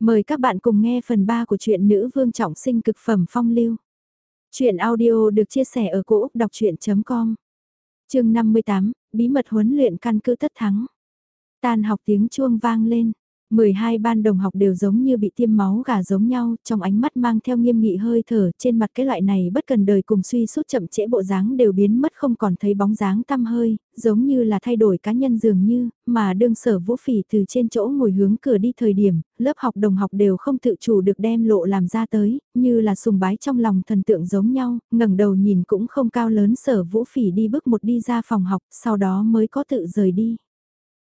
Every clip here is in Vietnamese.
Mời các bạn cùng nghe phần 3 của truyện Nữ Vương Trọng Sinh Cực Phẩm Phong Lưu. Chuyện audio được chia sẻ ở cỗ đọc chuyện.com Trường 58, Bí mật huấn luyện căn cứ tất thắng. Tan học tiếng chuông vang lên, 12 ban đồng học đều giống như bị tiêm máu gà giống nhau, trong ánh mắt mang theo nghiêm nghị hơi thở, trên mặt cái loại này bất cần đời cùng suy sút chậm trễ bộ dáng đều biến mất không còn thấy bóng dáng tăm hơi, giống như là thay đổi cá nhân dường như, mà đương sở vũ phỉ từ trên chỗ ngồi hướng cửa đi thời điểm, lớp học đồng học đều không tự chủ được đem lộ làm ra tới, như là sùng bái trong lòng thần tượng giống nhau, ngẩng đầu nhìn cũng không cao lớn sở vũ phỉ đi bước một đi ra phòng học, sau đó mới có tự rời đi.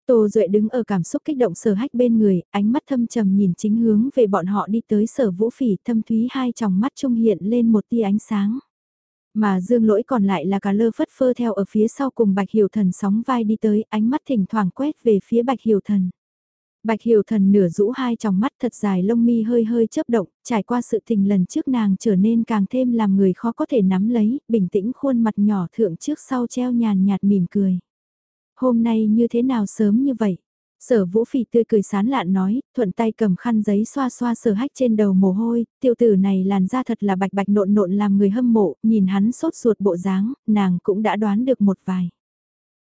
Tô Duệ đứng ở cảm xúc kích động sở hách bên người, ánh mắt thâm trầm nhìn chính hướng về bọn họ đi tới sở vũ phỉ thâm thúy hai tròng mắt trung hiện lên một tia ánh sáng. Mà dương lỗi còn lại là cả lơ phất phơ theo ở phía sau cùng Bạch Hiểu Thần sóng vai đi tới ánh mắt thỉnh thoảng quét về phía Bạch Hiểu Thần. Bạch Hiểu Thần nửa rũ hai tròng mắt thật dài lông mi hơi hơi chớp động, trải qua sự tình lần trước nàng trở nên càng thêm làm người khó có thể nắm lấy, bình tĩnh khuôn mặt nhỏ thượng trước sau treo nhàn nhạt mỉm cười. Hôm nay như thế nào sớm như vậy? Sở vũ phỉ tươi cười sán lạn nói, thuận tay cầm khăn giấy xoa xoa sở hách trên đầu mồ hôi, tiêu tử này làn da thật là bạch bạch nộn nộn làm người hâm mộ, nhìn hắn sốt ruột bộ dáng, nàng cũng đã đoán được một vài.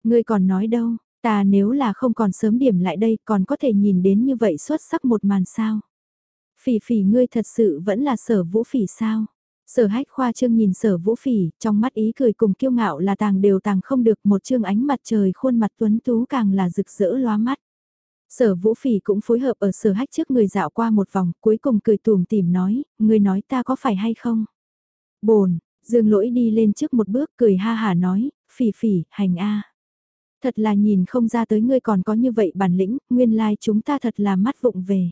Ngươi còn nói đâu, ta nếu là không còn sớm điểm lại đây còn có thể nhìn đến như vậy xuất sắc một màn sao. Phỉ phỉ ngươi thật sự vẫn là sở vũ phỉ sao? Sở hách khoa trương nhìn sở vũ phỉ, trong mắt ý cười cùng kiêu ngạo là tàng đều tàng không được một chương ánh mặt trời khuôn mặt tuấn tú càng là rực rỡ loa mắt. Sở vũ phỉ cũng phối hợp ở sở hách trước người dạo qua một vòng, cuối cùng cười tùm tìm nói, người nói ta có phải hay không? Bồn, dương lỗi đi lên trước một bước cười ha hà nói, phỉ phỉ, hành a Thật là nhìn không ra tới ngươi còn có như vậy bản lĩnh, nguyên lai like chúng ta thật là mắt vụng về.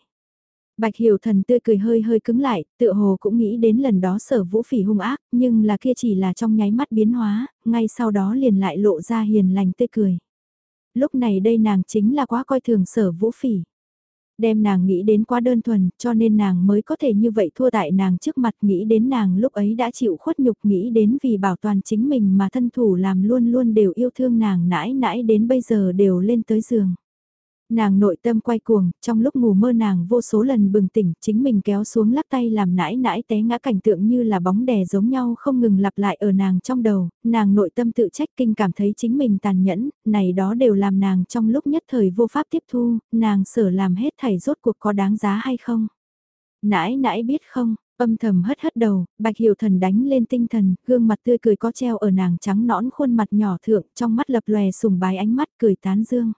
Bạch Hiểu Thần tươi cười hơi hơi cứng lại, tựa hồ cũng nghĩ đến lần đó sở vũ phỉ hung ác, nhưng là kia chỉ là trong nháy mắt biến hóa, ngay sau đó liền lại lộ ra hiền lành tươi cười. Lúc này đây nàng chính là quá coi thường sở vũ phỉ. Đem nàng nghĩ đến quá đơn thuần, cho nên nàng mới có thể như vậy thua tại nàng trước mặt nghĩ đến nàng lúc ấy đã chịu khuất nhục nghĩ đến vì bảo toàn chính mình mà thân thủ làm luôn luôn đều yêu thương nàng nãi nãi đến bây giờ đều lên tới giường. Nàng nội tâm quay cuồng, trong lúc ngủ mơ nàng vô số lần bừng tỉnh, chính mình kéo xuống lắc tay làm nãi nãi té ngã cảnh tượng như là bóng đè giống nhau không ngừng lặp lại ở nàng trong đầu, nàng nội tâm tự trách kinh cảm thấy chính mình tàn nhẫn, này đó đều làm nàng trong lúc nhất thời vô pháp tiếp thu, nàng sở làm hết thảy rốt cuộc có đáng giá hay không. Nãi nãi biết không, âm thầm hất hất đầu, bạch hiểu thần đánh lên tinh thần, gương mặt tươi cười có treo ở nàng trắng nõn khuôn mặt nhỏ thượng, trong mắt lập lòe sùng bái ánh mắt cười tán dương.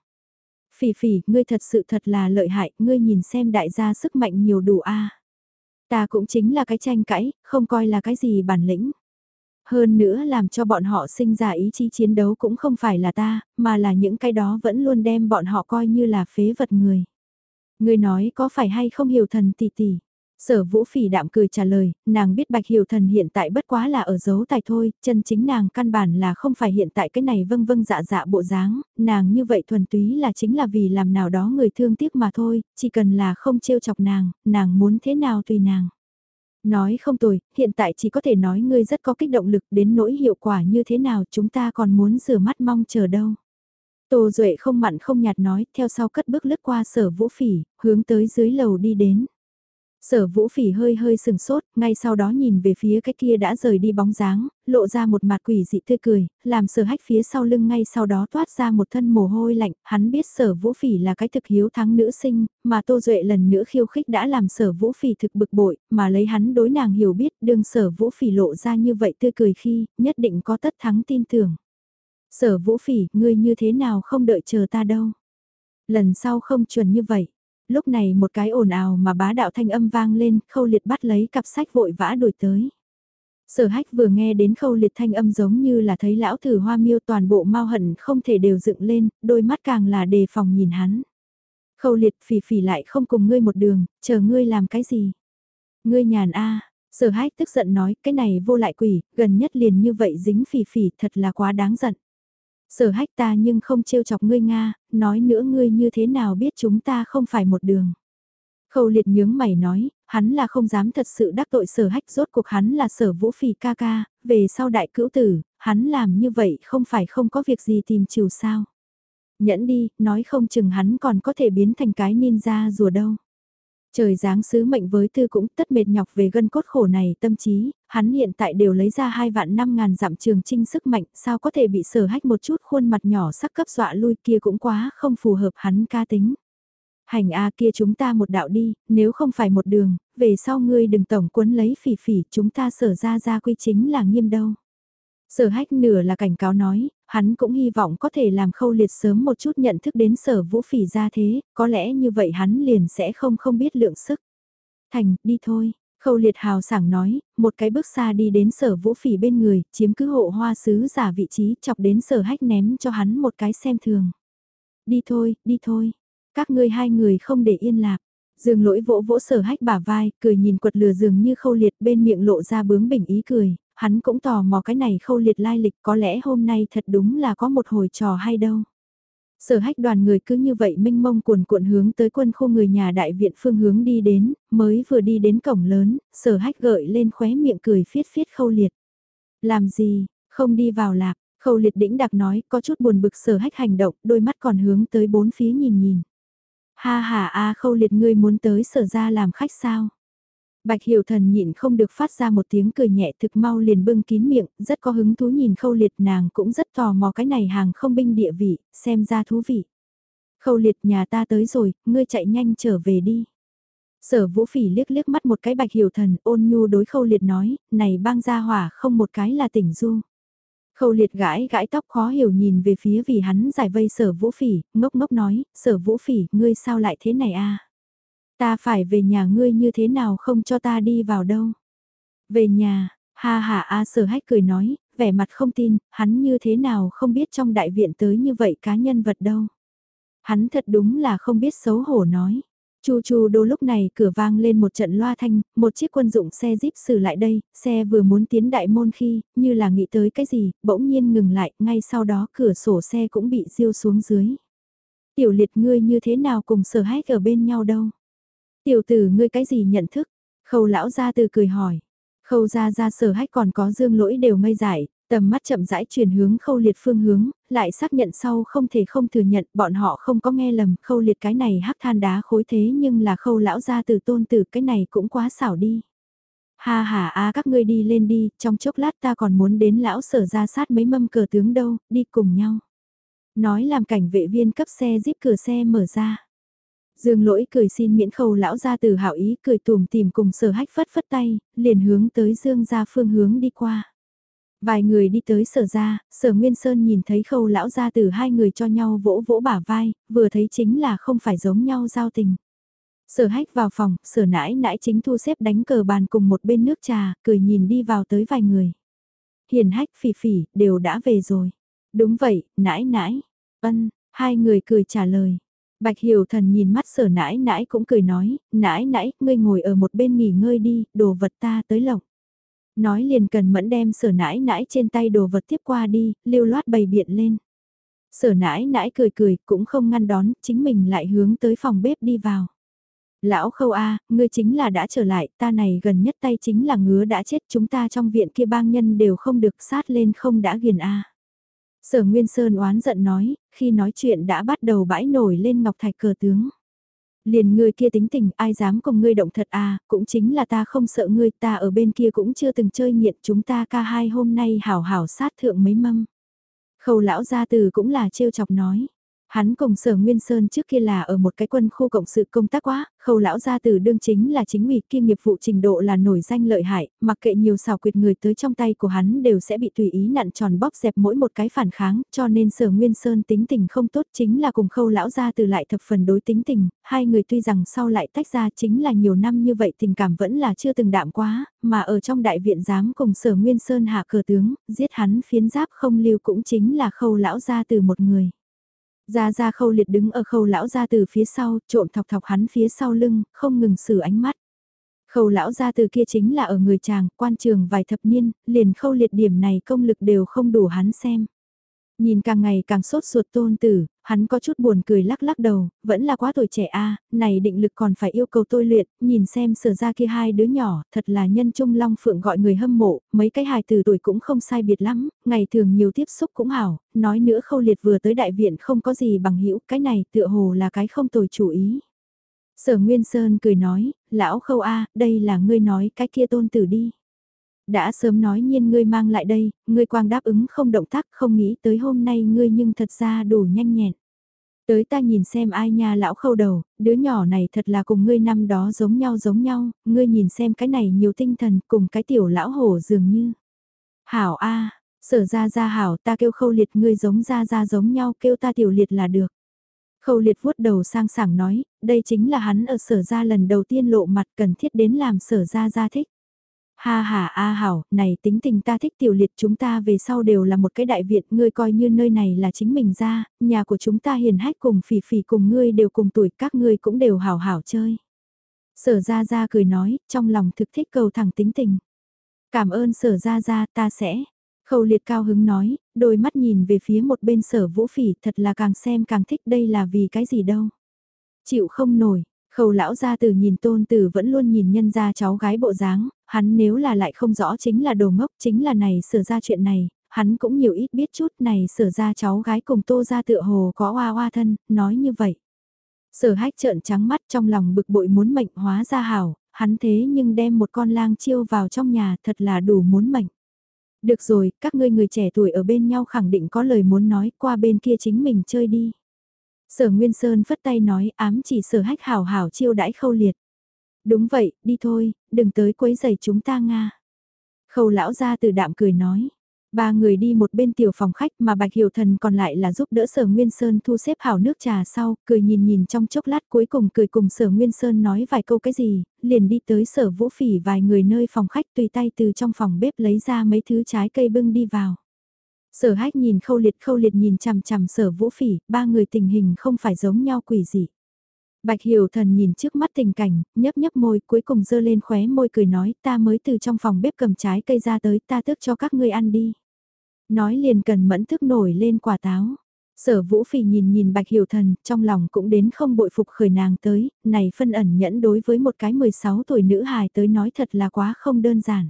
Phỉ phỉ, ngươi thật sự thật là lợi hại, ngươi nhìn xem đại gia sức mạnh nhiều đủ a. Ta cũng chính là cái tranh cãi, không coi là cái gì bản lĩnh. Hơn nữa làm cho bọn họ sinh ra ý chí chiến đấu cũng không phải là ta, mà là những cái đó vẫn luôn đem bọn họ coi như là phế vật người. Ngươi nói có phải hay không hiểu thần tỷ tỷ. Sở vũ phỉ đạm cười trả lời, nàng biết bạch hiểu thần hiện tại bất quá là ở dấu tài thôi, chân chính nàng căn bản là không phải hiện tại cái này vâng vâng dạ dạ bộ dáng, nàng như vậy thuần túy là chính là vì làm nào đó người thương tiếc mà thôi, chỉ cần là không trêu chọc nàng, nàng muốn thế nào tùy nàng. Nói không tồi, hiện tại chỉ có thể nói ngươi rất có kích động lực đến nỗi hiệu quả như thế nào chúng ta còn muốn rửa mắt mong chờ đâu. Tô Duệ không mặn không nhạt nói, theo sau cất bước lướt qua sở vũ phỉ, hướng tới dưới lầu đi đến. Sở vũ phỉ hơi hơi sừng sốt, ngay sau đó nhìn về phía cái kia đã rời đi bóng dáng, lộ ra một mặt quỷ dị tươi cười, làm sở hách phía sau lưng ngay sau đó toát ra một thân mồ hôi lạnh, hắn biết sở vũ phỉ là cái thực hiếu thắng nữ sinh, mà tô duệ lần nữa khiêu khích đã làm sở vũ phỉ thực bực bội, mà lấy hắn đối nàng hiểu biết đương sở vũ phỉ lộ ra như vậy tươi cười khi, nhất định có tất thắng tin tưởng. Sở vũ phỉ, ngươi như thế nào không đợi chờ ta đâu. Lần sau không chuẩn như vậy. Lúc này một cái ồn ào mà bá đạo thanh âm vang lên, khâu liệt bắt lấy cặp sách vội vã đổi tới. Sở hách vừa nghe đến khâu liệt thanh âm giống như là thấy lão thử hoa miêu toàn bộ mau hận không thể đều dựng lên, đôi mắt càng là đề phòng nhìn hắn. Khâu liệt phỉ phỉ lại không cùng ngươi một đường, chờ ngươi làm cái gì? Ngươi nhàn a sở hách tức giận nói, cái này vô lại quỷ, gần nhất liền như vậy dính phỉ phỉ thật là quá đáng giận. Sở hách ta nhưng không trêu chọc ngươi Nga, nói nữa ngươi như thế nào biết chúng ta không phải một đường. Khâu liệt nhướng mày nói, hắn là không dám thật sự đắc tội sở hách rốt cuộc hắn là sở vũ phì ca ca, về sau đại cữu tử, hắn làm như vậy không phải không có việc gì tìm chiều sao. Nhẫn đi, nói không chừng hắn còn có thể biến thành cái ninja rùa đâu. Trời giáng sứ mệnh với tư cũng tất mệt nhọc về gân cốt khổ này tâm trí, hắn hiện tại đều lấy ra hai vạn năm ngàn dặm trường trinh sức mạnh, sao có thể bị sở hách một chút khuôn mặt nhỏ sắc cấp dọa lui kia cũng quá không phù hợp hắn ca tính. Hành A kia chúng ta một đạo đi, nếu không phải một đường, về sau ngươi đừng tổng quấn lấy phỉ phỉ, chúng ta sở ra ra quy chính là nghiêm đâu. Sở hách nửa là cảnh cáo nói, hắn cũng hy vọng có thể làm khâu liệt sớm một chút nhận thức đến sở vũ phỉ ra thế, có lẽ như vậy hắn liền sẽ không không biết lượng sức. Thành, đi thôi. Khâu liệt hào sảng nói, một cái bước xa đi đến sở vũ phỉ bên người, chiếm cứ hộ hoa sứ giả vị trí chọc đến sở hách ném cho hắn một cái xem thường. Đi thôi, đi thôi. Các ngươi hai người không để yên lạc. Dương lỗi vỗ vỗ sở hách bả vai, cười nhìn quật lừa dường như khâu liệt bên miệng lộ ra bướng bỉnh ý cười, hắn cũng tò mò cái này khâu liệt lai lịch có lẽ hôm nay thật đúng là có một hồi trò hay đâu. Sở hách đoàn người cứ như vậy minh mông cuồn cuộn hướng tới quân khu người nhà đại viện phương hướng đi đến, mới vừa đi đến cổng lớn, sở hách gợi lên khóe miệng cười phiết phiết khâu liệt. Làm gì, không đi vào lạc, khâu liệt đĩnh đặc nói có chút buồn bực sở hách hành động, đôi mắt còn hướng tới bốn phía nhìn nhìn. Ha ha a khâu liệt ngươi muốn tới sở ra làm khách sao? Bạch Hiểu Thần nhịn không được phát ra một tiếng cười nhẹ thực mau liền bưng kín miệng, rất có hứng thú nhìn khâu liệt nàng cũng rất tò mò cái này hàng không binh địa vị, xem ra thú vị. Khâu liệt nhà ta tới rồi, ngươi chạy nhanh trở về đi. Sở vũ phỉ liếc liếc mắt một cái bạch hiểu thần ôn nhu đối khâu liệt nói, này bang ra hỏa không một cái là tỉnh du. Khâu liệt gãi gãi tóc khó hiểu nhìn về phía vì hắn giải vây sở vũ phỉ, ngốc ngốc nói, sở vũ phỉ, ngươi sao lại thế này a Ta phải về nhà ngươi như thế nào không cho ta đi vào đâu. Về nhà, ha ha a sở hách cười nói, vẻ mặt không tin, hắn như thế nào không biết trong đại viện tới như vậy cá nhân vật đâu. Hắn thật đúng là không biết xấu hổ nói. Chu chu đô lúc này cửa vang lên một trận loa thanh, một chiếc quân dụng xe jeep xử lại đây, xe vừa muốn tiến đại môn khi, như là nghĩ tới cái gì, bỗng nhiên ngừng lại, ngay sau đó cửa sổ xe cũng bị diêu xuống dưới. Tiểu liệt ngươi như thế nào cùng sở hách ở bên nhau đâu? Tiểu tử ngươi cái gì nhận thức? Khâu lão ra từ cười hỏi. Khâu ra ra sở hách còn có dương lỗi đều ngây giải, tầm mắt chậm rãi chuyển hướng khâu liệt phương hướng, lại xác nhận sau không thể không thừa nhận bọn họ không có nghe lầm khâu liệt cái này hắc than đá khối thế nhưng là khâu lão ra từ tôn tử cái này cũng quá xảo đi. Ha ha a các ngươi đi lên đi, trong chốc lát ta còn muốn đến lão sở ra sát mấy mâm cờ tướng đâu, đi cùng nhau. Nói làm cảnh vệ viên cấp xe giúp cửa xe mở ra. Dương lỗi cười xin miễn khâu lão ra từ hảo ý cười tùm tìm cùng sở hách phất phất tay, liền hướng tới dương ra phương hướng đi qua. Vài người đi tới sở ra, sở Nguyên Sơn nhìn thấy khâu lão ra từ hai người cho nhau vỗ vỗ bả vai, vừa thấy chính là không phải giống nhau giao tình. Sở hách vào phòng, sở nãi nãi chính thu xếp đánh cờ bàn cùng một bên nước trà, cười nhìn đi vào tới vài người. Hiền hách phỉ phỉ, đều đã về rồi. Đúng vậy, nãi nãi. Ân, hai người cười trả lời. Bạch Hiểu Thần nhìn mắt sở nãi nãi cũng cười nói, nãi nãi, ngươi ngồi ở một bên nghỉ ngơi đi, đồ vật ta tới lộng. Nói liền cần mẫn đem sở nãi nãi trên tay đồ vật tiếp qua đi, lưu loát bày biện lên. Sở nãi nãi cười cười, cũng không ngăn đón, chính mình lại hướng tới phòng bếp đi vào. Lão khâu A, ngươi chính là đã trở lại, ta này gần nhất tay chính là ngứa đã chết, chúng ta trong viện kia bang nhân đều không được sát lên không đã ghiền A. Sở Nguyên Sơn oán giận nói, khi nói chuyện đã bắt đầu bãi nổi lên ngọc thạch cờ tướng. Liền ngươi kia tính tình, ai dám cùng ngươi động thật à, cũng chính là ta không sợ ngươi, ta ở bên kia cũng chưa từng chơi nghiện, chúng ta ca hai hôm nay hảo hảo sát thượng mấy mâm. Khâu lão gia từ cũng là trêu chọc nói. Hắn cùng sở Nguyên Sơn trước kia là ở một cái quân khu cộng sự công tác quá, khâu lão gia từ đương chính là chính ủy kia nghiệp vụ trình độ là nổi danh lợi hại, mặc kệ nhiều xào quyệt người tới trong tay của hắn đều sẽ bị tùy ý nặn tròn bóp dẹp mỗi một cái phản kháng, cho nên sở Nguyên Sơn tính tình không tốt chính là cùng khâu lão gia từ lại thập phần đối tính tình, hai người tuy rằng sau lại tách ra chính là nhiều năm như vậy tình cảm vẫn là chưa từng đạm quá, mà ở trong đại viện dám cùng sở Nguyên Sơn hạ cờ tướng, giết hắn phiến giáp không lưu cũng chính là khâu lão gia từ một người. Gia Gia khâu liệt đứng ở khâu lão gia từ phía sau, trộm thọc thọc hắn phía sau lưng, không ngừng xử ánh mắt. Khâu lão gia từ kia chính là ở người chàng, quan trường vài thập niên, liền khâu liệt điểm này công lực đều không đủ hắn xem. Nhìn càng ngày càng sốt ruột tôn tử, hắn có chút buồn cười lắc lắc đầu, vẫn là quá tuổi trẻ a này định lực còn phải yêu cầu tôi luyện, nhìn xem sở ra kia hai đứa nhỏ, thật là nhân trung long phượng gọi người hâm mộ, mấy cái hài từ tuổi cũng không sai biệt lắm, ngày thường nhiều tiếp xúc cũng hảo, nói nữa khâu liệt vừa tới đại viện không có gì bằng hữu cái này tựa hồ là cái không tồi chủ ý. Sở Nguyên Sơn cười nói, lão khâu A, đây là ngươi nói cái kia tôn tử đi. Đã sớm nói nhiên ngươi mang lại đây, ngươi quang đáp ứng không động tác không nghĩ tới hôm nay ngươi nhưng thật ra đủ nhanh nhẹn. Tới ta nhìn xem ai nha lão khâu đầu, đứa nhỏ này thật là cùng ngươi năm đó giống nhau giống nhau, ngươi nhìn xem cái này nhiều tinh thần cùng cái tiểu lão hổ dường như. Hảo A, sở ra ra hảo ta kêu khâu liệt ngươi giống ra ra giống nhau kêu ta tiểu liệt là được. Khâu liệt vuốt đầu sang sảng nói, đây chính là hắn ở sở ra lần đầu tiên lộ mặt cần thiết đến làm sở ra ra thích. Ha ha a hảo, này tính tình ta thích tiểu liệt chúng ta về sau đều là một cái đại viện, ngươi coi như nơi này là chính mình ra, nhà của chúng ta hiền hách cùng phỉ phỉ cùng ngươi đều cùng tuổi, các ngươi cũng đều hảo hảo chơi. Sở ra ra cười nói, trong lòng thực thích cầu thẳng tính tình. Cảm ơn sở ra ra ta sẽ. Khâu liệt cao hứng nói, đôi mắt nhìn về phía một bên sở vũ phỉ thật là càng xem càng thích đây là vì cái gì đâu. Chịu không nổi, khâu lão gia từ nhìn tôn tử vẫn luôn nhìn nhân ra cháu gái bộ dáng, hắn nếu là lại không rõ chính là đồ ngốc chính là này sửa ra chuyện này, hắn cũng nhiều ít biết chút này sửa ra cháu gái cùng tô ra tựa hồ có oa oa thân, nói như vậy. Sở hách trợn trắng mắt trong lòng bực bội muốn mệnh hóa ra hảo, hắn thế nhưng đem một con lang chiêu vào trong nhà thật là đủ muốn mệnh. Được rồi, các ngươi người trẻ tuổi ở bên nhau khẳng định có lời muốn nói qua bên kia chính mình chơi đi. Sở Nguyên Sơn phất tay nói ám chỉ sở hách hảo hảo chiêu đãi khâu liệt. Đúng vậy, đi thôi, đừng tới quấy giày chúng ta Nga. Khâu lão ra từ đạm cười nói. Ba người đi một bên tiểu phòng khách mà Bạch Hiểu Thần còn lại là giúp đỡ Sở Nguyên Sơn thu xếp hảo nước trà sau, cười nhìn nhìn trong chốc lát cuối cùng cười cùng Sở Nguyên Sơn nói vài câu cái gì, liền đi tới Sở Vũ Phỉ vài người nơi phòng khách tùy tay từ trong phòng bếp lấy ra mấy thứ trái cây bưng đi vào. Sở hách nhìn khâu liệt khâu liệt nhìn chằm chằm sở vũ phỉ, ba người tình hình không phải giống nhau quỷ gì. Bạch Hiểu Thần nhìn trước mắt tình cảnh, nhấp nhấp môi cuối cùng dơ lên khóe môi cười nói ta mới từ trong phòng bếp cầm trái cây ra tới ta tước cho các ngươi ăn đi. Nói liền cần mẫn thức nổi lên quả táo. Sở Vũ Phỉ nhìn nhìn Bạch Hiểu Thần, trong lòng cũng đến không bội phục khởi nàng tới, này phân ẩn nhẫn đối với một cái 16 tuổi nữ hài tới nói thật là quá không đơn giản.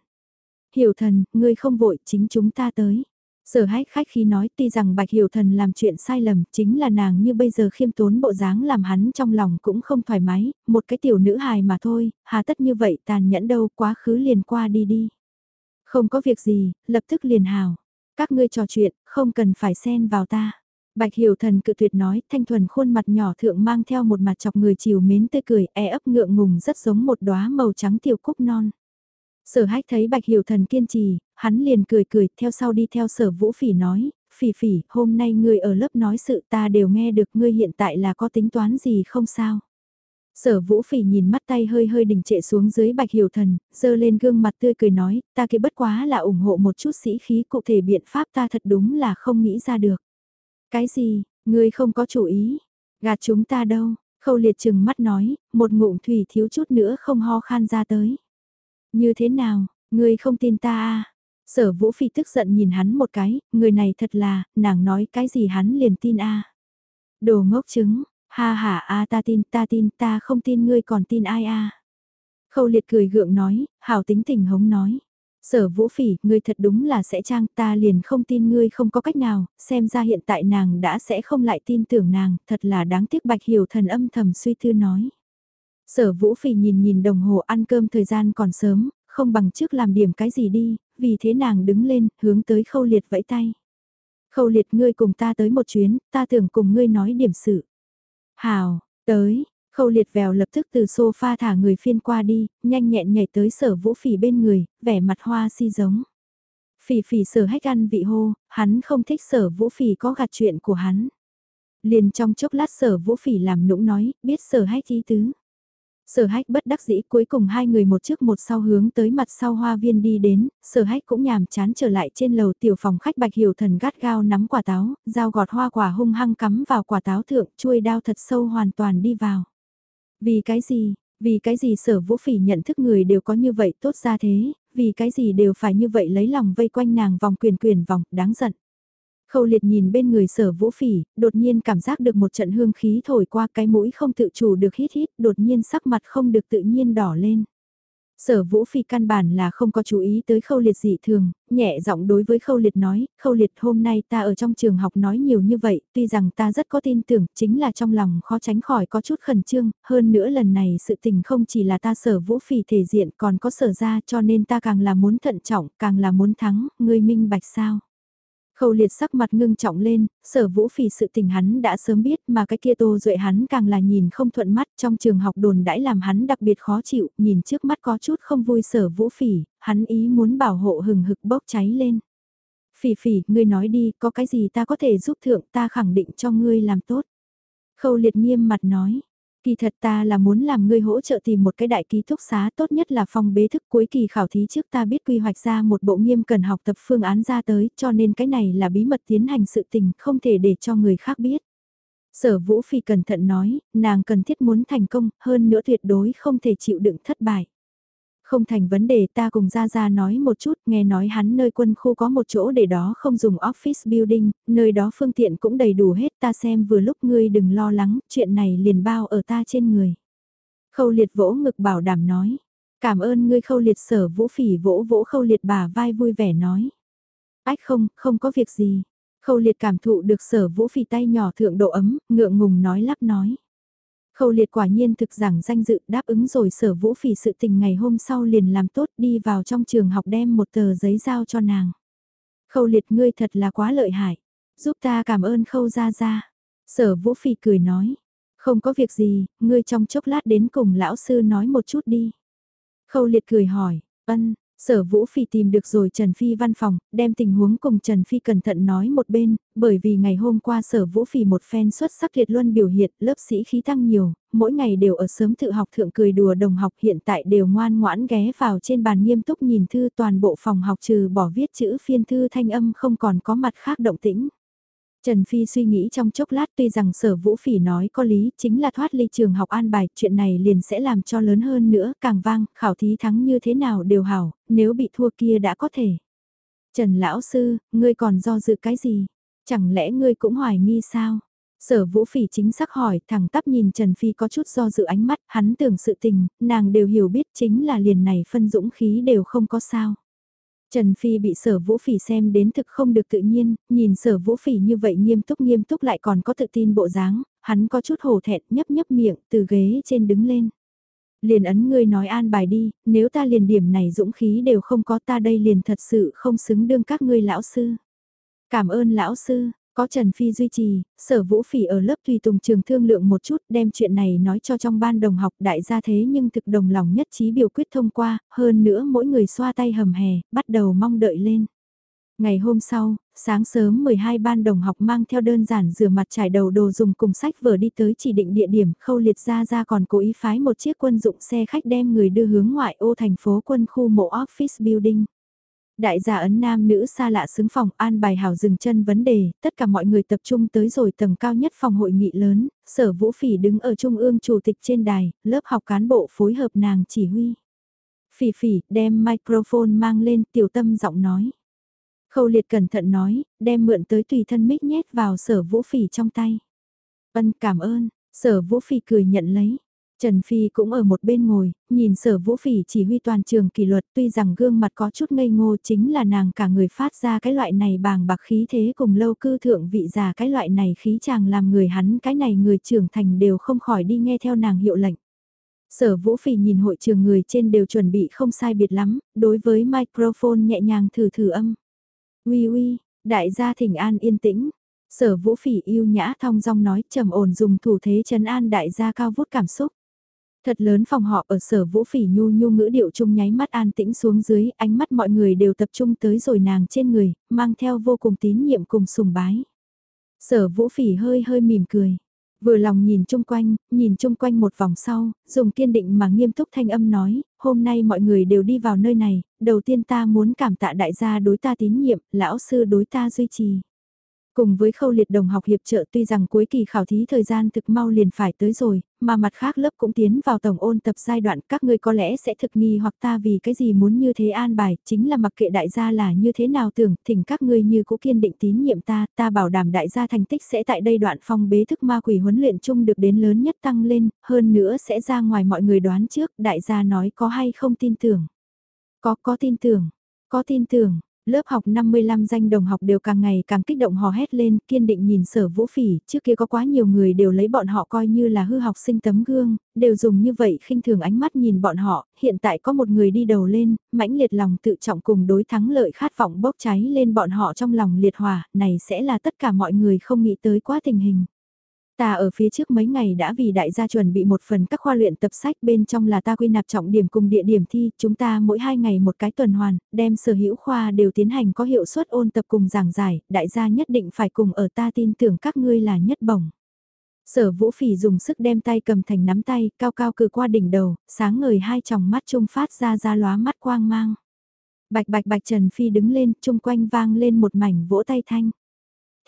Hiểu Thần, ngươi không vội, chính chúng ta tới. Sở hách khách khi nói tuy rằng Bạch Hiểu Thần làm chuyện sai lầm chính là nàng như bây giờ khiêm tốn bộ dáng làm hắn trong lòng cũng không thoải mái, một cái tiểu nữ hài mà thôi, hà tất như vậy tàn nhẫn đâu quá khứ liền qua đi đi. Không có việc gì, lập tức liền hào. Các ngươi trò chuyện, không cần phải xen vào ta. Bạch Hiểu Thần cự tuyệt nói, thanh thuần khuôn mặt nhỏ thượng mang theo một mặt chọc người chiều mến tươi cười, e ấp ngượng ngùng rất giống một đóa màu trắng tiểu cúc non. Sở hách thấy Bạch Hiểu Thần kiên trì, hắn liền cười cười, theo sau đi theo sở vũ phỉ nói, phỉ phỉ, hôm nay ngươi ở lớp nói sự ta đều nghe được ngươi hiện tại là có tính toán gì không sao. Sở vũ phỉ nhìn mắt tay hơi hơi đình trệ xuống dưới bạch hiểu thần, dơ lên gương mặt tươi cười nói, ta kia bất quá là ủng hộ một chút sĩ khí cụ thể biện pháp ta thật đúng là không nghĩ ra được. Cái gì, ngươi không có chủ ý, gạt chúng ta đâu, khâu liệt chừng mắt nói, một ngụm thủy thiếu chút nữa không ho khan ra tới. Như thế nào, ngươi không tin ta à? Sở Vũ Phi tức giận nhìn hắn một cái, người này thật là, nàng nói cái gì hắn liền tin a. Đồ ngốc trứng, ha ha a ta tin ta tin ta không tin ngươi còn tin ai a. Khâu liệt cười gượng nói, hảo tính tình hống nói. Sở vũ phỉ, ngươi thật đúng là sẽ trang ta liền không tin ngươi không có cách nào, xem ra hiện tại nàng đã sẽ không lại tin tưởng nàng, thật là đáng tiếc bạch hiểu thần âm thầm suy tư nói. Sở vũ phỉ nhìn nhìn đồng hồ ăn cơm thời gian còn sớm, không bằng trước làm điểm cái gì đi, vì thế nàng đứng lên, hướng tới khâu liệt vẫy tay. Khâu liệt ngươi cùng ta tới một chuyến, ta tưởng cùng ngươi nói điểm sự. Hào, tới, khâu liệt vèo lập tức từ sofa thả người phiên qua đi, nhanh nhẹn nhảy tới sở vũ phỉ bên người, vẻ mặt hoa si giống. Phỉ phỉ sở hách ăn vị hô, hắn không thích sở vũ phỉ có gạt chuyện của hắn. Liền trong chốc lát sở vũ phỉ làm nũng nói, biết sở hách ý tứ. Sở hách bất đắc dĩ cuối cùng hai người một trước một sau hướng tới mặt sau hoa viên đi đến, sở hách cũng nhàm chán trở lại trên lầu tiểu phòng khách bạch hiểu thần gắt gao nắm quả táo, dao gọt hoa quả hung hăng cắm vào quả táo thượng, chuôi đao thật sâu hoàn toàn đi vào. Vì cái gì, vì cái gì sở vũ phỉ nhận thức người đều có như vậy tốt ra thế, vì cái gì đều phải như vậy lấy lòng vây quanh nàng vòng quyền quyền vòng, đáng giận. Khâu liệt nhìn bên người sở vũ phỉ, đột nhiên cảm giác được một trận hương khí thổi qua cái mũi không tự chủ được hít hít, đột nhiên sắc mặt không được tự nhiên đỏ lên. Sở Vũ Phi căn bản là không có chú ý tới khâu liệt dị thường, nhẹ giọng đối với khâu liệt nói, khâu liệt hôm nay ta ở trong trường học nói nhiều như vậy, tuy rằng ta rất có tin tưởng, chính là trong lòng khó tránh khỏi có chút khẩn trương, hơn nữa lần này sự tình không chỉ là ta sở Vũ Phi thể diện còn có sở ra cho nên ta càng là muốn thận trọng, càng là muốn thắng, ngươi minh bạch sao. Khâu liệt sắc mặt ngưng trọng lên, sở vũ phỉ sự tình hắn đã sớm biết mà cái kia tô duệ hắn càng là nhìn không thuận mắt trong trường học đồn đãi làm hắn đặc biệt khó chịu, nhìn trước mắt có chút không vui sở vũ phỉ, hắn ý muốn bảo hộ hừng hực bốc cháy lên. Phỉ phỉ, ngươi nói đi, có cái gì ta có thể giúp thượng ta khẳng định cho ngươi làm tốt. Khâu liệt nghiêm mặt nói, Kỳ thật ta là muốn làm ngươi hỗ trợ tìm một cái đại ký túc xá tốt nhất là phòng bế thức cuối kỳ khảo thí trước ta biết quy hoạch ra một bộ nghiêm cần học tập phương án ra tới cho nên cái này là bí mật tiến hành sự tình không thể để cho người khác biết. Sở Vũ Phi cẩn thận nói, nàng cần thiết muốn thành công, hơn nữa tuyệt đối không thể chịu đựng thất bại. Không thành vấn đề ta cùng gia gia nói một chút, nghe nói hắn nơi quân khu có một chỗ để đó không dùng office building, nơi đó phương tiện cũng đầy đủ hết ta xem vừa lúc ngươi đừng lo lắng, chuyện này liền bao ở ta trên người. Khâu liệt vỗ ngực bảo đảm nói, cảm ơn ngươi khâu liệt sở vũ phỉ vỗ vỗ khâu liệt bà vai vui vẻ nói. Ách không, không có việc gì. Khâu liệt cảm thụ được sở vũ phỉ tay nhỏ thượng độ ấm, ngượng ngùng nói lắp nói. Khâu liệt quả nhiên thực giảng danh dự đáp ứng rồi sở vũ phỉ sự tình ngày hôm sau liền làm tốt đi vào trong trường học đem một tờ giấy giao cho nàng. Khâu liệt ngươi thật là quá lợi hại, giúp ta cảm ơn khâu ra ra. Sở vũ phỉ cười nói, không có việc gì, ngươi trong chốc lát đến cùng lão sư nói một chút đi. Khâu liệt cười hỏi, ân, Sở Vũ Phi tìm được rồi Trần Phi văn phòng, đem tình huống cùng Trần Phi cẩn thận nói một bên, bởi vì ngày hôm qua Sở Vũ Phi một phen xuất sắc liệt luân biểu hiện, lớp sĩ khí tăng nhiều, mỗi ngày đều ở sớm tự học thượng cười đùa đồng học hiện tại đều ngoan ngoãn ghé vào trên bàn nghiêm túc nhìn thư toàn bộ phòng học trừ bỏ viết chữ phiên thư thanh âm không còn có mặt khác động tĩnh. Trần Phi suy nghĩ trong chốc lát tuy rằng sở vũ phỉ nói có lý chính là thoát ly trường học an bài, chuyện này liền sẽ làm cho lớn hơn nữa, càng vang, khảo thí thắng như thế nào đều hảo, nếu bị thua kia đã có thể. Trần Lão Sư, ngươi còn do dự cái gì? Chẳng lẽ ngươi cũng hoài nghi sao? Sở vũ phỉ chính xác hỏi, thẳng tắp nhìn Trần Phi có chút do dự ánh mắt, hắn tưởng sự tình, nàng đều hiểu biết chính là liền này phân dũng khí đều không có sao. Trần Phi bị sở vũ phỉ xem đến thực không được tự nhiên, nhìn sở vũ phỉ như vậy nghiêm túc nghiêm túc lại còn có tự tin bộ dáng, hắn có chút hổ thẹn nhấp nhấp miệng từ ghế trên đứng lên. Liền ấn ngươi nói an bài đi, nếu ta liền điểm này dũng khí đều không có ta đây liền thật sự không xứng đương các ngươi lão sư. Cảm ơn lão sư, có Trần Phi duy trì, sở vũ phỉ ở lớp tùy tùng trường thương lượng một chút đem chuyện này nói cho trong ban đồng học đại gia thế nhưng thực đồng lòng nhất trí biểu quyết thông qua, hơn nữa mỗi người xoa tay hầm hè, bắt đầu mong đợi lên. Ngày hôm sau, sáng sớm 12 ban đồng học mang theo đơn giản rửa mặt trải đầu đồ dùng cùng sách vở đi tới chỉ định địa điểm khâu liệt ra ra còn cố ý phái một chiếc quân dụng xe khách đem người đưa hướng ngoại ô thành phố quân khu mộ office building. Đại gia ấn nam nữ xa lạ xứng phòng an bài hảo dừng chân vấn đề, tất cả mọi người tập trung tới rồi tầng cao nhất phòng hội nghị lớn, sở vũ phỉ đứng ở trung ương chủ tịch trên đài, lớp học cán bộ phối hợp nàng chỉ huy. Phỉ phỉ đem microphone mang lên tiểu tâm giọng nói. Khâu liệt cẩn thận nói, đem mượn tới tùy thân mic nhét vào sở vũ phỉ trong tay. Ân cảm ơn, sở vũ phỉ cười nhận lấy. Trần Phi cũng ở một bên ngồi, nhìn sở vũ phỉ chỉ huy toàn trường kỷ luật tuy rằng gương mặt có chút ngây ngô chính là nàng cả người phát ra cái loại này bàng bạc khí thế cùng lâu cư thượng vị già cái loại này khí chàng làm người hắn cái này người trưởng thành đều không khỏi đi nghe theo nàng hiệu lệnh. Sở vũ phỉ nhìn hội trường người trên đều chuẩn bị không sai biệt lắm, đối với microphone nhẹ nhàng thử thử âm. Uy uy, đại gia thỉnh an yên tĩnh, sở vũ phỉ yêu nhã thong dong nói trầm ổn dùng thủ thế trấn an đại gia cao vút cảm xúc. Thật lớn phòng họ ở sở vũ phỉ nhu nhu ngữ điệu chung nháy mắt an tĩnh xuống dưới, ánh mắt mọi người đều tập trung tới rồi nàng trên người, mang theo vô cùng tín nhiệm cùng sùng bái. Sở vũ phỉ hơi hơi mỉm cười. Vừa lòng nhìn chung quanh, nhìn chung quanh một vòng sau, dùng kiên định mà nghiêm túc thanh âm nói, hôm nay mọi người đều đi vào nơi này, đầu tiên ta muốn cảm tạ đại gia đối ta tín nhiệm, lão sư đối ta duy trì. Cùng với khâu liệt đồng học hiệp trợ tuy rằng cuối kỳ khảo thí thời gian thực mau liền phải tới rồi, mà mặt khác lớp cũng tiến vào tổng ôn tập giai đoạn các ngươi có lẽ sẽ thực nghi hoặc ta vì cái gì muốn như thế an bài, chính là mặc kệ đại gia là như thế nào tưởng, thỉnh các ngươi như cũ kiên định tín nhiệm ta, ta bảo đảm đại gia thành tích sẽ tại đây đoạn phong bế thức ma quỷ huấn luyện chung được đến lớn nhất tăng lên, hơn nữa sẽ ra ngoài mọi người đoán trước, đại gia nói có hay không tin tưởng. Có, có tin tưởng, có tin tưởng, Lớp học 55 danh đồng học đều càng ngày càng kích động hò hét lên, kiên định nhìn sở vũ phỉ, trước kia có quá nhiều người đều lấy bọn họ coi như là hư học sinh tấm gương, đều dùng như vậy khinh thường ánh mắt nhìn bọn họ, hiện tại có một người đi đầu lên, mãnh liệt lòng tự trọng cùng đối thắng lợi khát vọng bốc cháy lên bọn họ trong lòng liệt hỏa, này sẽ là tất cả mọi người không nghĩ tới quá tình hình. Ta ở phía trước mấy ngày đã vì đại gia chuẩn bị một phần các khoa luyện tập sách bên trong là ta quy nạp trọng điểm cùng địa điểm thi, chúng ta mỗi hai ngày một cái tuần hoàn, đem sở hữu khoa đều tiến hành có hiệu suất ôn tập cùng giảng giải, đại gia nhất định phải cùng ở ta tin tưởng các ngươi là nhất bổng. Sở vũ phỉ dùng sức đem tay cầm thành nắm tay, cao cao cử qua đỉnh đầu, sáng ngời hai tròng mắt trung phát ra ra lóa mắt quang mang. Bạch bạch bạch Trần Phi đứng lên, chung quanh vang lên một mảnh vỗ tay thanh.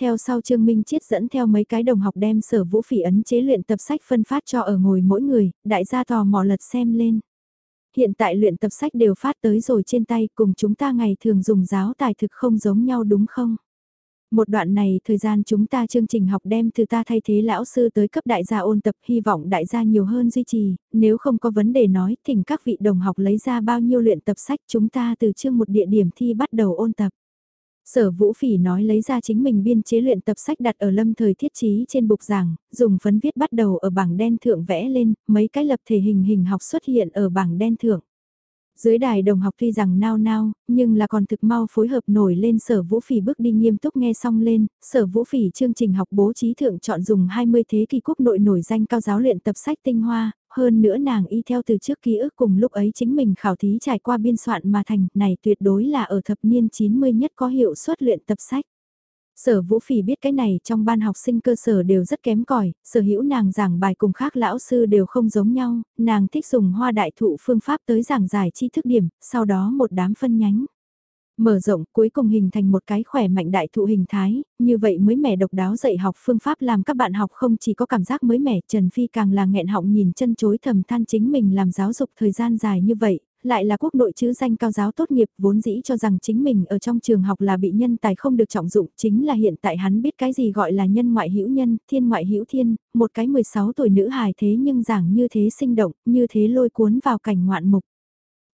Theo sau Trương Minh Chiết dẫn theo mấy cái đồng học đem sở vũ phỉ ấn chế luyện tập sách phân phát cho ở ngồi mỗi người, đại gia tò mò lật xem lên. Hiện tại luyện tập sách đều phát tới rồi trên tay cùng chúng ta ngày thường dùng giáo tài thực không giống nhau đúng không? Một đoạn này thời gian chúng ta chương trình học đem từ ta thay thế lão sư tới cấp đại gia ôn tập hy vọng đại gia nhiều hơn duy trì, nếu không có vấn đề nói thỉnh các vị đồng học lấy ra bao nhiêu luyện tập sách chúng ta từ chương một địa điểm thi bắt đầu ôn tập. Sở Vũ Phỉ nói lấy ra chính mình biên chế luyện tập sách đặt ở lâm thời thiết trí trên bục giảng, dùng phấn viết bắt đầu ở bảng đen thượng vẽ lên, mấy cái lập thể hình hình học xuất hiện ở bảng đen thượng. Dưới đài đồng học tuy rằng nao nao, nhưng là còn thực mau phối hợp nổi lên sở vũ phỉ bước đi nghiêm túc nghe xong lên, sở vũ phỉ chương trình học bố trí thượng chọn dùng 20 thế kỷ quốc nội nổi danh cao giáo luyện tập sách tinh hoa, hơn nữa nàng y theo từ trước ký ức cùng lúc ấy chính mình khảo thí trải qua biên soạn mà thành, này tuyệt đối là ở thập niên 90 nhất có hiệu suất luyện tập sách. Sở Vũ Phỉ biết cái này trong ban học sinh cơ sở đều rất kém cỏi, sở hữu nàng giảng bài cùng khác lão sư đều không giống nhau, nàng thích dùng hoa đại thụ phương pháp tới giảng giải tri thức điểm, sau đó một đám phân nhánh. Mở rộng cuối cùng hình thành một cái khỏe mạnh đại thụ hình thái, như vậy mới mẻ độc đáo dạy học phương pháp làm các bạn học không chỉ có cảm giác mới mẻ, Trần Phi càng là nghẹn họng nhìn chân chối thầm than chính mình làm giáo dục thời gian dài như vậy, lại là quốc nội chữ danh cao giáo tốt nghiệp vốn dĩ cho rằng chính mình ở trong trường học là bị nhân tài không được trọng dụng, chính là hiện tại hắn biết cái gì gọi là nhân ngoại hữu nhân, thiên ngoại hữu thiên, một cái 16 tuổi nữ hài thế nhưng giảng như thế sinh động, như thế lôi cuốn vào cảnh ngoạn mục.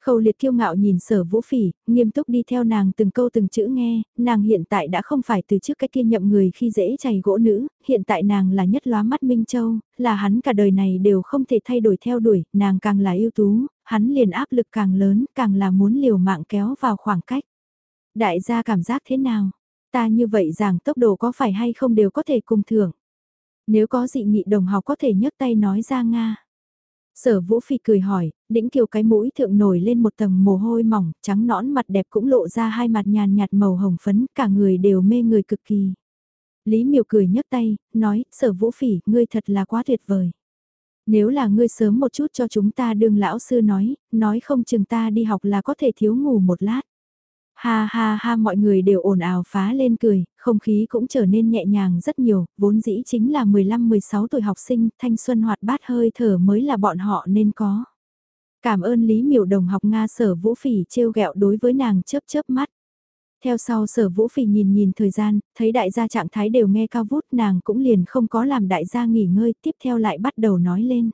Khâu liệt kiêu ngạo nhìn sở vũ phỉ, nghiêm túc đi theo nàng từng câu từng chữ nghe, nàng hiện tại đã không phải từ trước cái kia nhậm người khi dễ chày gỗ nữ, hiện tại nàng là nhất lóa mắt Minh Châu, là hắn cả đời này đều không thể thay đổi theo đuổi, nàng càng là ưu tú, hắn liền áp lực càng lớn, càng là muốn liều mạng kéo vào khoảng cách. Đại gia cảm giác thế nào? Ta như vậy rằng tốc độ có phải hay không đều có thể cùng thưởng. Nếu có dị nghị đồng học có thể nhấc tay nói ra Nga. Sở Vũ Phi cười hỏi, đĩnh kiều cái mũi thượng nổi lên một tầng mồ hôi mỏng, trắng nõn mặt đẹp cũng lộ ra hai mặt nhàn nhạt màu hồng phấn, cả người đều mê người cực kỳ. Lý miều cười nhấc tay, nói, sở Vũ Phỉ, ngươi thật là quá tuyệt vời. Nếu là ngươi sớm một chút cho chúng ta đương lão sư nói, nói không chừng ta đi học là có thể thiếu ngủ một lát. Ha ha ha mọi người đều ồn ào phá lên cười, không khí cũng trở nên nhẹ nhàng rất nhiều, vốn dĩ chính là 15-16 tuổi học sinh, thanh xuân hoạt bát hơi thở mới là bọn họ nên có. Cảm ơn Lý Miểu Đồng học Nga sở vũ phỉ trêu ghẹo đối với nàng chớp chớp mắt. Theo sau sở vũ phỉ nhìn nhìn thời gian, thấy đại gia trạng thái đều nghe cao vút nàng cũng liền không có làm đại gia nghỉ ngơi, tiếp theo lại bắt đầu nói lên.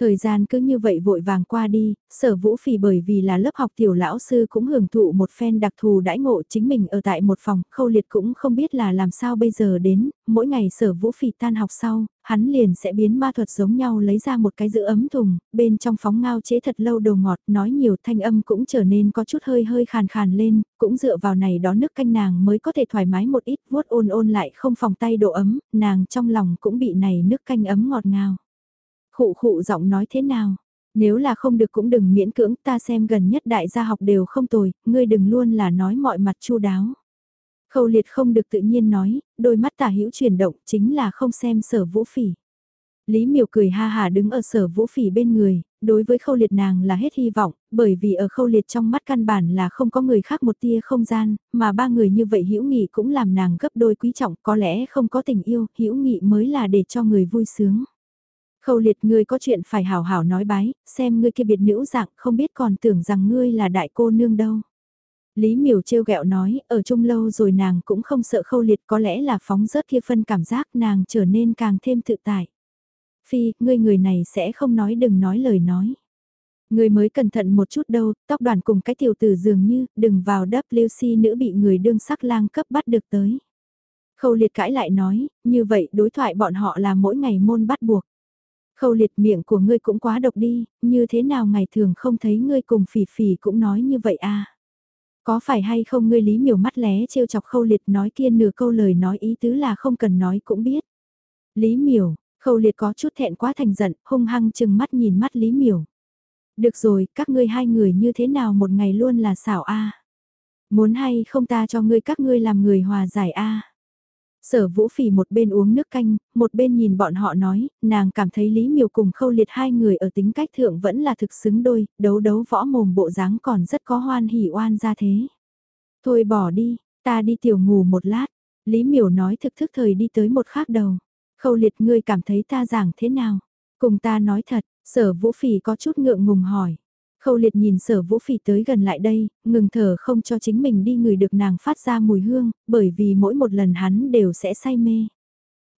Thời gian cứ như vậy vội vàng qua đi, sở vũ phỉ bởi vì là lớp học tiểu lão sư cũng hưởng thụ một phen đặc thù đãi ngộ chính mình ở tại một phòng, khâu liệt cũng không biết là làm sao bây giờ đến, mỗi ngày sở vũ phỉ tan học sau, hắn liền sẽ biến ma thuật giống nhau lấy ra một cái giữ ấm thùng, bên trong phóng ngao chế thật lâu đồ ngọt, nói nhiều thanh âm cũng trở nên có chút hơi hơi khàn khàn lên, cũng dựa vào này đó nước canh nàng mới có thể thoải mái một ít vuốt ôn ôn lại không phòng tay độ ấm, nàng trong lòng cũng bị này nước canh ấm ngọt ngào. Khụ khụ giọng nói thế nào? Nếu là không được cũng đừng miễn cưỡng ta xem gần nhất đại gia học đều không tồi, ngươi đừng luôn là nói mọi mặt chu đáo. Khâu liệt không được tự nhiên nói, đôi mắt tả hữu chuyển động chính là không xem sở vũ phỉ. Lý miều cười ha hà đứng ở sở vũ phỉ bên người, Đối với khâu liệt nàng là hết hy vọng, bởi vì ở khâu liệt trong mắt căn bản là không có người khác một tia không gian, mà ba người như vậy hữu nghị cũng làm nàng gấp đôi quý trọng, có lẽ không có tình yêu, hữu nghị mới là để cho người vui sướng. Khâu liệt ngươi có chuyện phải hảo hảo nói bái, xem ngươi kia biệt nữ dạng không biết còn tưởng rằng ngươi là đại cô nương đâu. Lý miểu trêu ghẹo nói, ở chung lâu rồi nàng cũng không sợ khâu liệt có lẽ là phóng rớt kia phân cảm giác nàng trở nên càng thêm tự tại. Phi, ngươi người này sẽ không nói đừng nói lời nói. Ngươi mới cẩn thận một chút đâu, tóc đoàn cùng cái tiểu tử dường như, đừng vào WC nữ bị người đương sắc lang cấp bắt được tới. Khâu liệt cãi lại nói, như vậy đối thoại bọn họ là mỗi ngày môn bắt buộc. Khâu liệt miệng của ngươi cũng quá độc đi, như thế nào ngày thường không thấy ngươi cùng phỉ phỉ cũng nói như vậy à. Có phải hay không ngươi lý miểu mắt lé trêu chọc khâu liệt nói kia nửa câu lời nói ý tứ là không cần nói cũng biết. Lý miểu, khâu liệt có chút thẹn quá thành giận, hung hăng chừng mắt nhìn mắt lý miểu. Được rồi, các ngươi hai người như thế nào một ngày luôn là xảo a Muốn hay không ta cho ngươi các ngươi làm người hòa giải a Sở vũ phỉ một bên uống nước canh, một bên nhìn bọn họ nói, nàng cảm thấy Lý Miều cùng khâu liệt hai người ở tính cách thượng vẫn là thực xứng đôi, đấu đấu võ mồm bộ dáng còn rất có hoan hỉ oan ra thế. Thôi bỏ đi, ta đi tiểu ngủ một lát, Lý Miều nói thực thức thời đi tới một khác đầu. Khâu liệt ngươi cảm thấy ta giảng thế nào? Cùng ta nói thật, sở vũ phỉ có chút ngượng ngùng hỏi. Khâu liệt nhìn sở vũ phỉ tới gần lại đây, ngừng thở không cho chính mình đi người được nàng phát ra mùi hương, bởi vì mỗi một lần hắn đều sẽ say mê.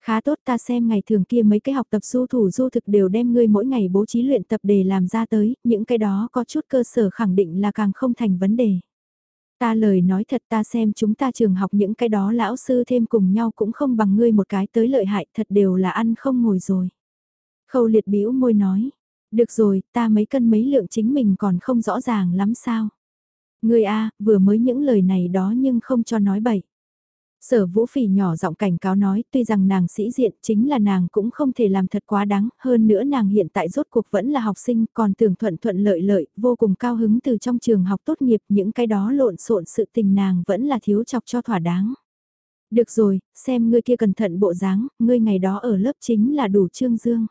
Khá tốt ta xem ngày thường kia mấy cái học tập du thủ du thực đều đem ngươi mỗi ngày bố trí luyện tập để làm ra tới, những cái đó có chút cơ sở khẳng định là càng không thành vấn đề. Ta lời nói thật ta xem chúng ta trường học những cái đó lão sư thêm cùng nhau cũng không bằng ngươi một cái tới lợi hại thật đều là ăn không ngồi rồi. Khâu liệt bĩu môi nói, được rồi, ta mấy cân mấy lượng chính mình còn không rõ ràng lắm sao. Người A, vừa mới những lời này đó nhưng không cho nói bậy. Sở vũ phỉ nhỏ giọng cảnh cáo nói tuy rằng nàng sĩ diện chính là nàng cũng không thể làm thật quá đáng, hơn nữa nàng hiện tại rốt cuộc vẫn là học sinh còn tưởng thuận thuận lợi lợi, vô cùng cao hứng từ trong trường học tốt nghiệp những cái đó lộn xộn sự tình nàng vẫn là thiếu chọc cho thỏa đáng. Được rồi, xem ngươi kia cẩn thận bộ dáng, ngươi ngày đó ở lớp chính là đủ trương dương.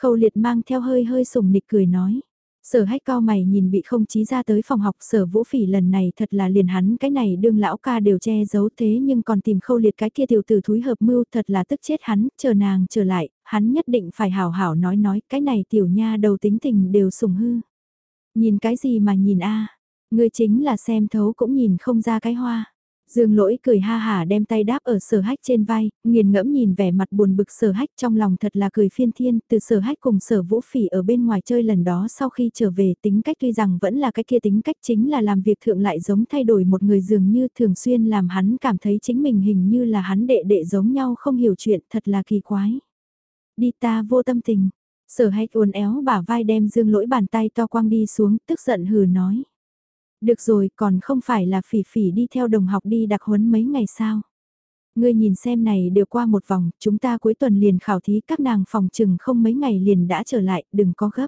Khâu liệt mang theo hơi hơi sùng nịch cười nói. Sở hách cao mày nhìn bị không chí ra tới phòng học sở vũ phỉ lần này thật là liền hắn cái này đương lão ca đều che giấu thế nhưng còn tìm khâu liệt cái kia tiểu tử thúi hợp mưu thật là tức chết hắn, chờ nàng trở lại, hắn nhất định phải hảo hảo nói nói cái này tiểu nha đầu tính tình đều sùng hư. Nhìn cái gì mà nhìn a người chính là xem thấu cũng nhìn không ra cái hoa. Dương lỗi cười ha hà đem tay đáp ở sở hách trên vai, nghiền ngẫm nhìn vẻ mặt buồn bực sở hách trong lòng thật là cười phiên thiên, từ sở hách cùng sở vũ phỉ ở bên ngoài chơi lần đó sau khi trở về tính cách tuy rằng vẫn là cái kia tính cách chính là làm việc thượng lại giống thay đổi một người dường như thường xuyên làm hắn cảm thấy chính mình hình như là hắn đệ đệ giống nhau không hiểu chuyện thật là kỳ quái. Đi ta vô tâm tình, sở hách uốn éo bả vai đem dương lỗi bàn tay to quang đi xuống tức giận hừ nói. Được rồi, còn không phải là phỉ phỉ đi theo đồng học đi đặc huấn mấy ngày sao? Ngươi nhìn xem này đều qua một vòng, chúng ta cuối tuần liền khảo thí các nàng phòng trừng không mấy ngày liền đã trở lại, đừng có gấp.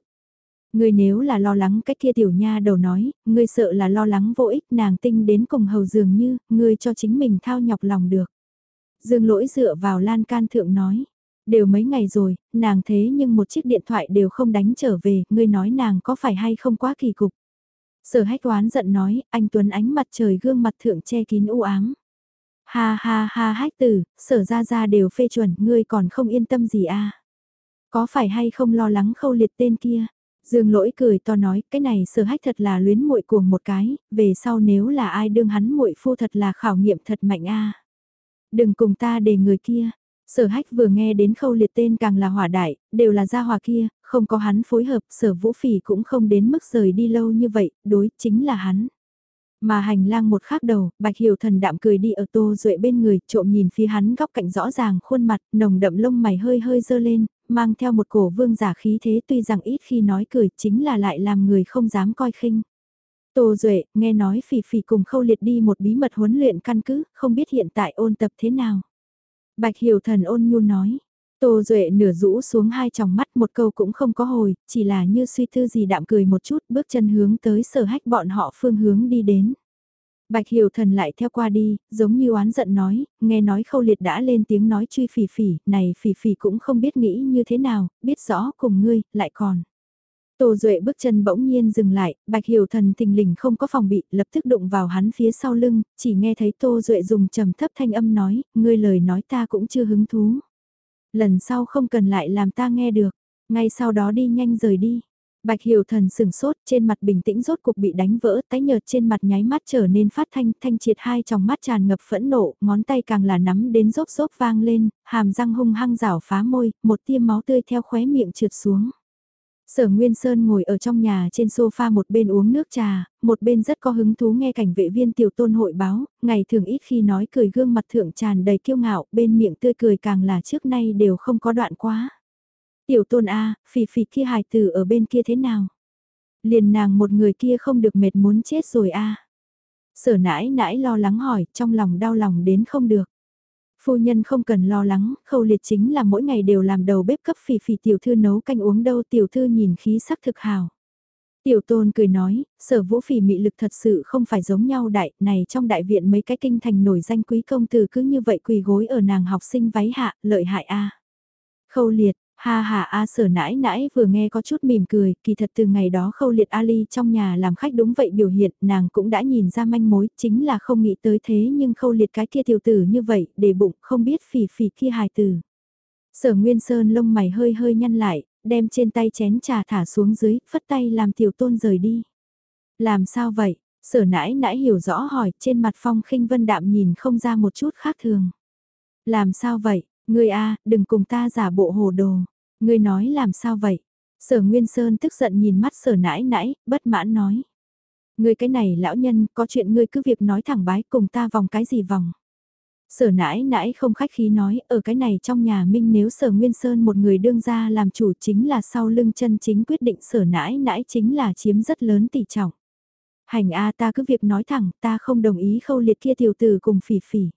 Ngươi nếu là lo lắng cách kia tiểu nha đầu nói, ngươi sợ là lo lắng vô ích nàng tinh đến cùng hầu dường như, ngươi cho chính mình thao nhọc lòng được. Dương lỗi dựa vào lan can thượng nói, đều mấy ngày rồi, nàng thế nhưng một chiếc điện thoại đều không đánh trở về, ngươi nói nàng có phải hay không quá kỳ cục. Sở hách oán giận nói, anh Tuấn ánh mặt trời gương mặt thượng che kín u ám. Ha ha ha hách tử, sở ra ra đều phê chuẩn, ngươi còn không yên tâm gì à? Có phải hay không lo lắng khâu liệt tên kia? Dương lỗi cười to nói, cái này sở hách thật là luyến muội cuồng một cái, về sau nếu là ai đương hắn muội phu thật là khảo nghiệm thật mạnh a Đừng cùng ta để người kia, Sở hách vừa nghe đến khâu liệt tên càng là hỏa đại, đều là gia hòa kia, không có hắn phối hợp, sở vũ phỉ cũng không đến mức rời đi lâu như vậy, đối, chính là hắn. Mà hành lang một khác đầu, bạch hiểu thần đạm cười đi ở tô duệ bên người, trộm nhìn phía hắn góc cạnh rõ ràng khuôn mặt, nồng đậm lông mày hơi hơi dơ lên, mang theo một cổ vương giả khí thế tuy rằng ít khi nói cười chính là lại làm người không dám coi khinh. Tô Duệ, nghe nói phỉ phỉ cùng khâu liệt đi một bí mật huấn luyện căn cứ, không biết hiện tại ôn tập thế nào. Bạch Hiểu Thần ôn nhu nói. Tô Duệ nửa rũ xuống hai tròng mắt một câu cũng không có hồi, chỉ là như suy tư gì đạm cười một chút bước chân hướng tới sở hách bọn họ phương hướng đi đến. Bạch Hiểu Thần lại theo qua đi, giống như oán giận nói, nghe nói khâu liệt đã lên tiếng nói truy phỉ phỉ, này phỉ phỉ cũng không biết nghĩ như thế nào, biết rõ cùng ngươi, lại còn. Tô Duệ bước chân bỗng nhiên dừng lại, Bạch Hiểu Thần tình lình không có phòng bị, lập tức đụng vào hắn phía sau lưng, chỉ nghe thấy Tô Duệ dùng trầm thấp thanh âm nói, ngươi lời nói ta cũng chưa hứng thú. Lần sau không cần lại làm ta nghe được, ngay sau đó đi nhanh rời đi. Bạch Hiểu Thần sừng sốt, trên mặt bình tĩnh rốt cục bị đánh vỡ, tái nhợt trên mặt nháy mắt trở nên phát thanh, thanh triệt hai tròng mắt tràn ngập phẫn nộ, ngón tay càng là nắm đến rốt rốt vang lên, hàm răng hung hăng rảo phá môi, một tia máu tươi theo khóe miệng trượt xuống. Sở Nguyên Sơn ngồi ở trong nhà trên sofa một bên uống nước trà, một bên rất có hứng thú nghe cảnh vệ viên tiểu tôn hội báo, ngày thường ít khi nói cười gương mặt thượng tràn đầy kiêu ngạo, bên miệng tươi cười càng là trước nay đều không có đoạn quá. Tiểu tôn A, phì phì kia hài tử ở bên kia thế nào? Liền nàng một người kia không được mệt muốn chết rồi A. Sở nãi nãi lo lắng hỏi, trong lòng đau lòng đến không được. Phu nhân không cần lo lắng, khâu liệt chính là mỗi ngày đều làm đầu bếp cấp phì phì tiểu thư nấu canh uống đâu tiểu thư nhìn khí sắc thực hào. Tiểu tôn cười nói, sở vũ phỉ mị lực thật sự không phải giống nhau đại, này trong đại viện mấy cái kinh thành nổi danh quý công tử cứ như vậy quỳ gối ở nàng học sinh váy hạ, lợi hại a Khâu liệt, Ha ha a sở nãi nãi vừa nghe có chút mỉm cười, kỳ thật từ ngày đó khâu liệt Ali trong nhà làm khách đúng vậy biểu hiện, nàng cũng đã nhìn ra manh mối, chính là không nghĩ tới thế nhưng khâu liệt cái kia tiểu tử như vậy, để bụng không biết phỉ phỉ kia hài tử. Sở Nguyên Sơn lông mày hơi hơi nhăn lại, đem trên tay chén trà thả xuống dưới, phất tay làm tiểu tôn rời đi. Làm sao vậy? Sở nãi nãi hiểu rõ hỏi, trên mặt phong khinh vân đạm nhìn không ra một chút khác thường. Làm sao vậy? Ngươi a, đừng cùng ta giả bộ hồ đồ. Ngươi nói làm sao vậy? Sở Nguyên Sơn tức giận nhìn mắt sở nãi nãi, bất mãn nói. Ngươi cái này lão nhân, có chuyện ngươi cứ việc nói thẳng bái cùng ta vòng cái gì vòng. Sở nãi nãi không khách khí nói, ở cái này trong nhà Minh nếu sở Nguyên Sơn một người đương ra làm chủ chính là sau lưng chân chính quyết định sở nãi nãi chính là chiếm rất lớn tỷ trọng. Hành A ta cứ việc nói thẳng, ta không đồng ý khâu liệt kia tiểu tử cùng phỉ phỉ.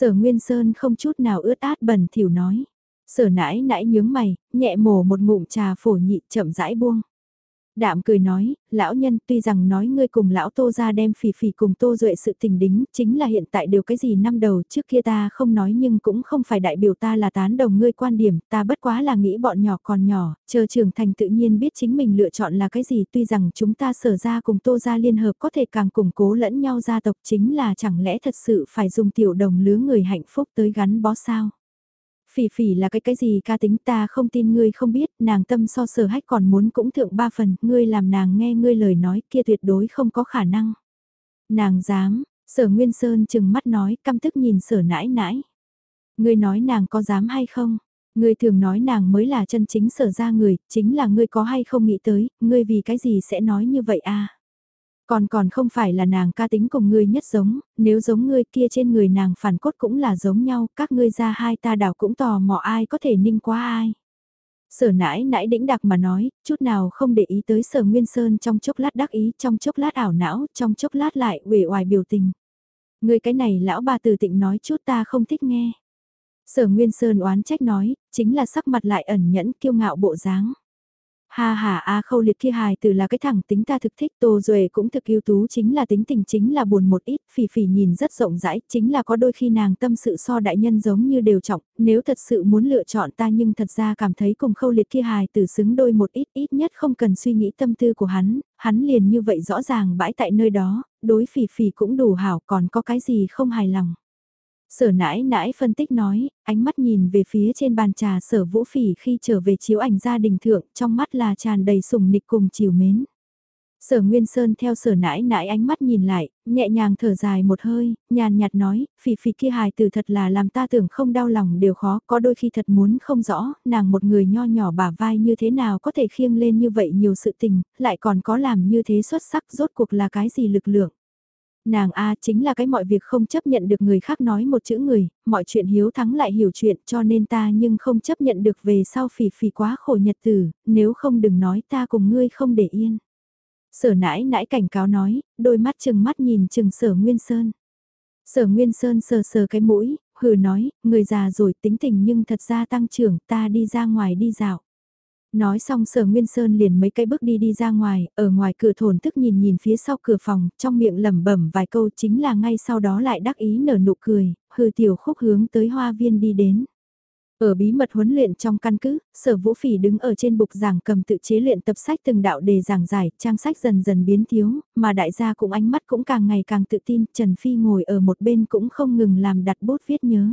Sở Nguyên Sơn không chút nào ướt át bẩn thỉu nói. Sở nãi nãi nhướng mày, nhẹ mổ một ngụm trà phổ nhị chậm rãi buông. Đạm cười nói, lão nhân tuy rằng nói ngươi cùng lão tô ra đem phỉ phỉ cùng tô duệ sự tình đính, chính là hiện tại đều cái gì năm đầu trước kia ta không nói nhưng cũng không phải đại biểu ta là tán đồng ngươi quan điểm, ta bất quá là nghĩ bọn nhỏ còn nhỏ, chờ trưởng thành tự nhiên biết chính mình lựa chọn là cái gì tuy rằng chúng ta sở ra cùng tô ra liên hợp có thể càng củng cố lẫn nhau gia tộc chính là chẳng lẽ thật sự phải dùng tiểu đồng lứa người hạnh phúc tới gắn bó sao. Phỉ phỉ là cái cái gì ca tính ta không tin ngươi không biết, nàng tâm so sở hách còn muốn cũng thượng ba phần, ngươi làm nàng nghe ngươi lời nói kia tuyệt đối không có khả năng. Nàng dám, sở Nguyên Sơn chừng mắt nói căm tức nhìn sở nãi nãi. Ngươi nói nàng có dám hay không? Ngươi thường nói nàng mới là chân chính sở ra người, chính là ngươi có hay không nghĩ tới, ngươi vì cái gì sẽ nói như vậy à? Còn còn không phải là nàng ca tính cùng ngươi nhất giống, nếu giống ngươi kia trên người nàng phản cốt cũng là giống nhau, các ngươi ra hai ta đảo cũng tò mò ai có thể ninh qua ai. Sở nãi nãi đĩnh đặc mà nói, chút nào không để ý tới sở Nguyên Sơn trong chốc lát đắc ý, trong chốc lát ảo não, trong chốc lát lại uể oải biểu tình. Ngươi cái này lão bà từ tịnh nói chút ta không thích nghe. Sở Nguyên Sơn oán trách nói, chính là sắc mặt lại ẩn nhẫn kiêu ngạo bộ dáng. Ha ha a khâu liệt kia hài từ là cái thẳng tính ta thực thích Tô Duệ cũng thực yêu tú chính là tính tình chính là buồn một ít, phỉ phỉ nhìn rất rộng rãi, chính là có đôi khi nàng tâm sự so đại nhân giống như đều trọng, nếu thật sự muốn lựa chọn ta nhưng thật ra cảm thấy cùng khâu liệt kia hài từ xứng đôi một ít ít nhất không cần suy nghĩ tâm tư của hắn, hắn liền như vậy rõ ràng bãi tại nơi đó, đối phỉ phỉ cũng đủ hảo còn có cái gì không hài lòng. Sở nãi nãi phân tích nói, ánh mắt nhìn về phía trên bàn trà sở vũ phỉ khi trở về chiếu ảnh gia đình thượng, trong mắt là tràn đầy sùng nịch cùng chiều mến. Sở Nguyên Sơn theo sở nãi nãi ánh mắt nhìn lại, nhẹ nhàng thở dài một hơi, nhàn nhạt nói, phỉ phỉ kia hài từ thật là làm ta tưởng không đau lòng đều khó, có đôi khi thật muốn không rõ, nàng một người nho nhỏ bả vai như thế nào có thể khiêng lên như vậy nhiều sự tình, lại còn có làm như thế xuất sắc rốt cuộc là cái gì lực lượng. Nàng A chính là cái mọi việc không chấp nhận được người khác nói một chữ người, mọi chuyện hiếu thắng lại hiểu chuyện cho nên ta nhưng không chấp nhận được về sau phỉ phỉ quá khổ nhật tử, nếu không đừng nói ta cùng ngươi không để yên. Sở nãi nãi cảnh cáo nói, đôi mắt chừng mắt nhìn chừng sở Nguyên Sơn. Sở Nguyên Sơn sờ sờ cái mũi, hừ nói, người già rồi tính tình nhưng thật ra tăng trưởng ta đi ra ngoài đi dạo. Nói xong sở Nguyên Sơn liền mấy cái bước đi đi ra ngoài, ở ngoài cửa thổn thức nhìn nhìn phía sau cửa phòng, trong miệng lẩm bẩm vài câu chính là ngay sau đó lại đắc ý nở nụ cười, hư tiểu khúc hướng tới hoa viên đi đến. Ở bí mật huấn luyện trong căn cứ, sở vũ phỉ đứng ở trên bục giảng cầm tự chế luyện tập sách từng đạo đề giảng giải, trang sách dần dần biến thiếu, mà đại gia cũng ánh mắt cũng càng ngày càng tự tin, Trần Phi ngồi ở một bên cũng không ngừng làm đặt bút viết nhớ.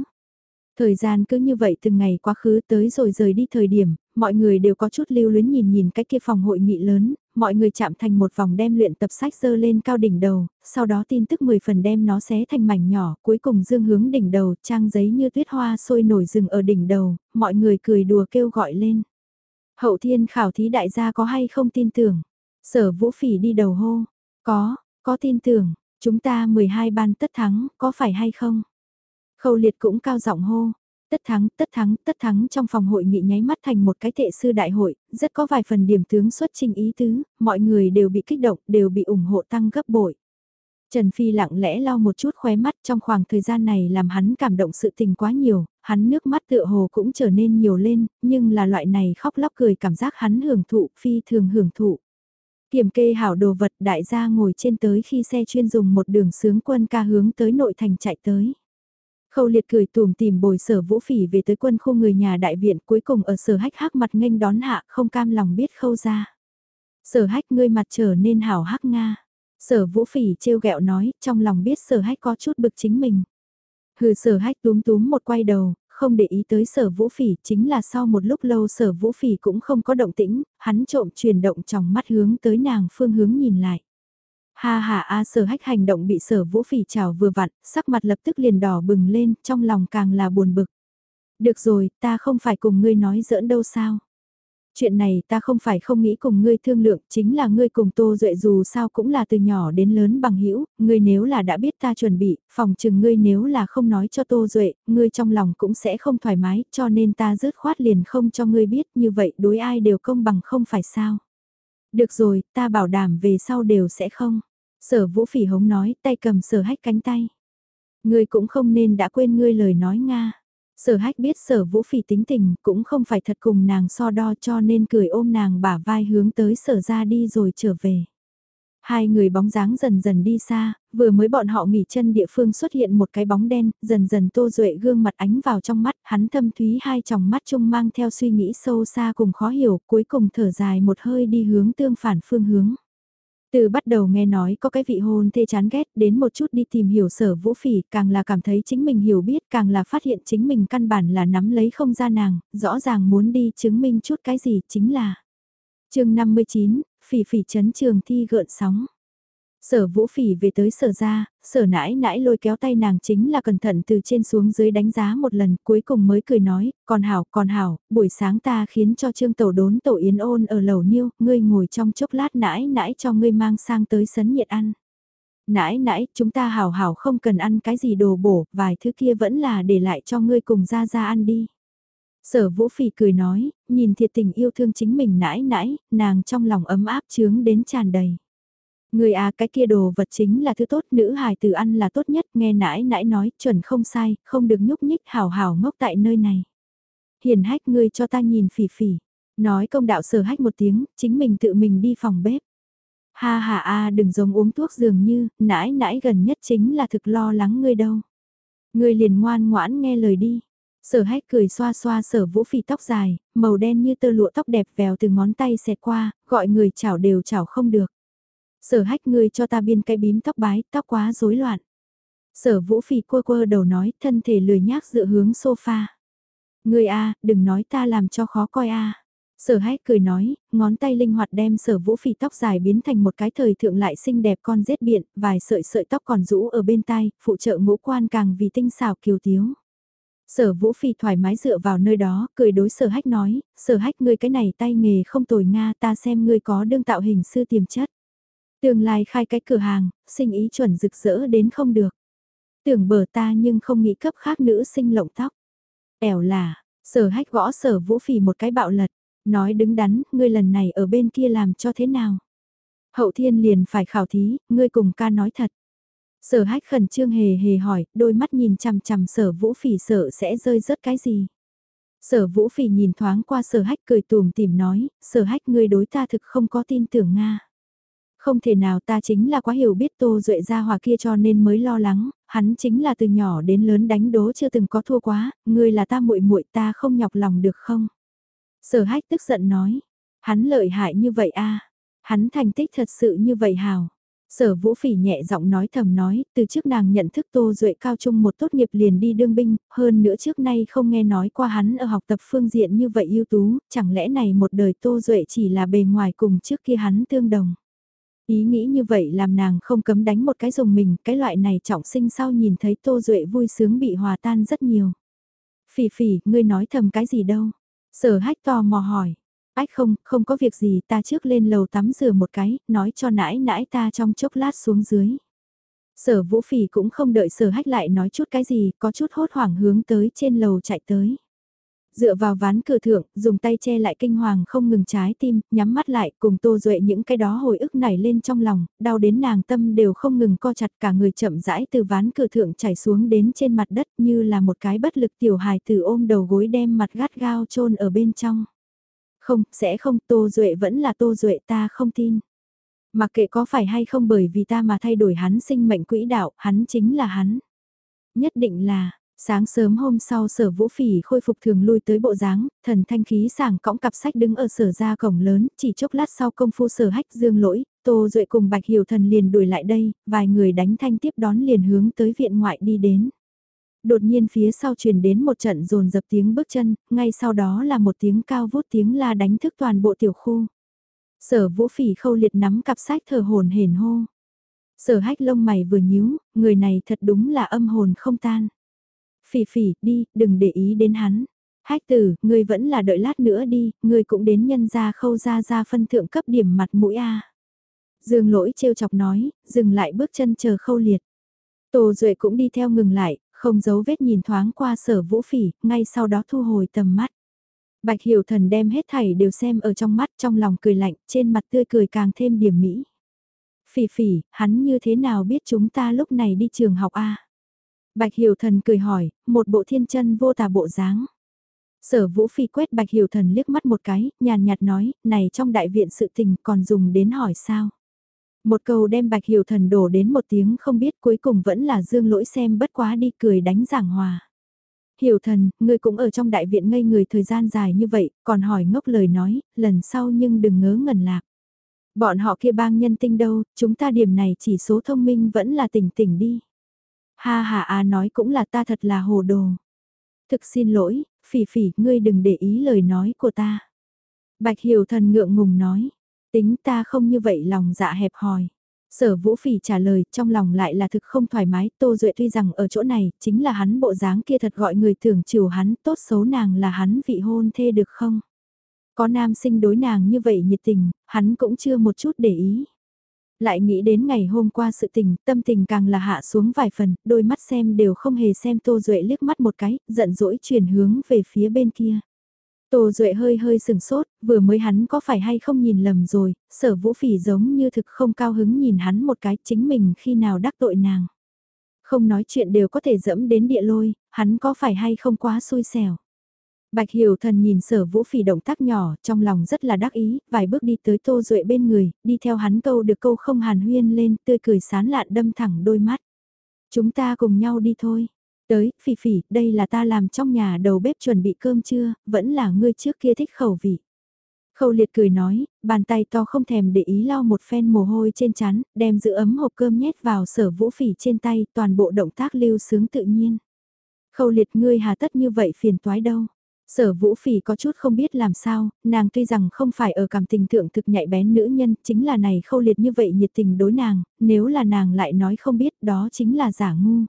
Thời gian cứ như vậy từng ngày quá khứ tới rồi rời đi thời điểm, mọi người đều có chút lưu luyến nhìn nhìn cái kia phòng hội nghị lớn, mọi người chạm thành một vòng đem luyện tập sách dơ lên cao đỉnh đầu, sau đó tin tức 10 phần đem nó xé thành mảnh nhỏ, cuối cùng dương hướng đỉnh đầu, trang giấy như tuyết hoa sôi nổi rừng ở đỉnh đầu, mọi người cười đùa kêu gọi lên. Hậu thiên khảo thí đại gia có hay không tin tưởng? Sở vũ phỉ đi đầu hô. Có, có tin tưởng, chúng ta 12 ban tất thắng, có phải hay không? Khâu liệt cũng cao giọng hô, tất thắng, tất thắng, tất thắng trong phòng hội nghị nháy mắt thành một cái tệ sư đại hội, rất có vài phần điểm tướng xuất trình ý tứ, mọi người đều bị kích động, đều bị ủng hộ tăng gấp bội. Trần Phi lặng lẽ lau một chút khóe mắt trong khoảng thời gian này làm hắn cảm động sự tình quá nhiều, hắn nước mắt tựa hồ cũng trở nên nhiều lên, nhưng là loại này khóc lóc cười cảm giác hắn hưởng thụ, Phi thường hưởng thụ. Kiểm kê hảo đồ vật đại gia ngồi trên tới khi xe chuyên dùng một đường sướng quân ca hướng tới nội thành chạy tới. Khâu liệt cười tùm tìm bồi sở vũ phỉ về tới quân khu người nhà đại viện cuối cùng ở sở hách hắc mặt nghênh đón hạ không cam lòng biết khâu ra. Sở hách ngươi mặt trở nên hảo hắc Nga. Sở vũ phỉ trêu ghẹo nói trong lòng biết sở hách có chút bực chính mình. Hừ sở hách túm túm một quay đầu, không để ý tới sở vũ phỉ chính là sau một lúc lâu sở vũ phỉ cũng không có động tĩnh, hắn trộm chuyển động trong mắt hướng tới nàng phương hướng nhìn lại. Ha ha a sở hách hành động bị sở vũ phỉ trào vừa vặn, sắc mặt lập tức liền đỏ bừng lên, trong lòng càng là buồn bực. Được rồi, ta không phải cùng ngươi nói giỡn đâu sao. Chuyện này ta không phải không nghĩ cùng ngươi thương lượng, chính là ngươi cùng Tô Duệ dù sao cũng là từ nhỏ đến lớn bằng hữu ngươi nếu là đã biết ta chuẩn bị, phòng chừng ngươi nếu là không nói cho Tô Duệ, ngươi trong lòng cũng sẽ không thoải mái, cho nên ta rớt khoát liền không cho ngươi biết, như vậy đối ai đều công bằng không phải sao. Được rồi, ta bảo đảm về sau đều sẽ không. Sở vũ phỉ hống nói, tay cầm sở hách cánh tay. Ngươi cũng không nên đã quên ngươi lời nói Nga. Sở hách biết sở vũ phỉ tính tình, cũng không phải thật cùng nàng so đo cho nên cười ôm nàng bả vai hướng tới sở ra đi rồi trở về. Hai người bóng dáng dần dần đi xa, vừa mới bọn họ nghỉ chân địa phương xuất hiện một cái bóng đen, dần dần tô duệ gương mặt ánh vào trong mắt, hắn thâm thúy hai tròng mắt chung mang theo suy nghĩ sâu xa cùng khó hiểu, cuối cùng thở dài một hơi đi hướng tương phản phương hướng. Từ bắt đầu nghe nói có cái vị hôn thê chán ghét đến một chút đi tìm hiểu sở vũ phỉ càng là cảm thấy chính mình hiểu biết càng là phát hiện chính mình căn bản là nắm lấy không ra nàng, rõ ràng muốn đi chứng minh chút cái gì chính là. chương 59, phỉ phỉ chấn trường thi gợn sóng. Sở vũ phỉ về tới sở ra, sở nãi nãi lôi kéo tay nàng chính là cẩn thận từ trên xuống dưới đánh giá một lần cuối cùng mới cười nói, còn hảo, còn hảo, buổi sáng ta khiến cho trương tổ đốn tổ yến ôn ở lầu niêu, ngươi ngồi trong chốc lát nãi nãi cho ngươi mang sang tới sấn nhiệt ăn. Nãi nãi, chúng ta hảo hảo không cần ăn cái gì đồ bổ, vài thứ kia vẫn là để lại cho ngươi cùng ra ra ăn đi. Sở vũ phỉ cười nói, nhìn thiệt tình yêu thương chính mình nãi nãi, nàng trong lòng ấm áp chướng đến tràn đầy. Người à cái kia đồ vật chính là thứ tốt, nữ hài từ ăn là tốt nhất, nghe nãi nãi nói, chuẩn không sai, không được nhúc nhích hào hào ngốc tại nơi này. Hiền hách ngươi cho ta nhìn phỉ phỉ, nói công đạo sở hách một tiếng, chính mình tự mình đi phòng bếp. Ha ha a đừng giống uống thuốc dường như, nãi nãi gần nhất chính là thực lo lắng ngươi đâu. Ngươi liền ngoan ngoãn nghe lời đi. Sở hách cười xoa xoa sở vũ phì tóc dài, màu đen như tơ lụa tóc đẹp vèo từ ngón tay xẹt qua, gọi người chảo đều chảo không được. Sở hách người cho ta biên cái bím tóc bái, tóc quá rối loạn. Sở vũ phì quơ quơ đầu nói, thân thể lười nhác dựa hướng sofa. người a, đừng nói ta làm cho khó coi a. Sở hách cười nói, ngón tay linh hoạt đem sở vũ phì tóc dài biến thành một cái thời thượng lại xinh đẹp con rết biện, vài sợi sợi tóc còn rũ ở bên tai, phụ trợ ngũ quan càng vì tinh xảo kiều tiếu. Sở vũ phì thoải mái dựa vào nơi đó, cười đối sở hách nói, sở hách ngươi cái này tay nghề không tồi Nga ta xem ngươi có đương tạo hình sư tiềm chất. Tương lai khai cái cửa hàng, sinh ý chuẩn rực rỡ đến không được. Tưởng bờ ta nhưng không nghĩ cấp khác nữ sinh lộng tóc. Ẻo là, sở hách gõ sở vũ Phi một cái bạo lật, nói đứng đắn, ngươi lần này ở bên kia làm cho thế nào. Hậu thiên liền phải khảo thí, ngươi cùng ca nói thật. Sở hách khẩn trương hề hề hỏi, đôi mắt nhìn chằm chằm sở vũ phỉ sợ sẽ rơi rớt cái gì. Sở vũ phỉ nhìn thoáng qua sở hách cười tùm tìm nói, sở hách người đối ta thực không có tin tưởng Nga. Không thể nào ta chính là quá hiểu biết Tô Duệ ra hòa kia cho nên mới lo lắng, hắn chính là từ nhỏ đến lớn đánh đố chưa từng có thua quá, ngươi là ta muội muội ta không nhọc lòng được không? Sở hách tức giận nói, hắn lợi hại như vậy a hắn thành tích thật sự như vậy hào. Sở Vũ Phỉ nhẹ giọng nói thầm nói, từ trước nàng nhận thức Tô Duệ cao trung một tốt nghiệp liền đi đương binh, hơn nữa trước nay không nghe nói qua hắn ở học tập phương diện như vậy ưu tú, chẳng lẽ này một đời Tô Duệ chỉ là bề ngoài cùng trước kia hắn tương đồng. Ý nghĩ như vậy làm nàng không cấm đánh một cái dùng mình, cái loại này trọng sinh sau nhìn thấy Tô Duệ vui sướng bị hòa tan rất nhiều. Phỉ phỉ, ngươi nói thầm cái gì đâu? Sở hách to mò hỏi. Ách không, không có việc gì ta trước lên lầu tắm rửa một cái, nói cho nãi nãi ta trong chốc lát xuống dưới. Sở vũ phỉ cũng không đợi sở hách lại nói chút cái gì, có chút hốt hoảng hướng tới trên lầu chạy tới. Dựa vào ván cửa thượng, dùng tay che lại kinh hoàng không ngừng trái tim, nhắm mắt lại cùng tô duệ những cái đó hồi ức nảy lên trong lòng, đau đến nàng tâm đều không ngừng co chặt cả người chậm rãi từ ván cửa thượng chảy xuống đến trên mặt đất như là một cái bất lực tiểu hài từ ôm đầu gối đem mặt gắt gao chôn ở bên trong. Không, sẽ không, Tô Duệ vẫn là Tô Duệ ta không tin. Mặc kệ có phải hay không bởi vì ta mà thay đổi hắn sinh mệnh quỹ đạo, hắn chính là hắn. Nhất định là, sáng sớm hôm sau sở vũ phỉ khôi phục thường lui tới bộ dáng, thần thanh khí sảng cõng cặp sách đứng ở sở ra cổng lớn, chỉ chốc lát sau công phu sở hách dương lỗi, Tô Duệ cùng Bạch Hiểu Thần liền đuổi lại đây, vài người đánh thanh tiếp đón liền hướng tới viện ngoại đi đến đột nhiên phía sau truyền đến một trận rồn dập tiếng bước chân, ngay sau đó là một tiếng cao vút tiếng la đánh thức toàn bộ tiểu khu. Sở vũ phỉ khâu liệt nắm cặp sách thờ hồn hển hô. Sở hách lông mày vừa nhíu, người này thật đúng là âm hồn không tan. Phỉ phỉ, đi, đừng để ý đến hắn. Hách tử, ngươi vẫn là đợi lát nữa đi, ngươi cũng đến nhân ra khâu ra ra phân thượng cấp điểm mặt mũi a. Dương lỗi trêu chọc nói, dừng lại bước chân chờ khâu liệt. Tô Duệ cũng đi theo ngừng lại, không giấu vết nhìn thoáng qua sở vũ phỉ, ngay sau đó thu hồi tầm mắt. Bạch hiểu thần đem hết thảy đều xem ở trong mắt trong lòng cười lạnh, trên mặt tươi cười càng thêm điểm mỹ. Phỉ phỉ, hắn như thế nào biết chúng ta lúc này đi trường học a Bạch hiểu thần cười hỏi, một bộ thiên chân vô tà bộ dáng. Sở vũ phi quét bạch hiểu thần liếc mắt một cái, nhàn nhạt nói, này trong đại viện sự tình còn dùng đến hỏi sao. Một câu đem bạch hiểu thần đổ đến một tiếng không biết cuối cùng vẫn là dương lỗi xem bất quá đi cười đánh giảng hòa. Hiểu thần, ngươi cũng ở trong đại viện ngây người thời gian dài như vậy, còn hỏi ngốc lời nói, lần sau nhưng đừng ngớ ngẩn lạc. Bọn họ kia bang nhân tinh đâu, chúng ta điểm này chỉ số thông minh vẫn là tỉnh tỉnh đi. Ha ha à nói cũng là ta thật là hồ đồ. Thực xin lỗi, phỉ phỉ, ngươi đừng để ý lời nói của ta. Bạch hiểu thần ngượng ngùng nói, Tính ta không như vậy lòng dạ hẹp hòi. Sở Vũ Phỉ trả lời, trong lòng lại là thực không thoải mái, Tô Duệ tuy rằng ở chỗ này, chính là hắn bộ dáng kia thật gọi người tưởng chiều hắn, tốt xấu nàng là hắn vị hôn thê được không? Có nam sinh đối nàng như vậy nhiệt tình, hắn cũng chưa một chút để ý. Lại nghĩ đến ngày hôm qua sự tình, tâm tình càng là hạ xuống vài phần, đôi mắt xem đều không hề xem Tô Duệ liếc mắt một cái, giận dỗi chuyển hướng về phía bên kia. Tô Duệ hơi hơi sừng sốt, vừa mới hắn có phải hay không nhìn lầm rồi, sở vũ phỉ giống như thực không cao hứng nhìn hắn một cái chính mình khi nào đắc tội nàng. Không nói chuyện đều có thể dẫm đến địa lôi, hắn có phải hay không quá xui xẻo. Bạch Hiểu Thần nhìn sở vũ phỉ động tác nhỏ, trong lòng rất là đắc ý, vài bước đi tới Tô Duệ bên người, đi theo hắn câu được câu không hàn huyên lên, tươi cười sán lạn đâm thẳng đôi mắt. Chúng ta cùng nhau đi thôi. Tới, phỉ phỉ, đây là ta làm trong nhà đầu bếp chuẩn bị cơm trưa, vẫn là ngươi trước kia thích khẩu vị. Khâu liệt cười nói, bàn tay to không thèm để ý lau một phen mồ hôi trên chán, đem giữ ấm hộp cơm nhét vào sở vũ phỉ trên tay, toàn bộ động tác lưu sướng tự nhiên. Khâu liệt ngươi hà tất như vậy phiền toái đâu. Sở vũ phỉ có chút không biết làm sao, nàng tuy rằng không phải ở cảm tình thượng thực nhạy bén nữ nhân, chính là này khâu liệt như vậy nhiệt tình đối nàng, nếu là nàng lại nói không biết đó chính là giả ngu.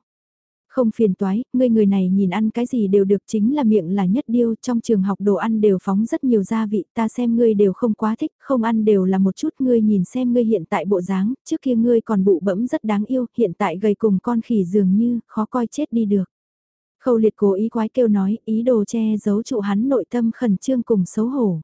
Không phiền toái, ngươi người này nhìn ăn cái gì đều được chính là miệng là nhất điêu, trong trường học đồ ăn đều phóng rất nhiều gia vị, ta xem ngươi đều không quá thích, không ăn đều là một chút, ngươi nhìn xem ngươi hiện tại bộ dáng, trước kia ngươi còn bụ bẫm rất đáng yêu, hiện tại gầy cùng con khỉ dường như, khó coi chết đi được. Khâu liệt cố ý quái kêu nói, ý đồ che giấu trụ hắn nội tâm khẩn trương cùng xấu hổ.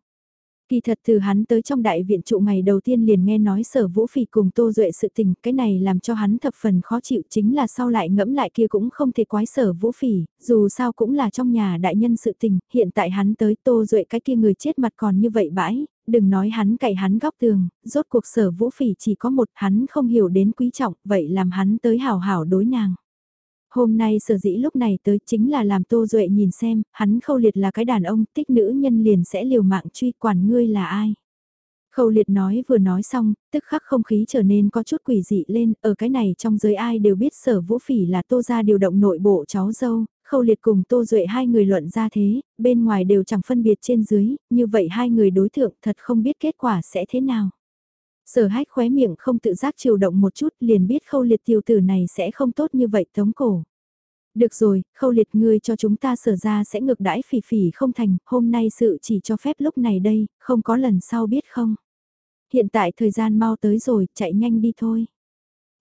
Kỳ thật từ hắn tới trong đại viện trụ ngày đầu tiên liền nghe nói sở vũ phỉ cùng tô duệ sự tình, cái này làm cho hắn thập phần khó chịu chính là sau lại ngẫm lại kia cũng không thể quái sở vũ phỉ, dù sao cũng là trong nhà đại nhân sự tình, hiện tại hắn tới tô duệ cái kia người chết mặt còn như vậy bãi, đừng nói hắn cậy hắn góc tường, rốt cuộc sở vũ phỉ chỉ có một hắn không hiểu đến quý trọng, vậy làm hắn tới hào hảo đối nàng. Hôm nay sở dĩ lúc này tới chính là làm Tô Duệ nhìn xem, hắn khâu liệt là cái đàn ông, tích nữ nhân liền sẽ liều mạng truy quản ngươi là ai. Khâu liệt nói vừa nói xong, tức khắc không khí trở nên có chút quỷ dị lên, ở cái này trong giới ai đều biết sở vũ phỉ là tô ra điều động nội bộ cháu dâu, khâu liệt cùng tô duệ hai người luận ra thế, bên ngoài đều chẳng phân biệt trên dưới, như vậy hai người đối thượng thật không biết kết quả sẽ thế nào. Sở hách khóe miệng không tự giác chiều động một chút liền biết khâu liệt tiểu tử này sẽ không tốt như vậy tống cổ. Được rồi, khâu liệt ngươi cho chúng ta sở ra sẽ ngược đãi phỉ phỉ không thành, hôm nay sự chỉ cho phép lúc này đây, không có lần sau biết không. Hiện tại thời gian mau tới rồi, chạy nhanh đi thôi.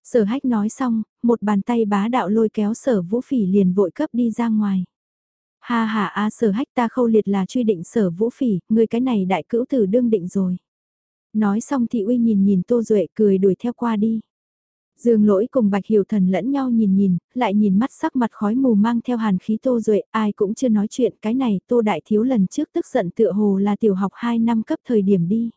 Sở hách nói xong, một bàn tay bá đạo lôi kéo sở vũ phỉ liền vội cấp đi ra ngoài. Ha ha a sở hách ta khâu liệt là truy định sở vũ phỉ, người cái này đại cữu tử đương định rồi. Nói xong thì uy nhìn nhìn tô duệ cười đuổi theo qua đi. Dương lỗi cùng bạch hiểu thần lẫn nhau nhìn nhìn, lại nhìn mắt sắc mặt khói mù mang theo hàn khí tô duệ, ai cũng chưa nói chuyện cái này tô đại thiếu lần trước tức giận tựa hồ là tiểu học 2 năm cấp thời điểm đi.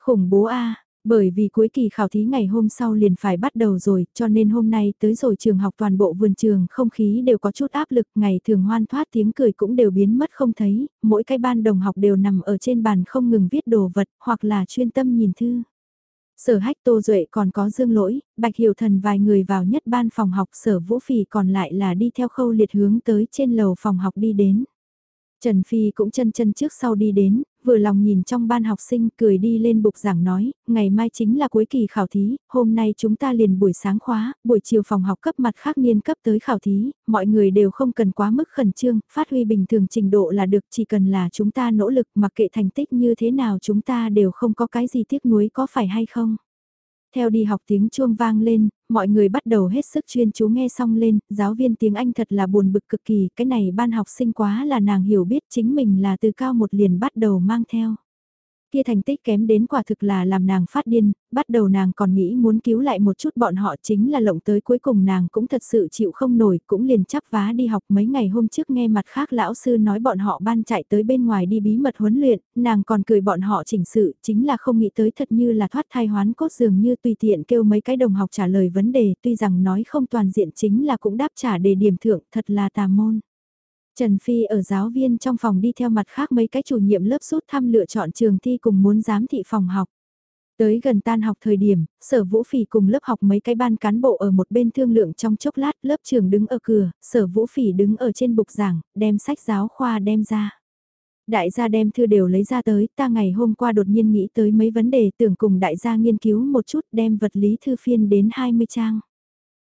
Khủng bố a bởi vì cuối kỳ khảo thí ngày hôm sau liền phải bắt đầu rồi, cho nên hôm nay tới rồi trường học toàn bộ vườn trường không khí đều có chút áp lực, ngày thường hoan thoát tiếng cười cũng đều biến mất không thấy, mỗi cái ban đồng học đều nằm ở trên bàn không ngừng viết đồ vật, hoặc là chuyên tâm nhìn thư. Sở hách Tô Duệ còn có dương lỗi, Bạch Hiểu Thần vài người vào nhất ban phòng học sở vũ phì còn lại là đi theo khâu liệt hướng tới trên lầu phòng học đi đến. Trần Phi cũng chân chân trước sau đi đến, vừa lòng nhìn trong ban học sinh cười đi lên bục giảng nói, ngày mai chính là cuối kỳ khảo thí, hôm nay chúng ta liền buổi sáng khóa, buổi chiều phòng học cấp mặt khác niên cấp tới khảo thí, mọi người đều không cần quá mức khẩn trương, phát huy bình thường trình độ là được chỉ cần là chúng ta nỗ lực mặc kệ thành tích như thế nào chúng ta đều không có cái gì tiếc nuối có phải hay không. Theo đi học tiếng chuông vang lên, mọi người bắt đầu hết sức chuyên chú nghe xong lên, giáo viên tiếng Anh thật là buồn bực cực kỳ, cái này ban học sinh quá là nàng hiểu biết chính mình là từ cao một liền bắt đầu mang theo. Kia thành tích kém đến quả thực là làm nàng phát điên, bắt đầu nàng còn nghĩ muốn cứu lại một chút bọn họ chính là lộng tới cuối cùng nàng cũng thật sự chịu không nổi, cũng liền chắp vá đi học mấy ngày hôm trước nghe mặt khác lão sư nói bọn họ ban chạy tới bên ngoài đi bí mật huấn luyện, nàng còn cười bọn họ chỉnh sự, chính là không nghĩ tới thật như là thoát thai hoán cốt dường như tùy tiện kêu mấy cái đồng học trả lời vấn đề, tuy rằng nói không toàn diện chính là cũng đáp trả đề điểm thưởng, thật là tà môn. Trần Phi ở giáo viên trong phòng đi theo mặt khác mấy cái chủ nhiệm lớp rút thăm lựa chọn trường thi cùng muốn giám thị phòng học. Tới gần tan học thời điểm, sở vũ phỉ cùng lớp học mấy cái ban cán bộ ở một bên thương lượng trong chốc lát lớp trường đứng ở cửa, sở vũ phỉ đứng ở trên bục giảng, đem sách giáo khoa đem ra. Đại gia đem thư đều lấy ra tới, ta ngày hôm qua đột nhiên nghĩ tới mấy vấn đề tưởng cùng đại gia nghiên cứu một chút đem vật lý thư phiên đến 20 trang.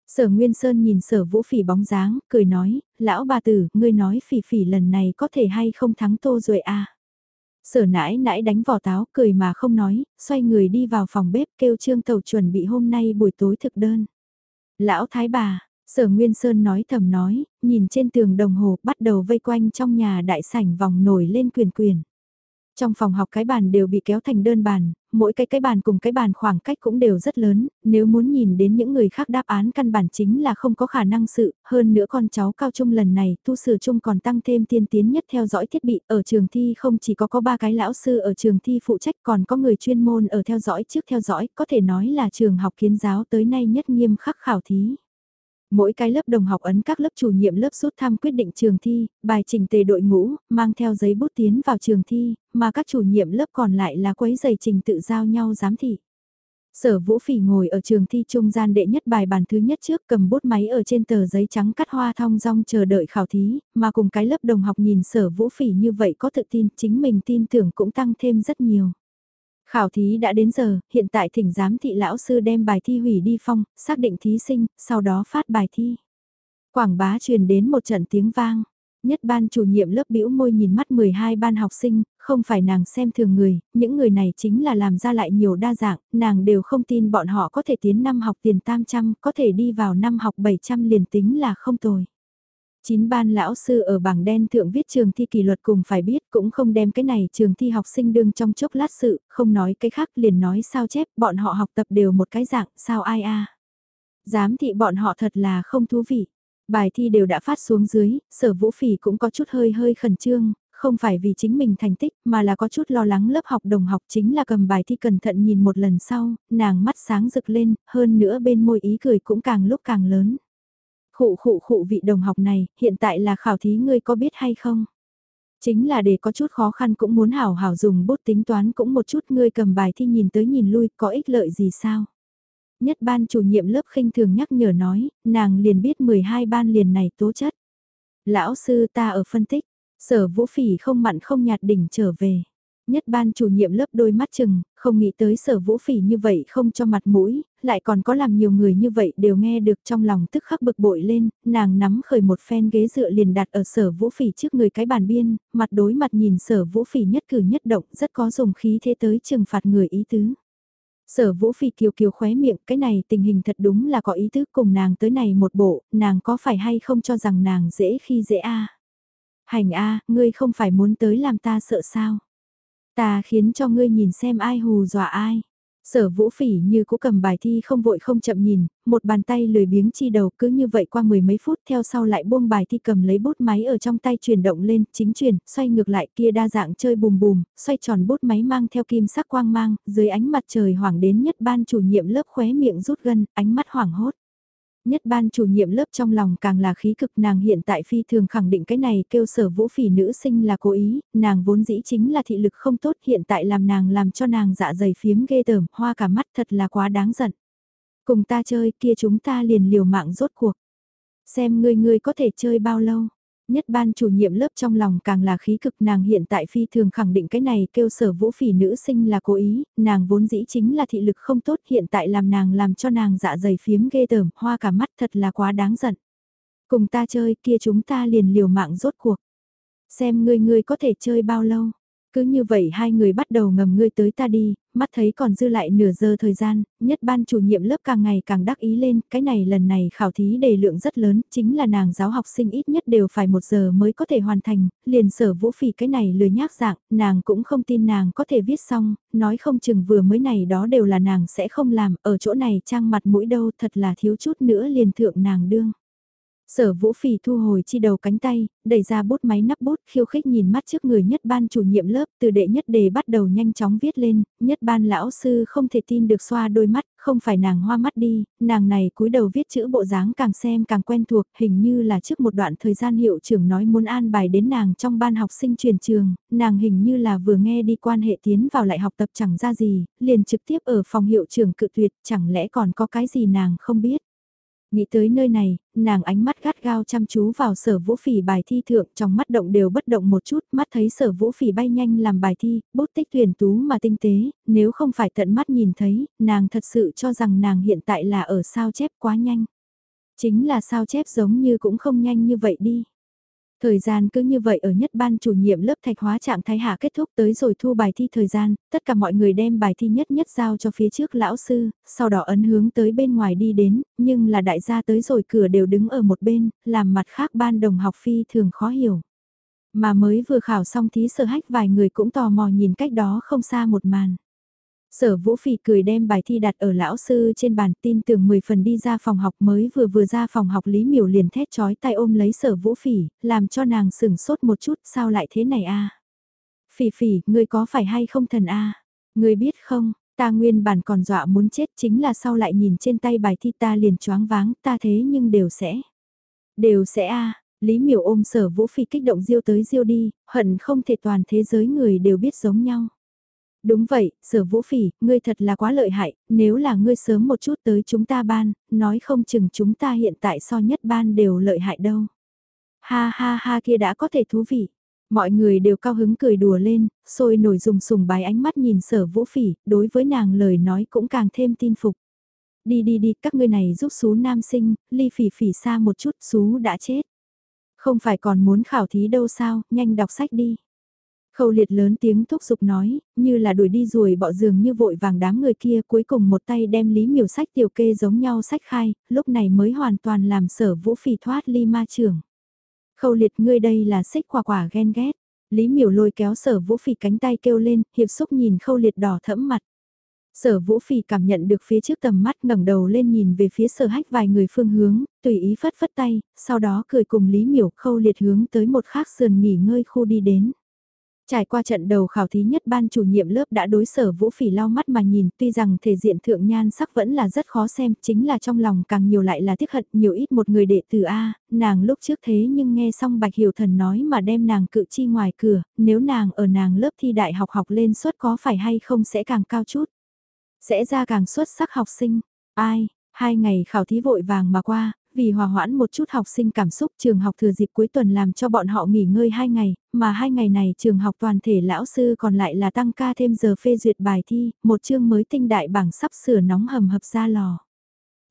Sở Nguyên Sơn nhìn sở vũ phỉ bóng dáng, cười nói, lão bà tử, ngươi nói phỉ phỉ lần này có thể hay không thắng tô rồi à. Sở nãi nãi đánh vỏ táo, cười mà không nói, xoay người đi vào phòng bếp kêu trương tàu chuẩn bị hôm nay buổi tối thực đơn. Lão thái bà, sở Nguyên Sơn nói thầm nói, nhìn trên tường đồng hồ bắt đầu vây quanh trong nhà đại sảnh vòng nổi lên quyền quyền. Trong phòng học cái bàn đều bị kéo thành đơn bàn, mỗi cái cái bàn cùng cái bàn khoảng cách cũng đều rất lớn, nếu muốn nhìn đến những người khác đáp án căn bản chính là không có khả năng sự, hơn nữa con cháu cao trung lần này tu sửa chung còn tăng thêm tiên tiến nhất theo dõi thiết bị, ở trường thi không chỉ có có ba cái lão sư ở trường thi phụ trách còn có người chuyên môn ở theo dõi trước theo dõi, có thể nói là trường học kiến giáo tới nay nhất nghiêm khắc khảo thí. Mỗi cái lớp đồng học ấn các lớp chủ nhiệm lớp rút thăm quyết định trường thi, bài trình tề đội ngũ, mang theo giấy bút tiến vào trường thi, mà các chủ nhiệm lớp còn lại là quấy giày trình tự giao nhau giám thị. Sở Vũ Phỉ ngồi ở trường thi trung gian đệ nhất bài bản thứ nhất trước cầm bút máy ở trên tờ giấy trắng cắt hoa thong rong chờ đợi khảo thí, mà cùng cái lớp đồng học nhìn Sở Vũ Phỉ như vậy có tự tin, chính mình tin tưởng cũng tăng thêm rất nhiều. Khảo thí đã đến giờ, hiện tại thỉnh giám thị lão sư đem bài thi hủy đi phong, xác định thí sinh, sau đó phát bài thi. Quảng bá truyền đến một trận tiếng vang. Nhất ban chủ nhiệm lớp bĩu môi nhìn mắt 12 ban học sinh, không phải nàng xem thường người, những người này chính là làm ra lại nhiều đa dạng, nàng đều không tin bọn họ có thể tiến năm học tiền tam trăm, có thể đi vào năm học 700 liền tính là không tồi. Chín ban lão sư ở bảng đen thượng viết trường thi kỷ luật cùng phải biết cũng không đem cái này trường thi học sinh đương trong chốc lát sự, không nói cái khác liền nói sao chép, bọn họ học tập đều một cái dạng, sao ai a Giám thị bọn họ thật là không thú vị. Bài thi đều đã phát xuống dưới, sở vũ phỉ cũng có chút hơi hơi khẩn trương, không phải vì chính mình thành tích mà là có chút lo lắng lớp học đồng học chính là cầm bài thi cẩn thận nhìn một lần sau, nàng mắt sáng rực lên, hơn nữa bên môi ý cười cũng càng lúc càng lớn. Khụ khụ khụ vị đồng học này, hiện tại là khảo thí ngươi có biết hay không? Chính là để có chút khó khăn cũng muốn hảo hảo dùng bút tính toán cũng một chút ngươi cầm bài thi nhìn tới nhìn lui có ích lợi gì sao? Nhất ban chủ nhiệm lớp khinh thường nhắc nhở nói, nàng liền biết 12 ban liền này tố chất. Lão sư ta ở phân tích, sở vũ phỉ không mặn không nhạt đỉnh trở về. Nhất ban chủ nhiệm lớp đôi mắt chừng, không nghĩ tới sở vũ phỉ như vậy không cho mặt mũi, lại còn có làm nhiều người như vậy đều nghe được trong lòng tức khắc bực bội lên, nàng nắm khởi một phen ghế dựa liền đặt ở sở vũ phỉ trước người cái bàn biên, mặt đối mặt nhìn sở vũ phỉ nhất cử nhất động rất có dùng khí thế tới trừng phạt người ý tứ. Sở vũ phỉ kiều kiều khóe miệng, cái này tình hình thật đúng là có ý tứ cùng nàng tới này một bộ, nàng có phải hay không cho rằng nàng dễ khi dễ a Hành a ngươi không phải muốn tới làm ta sợ sao? Ta khiến cho ngươi nhìn xem ai hù dọa ai. Sở vũ phỉ như cũ cầm bài thi không vội không chậm nhìn, một bàn tay lười biếng chi đầu cứ như vậy qua mười mấy phút theo sau lại buông bài thi cầm lấy bút máy ở trong tay chuyển động lên, chính chuyển, xoay ngược lại kia đa dạng chơi bùm bùm, xoay tròn bút máy mang theo kim sắc quang mang, dưới ánh mặt trời hoảng đến nhất ban chủ nhiệm lớp khóe miệng rút gân, ánh mắt hoảng hốt. Nhất ban chủ nhiệm lớp trong lòng càng là khí cực nàng hiện tại phi thường khẳng định cái này kêu sở vũ phỉ nữ sinh là cố ý, nàng vốn dĩ chính là thị lực không tốt hiện tại làm nàng làm cho nàng dạ dày phiếm ghê tởm, hoa cả mắt thật là quá đáng giận. Cùng ta chơi kia chúng ta liền liều mạng rốt cuộc. Xem ngươi ngươi có thể chơi bao lâu. Nhất ban chủ nhiệm lớp trong lòng càng là khí cực nàng hiện tại phi thường khẳng định cái này kêu sở vũ phỉ nữ sinh là cố ý, nàng vốn dĩ chính là thị lực không tốt hiện tại làm nàng làm cho nàng dạ dày phiếm ghê tởm, hoa cả mắt thật là quá đáng giận. Cùng ta chơi kia chúng ta liền liều mạng rốt cuộc. Xem ngươi ngươi có thể chơi bao lâu. Cứ như vậy hai người bắt đầu ngầm ngươi tới ta đi, mắt thấy còn dư lại nửa giờ thời gian, nhất ban chủ nhiệm lớp càng ngày càng đắc ý lên, cái này lần này khảo thí đề lượng rất lớn, chính là nàng giáo học sinh ít nhất đều phải một giờ mới có thể hoàn thành, liền sở vũ phỉ cái này lười nhác dạng, nàng cũng không tin nàng có thể viết xong, nói không chừng vừa mới này đó đều là nàng sẽ không làm, ở chỗ này trang mặt mũi đâu thật là thiếu chút nữa liền thượng nàng đương. Sở vũ phỉ thu hồi chi đầu cánh tay, đẩy ra bút máy nắp bút khiêu khích nhìn mắt trước người nhất ban chủ nhiệm lớp từ đệ nhất đề bắt đầu nhanh chóng viết lên, nhất ban lão sư không thể tin được xoa đôi mắt, không phải nàng hoa mắt đi, nàng này cúi đầu viết chữ bộ dáng càng xem càng quen thuộc, hình như là trước một đoạn thời gian hiệu trưởng nói muốn an bài đến nàng trong ban học sinh truyền trường, nàng hình như là vừa nghe đi quan hệ tiến vào lại học tập chẳng ra gì, liền trực tiếp ở phòng hiệu trưởng cự tuyệt, chẳng lẽ còn có cái gì nàng không biết. Nghĩ tới nơi này, nàng ánh mắt gắt gao chăm chú vào sở vũ phỉ bài thi thượng trong mắt động đều bất động một chút, mắt thấy sở vũ phỉ bay nhanh làm bài thi, bút tích tuyển tú mà tinh tế, nếu không phải tận mắt nhìn thấy, nàng thật sự cho rằng nàng hiện tại là ở sao chép quá nhanh. Chính là sao chép giống như cũng không nhanh như vậy đi. Thời gian cứ như vậy ở nhất ban chủ nhiệm lớp thạch hóa trạng thái hạ kết thúc tới rồi thu bài thi thời gian, tất cả mọi người đem bài thi nhất nhất giao cho phía trước lão sư, sau đó ấn hướng tới bên ngoài đi đến, nhưng là đại gia tới rồi cửa đều đứng ở một bên, làm mặt khác ban đồng học phi thường khó hiểu. Mà mới vừa khảo xong thí sở hách vài người cũng tò mò nhìn cách đó không xa một màn. Sở Vũ Phỉ cười đem bài thi đặt ở lão sư trên bàn tin tưởng 10 phần đi ra phòng học mới vừa vừa ra phòng học Lý Miểu liền thét chói tay ôm lấy sở Vũ Phỉ, làm cho nàng sửng sốt một chút sao lại thế này a Phỉ phỉ, ngươi có phải hay không thần a Ngươi biết không, ta nguyên bản còn dọa muốn chết chính là sau lại nhìn trên tay bài thi ta liền choáng váng ta thế nhưng đều sẽ. Đều sẽ a Lý Miểu ôm sở Vũ Phỉ kích động diêu tới diêu đi, hận không thể toàn thế giới người đều biết giống nhau. Đúng vậy, sở vũ phỉ, ngươi thật là quá lợi hại, nếu là ngươi sớm một chút tới chúng ta ban, nói không chừng chúng ta hiện tại so nhất ban đều lợi hại đâu. Ha ha ha kia đã có thể thú vị. Mọi người đều cao hứng cười đùa lên, sôi nổi dùng sùng bái ánh mắt nhìn sở vũ phỉ, đối với nàng lời nói cũng càng thêm tin phục. Đi đi đi, các ngươi này giúp xú nam sinh, ly phỉ phỉ xa một chút, xú đã chết. Không phải còn muốn khảo thí đâu sao, nhanh đọc sách đi. Khâu liệt lớn tiếng thúc giục nói, như là đuổi đi rồi bọ giường như vội vàng đám người kia cuối cùng một tay đem lý miểu sách tiểu kê giống nhau sách khai, lúc này mới hoàn toàn làm sở vũ phỉ thoát ly ma trường. Khâu liệt ngươi đây là xích quả quả ghen ghét. Lý miểu lôi kéo sở vũ phỉ cánh tay kêu lên, hiệp xúc nhìn khâu liệt đỏ thẫm mặt. Sở vũ phỉ cảm nhận được phía trước tầm mắt ngẩng đầu lên nhìn về phía sở hách vài người phương hướng, tùy ý phất phất tay, sau đó cười cùng Lý miểu khâu liệt hướng tới một khác sườn nghỉ ngơi khu đi đến. Trải qua trận đầu khảo thí nhất ban chủ nhiệm lớp đã đối sở vũ phỉ lau mắt mà nhìn tuy rằng thể diện thượng nhan sắc vẫn là rất khó xem chính là trong lòng càng nhiều lại là tiếc hận nhiều ít một người đệ tử A, nàng lúc trước thế nhưng nghe xong bạch hiểu thần nói mà đem nàng cự chi ngoài cửa, nếu nàng ở nàng lớp thi đại học học lên suất có phải hay không sẽ càng cao chút, sẽ ra càng xuất sắc học sinh, ai, hai ngày khảo thí vội vàng mà qua, vì hòa hoãn một chút học sinh cảm xúc trường học thừa dịp cuối tuần làm cho bọn họ nghỉ ngơi hai ngày, mà hai ngày này trường học toàn thể lão sư còn lại là tăng ca thêm giờ phê duyệt bài thi, một chương mới tinh đại bảng sắp sửa nóng hầm hập ra lò.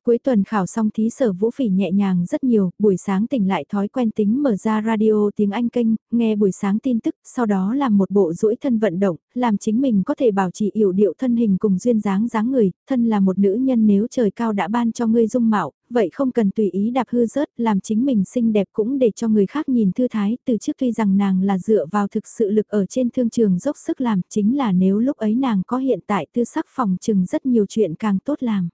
Cuối tuần khảo xong thí sở vũ phỉ nhẹ nhàng rất nhiều, buổi sáng tỉnh lại thói quen tính mở ra radio tiếng Anh kênh, nghe buổi sáng tin tức, sau đó làm một bộ duỗi thân vận động, làm chính mình có thể bảo trì yểu điệu thân hình cùng duyên dáng dáng người, thân là một nữ nhân nếu trời cao đã ban cho ngươi dung mạo, vậy không cần tùy ý đạp hư rớt, làm chính mình xinh đẹp cũng để cho người khác nhìn thư thái, từ trước tuy rằng nàng là dựa vào thực sự lực ở trên thương trường dốc sức làm, chính là nếu lúc ấy nàng có hiện tại tư sắc phòng chừng rất nhiều chuyện càng tốt làm.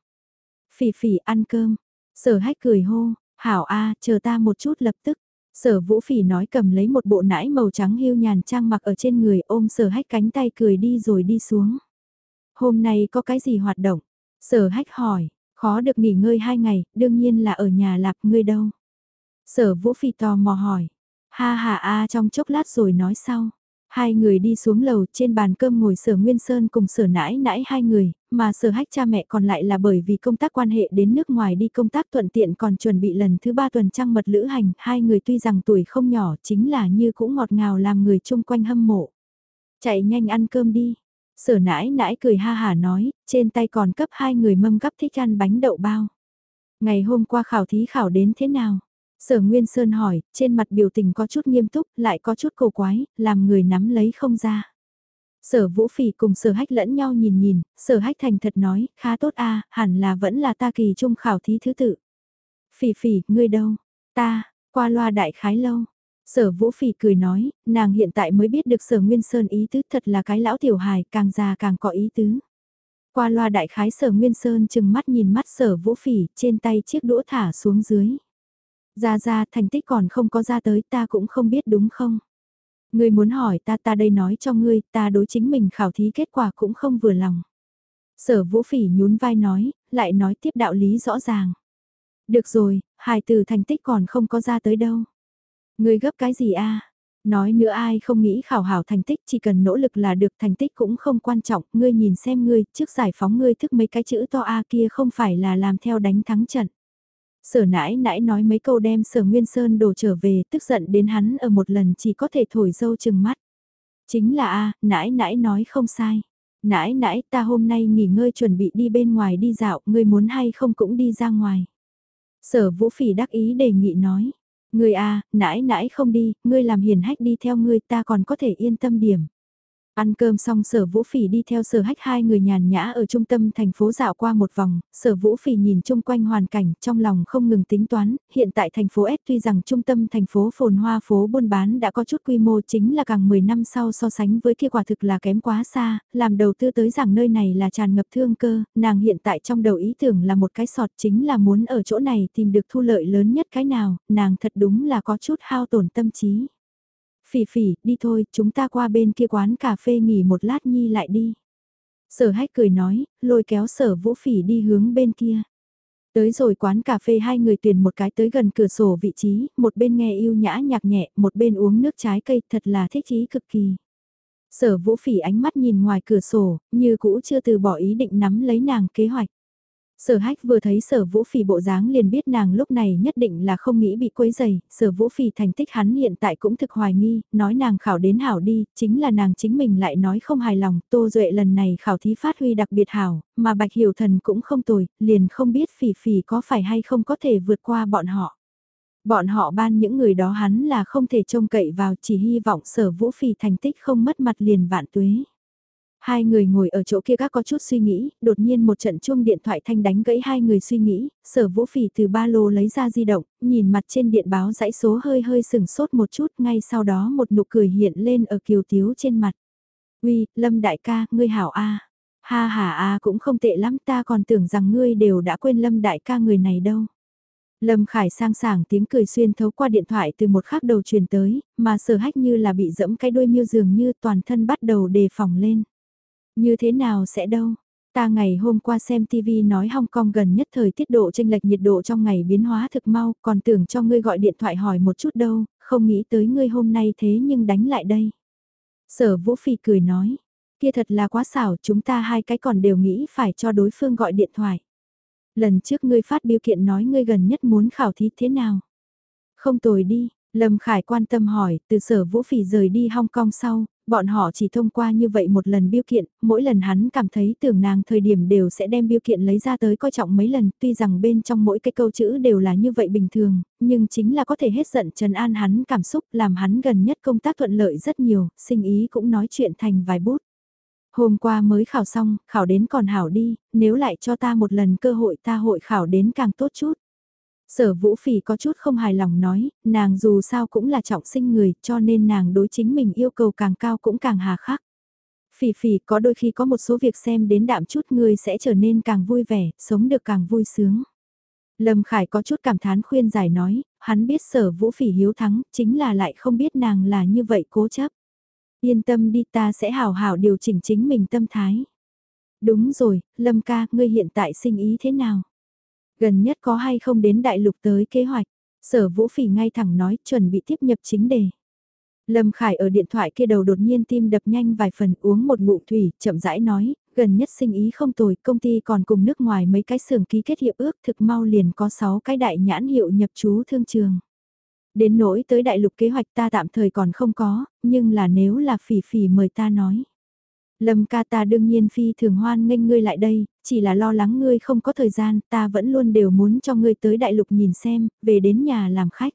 Phỉ phỉ ăn cơm. Sở hách cười hô, hảo a chờ ta một chút lập tức. Sở vũ phỉ nói cầm lấy một bộ nãi màu trắng hưu nhàn trang mặc ở trên người ôm sở hách cánh tay cười đi rồi đi xuống. Hôm nay có cái gì hoạt động? Sở hách hỏi, khó được nghỉ ngơi hai ngày, đương nhiên là ở nhà lạp ngươi đâu. Sở vũ phỉ tò mò hỏi, ha ha a trong chốc lát rồi nói sau. Hai người đi xuống lầu trên bàn cơm ngồi sở Nguyên Sơn cùng sở nãi nãi hai người, mà sở hách cha mẹ còn lại là bởi vì công tác quan hệ đến nước ngoài đi công tác thuận tiện còn chuẩn bị lần thứ ba tuần trăng mật lữ hành. Hai người tuy rằng tuổi không nhỏ chính là như cũng ngọt ngào làm người chung quanh hâm mộ. Chạy nhanh ăn cơm đi. Sở nãi nãi cười ha hà nói, trên tay còn cấp hai người mâm gấp thích ăn bánh đậu bao. Ngày hôm qua khảo thí khảo đến thế nào? Sở Nguyên Sơn hỏi, trên mặt biểu tình có chút nghiêm túc, lại có chút cổ quái, làm người nắm lấy không ra. Sở Vũ Phỉ cùng Sở Hách lẫn nhau nhìn nhìn, Sở Hách thành thật nói, khá tốt a, hẳn là vẫn là ta kỳ trung khảo thí thứ tự. Phỉ Phỉ, ngươi đâu? Ta, qua loa đại khái lâu. Sở Vũ Phỉ cười nói, nàng hiện tại mới biết được Sở Nguyên Sơn ý tứ thật là cái lão tiểu hài, càng già càng có ý tứ. Qua loa đại khái Sở Nguyên Sơn chừng mắt nhìn mắt Sở Vũ Phỉ, trên tay chiếc đũa thả xuống dưới. Ra ra thành tích còn không có ra tới ta cũng không biết đúng không? Ngươi muốn hỏi ta ta đây nói cho ngươi, ta đối chính mình khảo thí kết quả cũng không vừa lòng. Sở vũ phỉ nhún vai nói, lại nói tiếp đạo lý rõ ràng. Được rồi, hài từ thành tích còn không có ra tới đâu. Ngươi gấp cái gì a? Nói nữa ai không nghĩ khảo hảo thành tích chỉ cần nỗ lực là được thành tích cũng không quan trọng, ngươi nhìn xem ngươi, trước giải phóng ngươi thức mấy cái chữ to A kia không phải là làm theo đánh thắng trận. Sở nãi nãi nói mấy câu đem sở Nguyên Sơn đổ trở về tức giận đến hắn ở một lần chỉ có thể thổi dâu chừng mắt. Chính là a nãi nãi nói không sai. Nãi nãi ta hôm nay nghỉ ngơi chuẩn bị đi bên ngoài đi dạo, ngươi muốn hay không cũng đi ra ngoài. Sở vũ phỉ đắc ý đề nghị nói. Ngươi a nãi nãi không đi, ngươi làm hiền hách đi theo ngươi ta còn có thể yên tâm điểm. Ăn cơm xong sở vũ phỉ đi theo sở hách hai người nhàn nhã ở trung tâm thành phố dạo qua một vòng, sở vũ phỉ nhìn chung quanh hoàn cảnh trong lòng không ngừng tính toán, hiện tại thành phố S tuy rằng trung tâm thành phố phồn hoa phố buôn bán đã có chút quy mô chính là càng 10 năm sau so sánh với kia quả thực là kém quá xa, làm đầu tư tới rằng nơi này là tràn ngập thương cơ, nàng hiện tại trong đầu ý tưởng là một cái sọt chính là muốn ở chỗ này tìm được thu lợi lớn nhất cái nào, nàng thật đúng là có chút hao tổn tâm trí. Phỉ phỉ, đi thôi, chúng ta qua bên kia quán cà phê nghỉ một lát nhi lại đi. Sở hách cười nói, lôi kéo sở vũ phỉ đi hướng bên kia. Tới rồi quán cà phê hai người tuyển một cái tới gần cửa sổ vị trí, một bên nghe yêu nhã nhạc nhẹ, một bên uống nước trái cây thật là thích ý cực kỳ. Sở vũ phỉ ánh mắt nhìn ngoài cửa sổ, như cũ chưa từ bỏ ý định nắm lấy nàng kế hoạch. Sở hách vừa thấy sở vũ phỉ bộ dáng liền biết nàng lúc này nhất định là không nghĩ bị quấy dày, sở vũ phỉ thành tích hắn hiện tại cũng thực hoài nghi, nói nàng khảo đến hảo đi, chính là nàng chính mình lại nói không hài lòng, tô duệ lần này khảo thí phát huy đặc biệt hảo, mà bạch hiểu thần cũng không tồi, liền không biết phỉ phỉ có phải hay không có thể vượt qua bọn họ. Bọn họ ban những người đó hắn là không thể trông cậy vào chỉ hy vọng sở vũ phỉ thành tích không mất mặt liền vạn tuế. Hai người ngồi ở chỗ kia các có chút suy nghĩ, đột nhiên một trận chuông điện thoại thanh đánh gãy hai người suy nghĩ, sở vũ phỉ từ ba lô lấy ra di động, nhìn mặt trên điện báo dãy số hơi hơi sừng sốt một chút, ngay sau đó một nụ cười hiện lên ở kiều tiếu trên mặt. Uy, Lâm đại ca, ngươi hảo a Ha ha a cũng không tệ lắm ta còn tưởng rằng ngươi đều đã quên Lâm đại ca người này đâu. Lâm Khải sang sảng tiếng cười xuyên thấu qua điện thoại từ một khắc đầu truyền tới, mà sở hách như là bị dẫm cái đuôi miêu dường như toàn thân bắt đầu đề phòng lên. Như thế nào sẽ đâu? Ta ngày hôm qua xem TV nói Hong Kong gần nhất thời tiết độ tranh lệch nhiệt độ trong ngày biến hóa thực mau, còn tưởng cho ngươi gọi điện thoại hỏi một chút đâu, không nghĩ tới ngươi hôm nay thế nhưng đánh lại đây. Sở Vũ Phi cười nói, kia thật là quá xảo, chúng ta hai cái còn đều nghĩ phải cho đối phương gọi điện thoại. Lần trước ngươi phát biểu kiện nói ngươi gần nhất muốn khảo thí thế nào? Không tồi đi, Lâm Khải quan tâm hỏi, từ sở Vũ Phỉ rời đi Hong Kong sau, bọn họ chỉ thông qua như vậy một lần biêu kiện, mỗi lần hắn cảm thấy tưởng nàng thời điểm đều sẽ đem biêu kiện lấy ra tới coi trọng mấy lần, tuy rằng bên trong mỗi cái câu chữ đều là như vậy bình thường, nhưng chính là có thể hết giận trần an hắn cảm xúc, làm hắn gần nhất công tác thuận lợi rất nhiều, sinh ý cũng nói chuyện thành vài bút. Hôm qua mới khảo xong, khảo đến còn hảo đi, nếu lại cho ta một lần cơ hội ta hội khảo đến càng tốt chút. Sở Vũ Phỉ có chút không hài lòng nói, nàng dù sao cũng là trọng sinh người, cho nên nàng đối chính mình yêu cầu càng cao cũng càng hà khắc. Phỉ phỉ có đôi khi có một số việc xem đến đạm chút người sẽ trở nên càng vui vẻ, sống được càng vui sướng. Lâm Khải có chút cảm thán khuyên giải nói, hắn biết sở vũ phỉ hiếu thắng, chính là lại không biết nàng là như vậy cố chấp. Yên tâm đi ta sẽ hào hào điều chỉnh chính mình tâm thái. Đúng rồi, Lâm ca, ngươi hiện tại sinh ý thế nào? Gần nhất có hay không đến đại lục tới kế hoạch? Sở vũ phỉ ngay thẳng nói chuẩn bị tiếp nhập chính đề. Lâm Khải ở điện thoại kia đầu đột nhiên tim đập nhanh vài phần uống một ngụm thủy, chậm rãi nói, gần nhất sinh ý không tồi, công ty còn cùng nước ngoài mấy cái xưởng ký kết hiệp ước thực mau liền có 6 cái đại nhãn hiệu nhập trú thương trường. Đến nỗi tới đại lục kế hoạch ta tạm thời còn không có, nhưng là nếu là phỉ phỉ mời ta nói. Lâm ca ta đương nhiên phi thường hoan nghênh ngươi lại đây, chỉ là lo lắng ngươi không có thời gian, ta vẫn luôn đều muốn cho ngươi tới đại lục nhìn xem, về đến nhà làm khách.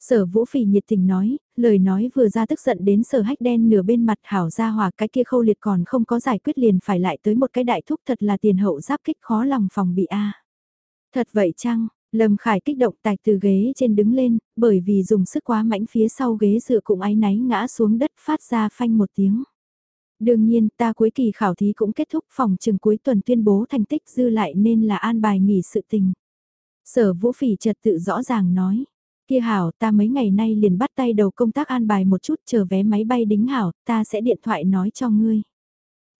Sở vũ phỉ nhiệt tình nói, lời nói vừa ra tức giận đến sở hách đen nửa bên mặt hảo ra hòa cái kia khâu liệt còn không có giải quyết liền phải lại tới một cái đại thúc thật là tiền hậu giáp kích khó lòng phòng bị a Thật vậy chăng, Lâm Khải kích động tạch từ ghế trên đứng lên, bởi vì dùng sức quá mãnh phía sau ghế dựa cũng áy náy ngã xuống đất phát ra phanh một tiếng. Đương nhiên ta cuối kỳ khảo thí cũng kết thúc phòng trường cuối tuần tuyên bố thành tích dư lại nên là an bài nghỉ sự tình. Sở vũ phỉ trật tự rõ ràng nói. Kia hảo ta mấy ngày nay liền bắt tay đầu công tác an bài một chút chờ vé máy bay đính hảo, ta sẽ điện thoại nói cho ngươi.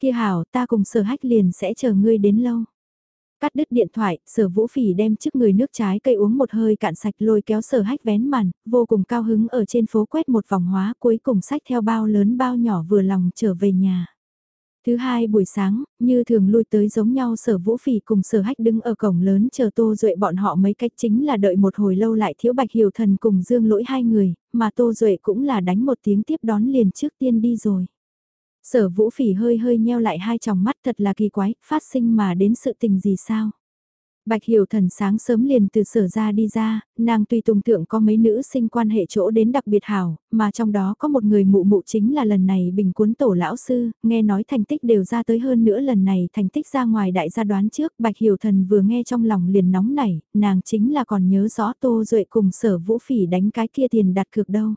Kia hảo ta cùng sở hách liền sẽ chờ ngươi đến lâu. Cắt đứt điện thoại, sở vũ phỉ đem trước người nước trái cây uống một hơi cạn sạch lôi kéo sở hách vén màn, vô cùng cao hứng ở trên phố quét một vòng hóa cuối cùng sách theo bao lớn bao nhỏ vừa lòng trở về nhà. Thứ hai buổi sáng, như thường lui tới giống nhau sở vũ phỉ cùng sở hách đứng ở cổng lớn chờ tô duệ bọn họ mấy cách chính là đợi một hồi lâu lại thiếu bạch hiểu thần cùng dương lỗi hai người, mà tô duệ cũng là đánh một tiếng tiếp đón liền trước tiên đi rồi. Sở vũ phỉ hơi hơi nheo lại hai tròng mắt thật là kỳ quái, phát sinh mà đến sự tình gì sao? Bạch Hiểu Thần sáng sớm liền từ sở ra đi ra, nàng tùy tùng thượng có mấy nữ sinh quan hệ chỗ đến đặc biệt hảo, mà trong đó có một người mụ mụ chính là lần này bình cuốn tổ lão sư, nghe nói thành tích đều ra tới hơn nữa lần này thành tích ra ngoài đại gia đoán trước, Bạch Hiểu Thần vừa nghe trong lòng liền nóng nảy, nàng chính là còn nhớ rõ Tô Duệ cùng sở vũ phỉ đánh cái kia tiền đặt cược đâu.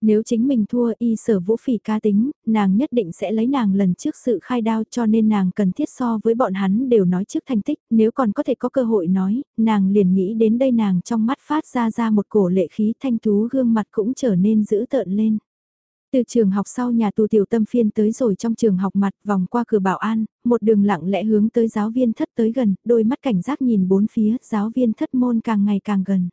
Nếu chính mình thua y sở vũ phỉ ca tính, nàng nhất định sẽ lấy nàng lần trước sự khai đao cho nên nàng cần thiết so với bọn hắn đều nói trước thành tích, nếu còn có thể có cơ hội nói, nàng liền nghĩ đến đây nàng trong mắt phát ra ra một cổ lệ khí thanh tú gương mặt cũng trở nên dữ tợn lên. Từ trường học sau nhà tù tiểu tâm phiên tới rồi trong trường học mặt vòng qua cửa bảo an, một đường lặng lẽ hướng tới giáo viên thất tới gần, đôi mắt cảnh giác nhìn bốn phía, giáo viên thất môn càng ngày càng gần.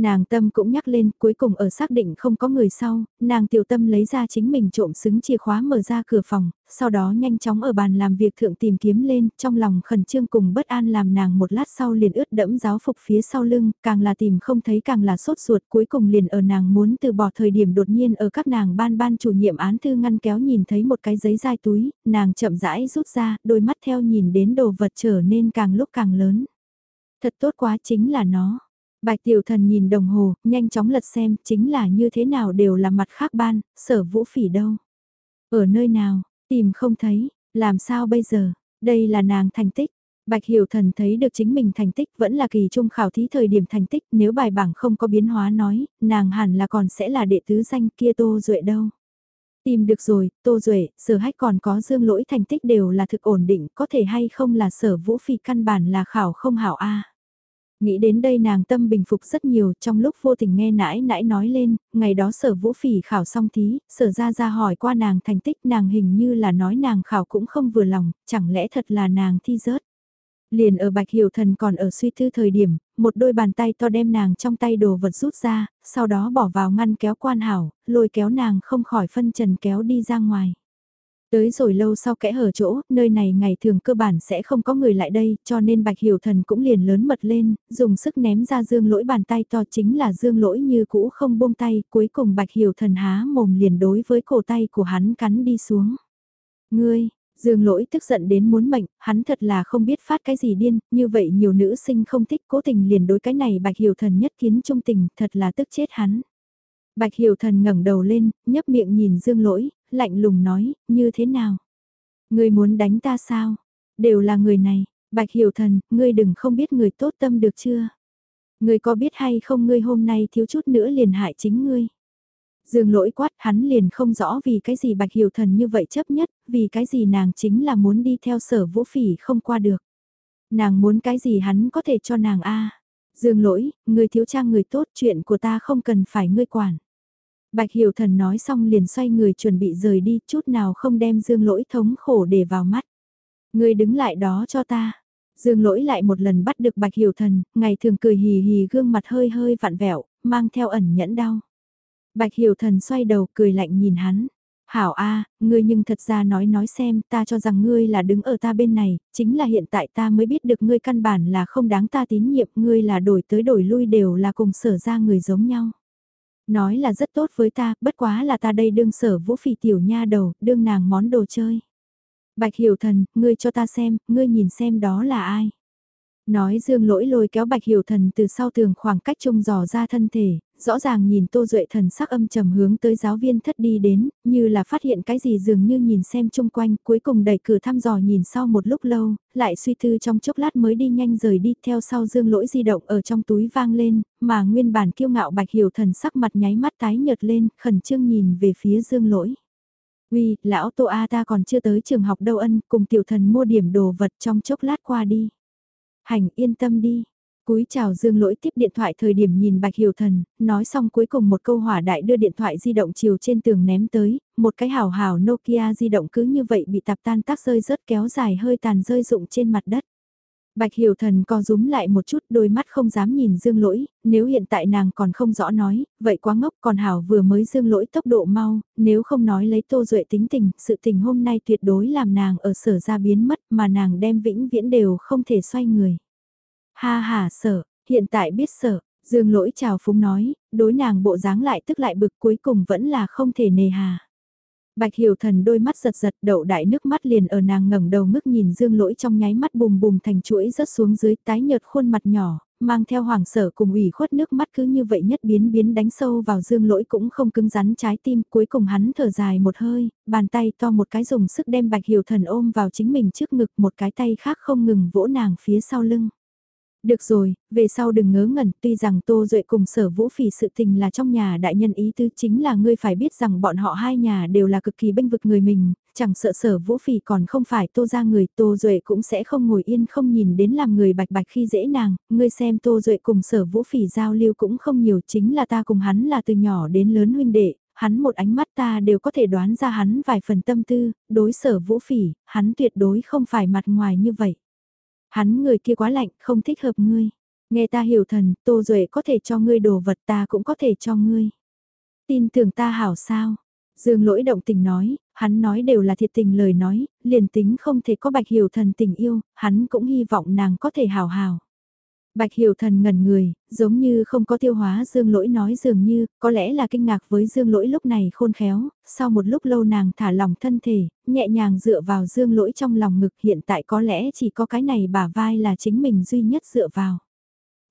Nàng tâm cũng nhắc lên, cuối cùng ở xác định không có người sau, nàng tiểu tâm lấy ra chính mình trộm xứng chìa khóa mở ra cửa phòng, sau đó nhanh chóng ở bàn làm việc thượng tìm kiếm lên, trong lòng khẩn trương cùng bất an làm nàng một lát sau liền ướt đẫm giáo phục phía sau lưng, càng là tìm không thấy càng là sốt ruột, cuối cùng liền ở nàng muốn từ bỏ thời điểm đột nhiên ở các nàng ban ban chủ nhiệm án thư ngăn kéo nhìn thấy một cái giấy dai túi, nàng chậm rãi rút ra, đôi mắt theo nhìn đến đồ vật trở nên càng lúc càng lớn. Thật tốt quá chính là nó. Bạch tiểu thần nhìn đồng hồ, nhanh chóng lật xem, chính là như thế nào đều là mặt khác ban, sở vũ phỉ đâu. Ở nơi nào, tìm không thấy, làm sao bây giờ, đây là nàng thành tích. Bạch Hiểu Thần thấy được chính mình thành tích vẫn là kỳ trung khảo thí thời điểm thành tích nếu bài bảng không có biến hóa nói, nàng hẳn là còn sẽ là đệ tứ danh kia Tô Duệ đâu. Tìm được rồi, Tô Duệ, sở hách còn có dương lỗi thành tích đều là thực ổn định, có thể hay không là sở vũ phi căn bản là khảo không hảo A. Nghĩ đến đây nàng tâm bình phục rất nhiều trong lúc vô tình nghe nãi nãi nói lên, ngày đó sở vũ phỉ khảo xong thí, sở ra ra hỏi qua nàng thành tích nàng hình như là nói nàng khảo cũng không vừa lòng, chẳng lẽ thật là nàng thi rớt. Liền ở bạch hiểu thần còn ở suy tư thời điểm, một đôi bàn tay to đem nàng trong tay đồ vật rút ra, sau đó bỏ vào ngăn kéo quan hảo, lôi kéo nàng không khỏi phân trần kéo đi ra ngoài. Tới rồi lâu sau kẽ hở chỗ, nơi này ngày thường cơ bản sẽ không có người lại đây, cho nên Bạch Hiểu Thần cũng liền lớn mật lên, dùng sức ném ra dương lỗi bàn tay to chính là dương lỗi như cũ không buông tay, cuối cùng Bạch Hiểu Thần há mồm liền đối với cổ tay của hắn cắn đi xuống. Ngươi, Dương lỗi tức giận đến muốn mệnh, hắn thật là không biết phát cái gì điên, như vậy nhiều nữ sinh không thích cố tình liền đối cái này bạch hiểu thần nhất kiến trung tình, thật là tức chết hắn. Bạch hiểu thần ngẩng đầu lên, nhấp miệng nhìn dương lỗi, lạnh lùng nói, như thế nào? Ngươi muốn đánh ta sao? Đều là người này, bạch hiểu thần, ngươi đừng không biết người tốt tâm được chưa? Ngươi có biết hay không ngươi hôm nay thiếu chút nữa liền hại chính ngươi? Dương lỗi quát hắn liền không rõ vì cái gì bạch hiểu thần như vậy chấp nhất, vì cái gì nàng chính là muốn đi theo sở vũ phỉ không qua được. Nàng muốn cái gì hắn có thể cho nàng a Dương lỗi, người thiếu trang người tốt chuyện của ta không cần phải ngươi quản. Bạch hiểu thần nói xong liền xoay người chuẩn bị rời đi chút nào không đem dương lỗi thống khổ để vào mắt. Ngươi đứng lại đó cho ta. Dương lỗi lại một lần bắt được bạch hiểu thần, ngày thường cười hì hì gương mặt hơi hơi vặn vẹo, mang theo ẩn nhẫn đau. Bạch Hiểu Thần xoay đầu cười lạnh nhìn hắn. Hảo A, ngươi nhưng thật ra nói nói xem, ta cho rằng ngươi là đứng ở ta bên này, chính là hiện tại ta mới biết được ngươi căn bản là không đáng ta tín nhiệm, ngươi là đổi tới đổi lui đều là cùng sở ra người giống nhau. Nói là rất tốt với ta, bất quá là ta đây đương sở vũ phỉ tiểu nha đầu, đương nàng món đồ chơi. Bạch Hiểu Thần, ngươi cho ta xem, ngươi nhìn xem đó là ai. Nói dương lỗi lôi kéo bạch hiểu thần từ sau tường khoảng cách trông dò ra thân thể, rõ ràng nhìn tô duệ thần sắc âm trầm hướng tới giáo viên thất đi đến, như là phát hiện cái gì dường như nhìn xem chung quanh, cuối cùng đẩy cửa thăm dò nhìn sau một lúc lâu, lại suy tư trong chốc lát mới đi nhanh rời đi theo sau dương lỗi di động ở trong túi vang lên, mà nguyên bản kiêu ngạo bạch hiểu thần sắc mặt nháy mắt tái nhợt lên, khẩn trương nhìn về phía dương lỗi. Uy, lão tô A ta còn chưa tới trường học đâu ân, cùng tiểu thần mua điểm đồ vật trong chốc lát qua đi. Hành yên tâm đi. Cúi chào Dương Lỗi tiếp điện thoại thời điểm nhìn Bạch Hiểu Thần, nói xong cuối cùng một câu hỏa đại đưa điện thoại di động chiều trên tường ném tới, một cái hào hào Nokia di động cứ như vậy bị tạp tan tác rơi rớt kéo dài hơi tàn rơi rụng trên mặt đất. Bạch Hiểu Thần co rúm lại một chút đôi mắt không dám nhìn Dương Lỗi, nếu hiện tại nàng còn không rõ nói, vậy quá ngốc còn Hảo vừa mới Dương Lỗi tốc độ mau, nếu không nói lấy Tô Duệ tính tình, sự tình hôm nay tuyệt đối làm nàng ở sở ra biến mất mà nàng đem vĩnh viễn đều không thể xoay người. Ha ha sợ hiện tại biết sợ Dương Lỗi chào phúng nói, đối nàng bộ dáng lại tức lại bực cuối cùng vẫn là không thể nề hà. Bạch Hiểu Thần đôi mắt giật giật đậu đại nước mắt liền ở nàng ngẩng đầu ngước nhìn Dương Lỗi trong nháy mắt bùm bùm thành chuỗi rớt xuống dưới tái nhợt khuôn mặt nhỏ, mang theo hoàng sở cùng ủy khuất nước mắt cứ như vậy nhất biến biến đánh sâu vào Dương Lỗi cũng không cứng rắn trái tim, cuối cùng hắn thở dài một hơi, bàn tay to một cái dùng sức đem Bạch Hiểu Thần ôm vào chính mình trước ngực, một cái tay khác không ngừng vỗ nàng phía sau lưng. Được rồi, về sau đừng ngớ ngẩn, tuy rằng Tô Duệ cùng sở vũ phỉ sự tình là trong nhà đại nhân ý tứ chính là ngươi phải biết rằng bọn họ hai nhà đều là cực kỳ bênh vực người mình, chẳng sợ sở vũ phỉ còn không phải Tô ra người, Tô Duệ cũng sẽ không ngồi yên không nhìn đến làm người bạch bạch khi dễ nàng, ngươi xem Tô Duệ cùng sở vũ phỉ giao lưu cũng không nhiều chính là ta cùng hắn là từ nhỏ đến lớn huynh đệ, hắn một ánh mắt ta đều có thể đoán ra hắn vài phần tâm tư, đối sở vũ phỉ, hắn tuyệt đối không phải mặt ngoài như vậy. Hắn người kia quá lạnh, không thích hợp ngươi. Nghe ta hiểu thần, Tô Duệ có thể cho ngươi đồ vật ta cũng có thể cho ngươi. Tin tưởng ta hảo sao? Dương lỗi động tình nói, hắn nói đều là thiệt tình lời nói, liền tính không thể có bạch hiểu thần tình yêu, hắn cũng hy vọng nàng có thể hào hào. Bạch Hiểu Thần ngẩn người, giống như không có tiêu hóa Dương Lỗi nói dường như, có lẽ là kinh ngạc với Dương Lỗi lúc này khôn khéo, sau một lúc lâu nàng thả lòng thân thể, nhẹ nhàng dựa vào Dương Lỗi trong lòng ngực hiện tại có lẽ chỉ có cái này bả vai là chính mình duy nhất dựa vào.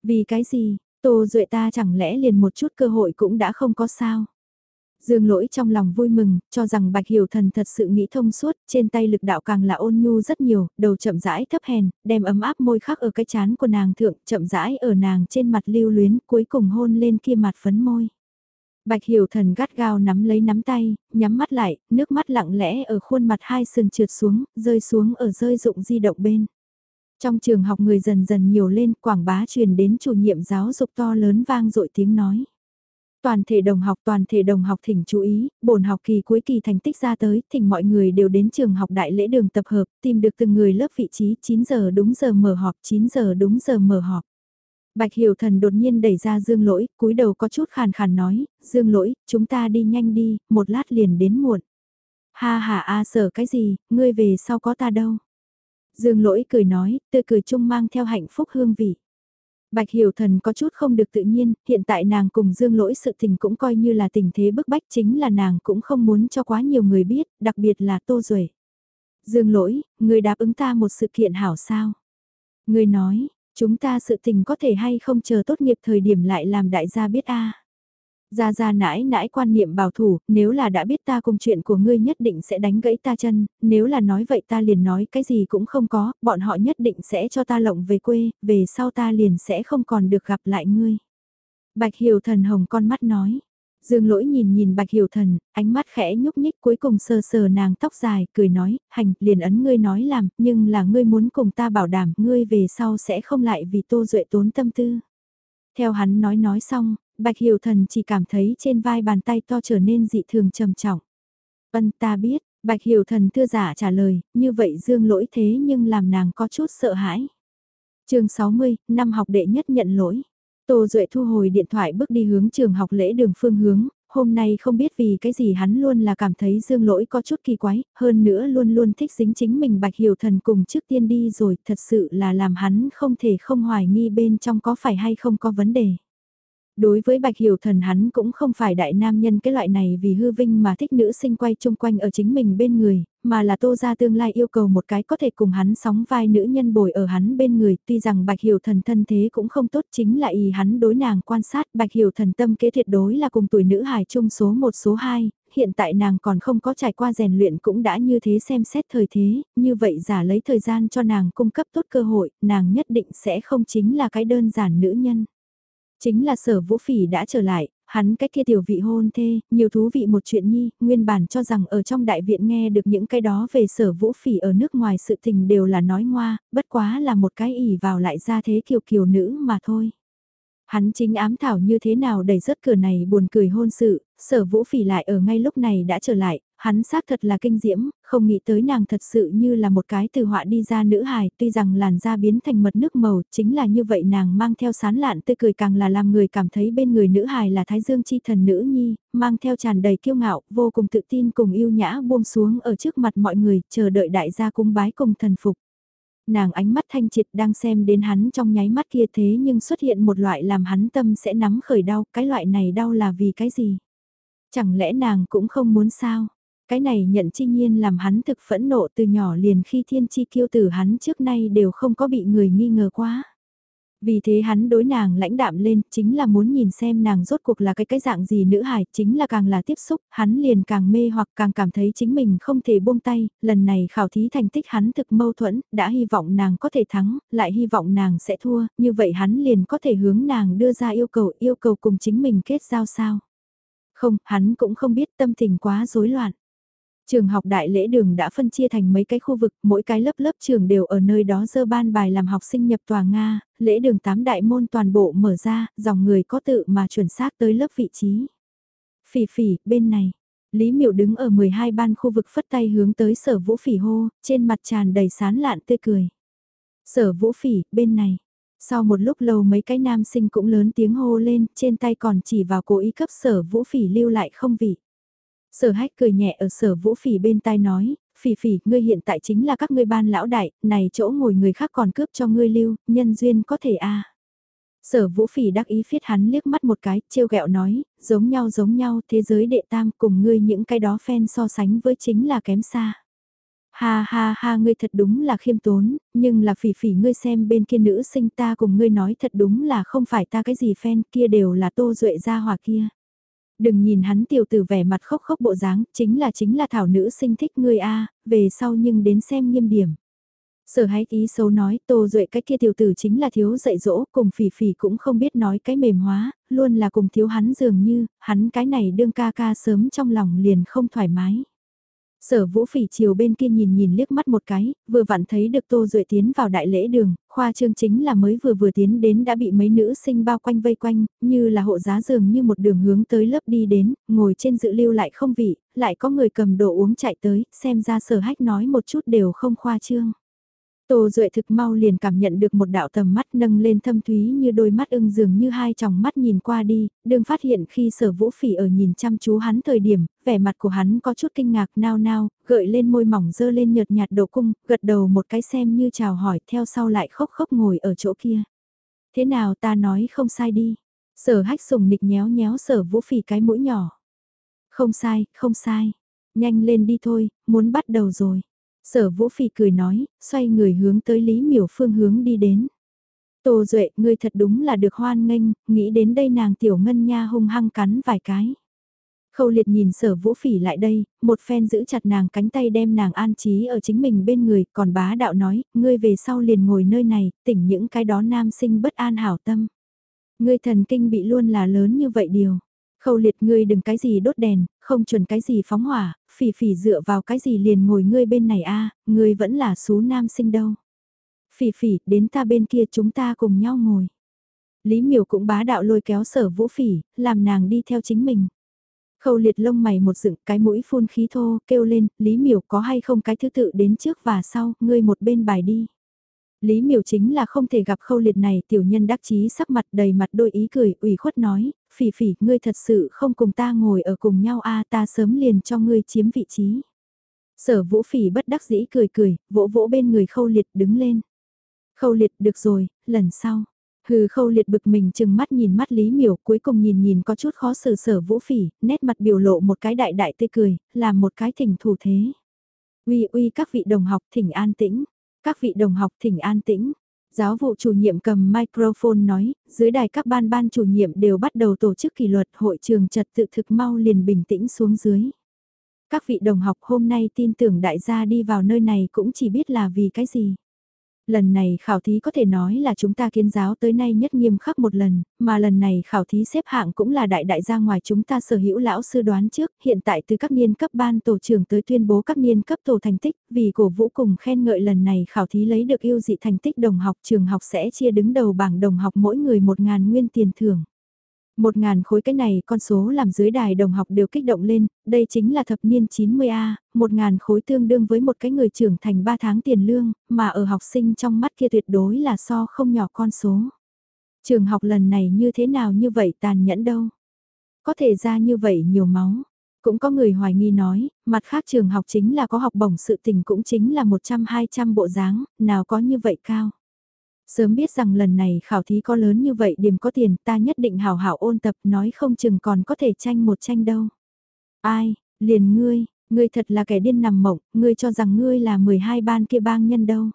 Vì cái gì, Tô Duệ ta chẳng lẽ liền một chút cơ hội cũng đã không có sao. Dương lỗi trong lòng vui mừng, cho rằng bạch hiểu thần thật sự nghĩ thông suốt, trên tay lực đạo càng là ôn nhu rất nhiều, đầu chậm rãi thấp hèn, đem ấm áp môi khắc ở cái chán của nàng thượng, chậm rãi ở nàng trên mặt lưu luyến, cuối cùng hôn lên kia mặt phấn môi. Bạch hiểu thần gắt gao nắm lấy nắm tay, nhắm mắt lại, nước mắt lặng lẽ ở khuôn mặt hai sườn trượt xuống, rơi xuống ở rơi dụng di động bên. Trong trường học người dần dần nhiều lên, quảng bá truyền đến chủ nhiệm giáo dục to lớn vang dội tiếng nói. Toàn thể đồng học toàn thể đồng học thỉnh chú ý, bổn học kỳ cuối kỳ thành tích ra tới, thỉnh mọi người đều đến trường học đại lễ đường tập hợp, tìm được từng người lớp vị trí 9 giờ đúng giờ mở họp, 9 giờ đúng giờ mở họp. Bạch Hiểu Thần đột nhiên đẩy ra Dương Lỗi, cúi đầu có chút khàn khàn nói, Dương Lỗi, chúng ta đi nhanh đi, một lát liền đến muộn. Ha ha a sợ cái gì, ngươi về sau có ta đâu. Dương Lỗi cười nói, tươi cười chung mang theo hạnh phúc hương vị. Bạch Hiểu Thần có chút không được tự nhiên, hiện tại nàng cùng Dương Lỗi sự tình cũng coi như là tình thế bức bách chính là nàng cũng không muốn cho quá nhiều người biết, đặc biệt là Tô Duệ. Dương Lỗi, người đáp ứng ta một sự kiện hảo sao? Người nói, chúng ta sự tình có thể hay không chờ tốt nghiệp thời điểm lại làm đại gia biết a Gia Gia nãi nãi quan niệm bảo thủ, nếu là đã biết ta cùng chuyện của ngươi nhất định sẽ đánh gãy ta chân, nếu là nói vậy ta liền nói cái gì cũng không có, bọn họ nhất định sẽ cho ta lộng về quê, về sau ta liền sẽ không còn được gặp lại ngươi. Bạch Hiểu Thần hồng con mắt nói. Dương lỗi nhìn nhìn Bạch Hiểu Thần, ánh mắt khẽ nhúc nhích cuối cùng sờ sờ nàng tóc dài, cười nói, hành, liền ấn ngươi nói làm, nhưng là ngươi muốn cùng ta bảo đảm, ngươi về sau sẽ không lại vì tô duệ tốn tâm tư. Theo hắn nói nói xong, Bạch Hiểu Thần chỉ cảm thấy trên vai bàn tay to trở nên dị thường trầm trọng. Vân ta biết, Bạch Hiểu Thần thưa giả trả lời, như vậy dương lỗi thế nhưng làm nàng có chút sợ hãi. chương 60, năm học đệ nhất nhận lỗi. Tô Duệ thu hồi điện thoại bước đi hướng trường học lễ đường phương hướng, hôm nay không biết vì cái gì hắn luôn là cảm thấy dương lỗi có chút kỳ quái, hơn nữa luôn luôn thích dính chính mình Bạch Hiểu Thần cùng trước tiên đi rồi, thật sự là làm hắn không thể không hoài nghi bên trong có phải hay không có vấn đề. Đối với Bạch Hiểu Thần hắn cũng không phải đại nam nhân cái loại này vì hư vinh mà thích nữ sinh quay chung quanh ở chính mình bên người, mà là tô ra tương lai yêu cầu một cái có thể cùng hắn sóng vai nữ nhân bồi ở hắn bên người, tuy rằng Bạch Hiểu Thần thân thế cũng không tốt chính là ý hắn đối nàng quan sát. Bạch Hiểu Thần tâm kế tuyệt đối là cùng tuổi nữ hài chung số 1 số 2, hiện tại nàng còn không có trải qua rèn luyện cũng đã như thế xem xét thời thế, như vậy giả lấy thời gian cho nàng cung cấp tốt cơ hội, nàng nhất định sẽ không chính là cái đơn giản nữ nhân. Chính là sở vũ phỉ đã trở lại, hắn cách kia tiểu vị hôn thê, nhiều thú vị một chuyện nhi, nguyên bản cho rằng ở trong đại viện nghe được những cái đó về sở vũ phỉ ở nước ngoài sự tình đều là nói ngoa, bất quá là một cái ỉ vào lại ra thế kiều kiều nữ mà thôi. Hắn chính ám thảo như thế nào đẩy rớt cửa này buồn cười hôn sự, sở vũ phỉ lại ở ngay lúc này đã trở lại, hắn xác thật là kinh diễm, không nghĩ tới nàng thật sự như là một cái từ họa đi ra nữ hài, tuy rằng làn da biến thành mật nước màu, chính là như vậy nàng mang theo sán lạn tươi cười càng là làm người cảm thấy bên người nữ hài là thái dương chi thần nữ nhi, mang theo tràn đầy kiêu ngạo, vô cùng tự tin cùng yêu nhã buông xuống ở trước mặt mọi người, chờ đợi đại gia cung bái cùng thần phục nàng ánh mắt thanh triệt đang xem đến hắn trong nháy mắt kia thế nhưng xuất hiện một loại làm hắn tâm sẽ nắm khởi đau, cái loại này đau là vì cái gì? Chẳng lẽ nàng cũng không muốn sao? Cái này nhận chi nhiên làm hắn thực phẫn nộ từ nhỏ liền khi thiên chi kiêu tử hắn trước nay đều không có bị người nghi ngờ quá. Vì thế hắn đối nàng lãnh đạm lên, chính là muốn nhìn xem nàng rốt cuộc là cái cái dạng gì nữ hài, chính là càng là tiếp xúc, hắn liền càng mê hoặc càng cảm thấy chính mình không thể buông tay, lần này khảo thí thành tích hắn thực mâu thuẫn, đã hy vọng nàng có thể thắng, lại hy vọng nàng sẽ thua, như vậy hắn liền có thể hướng nàng đưa ra yêu cầu, yêu cầu cùng chính mình kết giao sao. Không, hắn cũng không biết tâm tình quá rối loạn. Trường học đại lễ đường đã phân chia thành mấy cái khu vực, mỗi cái lớp lớp trường đều ở nơi đó dơ ban bài làm học sinh nhập tòa Nga, lễ đường tám đại môn toàn bộ mở ra, dòng người có tự mà chuẩn xác tới lớp vị trí. Phỉ phỉ, bên này, Lý Miệu đứng ở 12 ban khu vực phất tay hướng tới sở vũ phỉ hô, trên mặt tràn đầy sán lạn tươi cười. Sở vũ phỉ, bên này. Sau một lúc lâu mấy cái nam sinh cũng lớn tiếng hô lên, trên tay còn chỉ vào cố ý cấp sở vũ phỉ lưu lại không vị. Sở hách cười nhẹ ở sở vũ phỉ bên tai nói, phỉ phỉ, ngươi hiện tại chính là các ngươi ban lão đại, này chỗ ngồi người khác còn cướp cho ngươi lưu, nhân duyên có thể a Sở vũ phỉ đắc ý phiết hắn liếc mắt một cái, trêu ghẹo nói, giống nhau giống nhau, thế giới đệ tam cùng ngươi những cái đó phen so sánh với chính là kém xa. Ha ha ha ngươi thật đúng là khiêm tốn, nhưng là phỉ phỉ ngươi xem bên kia nữ sinh ta cùng ngươi nói thật đúng là không phải ta cái gì phen kia đều là tô duệ gia hòa kia. Đừng nhìn hắn tiểu tử vẻ mặt khóc khóc bộ dáng, chính là chính là thảo nữ sinh thích ngươi a về sau nhưng đến xem nghiêm điểm. Sở hái ý xấu nói tô duệ cái kia tiểu tử chính là thiếu dạy dỗ, cùng phỉ phỉ cũng không biết nói cái mềm hóa, luôn là cùng thiếu hắn dường như, hắn cái này đương ca ca sớm trong lòng liền không thoải mái. Sở vũ phỉ chiều bên kia nhìn nhìn liếc mắt một cái, vừa vặn thấy được Tô Duệ tiến vào đại lễ đường, khoa trương chính là mới vừa vừa tiến đến đã bị mấy nữ sinh bao quanh vây quanh, như là hộ giá giường như một đường hướng tới lớp đi đến, ngồi trên dự lưu lại không vị, lại có người cầm đồ uống chạy tới, xem ra sở hách nói một chút đều không khoa trương. Tô Duệ thực mau liền cảm nhận được một đạo tầm mắt nâng lên thâm thúy như đôi mắt ưng dường như hai tròng mắt nhìn qua đi, đừng phát hiện khi sở vũ phỉ ở nhìn chăm chú hắn thời điểm, vẻ mặt của hắn có chút kinh ngạc nao nao, gợi lên môi mỏng dơ lên nhợt nhạt độ cung, gật đầu một cái xem như chào hỏi theo sau lại khóc khóc ngồi ở chỗ kia. Thế nào ta nói không sai đi. Sở hách sùng nịch nhéo nhéo sở vũ phỉ cái mũi nhỏ. Không sai, không sai. Nhanh lên đi thôi, muốn bắt đầu rồi. Sở Vũ Phỉ cười nói, xoay người hướng tới Lý Miểu phương hướng đi đến. Tô Duệ, ngươi thật đúng là được hoan nghênh, nghĩ đến đây nàng tiểu ngân nha hung hăng cắn vài cái. Khâu liệt nhìn sở vũ phỉ lại đây, một phen giữ chặt nàng cánh tay đem nàng an trí ở chính mình bên người, còn bá đạo nói, ngươi về sau liền ngồi nơi này, tỉnh những cái đó nam sinh bất an hảo tâm. Ngươi thần kinh bị luôn là lớn như vậy điều. Khâu liệt ngươi đừng cái gì đốt đèn, không chuẩn cái gì phóng hỏa, phỉ phỉ dựa vào cái gì liền ngồi ngươi bên này a ngươi vẫn là số nam sinh đâu. Phỉ phỉ, đến ta bên kia chúng ta cùng nhau ngồi. Lý miểu cũng bá đạo lôi kéo sở vũ phỉ, làm nàng đi theo chính mình. Khâu liệt lông mày một dựng cái mũi phun khí thô, kêu lên, Lý miểu có hay không cái thứ tự đến trước và sau, ngươi một bên bài đi. Lý miểu chính là không thể gặp khâu liệt này tiểu nhân đắc chí sắc mặt đầy mặt đôi ý cười, ủy khuất nói, phỉ phỉ, ngươi thật sự không cùng ta ngồi ở cùng nhau a ta sớm liền cho ngươi chiếm vị trí. Sở vũ phỉ bất đắc dĩ cười cười, vỗ vỗ bên người khâu liệt đứng lên. Khâu liệt được rồi, lần sau. Hừ khâu liệt bực mình chừng mắt nhìn mắt Lý Miểu cuối cùng nhìn nhìn có chút khó xử sở vũ phỉ, nét mặt biểu lộ một cái đại đại tươi cười, làm một cái thỉnh thủ thế. Uy uy các vị đồng học thỉnh an tĩnh, các vị đồng học thỉnh an tĩnh, Giáo vụ chủ nhiệm cầm microphone nói, dưới đài các ban ban chủ nhiệm đều bắt đầu tổ chức kỷ luật hội trường trật tự thực mau liền bình tĩnh xuống dưới. Các vị đồng học hôm nay tin tưởng đại gia đi vào nơi này cũng chỉ biết là vì cái gì lần này khảo thí có thể nói là chúng ta kiến giáo tới nay nhất nghiêm khắc một lần, mà lần này khảo thí xếp hạng cũng là đại đại gia ngoài chúng ta sở hữu lão sư đoán trước, hiện tại từ các niên cấp ban tổ trưởng tới tuyên bố các niên cấp tổ thành tích, vì cổ vũ cùng khen ngợi lần này khảo thí lấy được yêu dị thành tích đồng học trường học sẽ chia đứng đầu bảng đồng học mỗi người một ngàn nguyên tiền thưởng. Một ngàn khối cái này con số làm dưới đài đồng học đều kích động lên, đây chính là thập niên 90A, một ngàn khối tương đương với một cái người trưởng thành 3 tháng tiền lương, mà ở học sinh trong mắt kia tuyệt đối là so không nhỏ con số. Trường học lần này như thế nào như vậy tàn nhẫn đâu. Có thể ra như vậy nhiều máu. Cũng có người hoài nghi nói, mặt khác trường học chính là có học bổng sự tình cũng chính là 100-200 bộ dáng, nào có như vậy cao. Sớm biết rằng lần này khảo thí có lớn như vậy điểm có tiền ta nhất định hào hảo ôn tập nói không chừng còn có thể tranh một tranh đâu. Ai, liền ngươi, ngươi thật là kẻ điên nằm mộng, ngươi cho rằng ngươi là 12 ban kia bang nhân đâu.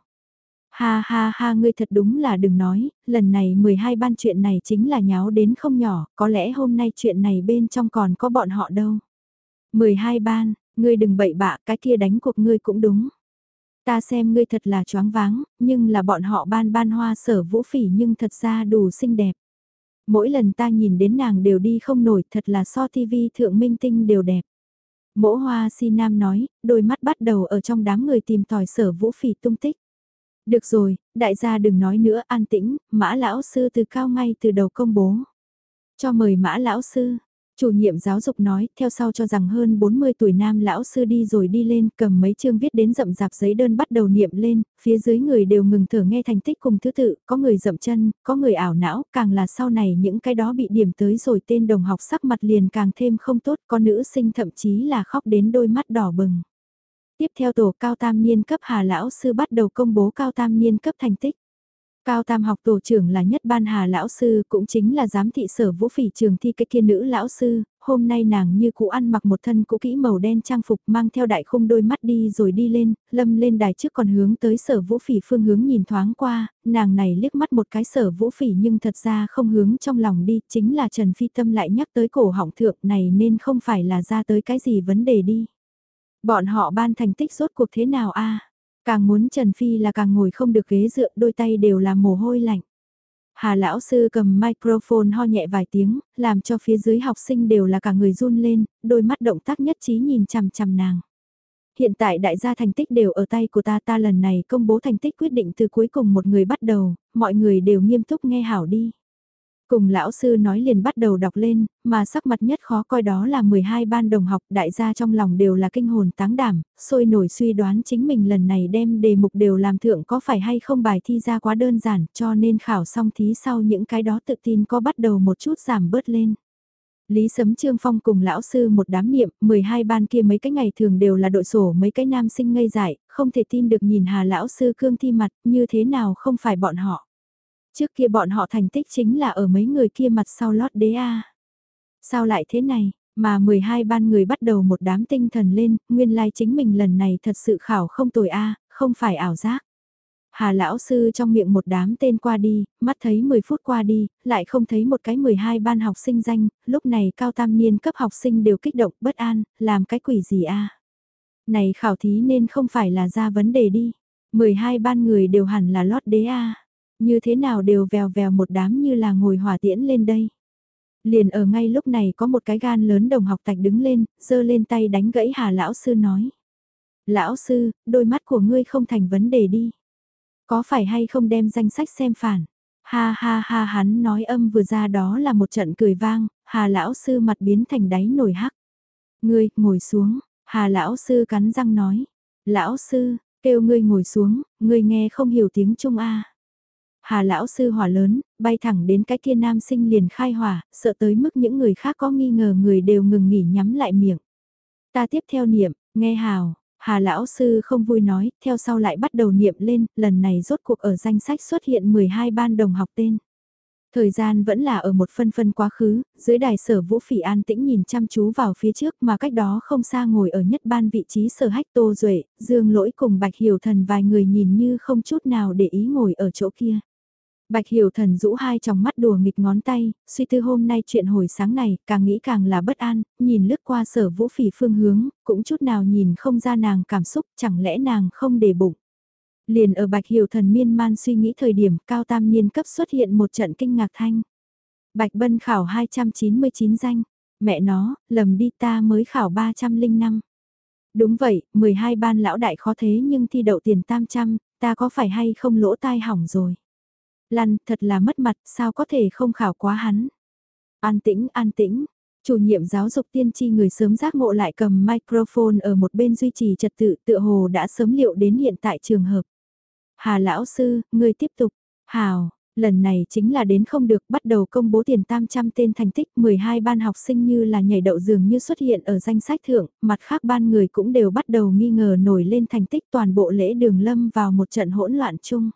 Ha ha ha ngươi thật đúng là đừng nói, lần này 12 ban chuyện này chính là nháo đến không nhỏ, có lẽ hôm nay chuyện này bên trong còn có bọn họ đâu. 12 ban, ngươi đừng bậy bạ, cái kia đánh cuộc ngươi cũng đúng. Ta xem ngươi thật là choáng váng, nhưng là bọn họ ban ban hoa sở vũ phỉ nhưng thật ra đủ xinh đẹp. Mỗi lần ta nhìn đến nàng đều đi không nổi thật là so tivi thượng minh tinh đều đẹp. Mỗ hoa si nam nói, đôi mắt bắt đầu ở trong đám người tìm tòi sở vũ phỉ tung tích. Được rồi, đại gia đừng nói nữa an tĩnh, mã lão sư từ cao ngay từ đầu công bố. Cho mời mã lão sư, Chủ nhiệm giáo dục nói, theo sau cho rằng hơn 40 tuổi nam lão sư đi rồi đi lên, cầm mấy chương viết đến rậm rạp giấy đơn bắt đầu niệm lên, phía dưới người đều ngừng thở nghe thành tích cùng thứ tự, có người rậm chân, có người ảo não, càng là sau này những cái đó bị điểm tới rồi tên đồng học sắc mặt liền càng thêm không tốt, có nữ sinh thậm chí là khóc đến đôi mắt đỏ bừng. Tiếp theo tổ cao tam niên cấp hà lão sư bắt đầu công bố cao tam niên cấp thành tích. Cao Tam học tổ trưởng là nhất ban hà lão sư cũng chính là giám thị sở vũ phỉ trường thi cái kia nữ lão sư, hôm nay nàng như cũ ăn mặc một thân cũ kỹ màu đen trang phục mang theo đại khung đôi mắt đi rồi đi lên, lâm lên đài trước còn hướng tới sở vũ phỉ phương hướng nhìn thoáng qua, nàng này liếc mắt một cái sở vũ phỉ nhưng thật ra không hướng trong lòng đi, chính là Trần Phi Tâm lại nhắc tới cổ họng thượng này nên không phải là ra tới cái gì vấn đề đi. Bọn họ ban thành tích rốt cuộc thế nào a? Càng muốn Trần Phi là càng ngồi không được ghế dựa đôi tay đều là mồ hôi lạnh. Hà lão sư cầm microphone ho nhẹ vài tiếng, làm cho phía dưới học sinh đều là cả người run lên, đôi mắt động tác nhất trí nhìn chằm chằm nàng. hiện tại đại gia thành tích đều ở tay của ta ta lần này công bố thành tích quyết định từ cuối cùng một người bắt đầu, mọi người đều nghiêm túc nghe hảo đi. Cùng lão sư nói liền bắt đầu đọc lên, mà sắc mặt nhất khó coi đó là 12 ban đồng học đại gia trong lòng đều là kinh hồn táng đảm, sôi nổi suy đoán chính mình lần này đem đề mục đều làm thượng có phải hay không bài thi ra quá đơn giản cho nên khảo xong thí sau những cái đó tự tin có bắt đầu một chút giảm bớt lên. Lý Sấm Trương Phong cùng lão sư một đám niệm, 12 ban kia mấy cái ngày thường đều là đội sổ mấy cái nam sinh ngây dại, không thể tin được nhìn hà lão sư cương thi mặt như thế nào không phải bọn họ. Trước kia bọn họ thành tích chính là ở mấy người kia mặt sau lót đế A. Sao lại thế này, mà 12 ban người bắt đầu một đám tinh thần lên, nguyên lai like chính mình lần này thật sự khảo không tồi A, không phải ảo giác. Hà lão sư trong miệng một đám tên qua đi, mắt thấy 10 phút qua đi, lại không thấy một cái 12 ban học sinh danh, lúc này cao tam niên cấp học sinh đều kích động bất an, làm cái quỷ gì a Này khảo thí nên không phải là ra vấn đề đi, 12 ban người đều hẳn là lót đế a như thế nào đều vèo vèo một đám như là ngồi hỏa tiễn lên đây. Liền ở ngay lúc này có một cái gan lớn đồng học tạch đứng lên, giơ lên tay đánh gãy hà lão sư nói. Lão sư, đôi mắt của ngươi không thành vấn đề đi. Có phải hay không đem danh sách xem phản? Ha ha ha hắn nói âm vừa ra đó là một trận cười vang, hà lão sư mặt biến thành đáy nổi hắc. Ngươi, ngồi xuống, hà lão sư cắn răng nói. Lão sư, kêu ngươi ngồi xuống, ngươi nghe không hiểu tiếng Trung A. Hà lão sư hỏa lớn, bay thẳng đến cái kia nam sinh liền khai hỏa, sợ tới mức những người khác có nghi ngờ người đều ngừng nghỉ nhắm lại miệng. Ta tiếp theo niệm, nghe hào, Hà lão sư không vui nói, theo sau lại bắt đầu niệm lên, lần này rốt cuộc ở danh sách xuất hiện 12 ban đồng học tên. Thời gian vẫn là ở một phân phân quá khứ, dưới đài sở vũ phỉ an tĩnh nhìn chăm chú vào phía trước mà cách đó không xa ngồi ở nhất ban vị trí sở hách tô duệ dương lỗi cùng bạch hiểu thần vài người nhìn như không chút nào để ý ngồi ở chỗ kia. Bạch Hiểu Thần rũ hai tròng mắt đùa nghịch ngón tay, suy tư hôm nay chuyện hồi sáng này, càng nghĩ càng là bất an, nhìn lướt qua sở vũ phỉ phương hướng, cũng chút nào nhìn không ra nàng cảm xúc, chẳng lẽ nàng không để bụng. Liền ở Bạch Hiểu Thần miên man suy nghĩ thời điểm cao tam niên cấp xuất hiện một trận kinh ngạc thanh. Bạch Bân khảo 299 danh, mẹ nó, lầm đi ta mới khảo 305. Đúng vậy, 12 ban lão đại khó thế nhưng thi đậu tiền tam trăm, ta có phải hay không lỗ tai hỏng rồi. Lăn, thật là mất mặt, sao có thể không khảo quá hắn. An tĩnh, an tĩnh. Chủ nhiệm giáo dục tiên tri người sớm giác ngộ lại cầm microphone ở một bên duy trì trật tự tựa hồ đã sớm liệu đến hiện tại trường hợp. Hà lão sư, người tiếp tục. Hào, lần này chính là đến không được bắt đầu công bố tiền tam trăm tên thành tích 12 ban học sinh như là nhảy đậu dường như xuất hiện ở danh sách thượng, mặt khác ban người cũng đều bắt đầu nghi ngờ nổi lên thành tích toàn bộ lễ đường lâm vào một trận hỗn loạn chung.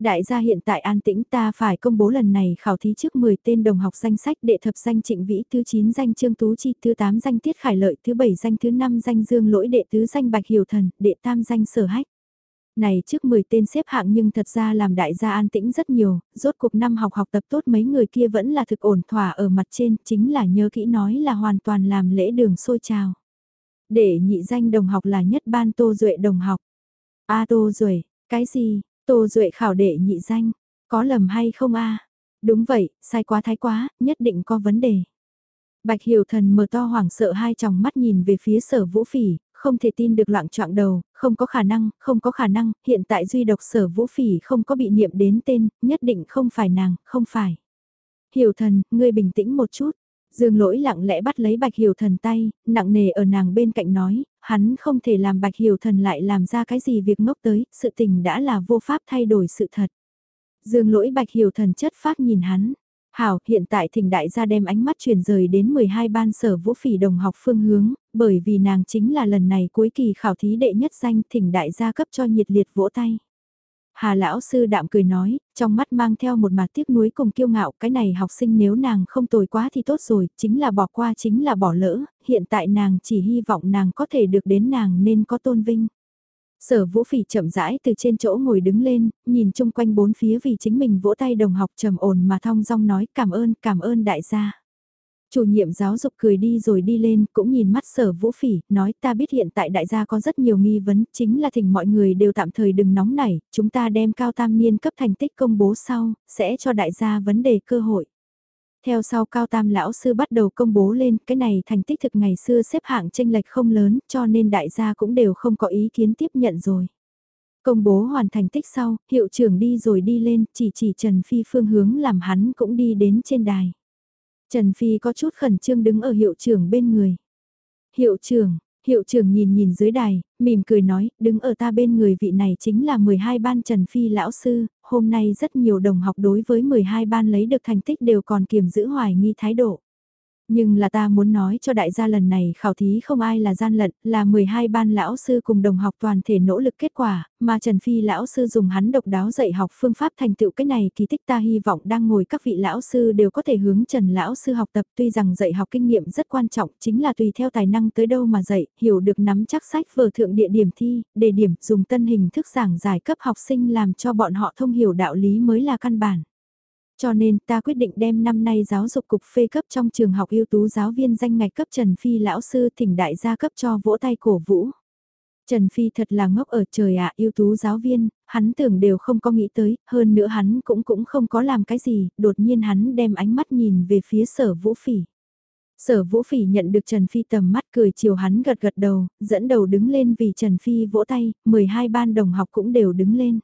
Đại gia hiện tại an tĩnh ta phải công bố lần này khảo thí trước 10 tên đồng học danh sách đệ thập danh trịnh vĩ thứ 9 danh trương tú chi thứ 8 danh tiết khải lợi thứ 7 danh thứ 5 danh dương lỗi đệ tứ danh bạch hiểu thần đệ tam danh sở hách. Này trước 10 tên xếp hạng nhưng thật ra làm đại gia an tĩnh rất nhiều, rốt cuộc năm học học tập tốt mấy người kia vẫn là thực ổn thỏa ở mặt trên, chính là nhớ kỹ nói là hoàn toàn làm lễ đường sôi trào. Để nhị danh đồng học là nhất ban tô duệ đồng học. A tô duệ, cái gì, Tô Duệ khảo đệ nhị danh, có lầm hay không a Đúng vậy, sai quá thái quá, nhất định có vấn đề. Bạch Hiểu Thần mở to hoảng sợ hai tròng mắt nhìn về phía sở vũ phỉ, không thể tin được loạn trọng đầu, không có khả năng, không có khả năng, hiện tại duy độc sở vũ phỉ không có bị niệm đến tên, nhất định không phải nàng, không phải. Hiểu thần, ngươi bình tĩnh một chút, Dương lỗi lặng lẽ bắt lấy bạch hiểu thần tay, nặng nề ở nàng bên cạnh nói, hắn không thể làm bạch hiểu thần lại làm ra cái gì việc ngốc tới, sự tình đã là vô pháp thay đổi sự thật. Dương lỗi bạch hiểu thần chất phát nhìn hắn. Hảo, hiện tại thỉnh đại gia đem ánh mắt chuyển rời đến 12 ban sở vũ phỉ đồng học phương hướng, bởi vì nàng chính là lần này cuối kỳ khảo thí đệ nhất danh thỉnh đại gia cấp cho nhiệt liệt vỗ tay. Hà lão sư đạm cười nói, trong mắt mang theo một mặt tiếc nuối cùng kiêu ngạo, cái này học sinh nếu nàng không tồi quá thì tốt rồi, chính là bỏ qua chính là bỏ lỡ, hiện tại nàng chỉ hy vọng nàng có thể được đến nàng nên có tôn vinh. Sở vũ phỉ chậm rãi từ trên chỗ ngồi đứng lên, nhìn chung quanh bốn phía vì chính mình vỗ tay đồng học trầm ổn mà thong dong nói cảm ơn, cảm ơn đại gia. Chủ nhiệm giáo dục cười đi rồi đi lên, cũng nhìn mắt sở vũ phỉ, nói ta biết hiện tại đại gia có rất nhiều nghi vấn, chính là thỉnh mọi người đều tạm thời đừng nóng nảy, chúng ta đem cao tam niên cấp thành tích công bố sau, sẽ cho đại gia vấn đề cơ hội. Theo sau cao tam lão sư bắt đầu công bố lên, cái này thành tích thực ngày xưa xếp hạng tranh lệch không lớn, cho nên đại gia cũng đều không có ý kiến tiếp nhận rồi. Công bố hoàn thành tích sau, hiệu trưởng đi rồi đi lên, chỉ chỉ Trần Phi phương hướng làm hắn cũng đi đến trên đài. Trần Phi có chút khẩn trương đứng ở hiệu trưởng bên người. Hiệu trưởng, hiệu trưởng nhìn nhìn dưới đài, mỉm cười nói, đứng ở ta bên người vị này chính là 12 ban Trần Phi lão sư, hôm nay rất nhiều đồng học đối với 12 ban lấy được thành tích đều còn kiềm giữ hoài nghi thái độ. Nhưng là ta muốn nói cho đại gia lần này khảo thí không ai là gian lận, là 12 ban lão sư cùng đồng học toàn thể nỗ lực kết quả, mà Trần Phi lão sư dùng hắn độc đáo dạy học phương pháp thành tựu cái này kỳ tích ta hy vọng đang ngồi các vị lão sư đều có thể hướng Trần lão sư học tập tuy rằng dạy học kinh nghiệm rất quan trọng chính là tùy theo tài năng tới đâu mà dạy, hiểu được nắm chắc sách vở thượng địa điểm thi, đề điểm dùng tân hình thức giảng giải cấp học sinh làm cho bọn họ thông hiểu đạo lý mới là căn bản. Cho nên ta quyết định đem năm nay giáo dục cục phê cấp trong trường học ưu tú giáo viên danh ngạch cấp Trần Phi lão sư thỉnh đại gia cấp cho vỗ tay cổ vũ. Trần Phi thật là ngốc ở trời ạ ưu tú giáo viên, hắn tưởng đều không có nghĩ tới, hơn nữa hắn cũng cũng không có làm cái gì, đột nhiên hắn đem ánh mắt nhìn về phía sở vũ phỉ. Sở vũ phỉ nhận được Trần Phi tầm mắt cười chiều hắn gật gật đầu, dẫn đầu đứng lên vì Trần Phi vỗ tay, 12 ban đồng học cũng đều đứng lên.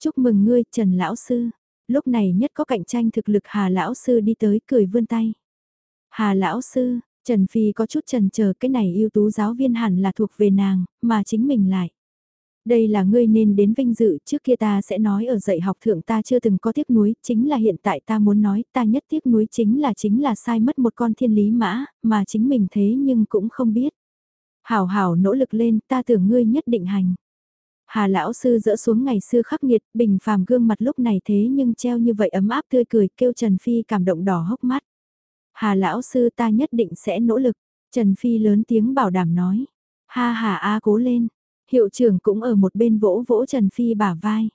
Chúc mừng ngươi Trần Lão Sư, Lúc này nhất có cạnh tranh thực lực Hà Lão Sư đi tới cười vươn tay. Hà Lão Sư, Trần Phi có chút trần chờ cái này ưu tú giáo viên hẳn là thuộc về nàng, mà chính mình lại. Đây là ngươi nên đến vinh dự, trước kia ta sẽ nói ở dạy học thượng ta chưa từng có tiếc nuối, chính là hiện tại ta muốn nói ta nhất tiếc nuối chính là chính là sai mất một con thiên lý mã, mà chính mình thế nhưng cũng không biết. Hảo hảo nỗ lực lên, ta tưởng ngươi nhất định hành. Hà lão sư dỡ xuống ngày xưa khắc nghiệt, bình phàm gương mặt lúc này thế nhưng treo như vậy ấm áp tươi cười kêu Trần Phi cảm động đỏ hốc mắt. Hà lão sư ta nhất định sẽ nỗ lực, Trần Phi lớn tiếng bảo đảm nói. Ha hà a cố lên, hiệu trưởng cũng ở một bên vỗ vỗ Trần Phi bả vai.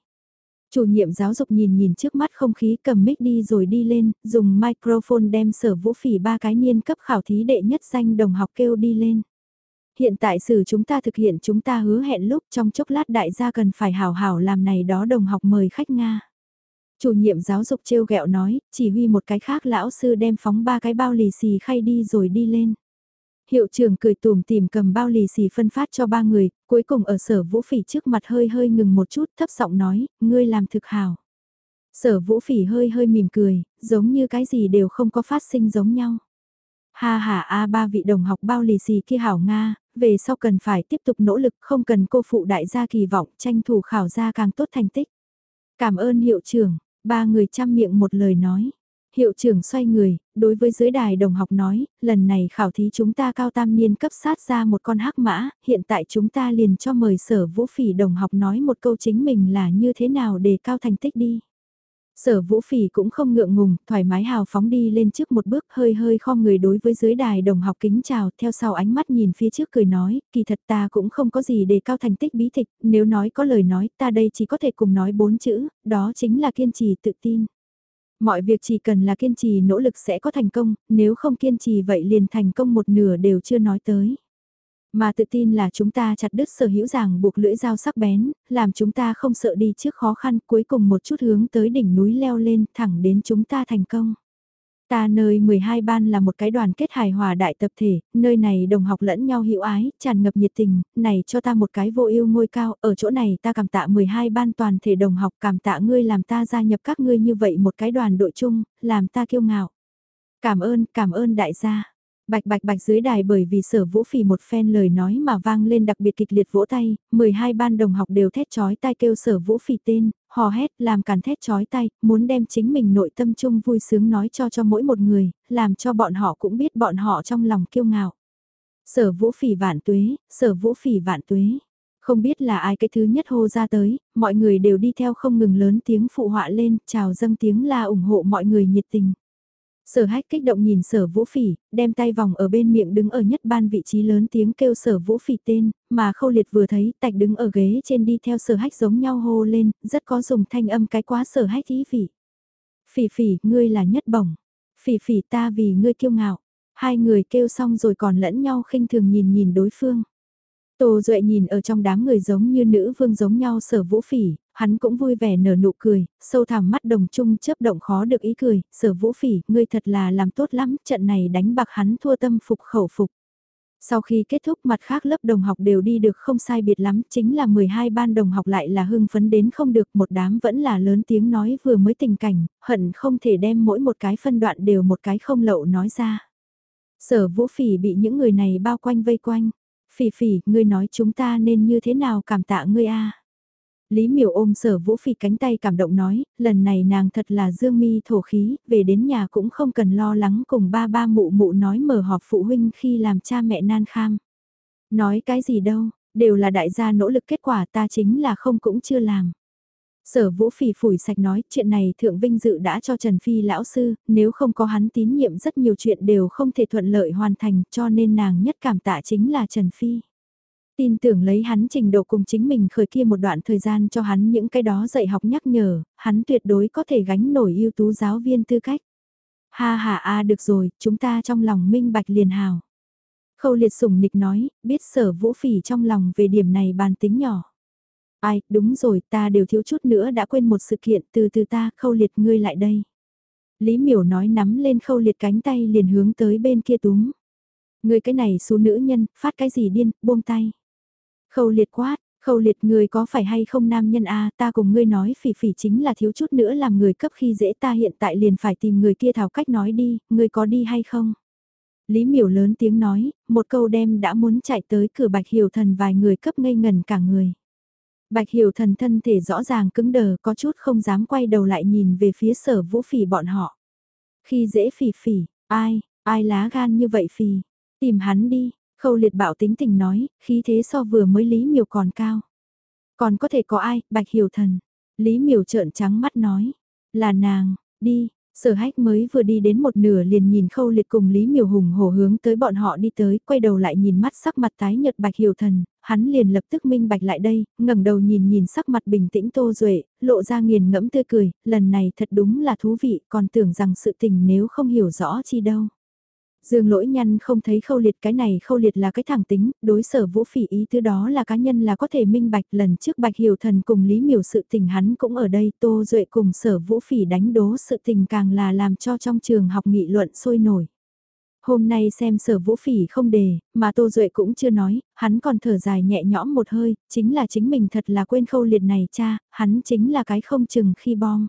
Chủ nhiệm giáo dục nhìn nhìn trước mắt không khí cầm mic đi rồi đi lên, dùng microphone đem sở vũ phỉ ba cái niên cấp khảo thí đệ nhất danh đồng học kêu đi lên. Hiện tại xử chúng ta thực hiện chúng ta hứa hẹn lúc trong chốc lát đại gia cần phải hào hảo làm này đó đồng học mời khách Nga. Chủ nhiệm giáo dục trêu ghẹo nói, chỉ huy một cái khác lão sư đem phóng ba cái bao lì xì khay đi rồi đi lên. Hiệu trưởng cười tùm tìm cầm bao lì xì phân phát cho ba người, cuối cùng ở sở vũ phỉ trước mặt hơi hơi ngừng một chút thấp giọng nói, ngươi làm thực hào. Sở vũ phỉ hơi hơi mỉm cười, giống như cái gì đều không có phát sinh giống nhau. Ha ha a ba vị đồng học bao lì xì kia hảo Nga, về sau cần phải tiếp tục nỗ lực không cần cô phụ đại gia kỳ vọng tranh thủ khảo ra càng tốt thành tích. Cảm ơn hiệu trưởng, ba người chăm miệng một lời nói. Hiệu trưởng xoay người, đối với dưới đài đồng học nói, lần này khảo thí chúng ta cao tam niên cấp sát ra một con hắc mã, hiện tại chúng ta liền cho mời sở vũ phỉ đồng học nói một câu chính mình là như thế nào để cao thành tích đi. Sở vũ phỉ cũng không ngượng ngùng, thoải mái hào phóng đi lên trước một bước hơi hơi khom người đối với dưới đài đồng học kính chào, theo sau ánh mắt nhìn phía trước cười nói, kỳ thật ta cũng không có gì để cao thành tích bí tịch, nếu nói có lời nói ta đây chỉ có thể cùng nói bốn chữ, đó chính là kiên trì tự tin. Mọi việc chỉ cần là kiên trì nỗ lực sẽ có thành công, nếu không kiên trì vậy liền thành công một nửa đều chưa nói tới. Mà tự tin là chúng ta chặt đứt sở hữu ràng buộc lưỡi dao sắc bén, làm chúng ta không sợ đi trước khó khăn cuối cùng một chút hướng tới đỉnh núi leo lên thẳng đến chúng ta thành công. Ta nơi 12 ban là một cái đoàn kết hài hòa đại tập thể, nơi này đồng học lẫn nhau hữu ái, tràn ngập nhiệt tình, này cho ta một cái vô ưu ngôi cao, ở chỗ này ta cảm tạ 12 ban toàn thể đồng học cảm tạ ngươi làm ta gia nhập các ngươi như vậy một cái đoàn đội chung, làm ta kiêu ngạo. Cảm ơn, cảm ơn đại gia. Bạch bạch bạch dưới đài bởi vì sở vũ phỉ một phen lời nói mà vang lên đặc biệt kịch liệt vỗ tay, 12 ban đồng học đều thét chói tay kêu sở vũ phỉ tên, hò hét làm càn thét chói tay, muốn đem chính mình nội tâm chung vui sướng nói cho cho mỗi một người, làm cho bọn họ cũng biết bọn họ trong lòng kiêu ngạo. Sở vũ phỉ vạn tuế, sở vũ phỉ vạn tuế. Không biết là ai cái thứ nhất hô ra tới, mọi người đều đi theo không ngừng lớn tiếng phụ họa lên, chào dâng tiếng la ủng hộ mọi người nhiệt tình. Sở hách kích động nhìn sở vũ phỉ, đem tay vòng ở bên miệng đứng ở nhất ban vị trí lớn tiếng kêu sở vũ phỉ tên, mà khâu liệt vừa thấy tạch đứng ở ghế trên đi theo sở hách giống nhau hô lên, rất có dùng thanh âm cái quá sở hách ý vị. Phỉ phỉ, ngươi là nhất bổng. Phỉ phỉ ta vì ngươi kiêu ngạo. Hai người kêu xong rồi còn lẫn nhau khinh thường nhìn nhìn đối phương. Tô Duệ nhìn ở trong đám người giống như nữ vương giống nhau sở vũ phỉ, hắn cũng vui vẻ nở nụ cười, sâu thẳm mắt đồng chung chớp động khó được ý cười, sở vũ phỉ, ngươi thật là làm tốt lắm, trận này đánh bạc hắn thua tâm phục khẩu phục. Sau khi kết thúc mặt khác lớp đồng học đều đi được không sai biệt lắm, chính là 12 ban đồng học lại là hưng phấn đến không được, một đám vẫn là lớn tiếng nói vừa mới tình cảnh, hận không thể đem mỗi một cái phân đoạn đều một cái không lậu nói ra. Sở vũ phỉ bị những người này bao quanh vây quanh. Phỉ phỉ, ngươi nói chúng ta nên như thế nào cảm tạ ngươi a Lý miểu ôm sở vũ phỉ cánh tay cảm động nói, lần này nàng thật là dương mi thổ khí, về đến nhà cũng không cần lo lắng cùng ba ba mụ mụ nói mở họp phụ huynh khi làm cha mẹ nan kham. Nói cái gì đâu, đều là đại gia nỗ lực kết quả ta chính là không cũng chưa làm. Sở Vũ Phỉ phủi sạch nói chuyện này Thượng Vinh Dự đã cho Trần Phi lão sư, nếu không có hắn tín nhiệm rất nhiều chuyện đều không thể thuận lợi hoàn thành cho nên nàng nhất cảm tạ chính là Trần Phi. Tin tưởng lấy hắn trình độ cùng chính mình khởi kia một đoạn thời gian cho hắn những cái đó dạy học nhắc nhở, hắn tuyệt đối có thể gánh nổi ưu tú giáo viên tư cách. Ha ha a được rồi, chúng ta trong lòng minh bạch liền hào. Khâu liệt sủng nịch nói, biết sở vũ phỉ trong lòng về điểm này bàn tính nhỏ. Ai, đúng rồi, ta đều thiếu chút nữa đã quên một sự kiện, từ từ ta, khâu liệt ngươi lại đây. Lý miểu nói nắm lên khâu liệt cánh tay liền hướng tới bên kia túm. Ngươi cái này xú nữ nhân, phát cái gì điên, buông tay. Khâu liệt quát, khâu liệt ngươi có phải hay không nam nhân a ta cùng ngươi nói phỉ phỉ chính là thiếu chút nữa làm người cấp khi dễ ta hiện tại liền phải tìm người kia thảo cách nói đi, ngươi có đi hay không? Lý miểu lớn tiếng nói, một câu đem đã muốn chạy tới cửa bạch hiểu thần vài người cấp ngây ngần cả người. Bạch hiểu thần thân thể rõ ràng cứng đờ có chút không dám quay đầu lại nhìn về phía sở vũ phỉ bọn họ. Khi dễ phỉ phỉ, ai, ai lá gan như vậy phỉ, tìm hắn đi, khâu liệt bảo tính tình nói, khí thế so vừa mới Lý miều còn cao. Còn có thể có ai, bạch hiểu thần. Lý miều trợn trắng mắt nói, là nàng, đi, Sở hách mới vừa đi đến một nửa liền nhìn khâu liệt cùng Lý Miều Hùng hổ hướng tới bọn họ đi tới, quay đầu lại nhìn mắt sắc mặt tái nhợt bạch hiểu thần, hắn liền lập tức minh bạch lại đây, ngẩng đầu nhìn nhìn sắc mặt bình tĩnh tô duệ lộ ra nghiền ngẫm tươi cười, lần này thật đúng là thú vị, còn tưởng rằng sự tình nếu không hiểu rõ chi đâu. Dương lỗi nhăn không thấy khâu liệt cái này khâu liệt là cái thẳng tính, đối sở vũ phỉ ý thứ đó là cá nhân là có thể minh bạch lần trước bạch hiểu thần cùng lý miểu sự tình hắn cũng ở đây tô duệ cùng sở vũ phỉ đánh đố sự tình càng là làm cho trong trường học nghị luận sôi nổi. Hôm nay xem sở vũ phỉ không đề, mà Tô Duệ cũng chưa nói, hắn còn thở dài nhẹ nhõm một hơi, chính là chính mình thật là quên khâu liệt này cha, hắn chính là cái không chừng khi bom.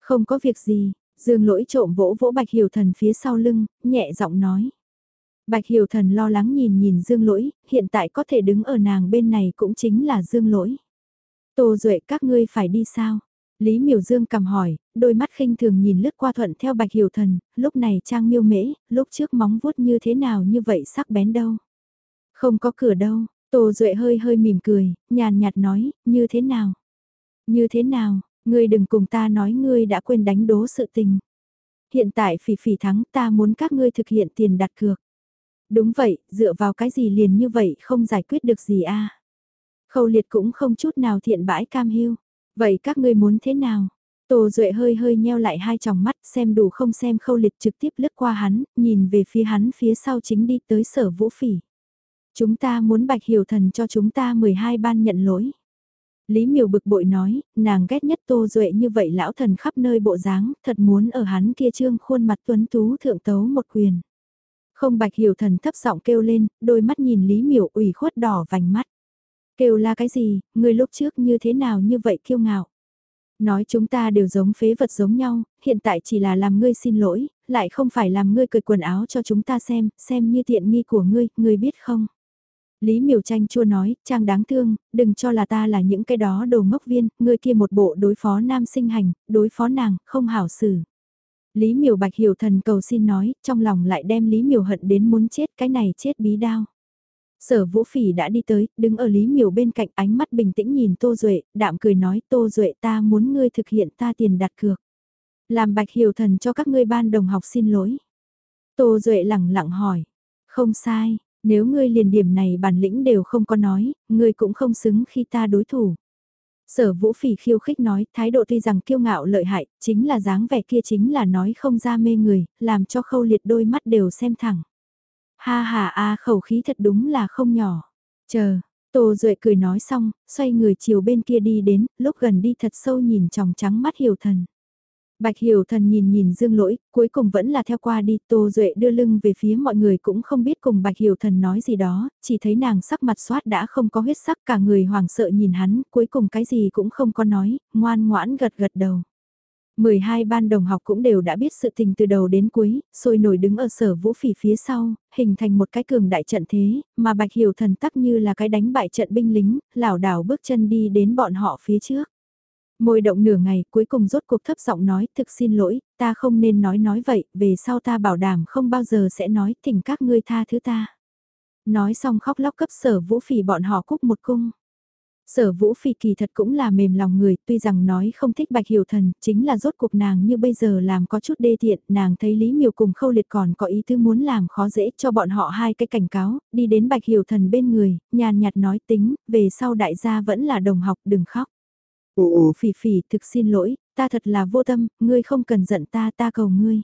Không có việc gì, Dương lỗi trộm vỗ vỗ Bạch Hiểu Thần phía sau lưng, nhẹ giọng nói. Bạch Hiểu Thần lo lắng nhìn nhìn Dương lỗi, hiện tại có thể đứng ở nàng bên này cũng chính là Dương lỗi. Tô Duệ các ngươi phải đi sao? Lý Miểu Dương cầm hỏi, đôi mắt khinh thường nhìn lướt qua thuận theo Bạch Hiểu Thần, lúc này trang miêu mễ, lúc trước móng vuốt như thế nào như vậy sắc bén đâu. Không có cửa đâu, Tô Duệ hơi hơi mỉm cười, nhàn nhạt nói, như thế nào? Như thế nào? Ngươi đừng cùng ta nói ngươi đã quên đánh đố sự tình. Hiện tại phỉ phỉ thắng ta muốn các ngươi thực hiện tiền đặt cược. Đúng vậy, dựa vào cái gì liền như vậy không giải quyết được gì a Khâu liệt cũng không chút nào thiện bãi cam hiu. Vậy các ngươi muốn thế nào? Tô Duệ hơi hơi nheo lại hai tròng mắt xem đủ không xem khâu liệt trực tiếp lướt qua hắn, nhìn về phía hắn phía sau chính đi tới sở vũ phỉ. Chúng ta muốn bạch hiểu thần cho chúng ta 12 ban nhận lỗi. Lý miều bực bội nói, nàng ghét nhất Tô Duệ như vậy lão thần khắp nơi bộ dáng, thật muốn ở hắn kia trương khuôn mặt tuấn tú thượng tấu một quyền. Không bạch hiểu thần thấp giọng kêu lên, đôi mắt nhìn Lý miều ủy khuất đỏ vành mắt. Kêu là cái gì, người lúc trước như thế nào như vậy kiêu ngạo. Nói chúng ta đều giống phế vật giống nhau, hiện tại chỉ là làm ngươi xin lỗi, lại không phải làm ngươi cởi quần áo cho chúng ta xem, xem như tiện nghi của ngươi, ngươi biết không? Lý Miểu Tranh chua nói, Trang đáng thương, đừng cho là ta là những cái đó đồ ngốc viên, ngươi kia một bộ đối phó nam sinh hành, đối phó nàng, không hảo xử. Lý Miểu Bạch hiểu thần cầu xin nói, trong lòng lại đem Lý Miểu hận đến muốn chết cái này chết bí đao. Sở Vũ Phỉ đã đi tới, đứng ở Lý Miểu bên cạnh ánh mắt bình tĩnh nhìn Tô Duệ, đạm cười nói Tô Duệ ta muốn ngươi thực hiện ta tiền đặt cược. Làm Bạch Hiểu Thần cho các ngươi ban đồng học xin lỗi. Tô Duệ lẳng lặng hỏi. Không sai, nếu ngươi liền điểm này bản lĩnh đều không có nói, ngươi cũng không xứng khi ta đối thủ. Sở vũ phỉ khiêu khích nói, thái độ tuy rằng kiêu ngạo lợi hại, chính là dáng vẻ kia chính là nói không ra mê người, làm cho khâu liệt đôi mắt đều xem thẳng. Ha ha a khẩu khí thật đúng là không nhỏ. Chờ, Tô Duệ cười nói xong, xoay người chiều bên kia đi đến, lúc gần đi thật sâu nhìn tròng trắng mắt hiểu thần. Bạch Hiểu Thần nhìn nhìn Dương Lỗi, cuối cùng vẫn là theo qua đi, Tô Duệ đưa lưng về phía mọi người cũng không biết cùng Bạch Hiểu Thần nói gì đó, chỉ thấy nàng sắc mặt xoát đã không có huyết sắc cả người hoảng sợ nhìn hắn, cuối cùng cái gì cũng không có nói, ngoan ngoãn gật gật đầu. 12 ban đồng học cũng đều đã biết sự tình từ đầu đến cuối, sôi nổi đứng ở sở vũ phỉ phía sau, hình thành một cái cường đại trận thế, mà Bạch Hiểu Thần tắc như là cái đánh bại trận binh lính, lảo đảo bước chân đi đến bọn họ phía trước. Môi động nửa ngày cuối cùng rốt cuộc thấp giọng nói thực xin lỗi, ta không nên nói nói vậy, về sau ta bảo đảm không bao giờ sẽ nói thỉnh các ngươi tha thứ ta. Nói xong khóc lóc cấp sở vũ phỉ bọn họ cúc một cung. Sở vũ phỉ kỳ thật cũng là mềm lòng người, tuy rằng nói không thích bạch hiểu thần, chính là rốt cuộc nàng như bây giờ làm có chút đê tiện, nàng thấy Lý Miều cùng khâu liệt còn có ý tứ muốn làm khó dễ cho bọn họ hai cái cảnh cáo, đi đến bạch hiểu thần bên người, nhàn nhạt nói tính, về sau đại gia vẫn là đồng học đừng khóc. Ồ ồ phỉ phỉ thực xin lỗi, ta thật là vô tâm, ngươi không cần giận ta ta cầu ngươi.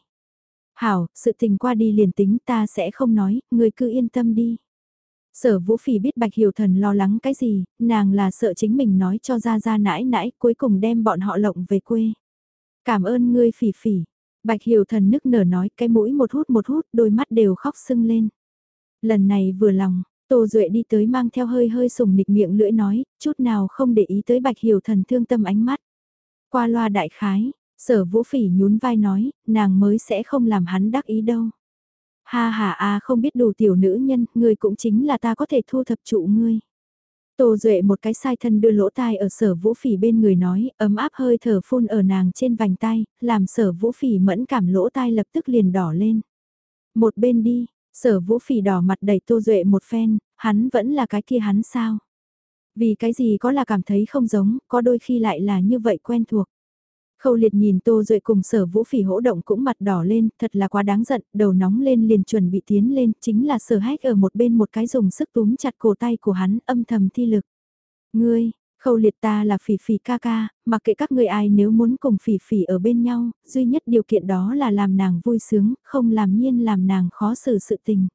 Hảo, sự tình qua đi liền tính ta sẽ không nói, ngươi cứ yên tâm đi. Sở vũ phỉ biết bạch hiểu thần lo lắng cái gì, nàng là sợ chính mình nói cho ra ra nãi nãi cuối cùng đem bọn họ lộng về quê. Cảm ơn ngươi phỉ phỉ. Bạch hiểu thần nức nở nói cái mũi một hút một hút đôi mắt đều khóc sưng lên. Lần này vừa lòng, Tô Duệ đi tới mang theo hơi hơi sùng nịch miệng lưỡi nói, chút nào không để ý tới bạch hiểu thần thương tâm ánh mắt. Qua loa đại khái, sở vũ phỉ nhún vai nói, nàng mới sẽ không làm hắn đắc ý đâu. Ha ha a không biết đủ tiểu nữ nhân, ngươi cũng chính là ta có thể thu thập trụ ngươi. Tô Duệ một cái sai thân đưa lỗ tai ở sở vũ phỉ bên người nói, ấm áp hơi thở phun ở nàng trên vành tay, làm sở vũ phỉ mẫn cảm lỗ tai lập tức liền đỏ lên. Một bên đi, Sở vũ phỉ đỏ mặt đầy tô duệ một phen, hắn vẫn là cái kia hắn sao? Vì cái gì có là cảm thấy không giống, có đôi khi lại là như vậy quen thuộc. Khâu liệt nhìn tô duệ cùng sở vũ phỉ hỗ động cũng mặt đỏ lên, thật là quá đáng giận, đầu nóng lên liền chuẩn bị tiến lên, chính là sở hách ở một bên một cái dùng sức túm chặt cổ tay của hắn âm thầm thi lực. Ngươi, Khâu liệt ta là phỉ phỉ ca ca, mặc kệ các người ai nếu muốn cùng phỉ phỉ ở bên nhau, duy nhất điều kiện đó là làm nàng vui sướng, không làm nhiên làm nàng khó xử sự tình.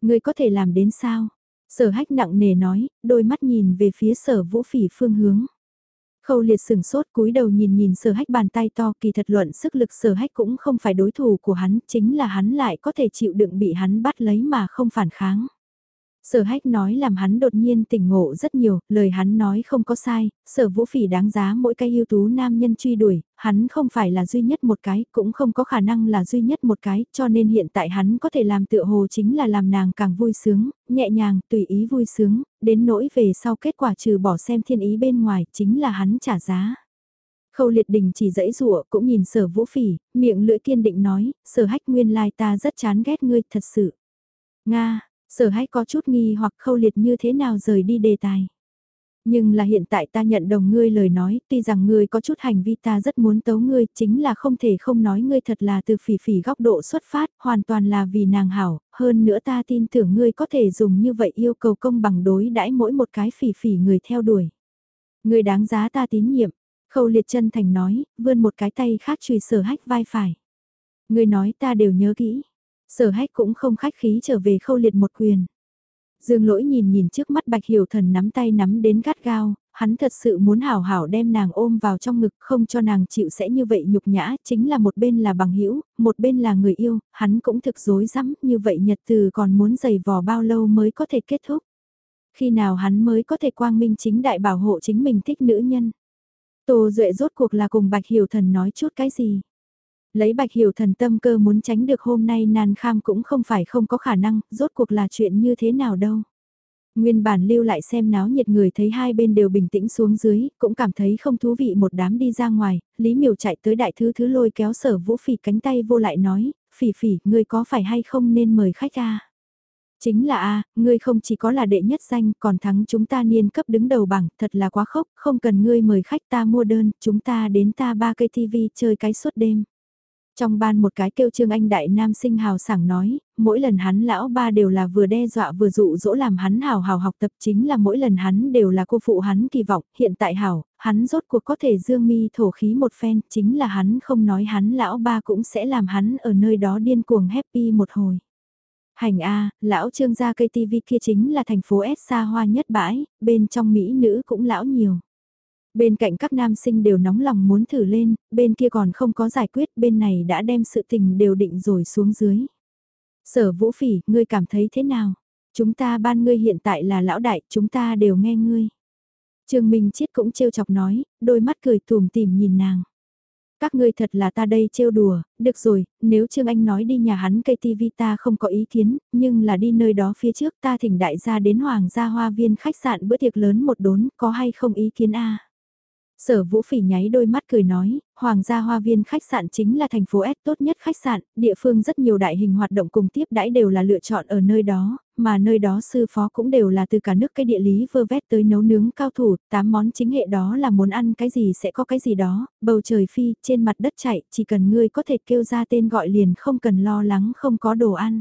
Người có thể làm đến sao? Sở hách nặng nề nói, đôi mắt nhìn về phía sở vũ phỉ phương hướng. Khâu liệt sừng sốt cúi đầu nhìn nhìn sở hách bàn tay to kỳ thật luận sức lực sở hách cũng không phải đối thủ của hắn, chính là hắn lại có thể chịu đựng bị hắn bắt lấy mà không phản kháng. Sở hách nói làm hắn đột nhiên tỉnh ngộ rất nhiều, lời hắn nói không có sai, sở vũ phỉ đáng giá mỗi cái ưu tú nam nhân truy đuổi, hắn không phải là duy nhất một cái, cũng không có khả năng là duy nhất một cái, cho nên hiện tại hắn có thể làm tựa hồ chính là làm nàng càng vui sướng, nhẹ nhàng, tùy ý vui sướng, đến nỗi về sau kết quả trừ bỏ xem thiên ý bên ngoài, chính là hắn trả giá. Khâu liệt đình chỉ dãy rụa cũng nhìn sở vũ phỉ, miệng lưỡi kiên định nói, sở hách nguyên lai ta rất chán ghét ngươi thật sự. Nga, Sở hách có chút nghi hoặc khâu liệt như thế nào rời đi đề tài. Nhưng là hiện tại ta nhận đồng ngươi lời nói, tuy rằng ngươi có chút hành vi ta rất muốn tấu ngươi, chính là không thể không nói ngươi thật là từ phỉ phỉ góc độ xuất phát, hoàn toàn là vì nàng hảo, hơn nữa ta tin tưởng ngươi có thể dùng như vậy yêu cầu công bằng đối đãi mỗi một cái phỉ phỉ người theo đuổi. Ngươi đáng giá ta tín nhiệm, khâu liệt chân thành nói, vươn một cái tay khác chùy sở hách vai phải. Ngươi nói ta đều nhớ kỹ, Sở hách cũng không khách khí trở về khâu liệt một quyền. Dương lỗi nhìn nhìn trước mắt bạch hiểu thần nắm tay nắm đến gắt gao, hắn thật sự muốn hảo hảo đem nàng ôm vào trong ngực không cho nàng chịu sẽ như vậy nhục nhã, chính là một bên là bằng hữu một bên là người yêu, hắn cũng thực dối rắm như vậy nhật từ còn muốn giày vò bao lâu mới có thể kết thúc. Khi nào hắn mới có thể quang minh chính đại bảo hộ chính mình thích nữ nhân. Tô Duệ rốt cuộc là cùng bạch hiểu thần nói chút cái gì. Lấy bạch hiểu thần tâm cơ muốn tránh được hôm nay nan kham cũng không phải không có khả năng, rốt cuộc là chuyện như thế nào đâu. Nguyên bản lưu lại xem náo nhiệt người thấy hai bên đều bình tĩnh xuống dưới, cũng cảm thấy không thú vị một đám đi ra ngoài, Lý Miều chạy tới đại thứ thứ lôi kéo sở vũ phỉ cánh tay vô lại nói, phỉ phỉ, ngươi có phải hay không nên mời khách a Chính là a ngươi không chỉ có là đệ nhất danh, còn thắng chúng ta niên cấp đứng đầu bảng, thật là quá khốc, không cần ngươi mời khách ta mua đơn, chúng ta đến ta ba cây TV chơi cái suốt đêm. Trong ban một cái kêu Trương Anh Đại Nam sinh hào sảng nói, mỗi lần hắn lão ba đều là vừa đe dọa vừa dụ dỗ làm hắn hào hào học tập chính là mỗi lần hắn đều là cô phụ hắn kỳ vọng, hiện tại hào, hắn rốt cuộc có thể dương mi thổ khí một phen, chính là hắn không nói hắn lão ba cũng sẽ làm hắn ở nơi đó điên cuồng happy một hồi. Hành A, lão trương gia cây tivi kia chính là thành phố S xa hoa nhất bãi, bên trong Mỹ nữ cũng lão nhiều. Bên cạnh các nam sinh đều nóng lòng muốn thử lên, bên kia còn không có giải quyết, bên này đã đem sự tình đều định rồi xuống dưới. Sở vũ phỉ, ngươi cảm thấy thế nào? Chúng ta ban ngươi hiện tại là lão đại, chúng ta đều nghe ngươi. Trương Minh Chiết cũng trêu chọc nói, đôi mắt cười thùm tìm nhìn nàng. Các ngươi thật là ta đây trêu đùa, được rồi, nếu Trương Anh nói đi nhà hắn cây tivi ta không có ý kiến, nhưng là đi nơi đó phía trước ta thỉnh đại gia đến Hoàng gia Hoa Viên khách sạn bữa tiệc lớn một đốn, có hay không ý kiến a Sở Vũ Phỉ nháy đôi mắt cười nói, Hoàng gia Hoa Viên khách sạn chính là thành phố S tốt nhất khách sạn, địa phương rất nhiều đại hình hoạt động cùng tiếp đãi đều là lựa chọn ở nơi đó, mà nơi đó sư phó cũng đều là từ cả nước cái địa lý vơ vét tới nấu nướng cao thủ, tám món chính hệ đó là muốn ăn cái gì sẽ có cái gì đó, bầu trời phi, trên mặt đất chạy, chỉ cần ngươi có thể kêu ra tên gọi liền không cần lo lắng không có đồ ăn.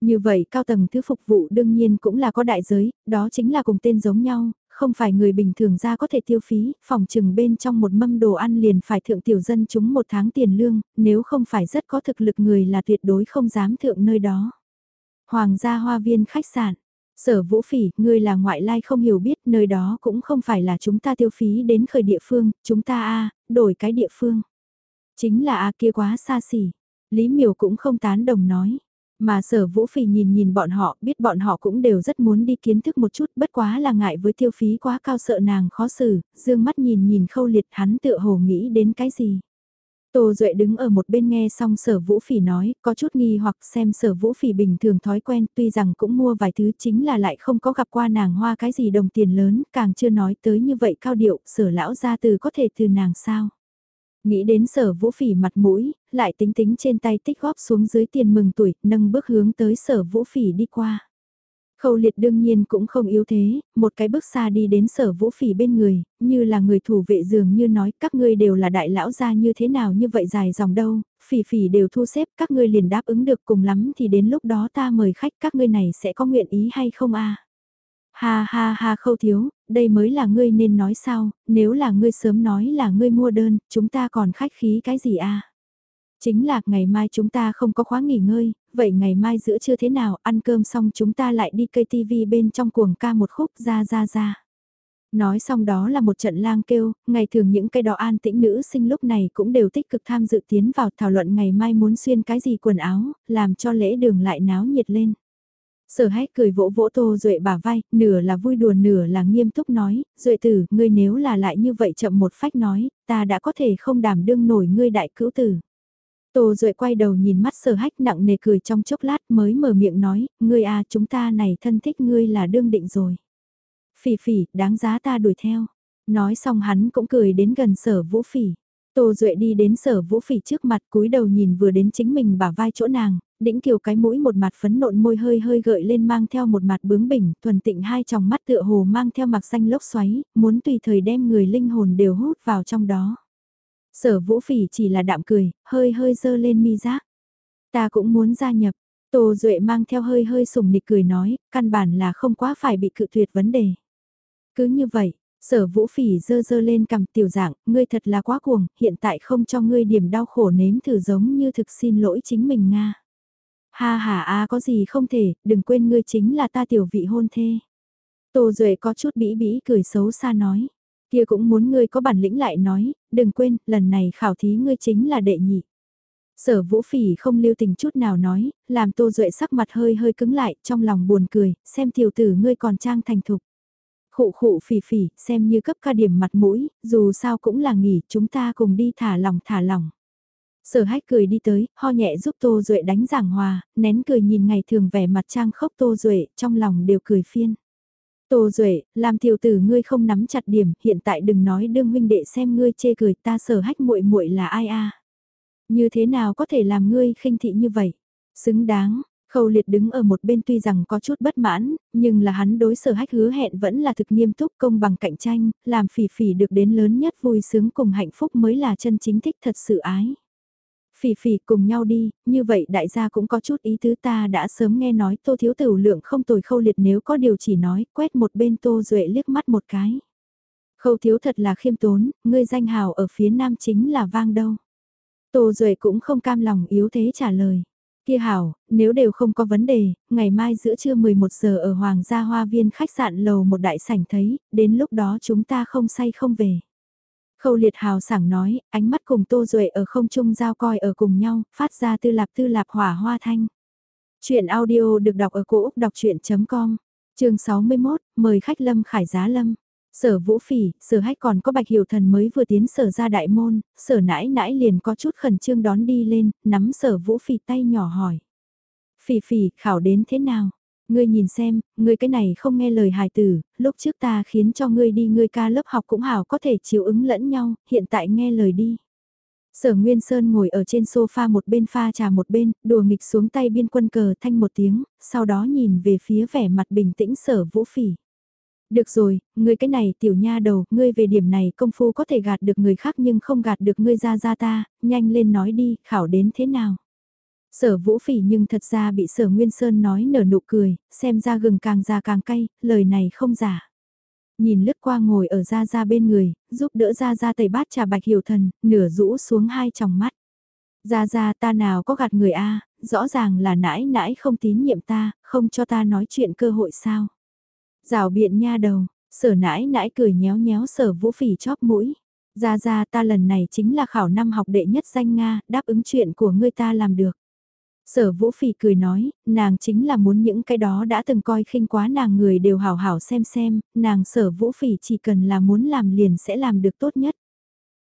Như vậy cao tầng thứ phục vụ đương nhiên cũng là có đại giới, đó chính là cùng tên giống nhau, không phải người bình thường ra có thể tiêu phí, phòng trừng bên trong một mâm đồ ăn liền phải thượng tiểu dân chúng một tháng tiền lương, nếu không phải rất có thực lực người là tuyệt đối không dám thượng nơi đó. Hoàng gia hoa viên khách sạn. Sở vũ phỉ, ngươi là ngoại lai không hiểu biết, nơi đó cũng không phải là chúng ta tiêu phí đến khởi địa phương, chúng ta a đổi cái địa phương. Chính là a kia quá xa xỉ. Lý miều cũng không tán đồng nói. Mà sở vũ phỉ nhìn nhìn bọn họ, biết bọn họ cũng đều rất muốn đi kiến thức một chút, bất quá là ngại với tiêu phí quá cao sợ nàng khó xử, dương mắt nhìn nhìn khâu liệt hắn tựa hồ nghĩ đến cái gì. Tô Duệ đứng ở một bên nghe xong sở vũ phỉ nói, có chút nghi hoặc xem sở vũ phỉ bình thường thói quen tuy rằng cũng mua vài thứ chính là lại không có gặp qua nàng hoa cái gì đồng tiền lớn, càng chưa nói tới như vậy cao điệu, sở lão gia từ có thể từ nàng sao. Nghĩ đến sở vũ phỉ mặt mũi, lại tính tính trên tay tích góp xuống dưới tiền mừng tuổi, nâng bước hướng tới sở vũ phỉ đi qua. Khâu liệt đương nhiên cũng không yếu thế, một cái bước xa đi đến sở vũ phỉ bên người, như là người thủ vệ dường như nói các ngươi đều là đại lão gia như thế nào như vậy dài dòng đâu, phỉ phỉ đều thu xếp các ngươi liền đáp ứng được cùng lắm thì đến lúc đó ta mời khách các ngươi này sẽ có nguyện ý hay không a Ha ha ha khâu thiếu, đây mới là ngươi nên nói sao, nếu là ngươi sớm nói là ngươi mua đơn, chúng ta còn khách khí cái gì à Chính là ngày mai chúng ta không có khóa nghỉ ngơi, vậy ngày mai giữa trưa thế nào, ăn cơm xong chúng ta lại đi cây tivi bên trong cuồng ca một khúc ra ra ra. Nói xong đó là một trận lang kêu, ngày thường những cái đó an tĩnh nữ sinh lúc này cũng đều tích cực tham dự tiến vào thảo luận ngày mai muốn xuyên cái gì quần áo, làm cho lễ đường lại náo nhiệt lên. Sở hách cười vỗ vỗ Tô Duệ bả vai, nửa là vui đùa nửa là nghiêm túc nói, Duệ tử, ngươi nếu là lại như vậy chậm một phách nói, ta đã có thể không đảm đương nổi ngươi đại cữu tử. Tô Duệ quay đầu nhìn mắt sở hách nặng nề cười trong chốc lát mới mở miệng nói, ngươi à chúng ta này thân thích ngươi là đương định rồi. Phỉ phỉ, đáng giá ta đuổi theo. Nói xong hắn cũng cười đến gần sở vũ phỉ. Tô Duệ đi đến sở vũ phỉ trước mặt cúi đầu nhìn vừa đến chính mình bả vai chỗ nàng, đĩnh kiều cái mũi một mặt phấn nộn môi hơi hơi gợi lên mang theo một mặt bướng bỉnh, thuần tịnh hai tròng mắt tựa hồ mang theo mặc xanh lốc xoáy, muốn tùy thời đem người linh hồn đều hút vào trong đó. Sở vũ phỉ chỉ là đạm cười, hơi hơi dơ lên mi giác. Ta cũng muốn gia nhập, Tô Duệ mang theo hơi hơi sùng nịch cười nói, căn bản là không quá phải bị cự tuyệt vấn đề. Cứ như vậy, sở vũ phỉ dơ dơ lên cầm tiểu dạng, ngươi thật là quá cuồng, hiện tại không cho ngươi điểm đau khổ nếm thử giống như thực xin lỗi chính mình Nga. Ha ha a có gì không thể, đừng quên ngươi chính là ta tiểu vị hôn thê. Tô Duệ có chút bĩ bĩ cười xấu xa nói. Kia cũng muốn ngươi có bản lĩnh lại nói, đừng quên, lần này khảo thí ngươi chính là đệ nhị. Sở vũ phỉ không lưu tình chút nào nói, làm tô duệ sắc mặt hơi hơi cứng lại, trong lòng buồn cười, xem tiểu tử ngươi còn trang thành thục. Khụ khụ phỉ phỉ, xem như cấp ca điểm mặt mũi, dù sao cũng là nghỉ, chúng ta cùng đi thả lòng thả lòng. Sở hách cười đi tới, ho nhẹ giúp Tô Duệ đánh giảng hòa, nén cười nhìn ngày thường vẻ mặt trang khốc Tô Duệ, trong lòng đều cười phiên. Tô Duệ, làm tiểu tử ngươi không nắm chặt điểm, hiện tại đừng nói đương huynh đệ xem ngươi chê cười ta sở hách muội muội là ai a Như thế nào có thể làm ngươi khinh thị như vậy? Xứng đáng, Khâu liệt đứng ở một bên tuy rằng có chút bất mãn, nhưng là hắn đối sở hách hứa hẹn vẫn là thực nghiêm túc công bằng cạnh tranh, làm phỉ phỉ được đến lớn nhất vui sướng cùng hạnh phúc mới là chân chính thích thật sự ái. Phỉ phỉ cùng nhau đi, như vậy đại gia cũng có chút ý tứ ta đã sớm nghe nói tô thiếu tử lượng không tồi khâu liệt nếu có điều chỉ nói, quét một bên tô duệ liếc mắt một cái. Khâu thiếu thật là khiêm tốn, ngươi danh hào ở phía nam chính là vang đâu. Tô duệ cũng không cam lòng yếu thế trả lời. Kia hảo, nếu đều không có vấn đề, ngày mai giữa trưa 11 giờ ở Hoàng gia Hoa Viên khách sạn lầu một đại sảnh thấy, đến lúc đó chúng ta không say không về. Khâu liệt hào sảng nói, ánh mắt cùng tô duệ ở không trung giao coi ở cùng nhau, phát ra tư lạp tư lạp hỏa hoa thanh. Chuyện audio được đọc ở cổ Úc đọc chuyện.com, trường 61, mời khách Lâm Khải Giá Lâm. Sở Vũ Phỉ, Sở Hách còn có Bạch Hiểu Thần mới vừa tiến sở ra đại môn, Sở nãi nãi liền có chút khẩn trương đón đi lên, nắm Sở Vũ Phỉ tay nhỏ hỏi. Phỉ Phỉ, khảo đến thế nào? Ngươi nhìn xem, ngươi cái này không nghe lời hài tử, lúc trước ta khiến cho ngươi đi ngươi ca lớp học cũng hảo có thể chiếu ứng lẫn nhau, hiện tại nghe lời đi. Sở Nguyên Sơn ngồi ở trên sofa một bên pha trà một bên, đùa nghịch xuống tay biên quân cờ thanh một tiếng, sau đó nhìn về phía vẻ mặt bình tĩnh sở vũ phỉ. Được rồi, ngươi cái này tiểu nha đầu, ngươi về điểm này công phu có thể gạt được người khác nhưng không gạt được ngươi ra ra ta, nhanh lên nói đi, khảo đến thế nào. Sở vũ phỉ nhưng thật ra bị sở Nguyên Sơn nói nở nụ cười, xem ra gừng càng già càng cay, lời này không giả. Nhìn lướt qua ngồi ở ra ra bên người, giúp đỡ ra ra tẩy bát trà bạch hiểu thần, nửa rũ xuống hai tròng mắt. Ra ra ta nào có gạt người a rõ ràng là nãi nãi không tín nhiệm ta, không cho ta nói chuyện cơ hội sao. Rào biện nha đầu, sở nãi nãi cười nhéo nhéo sở vũ phỉ chóp mũi. Ra ra ta lần này chính là khảo năm học đệ nhất danh Nga, đáp ứng chuyện của ngươi ta làm được. Sở Vũ Phỉ cười nói, nàng chính là muốn những cái đó đã từng coi khinh quá nàng người đều hảo hảo xem xem, nàng sở Vũ Phỉ chỉ cần là muốn làm liền sẽ làm được tốt nhất.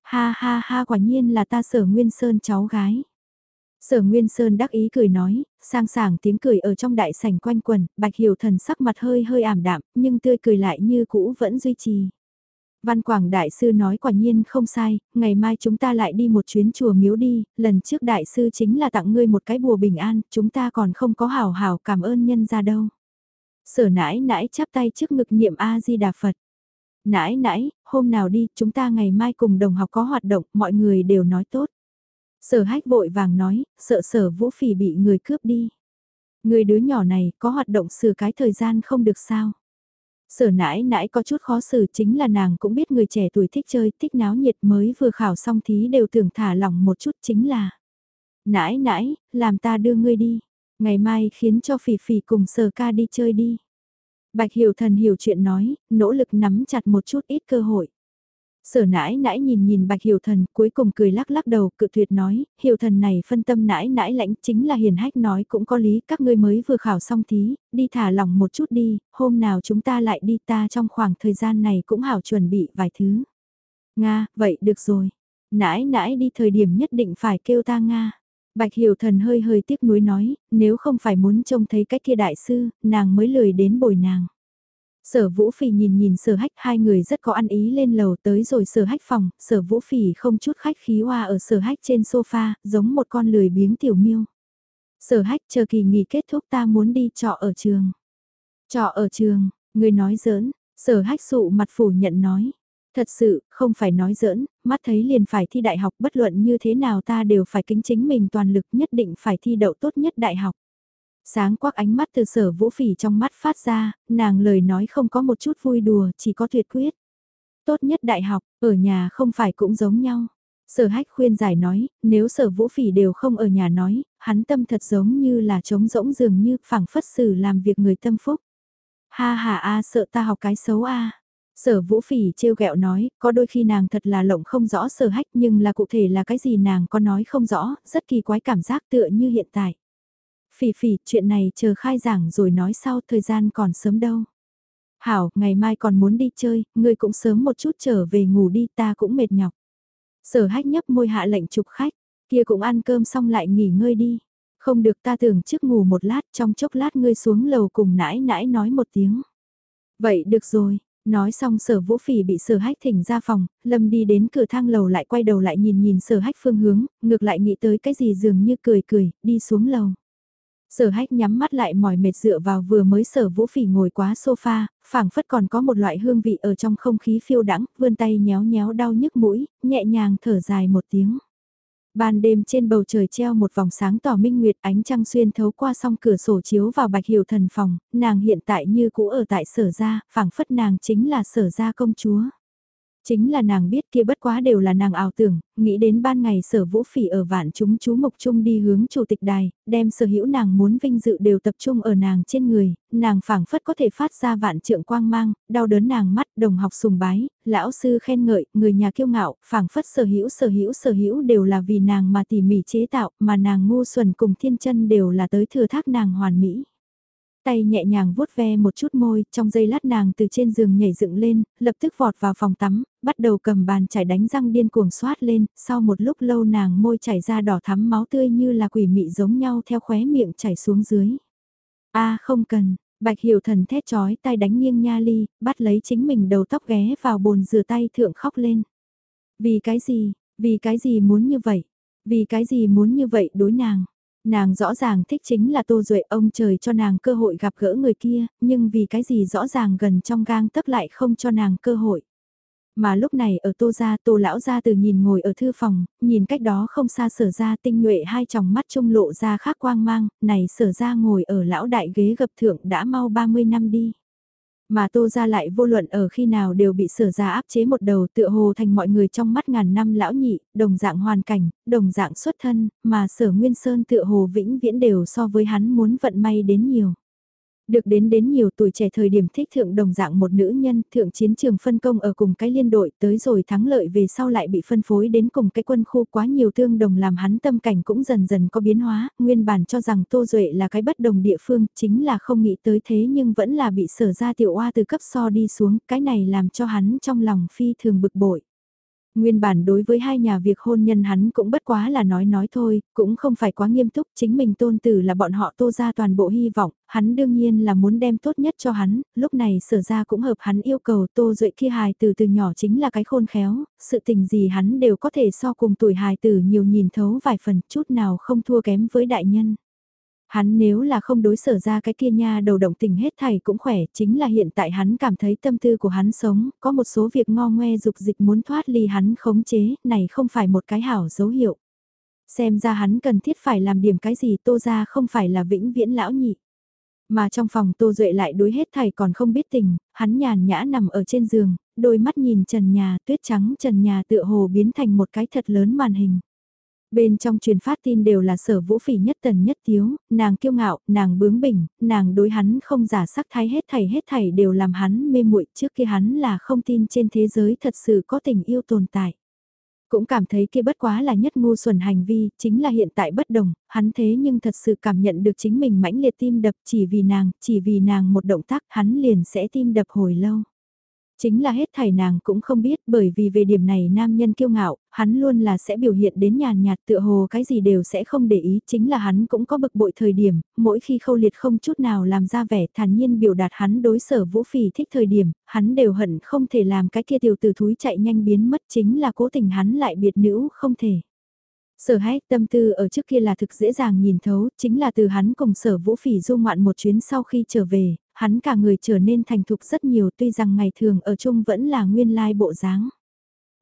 Ha ha ha quả nhiên là ta sở Nguyên Sơn cháu gái. Sở Nguyên Sơn đắc ý cười nói, sang sảng tiếng cười ở trong đại sảnh quanh quần, Bạch Hiểu Thần sắc mặt hơi hơi ảm đạm, nhưng tươi cười lại như cũ vẫn duy trì. Văn Quảng Đại Sư nói quả nhiên không sai, ngày mai chúng ta lại đi một chuyến chùa miếu đi, lần trước Đại Sư chính là tặng ngươi một cái bùa bình an, chúng ta còn không có hào hào cảm ơn nhân ra đâu. Sở nãi nãi chắp tay trước ngực niệm A-di-đà Phật. Nãi nãi, hôm nào đi, chúng ta ngày mai cùng đồng học có hoạt động, mọi người đều nói tốt. Sở hách vội vàng nói, sợ sở vũ phỉ bị người cướp đi. Người đứa nhỏ này có hoạt động sửa cái thời gian không được sao. Sở nãi nãi có chút khó xử chính là nàng cũng biết người trẻ tuổi thích chơi, thích náo nhiệt mới vừa khảo xong thí đều tưởng thả lỏng một chút chính là. Nãi nãi, làm ta đưa ngươi đi, ngày mai khiến cho phỉ phỉ cùng sở ca đi chơi đi. Bạch hiểu thần hiểu chuyện nói, nỗ lực nắm chặt một chút ít cơ hội. Sở nãi nãi nhìn nhìn bạch hiểu thần cuối cùng cười lắc lắc đầu cự tuyệt nói, hiểu thần này phân tâm nãi nãi lãnh chính là hiền hách nói cũng có lý các ngươi mới vừa khảo xong thí, đi thả lỏng một chút đi, hôm nào chúng ta lại đi ta trong khoảng thời gian này cũng hảo chuẩn bị vài thứ. Nga, vậy được rồi. Nãi nãi đi thời điểm nhất định phải kêu ta Nga. Bạch hiểu thần hơi hơi tiếc nuối nói, nếu không phải muốn trông thấy cái kia đại sư, nàng mới lười đến bồi nàng. Sở Vũ Phỉ nhìn nhìn sở hách hai người rất có ăn ý lên lầu tới rồi sở hách phòng, sở Vũ Phỉ không chút khách khí hoa ở sở hách trên sofa, giống một con lười biếng tiểu miêu. Sở hách chờ kỳ nghỉ kết thúc ta muốn đi trọ ở trường. Trọ ở trường, người nói giỡn, sở hách sụ mặt phủ nhận nói. Thật sự, không phải nói giỡn, mắt thấy liền phải thi đại học bất luận như thế nào ta đều phải kính chính mình toàn lực nhất định phải thi đậu tốt nhất đại học. Sáng quắc ánh mắt từ sở vũ phỉ trong mắt phát ra, nàng lời nói không có một chút vui đùa, chỉ có tuyệt quyết. Tốt nhất đại học, ở nhà không phải cũng giống nhau. Sở hách khuyên giải nói, nếu sở vũ phỉ đều không ở nhà nói, hắn tâm thật giống như là trống rỗng dường như phẳng phất xử làm việc người tâm phúc. Ha ha a sợ ta học cái xấu a. Sở vũ phỉ trêu ghẹo nói, có đôi khi nàng thật là lộng không rõ sở hách nhưng là cụ thể là cái gì nàng có nói không rõ, rất kỳ quái cảm giác tựa như hiện tại. Phỉ phỉ, chuyện này chờ khai giảng rồi nói sau thời gian còn sớm đâu. Hảo, ngày mai còn muốn đi chơi, ngươi cũng sớm một chút trở về ngủ đi ta cũng mệt nhọc. Sở hách nhấp môi hạ lệnh chụp khách, kia cũng ăn cơm xong lại nghỉ ngơi đi. Không được ta tưởng trước ngủ một lát trong chốc lát ngươi xuống lầu cùng nãi nãi nói một tiếng. Vậy được rồi, nói xong sở vũ phỉ bị sở hách thỉnh ra phòng, lâm đi đến cửa thang lầu lại quay đầu lại nhìn nhìn sở hách phương hướng, ngược lại nghĩ tới cái gì dường như cười cười, đi xuống lầu. Sở hách nhắm mắt lại mỏi mệt dựa vào vừa mới sở vũ phỉ ngồi quá sofa, phảng phất còn có một loại hương vị ở trong không khí phiêu đắng, vươn tay nhéo nhéo đau nhức mũi, nhẹ nhàng thở dài một tiếng. Ban đêm trên bầu trời treo một vòng sáng tỏ minh nguyệt ánh trăng xuyên thấu qua song cửa sổ chiếu vào bạch hiểu thần phòng, nàng hiện tại như cũ ở tại sở gia, phảng phất nàng chính là sở gia công chúa. Chính là nàng biết kia bất quá đều là nàng ảo tưởng, nghĩ đến ban ngày sở vũ phỉ ở vạn chúng chú mục chung đi hướng chủ tịch đài, đem sở hữu nàng muốn vinh dự đều tập trung ở nàng trên người, nàng phảng phất có thể phát ra vạn trượng quang mang, đau đớn nàng mắt, đồng học sùng bái, lão sư khen ngợi, người nhà kiêu ngạo, phảng phất sở hữu sở hữu sở hữu đều là vì nàng mà tỉ mỉ chế tạo, mà nàng ngu xuẩn cùng thiên chân đều là tới thừa thác nàng hoàn mỹ. Tay nhẹ nhàng vuốt ve một chút môi, trong giây lát nàng từ trên giường nhảy dựng lên, lập tức vọt vào phòng tắm, bắt đầu cầm bàn chải đánh răng điên cuồng xoát lên, sau một lúc lâu nàng môi chảy ra đỏ thắm máu tươi như là quỷ mị giống nhau theo khóe miệng chảy xuống dưới. a không cần, bạch hiểu thần thét chói tay đánh nghiêng nha ly, bắt lấy chính mình đầu tóc ghé vào bồn rửa tay thượng khóc lên. Vì cái gì, vì cái gì muốn như vậy, vì cái gì muốn như vậy đối nàng. Nàng rõ ràng thích chính là Tô Duệ ông trời cho nàng cơ hội gặp gỡ người kia, nhưng vì cái gì rõ ràng gần trong gang tấc lại không cho nàng cơ hội. Mà lúc này ở tô gia tô lão gia từ nhìn ngồi ở thư phòng, nhìn cách đó không xa sở ra tinh nhuệ hai tròng mắt trung lộ ra khác quang mang, này sở ra ngồi ở lão đại ghế gập thượng đã mau 30 năm đi. Mà tô ra lại vô luận ở khi nào đều bị sở ra áp chế một đầu tựa hồ thành mọi người trong mắt ngàn năm lão nhị, đồng dạng hoàn cảnh, đồng dạng xuất thân, mà sở Nguyên Sơn tựa hồ vĩnh viễn đều so với hắn muốn vận may đến nhiều. Được đến đến nhiều tuổi trẻ thời điểm thích thượng đồng dạng một nữ nhân, thượng chiến trường phân công ở cùng cái liên đội tới rồi thắng lợi về sau lại bị phân phối đến cùng cái quân khu quá nhiều tương đồng làm hắn tâm cảnh cũng dần dần có biến hóa, nguyên bản cho rằng Tô Duệ là cái bất đồng địa phương, chính là không nghĩ tới thế nhưng vẫn là bị sở ra tiểu oa từ cấp so đi xuống, cái này làm cho hắn trong lòng phi thường bực bội. Nguyên bản đối với hai nhà việc hôn nhân hắn cũng bất quá là nói nói thôi, cũng không phải quá nghiêm túc, chính mình tôn tử là bọn họ tô ra toàn bộ hy vọng, hắn đương nhiên là muốn đem tốt nhất cho hắn, lúc này sở ra cũng hợp hắn yêu cầu tô duệ kia hài từ từ nhỏ chính là cái khôn khéo, sự tình gì hắn đều có thể so cùng tuổi hài tử nhiều nhìn thấu vài phần chút nào không thua kém với đại nhân. Hắn nếu là không đối sở ra cái kia nha đầu động tình hết thảy cũng khỏe, chính là hiện tại hắn cảm thấy tâm tư của hắn sống, có một số việc ngo ngoe dục dịch muốn thoát ly hắn khống chế, này không phải một cái hảo dấu hiệu. Xem ra hắn cần thiết phải làm điểm cái gì tô ra không phải là vĩnh viễn lão nhị. Mà trong phòng tô duệ lại đối hết thầy còn không biết tình, hắn nhàn nhã nằm ở trên giường, đôi mắt nhìn trần nhà tuyết trắng trần nhà tựa hồ biến thành một cái thật lớn màn hình. Bên trong truyền phát tin đều là sở vũ phỉ nhất tần nhất tiếu, nàng kiêu ngạo, nàng bướng bỉnh, nàng đối hắn không giả sắc thái hết thảy hết thảy đều làm hắn mê muội trước khi hắn là không tin trên thế giới thật sự có tình yêu tồn tại. Cũng cảm thấy kia bất quá là nhất ngu xuẩn hành vi, chính là hiện tại bất đồng, hắn thế nhưng thật sự cảm nhận được chính mình mãnh liệt tim đập chỉ vì nàng, chỉ vì nàng một động tác hắn liền sẽ tim đập hồi lâu. Chính là hết thảy nàng cũng không biết bởi vì về điểm này nam nhân kiêu ngạo, hắn luôn là sẽ biểu hiện đến nhàn nhạt tựa hồ cái gì đều sẽ không để ý. Chính là hắn cũng có bực bội thời điểm, mỗi khi khâu liệt không chút nào làm ra vẻ thản nhiên biểu đạt hắn đối sở vũ phỉ thích thời điểm, hắn đều hận không thể làm cái kia tiểu tử thúi chạy nhanh biến mất chính là cố tình hắn lại biệt nữ không thể. Sở hách tâm tư ở trước kia là thực dễ dàng nhìn thấu, chính là từ hắn cùng sở vũ phỉ du ngoạn một chuyến sau khi trở về, hắn cả người trở nên thành thục rất nhiều tuy rằng ngày thường ở chung vẫn là nguyên lai bộ dáng.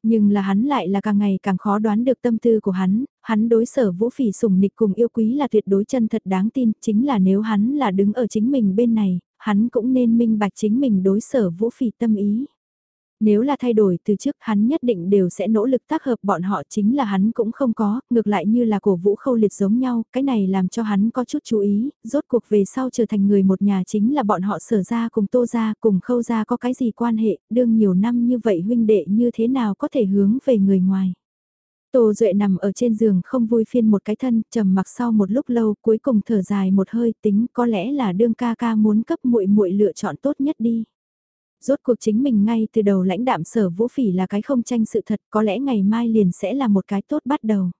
Nhưng là hắn lại là càng ngày càng khó đoán được tâm tư của hắn, hắn đối sở vũ phỉ sủng nịch cùng yêu quý là tuyệt đối chân thật đáng tin, chính là nếu hắn là đứng ở chính mình bên này, hắn cũng nên minh bạch chính mình đối sở vũ phỉ tâm ý. Nếu là thay đổi từ trước hắn nhất định đều sẽ nỗ lực tác hợp bọn họ chính là hắn cũng không có, ngược lại như là cổ vũ khâu liệt giống nhau, cái này làm cho hắn có chút chú ý, rốt cuộc về sau trở thành người một nhà chính là bọn họ sở ra cùng tô ra cùng khâu ra có cái gì quan hệ, đương nhiều năm như vậy huynh đệ như thế nào có thể hướng về người ngoài. Tô Duệ nằm ở trên giường không vui phiên một cái thân, trầm mặc sau một lúc lâu, cuối cùng thở dài một hơi, tính có lẽ là đương ca ca muốn cấp muội muội lựa chọn tốt nhất đi. Rốt cuộc chính mình ngay từ đầu lãnh đạm sở vũ phỉ là cái không tranh sự thật có lẽ ngày mai liền sẽ là một cái tốt bắt đầu.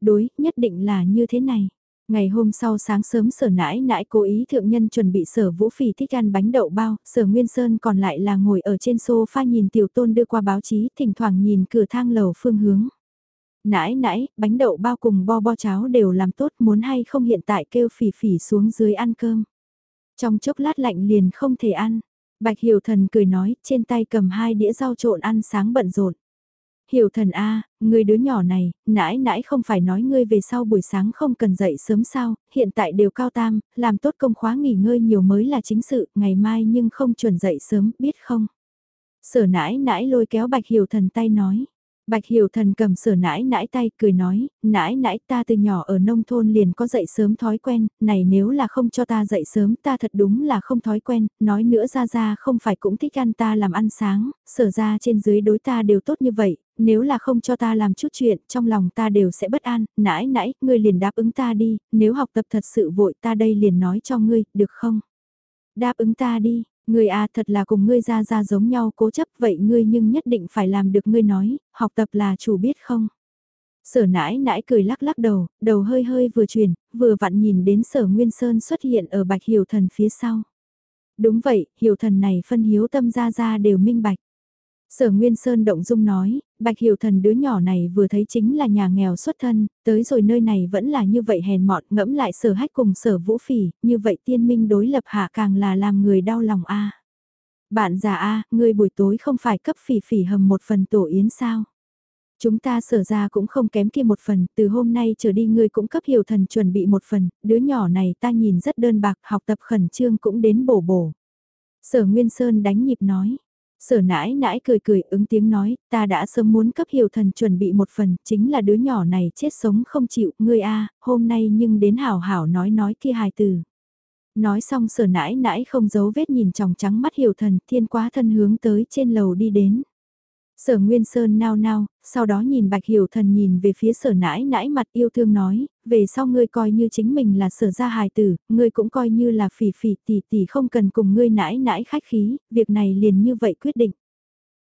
Đối, nhất định là như thế này. Ngày hôm sau sáng sớm sở nãi nãi cố ý thượng nhân chuẩn bị sở vũ phỉ thích ăn bánh đậu bao, sở Nguyên Sơn còn lại là ngồi ở trên sofa nhìn tiểu tôn đưa qua báo chí, thỉnh thoảng nhìn cửa thang lầu phương hướng. Nãi nãi, bánh đậu bao cùng bo bo cháo đều làm tốt muốn hay không hiện tại kêu phỉ phỉ xuống dưới ăn cơm. Trong chốc lát lạnh liền không thể ăn, Bạch Hiểu Thần cười nói, trên tay cầm hai đĩa rau trộn ăn sáng bận rộn. Hiểu Thần a, người đứa nhỏ này, nãi nãi không phải nói ngươi về sau buổi sáng không cần dậy sớm sao, hiện tại đều cao tam, làm tốt công khóa nghỉ ngơi nhiều mới là chính sự, ngày mai nhưng không chuẩn dậy sớm, biết không? Sở nãi nãi lôi kéo Bạch Hiểu Thần tay nói. Bạch Hiểu Thần cầm sở nãi nãi tay cười nói, nãi nãi ta từ nhỏ ở nông thôn liền có dậy sớm thói quen, này nếu là không cho ta dậy sớm ta thật đúng là không thói quen, nói nữa ra ra không phải cũng thích ăn ta làm ăn sáng, sở ra trên dưới đối ta đều tốt như vậy, nếu là không cho ta làm chút chuyện trong lòng ta đều sẽ bất an, nãi nãi, ngươi liền đáp ứng ta đi, nếu học tập thật sự vội ta đây liền nói cho ngươi, được không? Đáp ứng ta đi, Ngươi à thật là cùng ngươi ra ra giống nhau cố chấp vậy ngươi nhưng nhất định phải làm được ngươi nói, học tập là chủ biết không? Sở nãi nãi cười lắc lắc đầu, đầu hơi hơi vừa chuyển, vừa vặn nhìn đến sở Nguyên Sơn xuất hiện ở bạch hiểu thần phía sau. Đúng vậy, hiểu thần này phân hiếu tâm ra ra đều minh bạch. Sở Nguyên Sơn động dung nói, Bạch Hiểu Thần đứa nhỏ này vừa thấy chính là nhà nghèo xuất thân, tới rồi nơi này vẫn là như vậy hèn mọn ngẫm lại sở hách cùng sở vũ phỉ, như vậy tiên minh đối lập hạ càng là làm người đau lòng a. Bạn già a, ngươi buổi tối không phải cấp phỉ phỉ hầm một phần tổ yến sao? Chúng ta sở ra cũng không kém kia một phần, từ hôm nay trở đi ngươi cũng cấp hiểu thần chuẩn bị một phần, đứa nhỏ này ta nhìn rất đơn bạc, học tập khẩn trương cũng đến bổ bổ. Sở Nguyên Sơn đánh nhịp nói, Sở nãi nãi cười cười ứng tiếng nói, ta đã sớm muốn cấp hiểu thần chuẩn bị một phần, chính là đứa nhỏ này chết sống không chịu, ngươi a hôm nay nhưng đến hảo hảo nói nói kia hài từ. Nói xong sở nãi nãi không giấu vết nhìn tròng trắng mắt hiểu thần, thiên quá thân hướng tới trên lầu đi đến. Sở Nguyên Sơn nao nao, sau đó nhìn Bạch Hiểu Thần nhìn về phía sở nãi nãi mặt yêu thương nói, về sau ngươi coi như chính mình là sở gia hài tử, ngươi cũng coi như là phỉ phỉ tỷ tỷ không cần cùng ngươi nãi nãi khách khí, việc này liền như vậy quyết định.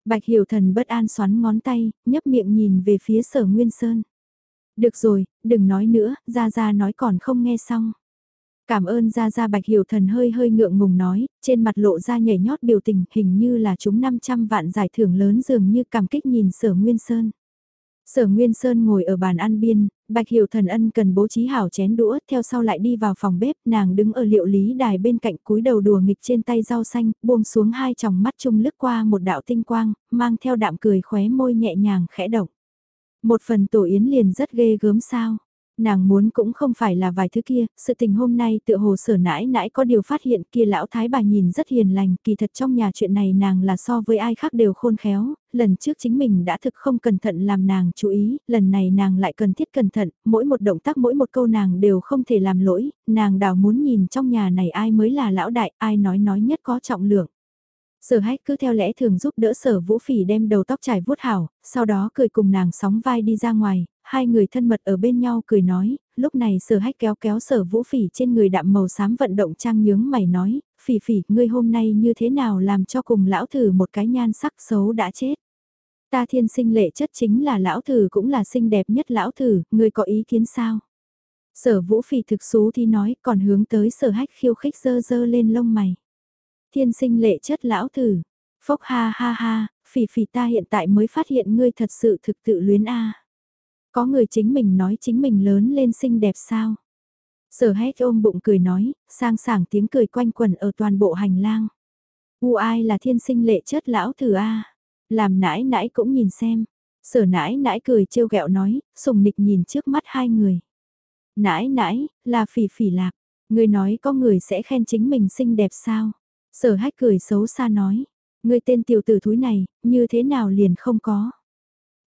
Bạch Hiểu Thần bất an xoắn ngón tay, nhấp miệng nhìn về phía sở Nguyên Sơn. Được rồi, đừng nói nữa, ra ra nói còn không nghe xong. Cảm ơn Gia Gia Bạch Hiểu Thần hơi hơi ngượng ngùng nói, trên mặt lộ ra nhảy nhót biểu tình hình như là chúng 500 vạn giải thưởng lớn dường như cảm kích nhìn sở Nguyên Sơn. Sở Nguyên Sơn ngồi ở bàn ăn biên, Bạch Hiểu Thần ân cần bố trí hảo chén đũa, theo sau lại đi vào phòng bếp, nàng đứng ở liệu lý đài bên cạnh cúi đầu đùa nghịch trên tay rau xanh, buông xuống hai tròng mắt chung lướt qua một đạo tinh quang, mang theo đạm cười khóe môi nhẹ nhàng khẽ động. Một phần tổ yến liền rất ghê gớm sao. Nàng muốn cũng không phải là vài thứ kia, sự tình hôm nay tựa hồ sở nãi nãi có điều phát hiện kia lão thái bà nhìn rất hiền lành, kỳ thật trong nhà chuyện này nàng là so với ai khác đều khôn khéo, lần trước chính mình đã thực không cẩn thận làm nàng chú ý, lần này nàng lại cần thiết cẩn thận, mỗi một động tác mỗi một câu nàng đều không thể làm lỗi, nàng đào muốn nhìn trong nhà này ai mới là lão đại, ai nói nói nhất có trọng lượng. Sở hách cứ theo lẽ thường giúp đỡ sở vũ phỉ đem đầu tóc trải vuốt hảo, sau đó cười cùng nàng sóng vai đi ra ngoài, hai người thân mật ở bên nhau cười nói, lúc này sở hách kéo kéo sở vũ phỉ trên người đạm màu xám vận động trang nhướng mày nói, phỉ phỉ, ngươi hôm nay như thế nào làm cho cùng lão thử một cái nhan sắc xấu đã chết. Ta thiên sinh lệ chất chính là lão thử cũng là xinh đẹp nhất lão thử, ngươi có ý kiến sao? Sở vũ phỉ thực xú thì nói còn hướng tới sở hách khiêu khích dơ dơ lên lông mày. Thiên sinh lệ chất lão thử, phốc ha ha ha, phỉ phỉ ta hiện tại mới phát hiện ngươi thật sự thực tự luyến a. Có người chính mình nói chính mình lớn lên xinh đẹp sao? Sở hét ôm bụng cười nói, sang sảng tiếng cười quanh quẩn ở toàn bộ hành lang. U ai là thiên sinh lệ chất lão thử A. Làm nãi nãi cũng nhìn xem. Sở nãi nãi cười trêu ghẹo nói, sùng nịch nhìn trước mắt hai người. Nãi nãi, là phỉ phỉ lạc. Người nói có người sẽ khen chính mình xinh đẹp sao? Sở hách cười xấu xa nói. Người tên tiểu tử thúi này, như thế nào liền không có.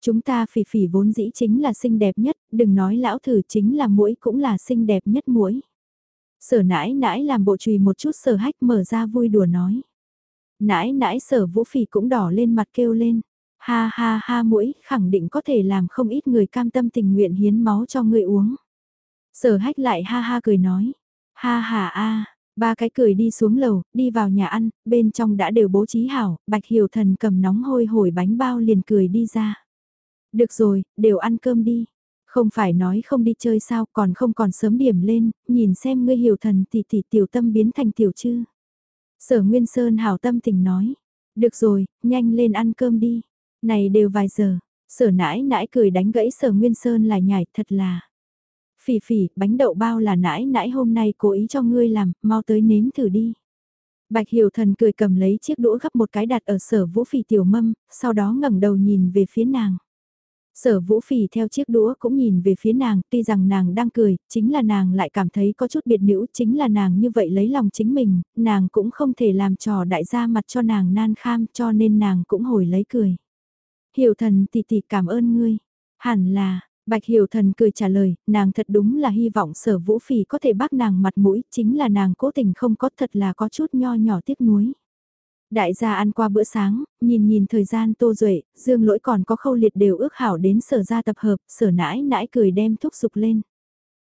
Chúng ta phỉ phỉ vốn dĩ chính là xinh đẹp nhất, đừng nói lão thử chính là mũi cũng là xinh đẹp nhất mũi. Sở nãi nãi làm bộ trùy một chút sở hách mở ra vui đùa nói. Nãi nãi sở vũ phỉ cũng đỏ lên mặt kêu lên. Ha ha ha mũi, khẳng định có thể làm không ít người cam tâm tình nguyện hiến máu cho người uống. Sở hách lại ha ha cười nói. Ha ha a ba cái cười đi xuống lầu, đi vào nhà ăn, bên trong đã đều bố trí hảo, bạch hiểu thần cầm nóng hôi hổi bánh bao liền cười đi ra. Được rồi, đều ăn cơm đi. Không phải nói không đi chơi sao còn không còn sớm điểm lên, nhìn xem ngươi hiểu thần thì tỷ tiểu tâm biến thành tiểu chư. Sở Nguyên Sơn hảo tâm tình nói. Được rồi, nhanh lên ăn cơm đi. Này đều vài giờ. Sở nãi nãi cười đánh gãy sở Nguyên Sơn lại nhảy thật là. Phỉ phỉ, bánh đậu bao là nãi nãi hôm nay cố ý cho ngươi làm, mau tới nếm thử đi. Bạch Hiểu Thần cười cầm lấy chiếc đũa gấp một cái đặt ở sở vũ phỉ tiểu mâm, sau đó ngẩng đầu nhìn về phía nàng. Sở vũ phỉ theo chiếc đũa cũng nhìn về phía nàng, tuy rằng nàng đang cười, chính là nàng lại cảm thấy có chút biệt nữ, chính là nàng như vậy lấy lòng chính mình, nàng cũng không thể làm trò đại gia mặt cho nàng nan kham cho nên nàng cũng hồi lấy cười. Hiểu thần tỷ tỷ cảm ơn ngươi, hẳn là, Bạch Hiểu Thần cười trả lời, nàng thật đúng là hy vọng sở vũ phỉ có thể bác nàng mặt mũi, chính là nàng cố tình không có thật là có chút nho nhỏ tiếc nuối. Đại gia ăn qua bữa sáng, nhìn nhìn thời gian tô duệ dương lỗi còn có khâu liệt đều ước hảo đến sở ra tập hợp, sở nãi nãi cười đem thúc sục lên.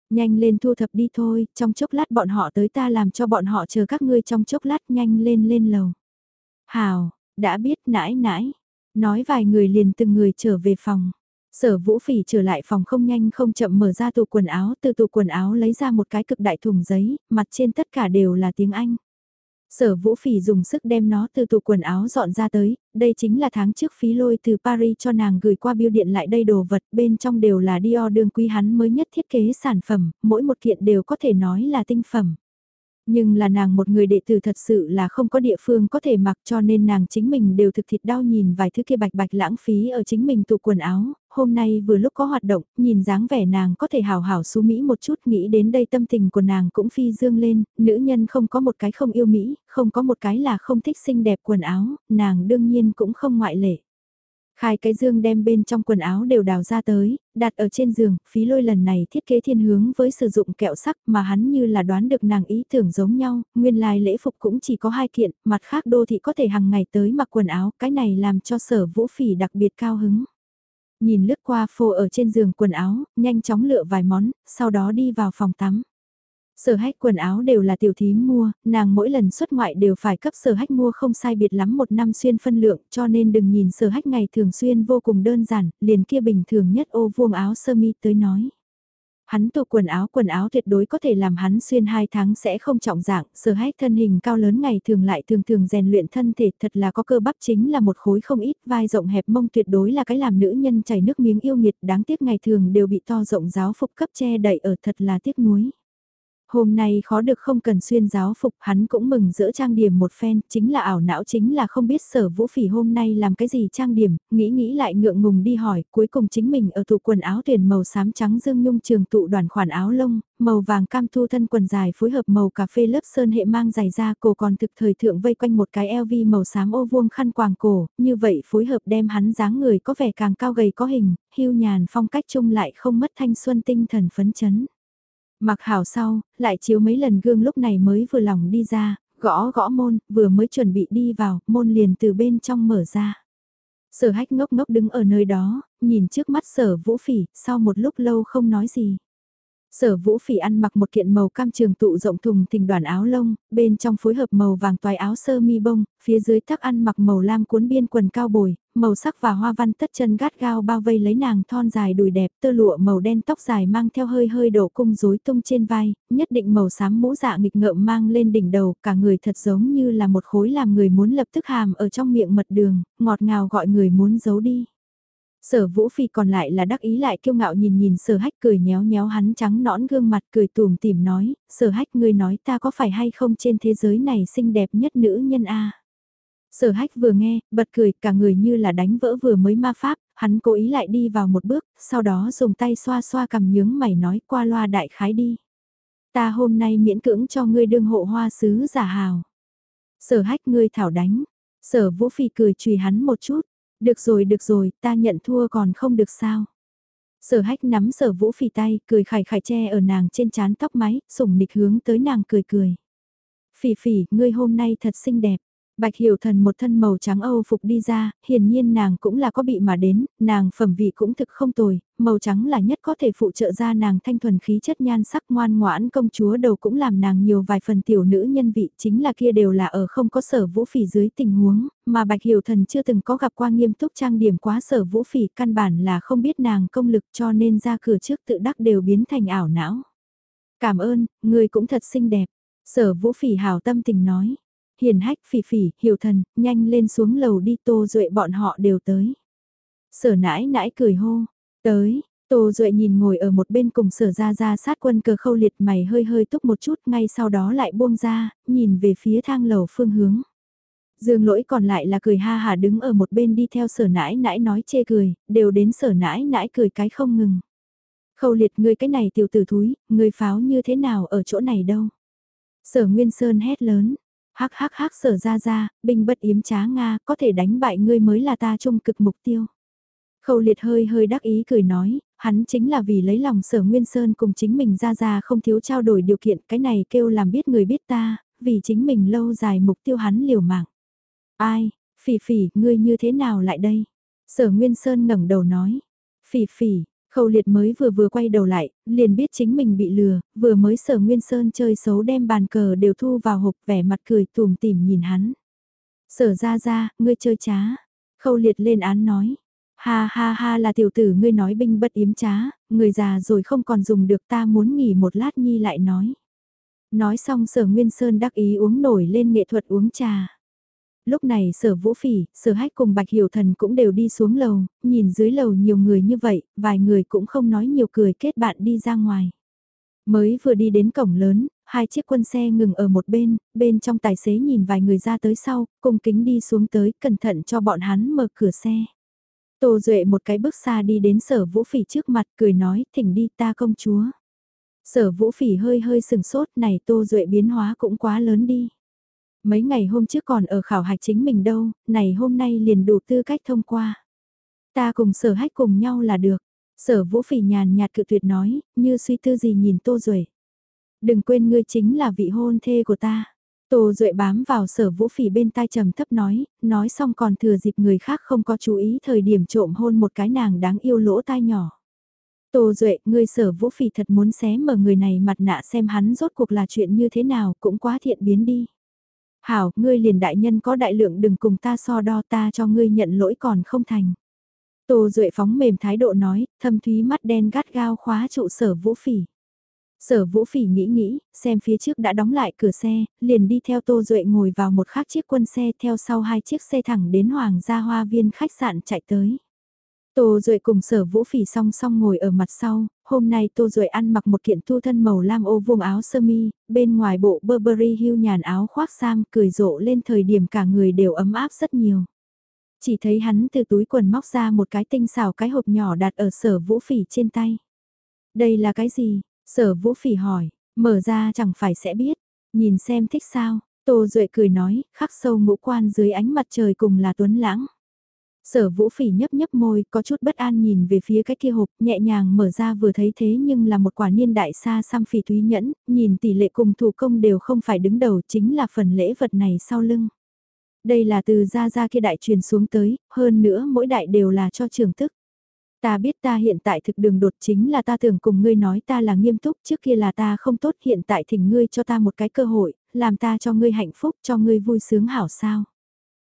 Nhanh lên thu thập đi thôi, trong chốc lát bọn họ tới ta làm cho bọn họ chờ các ngươi trong chốc lát nhanh lên lên lầu. Hào, đã biết nãi nãi, nói vài người liền từng người trở về phòng. Sở vũ phỉ trở lại phòng không nhanh không chậm mở ra tủ quần áo, từ tủ quần áo lấy ra một cái cực đại thùng giấy, mặt trên tất cả đều là tiếng Anh. Sở Vũ Phỉ dùng sức đem nó từ tủ quần áo dọn ra tới, đây chính là tháng trước phí lôi từ Paris cho nàng gửi qua biêu điện lại đây đồ vật, bên trong đều là Dior đường quý hắn mới nhất thiết kế sản phẩm, mỗi một kiện đều có thể nói là tinh phẩm. Nhưng là nàng một người đệ tử thật sự là không có địa phương có thể mặc cho nên nàng chính mình đều thực thịt đau nhìn vài thứ kia bạch bạch lãng phí ở chính mình tụ quần áo, hôm nay vừa lúc có hoạt động, nhìn dáng vẻ nàng có thể hào hảo xú Mỹ một chút nghĩ đến đây tâm tình của nàng cũng phi dương lên, nữ nhân không có một cái không yêu Mỹ, không có một cái là không thích xinh đẹp quần áo, nàng đương nhiên cũng không ngoại lệ. Khai cái dương đem bên trong quần áo đều đào ra tới, đặt ở trên giường, phí lôi lần này thiết kế thiên hướng với sử dụng kẹo sắc mà hắn như là đoán được nàng ý tưởng giống nhau, nguyên lai lễ phục cũng chỉ có hai kiện, mặt khác đô thị có thể hàng ngày tới mặc quần áo, cái này làm cho sở vũ phỉ đặc biệt cao hứng. Nhìn lướt qua phô ở trên giường quần áo, nhanh chóng lựa vài món, sau đó đi vào phòng tắm. Sở hách quần áo đều là tiểu thím mua, nàng mỗi lần xuất ngoại đều phải cấp sở hách mua không sai biệt lắm một năm xuyên phân lượng cho nên đừng nhìn sở hách ngày thường xuyên vô cùng đơn giản, liền kia bình thường nhất ô vuông áo sơ mi tới nói. Hắn tụ quần áo quần áo tuyệt đối có thể làm hắn xuyên hai tháng sẽ không trọng dạng, sở hách thân hình cao lớn ngày thường lại thường thường rèn luyện thân thể thật là có cơ bắp chính là một khối không ít vai rộng hẹp mông tuyệt đối là cái làm nữ nhân chảy nước miếng yêu nghiệt đáng tiếc ngày thường đều bị to rộng giáo phục cấp che đậy ở thật là tiếc nuối. Hôm nay khó được không cần xuyên giáo phục, hắn cũng mừng giữa trang điểm một phen, chính là ảo não chính là không biết sở vũ phỉ hôm nay làm cái gì trang điểm, nghĩ nghĩ lại ngượng ngùng đi hỏi, cuối cùng chính mình ở tủ quần áo tuyển màu xám trắng dương nhung trường tụ đoàn khoản áo lông, màu vàng cam thu thân quần dài phối hợp màu cà phê lớp sơn hệ mang dài ra cổ còn thực thời thượng vây quanh một cái LV màu xám ô vuông khăn quàng cổ, như vậy phối hợp đem hắn dáng người có vẻ càng cao gầy có hình, hưu nhàn phong cách chung lại không mất thanh xuân tinh thần phấn chấn. Mặc hảo sau, lại chiếu mấy lần gương lúc này mới vừa lòng đi ra, gõ gõ môn, vừa mới chuẩn bị đi vào, môn liền từ bên trong mở ra. Sở hách ngốc ngốc đứng ở nơi đó, nhìn trước mắt sở vũ phỉ, sau một lúc lâu không nói gì. Sở vũ phỉ ăn mặc một kiện màu cam trường tụ rộng thùng thình đoàn áo lông, bên trong phối hợp màu vàng toái áo sơ mi bông, phía dưới tắc ăn mặc màu lam cuốn biên quần cao bồi, màu sắc và hoa văn tất chân gắt gao bao vây lấy nàng thon dài đùi đẹp, tơ lụa màu đen tóc dài mang theo hơi hơi đổ cung rối tung trên vai, nhất định màu xám mũ dạ nghịch ngợm mang lên đỉnh đầu, cả người thật giống như là một khối làm người muốn lập tức hàm ở trong miệng mật đường, ngọt ngào gọi người muốn giấu đi. Sở Vũ Phi còn lại là đắc ý lại kiêu ngạo nhìn nhìn sở hách cười nhéo nhéo hắn trắng nõn gương mặt cười tùm tìm nói, sở hách ngươi nói ta có phải hay không trên thế giới này xinh đẹp nhất nữ nhân a Sở hách vừa nghe, bật cười, cả người như là đánh vỡ vừa mới ma pháp, hắn cố ý lại đi vào một bước, sau đó dùng tay xoa xoa cầm nhướng mày nói qua loa đại khái đi. Ta hôm nay miễn cưỡng cho ngươi đương hộ hoa sứ giả hào. Sở hách ngươi thảo đánh, sở vũ phi cười chùy hắn một chút, được rồi được rồi, ta nhận thua còn không được sao. Sở hách nắm sở vũ phì tay, cười khải khải che ở nàng trên chán tóc máy, sủng nịch hướng tới nàng cười cười. Phỉ phỉ, ngươi hôm nay thật xinh đẹp. Bạch Hiểu Thần một thân màu trắng Âu phục đi ra, hiển nhiên nàng cũng là có bị mà đến, nàng phẩm vị cũng thực không tồi, màu trắng là nhất có thể phụ trợ ra nàng thanh thuần khí chất nhan sắc ngoan ngoãn công chúa đầu cũng làm nàng nhiều vài phần tiểu nữ nhân vị, chính là kia đều là ở không có sở vũ phỉ dưới tình huống, mà Bạch Hiểu Thần chưa từng có gặp qua nghiêm túc trang điểm quá sở vũ phỉ, căn bản là không biết nàng công lực cho nên ra cửa trước tự đắc đều biến thành ảo não. Cảm ơn, người cũng thật xinh đẹp. Sở vũ phỉ hào tâm tình nói hiền hách phỉ phỉ, hiểu thần, nhanh lên xuống lầu đi tô duệ bọn họ đều tới. Sở nãi nãi cười hô, tới, Tô Duệ nhìn ngồi ở một bên cùng sở ra ra sát quân cờ khâu liệt mày hơi hơi túc một chút ngay sau đó lại buông ra, nhìn về phía thang lầu phương hướng. Dương lỗi còn lại là cười ha hà đứng ở một bên đi theo sở nãi nãi nói chê cười, đều đến sở nãi nãi cười cái không ngừng. Khâu liệt ngươi cái này tiểu tử thúi, ngươi pháo như thế nào ở chỗ này đâu. Sở Nguyên Sơn hét lớn, hắc hắc hắc sở ra ra, binh bất yếm trá Nga, có thể đánh bại ngươi mới là ta trung cực mục tiêu. Khâu liệt hơi hơi đắc ý cười nói, hắn chính là vì lấy lòng sở Nguyên Sơn cùng chính mình ra ra không thiếu trao đổi điều kiện, cái này kêu làm biết người biết ta, vì chính mình lâu dài mục tiêu hắn liều mạng. Ai, phỉ phỉ, ngươi như thế nào lại đây? Sở Nguyên Sơn ngẩng đầu nói, phỉ phỉ, Khâu liệt mới vừa vừa quay đầu lại, liền biết chính mình bị lừa, vừa mới sở Nguyên Sơn chơi xấu đem bàn cờ đều thu vào hộp vẻ mặt cười tùm tìm nhìn hắn. Sở ra ra, ngươi chơi trá. Khâu liệt lên án nói. Ha ha ha là tiểu tử ngươi nói binh bất yếm trá, người già rồi không còn dùng được ta muốn nghỉ một lát nhi lại nói. Nói xong sở Nguyên Sơn đắc ý uống nổi lên nghệ thuật uống trà. Lúc này sở vũ phỉ, sở hách cùng bạch hiểu thần cũng đều đi xuống lầu, nhìn dưới lầu nhiều người như vậy, vài người cũng không nói nhiều cười kết bạn đi ra ngoài. Mới vừa đi đến cổng lớn, hai chiếc quân xe ngừng ở một bên, bên trong tài xế nhìn vài người ra tới sau, cùng kính đi xuống tới, cẩn thận cho bọn hắn mở cửa xe. Tô Duệ một cái bước xa đi đến sở vũ phỉ trước mặt, cười nói, thỉnh đi ta công chúa. Sở vũ phỉ hơi hơi sừng sốt này Tô Duệ biến hóa cũng quá lớn đi. Mấy ngày hôm trước còn ở khảo hạch chính mình đâu, này hôm nay liền đủ tư cách thông qua. Ta cùng sở hách cùng nhau là được. Sở vũ phỉ nhàn nhạt cự tuyệt nói, như suy tư gì nhìn Tô Duệ. Đừng quên ngươi chính là vị hôn thê của ta. Tô Duệ bám vào sở vũ phỉ bên tai trầm thấp nói, nói xong còn thừa dịp người khác không có chú ý thời điểm trộm hôn một cái nàng đáng yêu lỗ tai nhỏ. Tô Duệ, ngươi sở vũ phỉ thật muốn xé mở người này mặt nạ xem hắn rốt cuộc là chuyện như thế nào cũng quá thiện biến đi. Hảo, ngươi liền đại nhân có đại lượng đừng cùng ta so đo ta cho ngươi nhận lỗi còn không thành. Tô Duệ phóng mềm thái độ nói, thâm thúy mắt đen gắt gao khóa trụ sở vũ phỉ. Sở vũ phỉ nghĩ nghĩ, xem phía trước đã đóng lại cửa xe, liền đi theo Tô Duệ ngồi vào một khác chiếc quân xe theo sau hai chiếc xe thẳng đến Hoàng gia Hoa Viên khách sạn chạy tới. Tô Duệ cùng sở vũ phỉ song song ngồi ở mặt sau, hôm nay Tô Duệ ăn mặc một kiện thu thân màu lam ô vuông áo sơ mi, bên ngoài bộ Burberry hưu nhàn áo khoác sam cười rộ lên thời điểm cả người đều ấm áp rất nhiều. Chỉ thấy hắn từ túi quần móc ra một cái tinh xào cái hộp nhỏ đặt ở sở vũ phỉ trên tay. Đây là cái gì? Sở vũ phỉ hỏi, mở ra chẳng phải sẽ biết, nhìn xem thích sao. Tô Duệ cười nói, khắc sâu ngũ quan dưới ánh mặt trời cùng là tuấn lãng. Sở vũ phỉ nhấp nhấp môi, có chút bất an nhìn về phía cái kia hộp, nhẹ nhàng mở ra vừa thấy thế nhưng là một quả niên đại xa xăm phỉ thúy nhẫn, nhìn tỷ lệ cùng thủ công đều không phải đứng đầu chính là phần lễ vật này sau lưng. Đây là từ gia gia kia đại truyền xuống tới, hơn nữa mỗi đại đều là cho trường tức. Ta biết ta hiện tại thực đường đột chính là ta tưởng cùng ngươi nói ta là nghiêm túc trước kia là ta không tốt hiện tại thỉnh ngươi cho ta một cái cơ hội, làm ta cho ngươi hạnh phúc cho ngươi vui sướng hảo sao.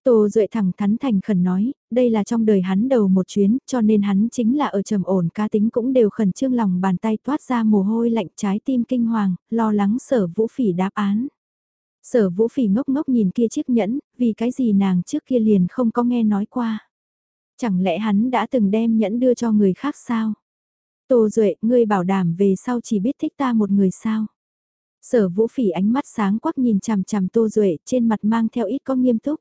Tô Duệ thẳng thắn thành khẩn nói, đây là trong đời hắn đầu một chuyến, cho nên hắn chính là ở trầm ổn cá tính cũng đều khẩn trương lòng bàn tay toát ra mồ hôi lạnh trái tim kinh hoàng, lo lắng sở vũ phỉ đáp án. Sở vũ phỉ ngốc ngốc nhìn kia chiếc nhẫn, vì cái gì nàng trước kia liền không có nghe nói qua. Chẳng lẽ hắn đã từng đem nhẫn đưa cho người khác sao? Tô Duệ, ngươi bảo đảm về sau chỉ biết thích ta một người sao? Sở vũ phỉ ánh mắt sáng quắc nhìn chằm chằm Tô Duệ trên mặt mang theo ít có nghiêm túc.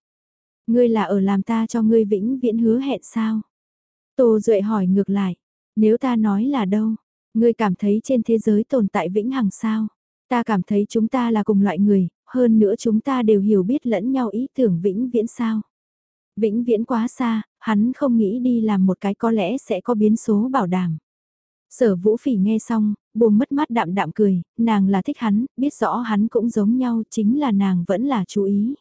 Ngươi là ở làm ta cho ngươi vĩnh viễn hứa hẹn sao? Tô Duệ hỏi ngược lại, nếu ta nói là đâu, ngươi cảm thấy trên thế giới tồn tại vĩnh hằng sao? Ta cảm thấy chúng ta là cùng loại người, hơn nữa chúng ta đều hiểu biết lẫn nhau ý tưởng vĩnh viễn sao? Vĩnh viễn quá xa, hắn không nghĩ đi làm một cái có lẽ sẽ có biến số bảo đảm. Sở vũ phỉ nghe xong, buông mất mắt đạm đạm cười, nàng là thích hắn, biết rõ hắn cũng giống nhau, chính là nàng vẫn là chú ý.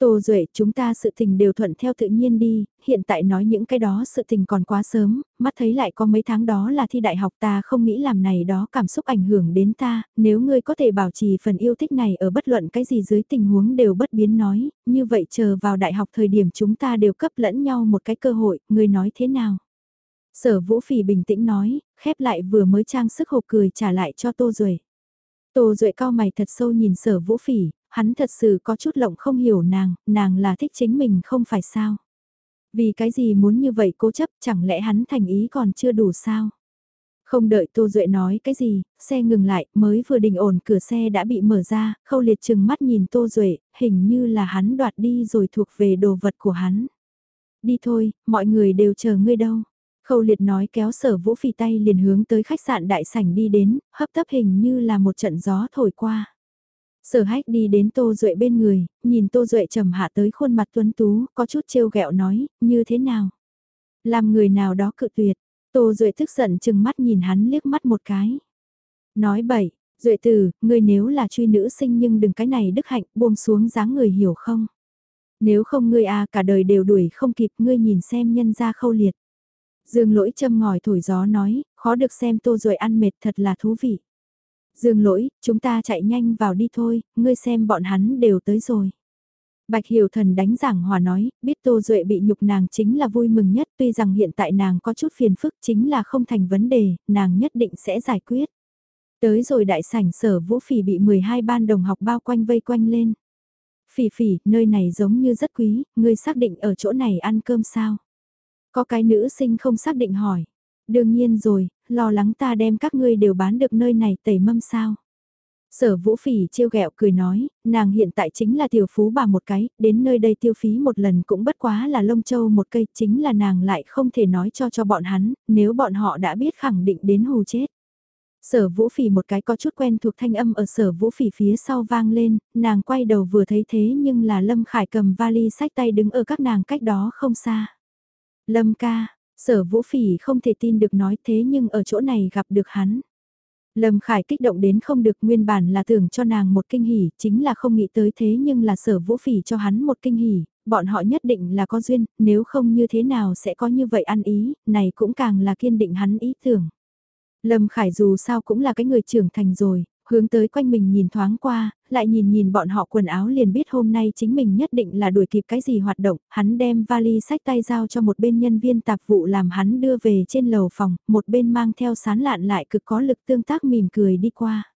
Tô Duệ, chúng ta sự tình đều thuận theo tự nhiên đi, hiện tại nói những cái đó sự tình còn quá sớm, mắt thấy lại có mấy tháng đó là thi đại học ta không nghĩ làm này đó cảm xúc ảnh hưởng đến ta, nếu ngươi có thể bảo trì phần yêu thích này ở bất luận cái gì dưới tình huống đều bất biến nói, như vậy chờ vào đại học thời điểm chúng ta đều cấp lẫn nhau một cái cơ hội, ngươi nói thế nào? Sở Vũ Phỉ bình tĩnh nói, khép lại vừa mới trang sức hộp cười trả lại cho Tô Duệ. Tô Duệ cao mày thật sâu nhìn sở Vũ Phỉ, hắn thật sự có chút lộng không hiểu nàng, nàng là thích chính mình không phải sao. Vì cái gì muốn như vậy cố chấp chẳng lẽ hắn thành ý còn chưa đủ sao? Không đợi Tô Duệ nói cái gì, xe ngừng lại, mới vừa đình ổn cửa xe đã bị mở ra, khâu liệt chừng mắt nhìn Tô Duệ, hình như là hắn đoạt đi rồi thuộc về đồ vật của hắn. Đi thôi, mọi người đều chờ ngươi đâu. Khâu liệt nói kéo sở vũ phì tay liền hướng tới khách sạn đại sảnh đi đến, hấp tấp hình như là một trận gió thổi qua. Sở hách đi đến Tô Duệ bên người, nhìn Tô Duệ trầm hạ tới khuôn mặt tuấn tú, có chút trêu ghẹo nói, như thế nào? Làm người nào đó cự tuyệt, Tô Duệ tức giận chừng mắt nhìn hắn liếc mắt một cái. Nói bậy, Duệ tử, ngươi nếu là truy nữ sinh nhưng đừng cái này đức hạnh buông xuống dáng người hiểu không? Nếu không ngươi à cả đời đều đuổi không kịp ngươi nhìn xem nhân ra khâu liệt. Dương lỗi châm ngòi thổi gió nói, khó được xem tô rồi ăn mệt thật là thú vị. Dương lỗi, chúng ta chạy nhanh vào đi thôi, ngươi xem bọn hắn đều tới rồi. Bạch Hiểu Thần đánh giảng hòa nói, biết Tô Duệ bị nhục nàng chính là vui mừng nhất tuy rằng hiện tại nàng có chút phiền phức chính là không thành vấn đề, nàng nhất định sẽ giải quyết. Tới rồi đại sảnh sở vũ phỉ bị 12 ban đồng học bao quanh vây quanh lên. Phỉ phỉ, nơi này giống như rất quý, ngươi xác định ở chỗ này ăn cơm sao? Có cái nữ sinh không xác định hỏi. Đương nhiên rồi, lo lắng ta đem các ngươi đều bán được nơi này tẩy mâm sao? Sở vũ phỉ trêu ghẹo cười nói, nàng hiện tại chính là tiểu phú bà một cái, đến nơi đây tiêu phí một lần cũng bất quá là lông châu một cây, chính là nàng lại không thể nói cho cho bọn hắn, nếu bọn họ đã biết khẳng định đến hù chết. Sở vũ phỉ một cái có chút quen thuộc thanh âm ở sở vũ phỉ phía sau vang lên, nàng quay đầu vừa thấy thế nhưng là Lâm Khải cầm vali sách tay đứng ở các nàng cách đó không xa. Lâm ca, sở vũ phỉ không thể tin được nói thế nhưng ở chỗ này gặp được hắn. Lâm Khải kích động đến không được nguyên bản là tưởng cho nàng một kinh hỉ, chính là không nghĩ tới thế nhưng là sở vũ phỉ cho hắn một kinh hỉ, bọn họ nhất định là có duyên, nếu không như thế nào sẽ có như vậy ăn ý, này cũng càng là kiên định hắn ý tưởng. Lâm Khải dù sao cũng là cái người trưởng thành rồi, hướng tới quanh mình nhìn thoáng qua, lại nhìn nhìn bọn họ quần áo liền biết hôm nay chính mình nhất định là đuổi kịp cái gì hoạt động, hắn đem vali sách tay giao cho một bên nhân viên tạp vụ làm hắn đưa về trên lầu phòng, một bên mang theo sán lạn lại cực có lực tương tác mỉm cười đi qua.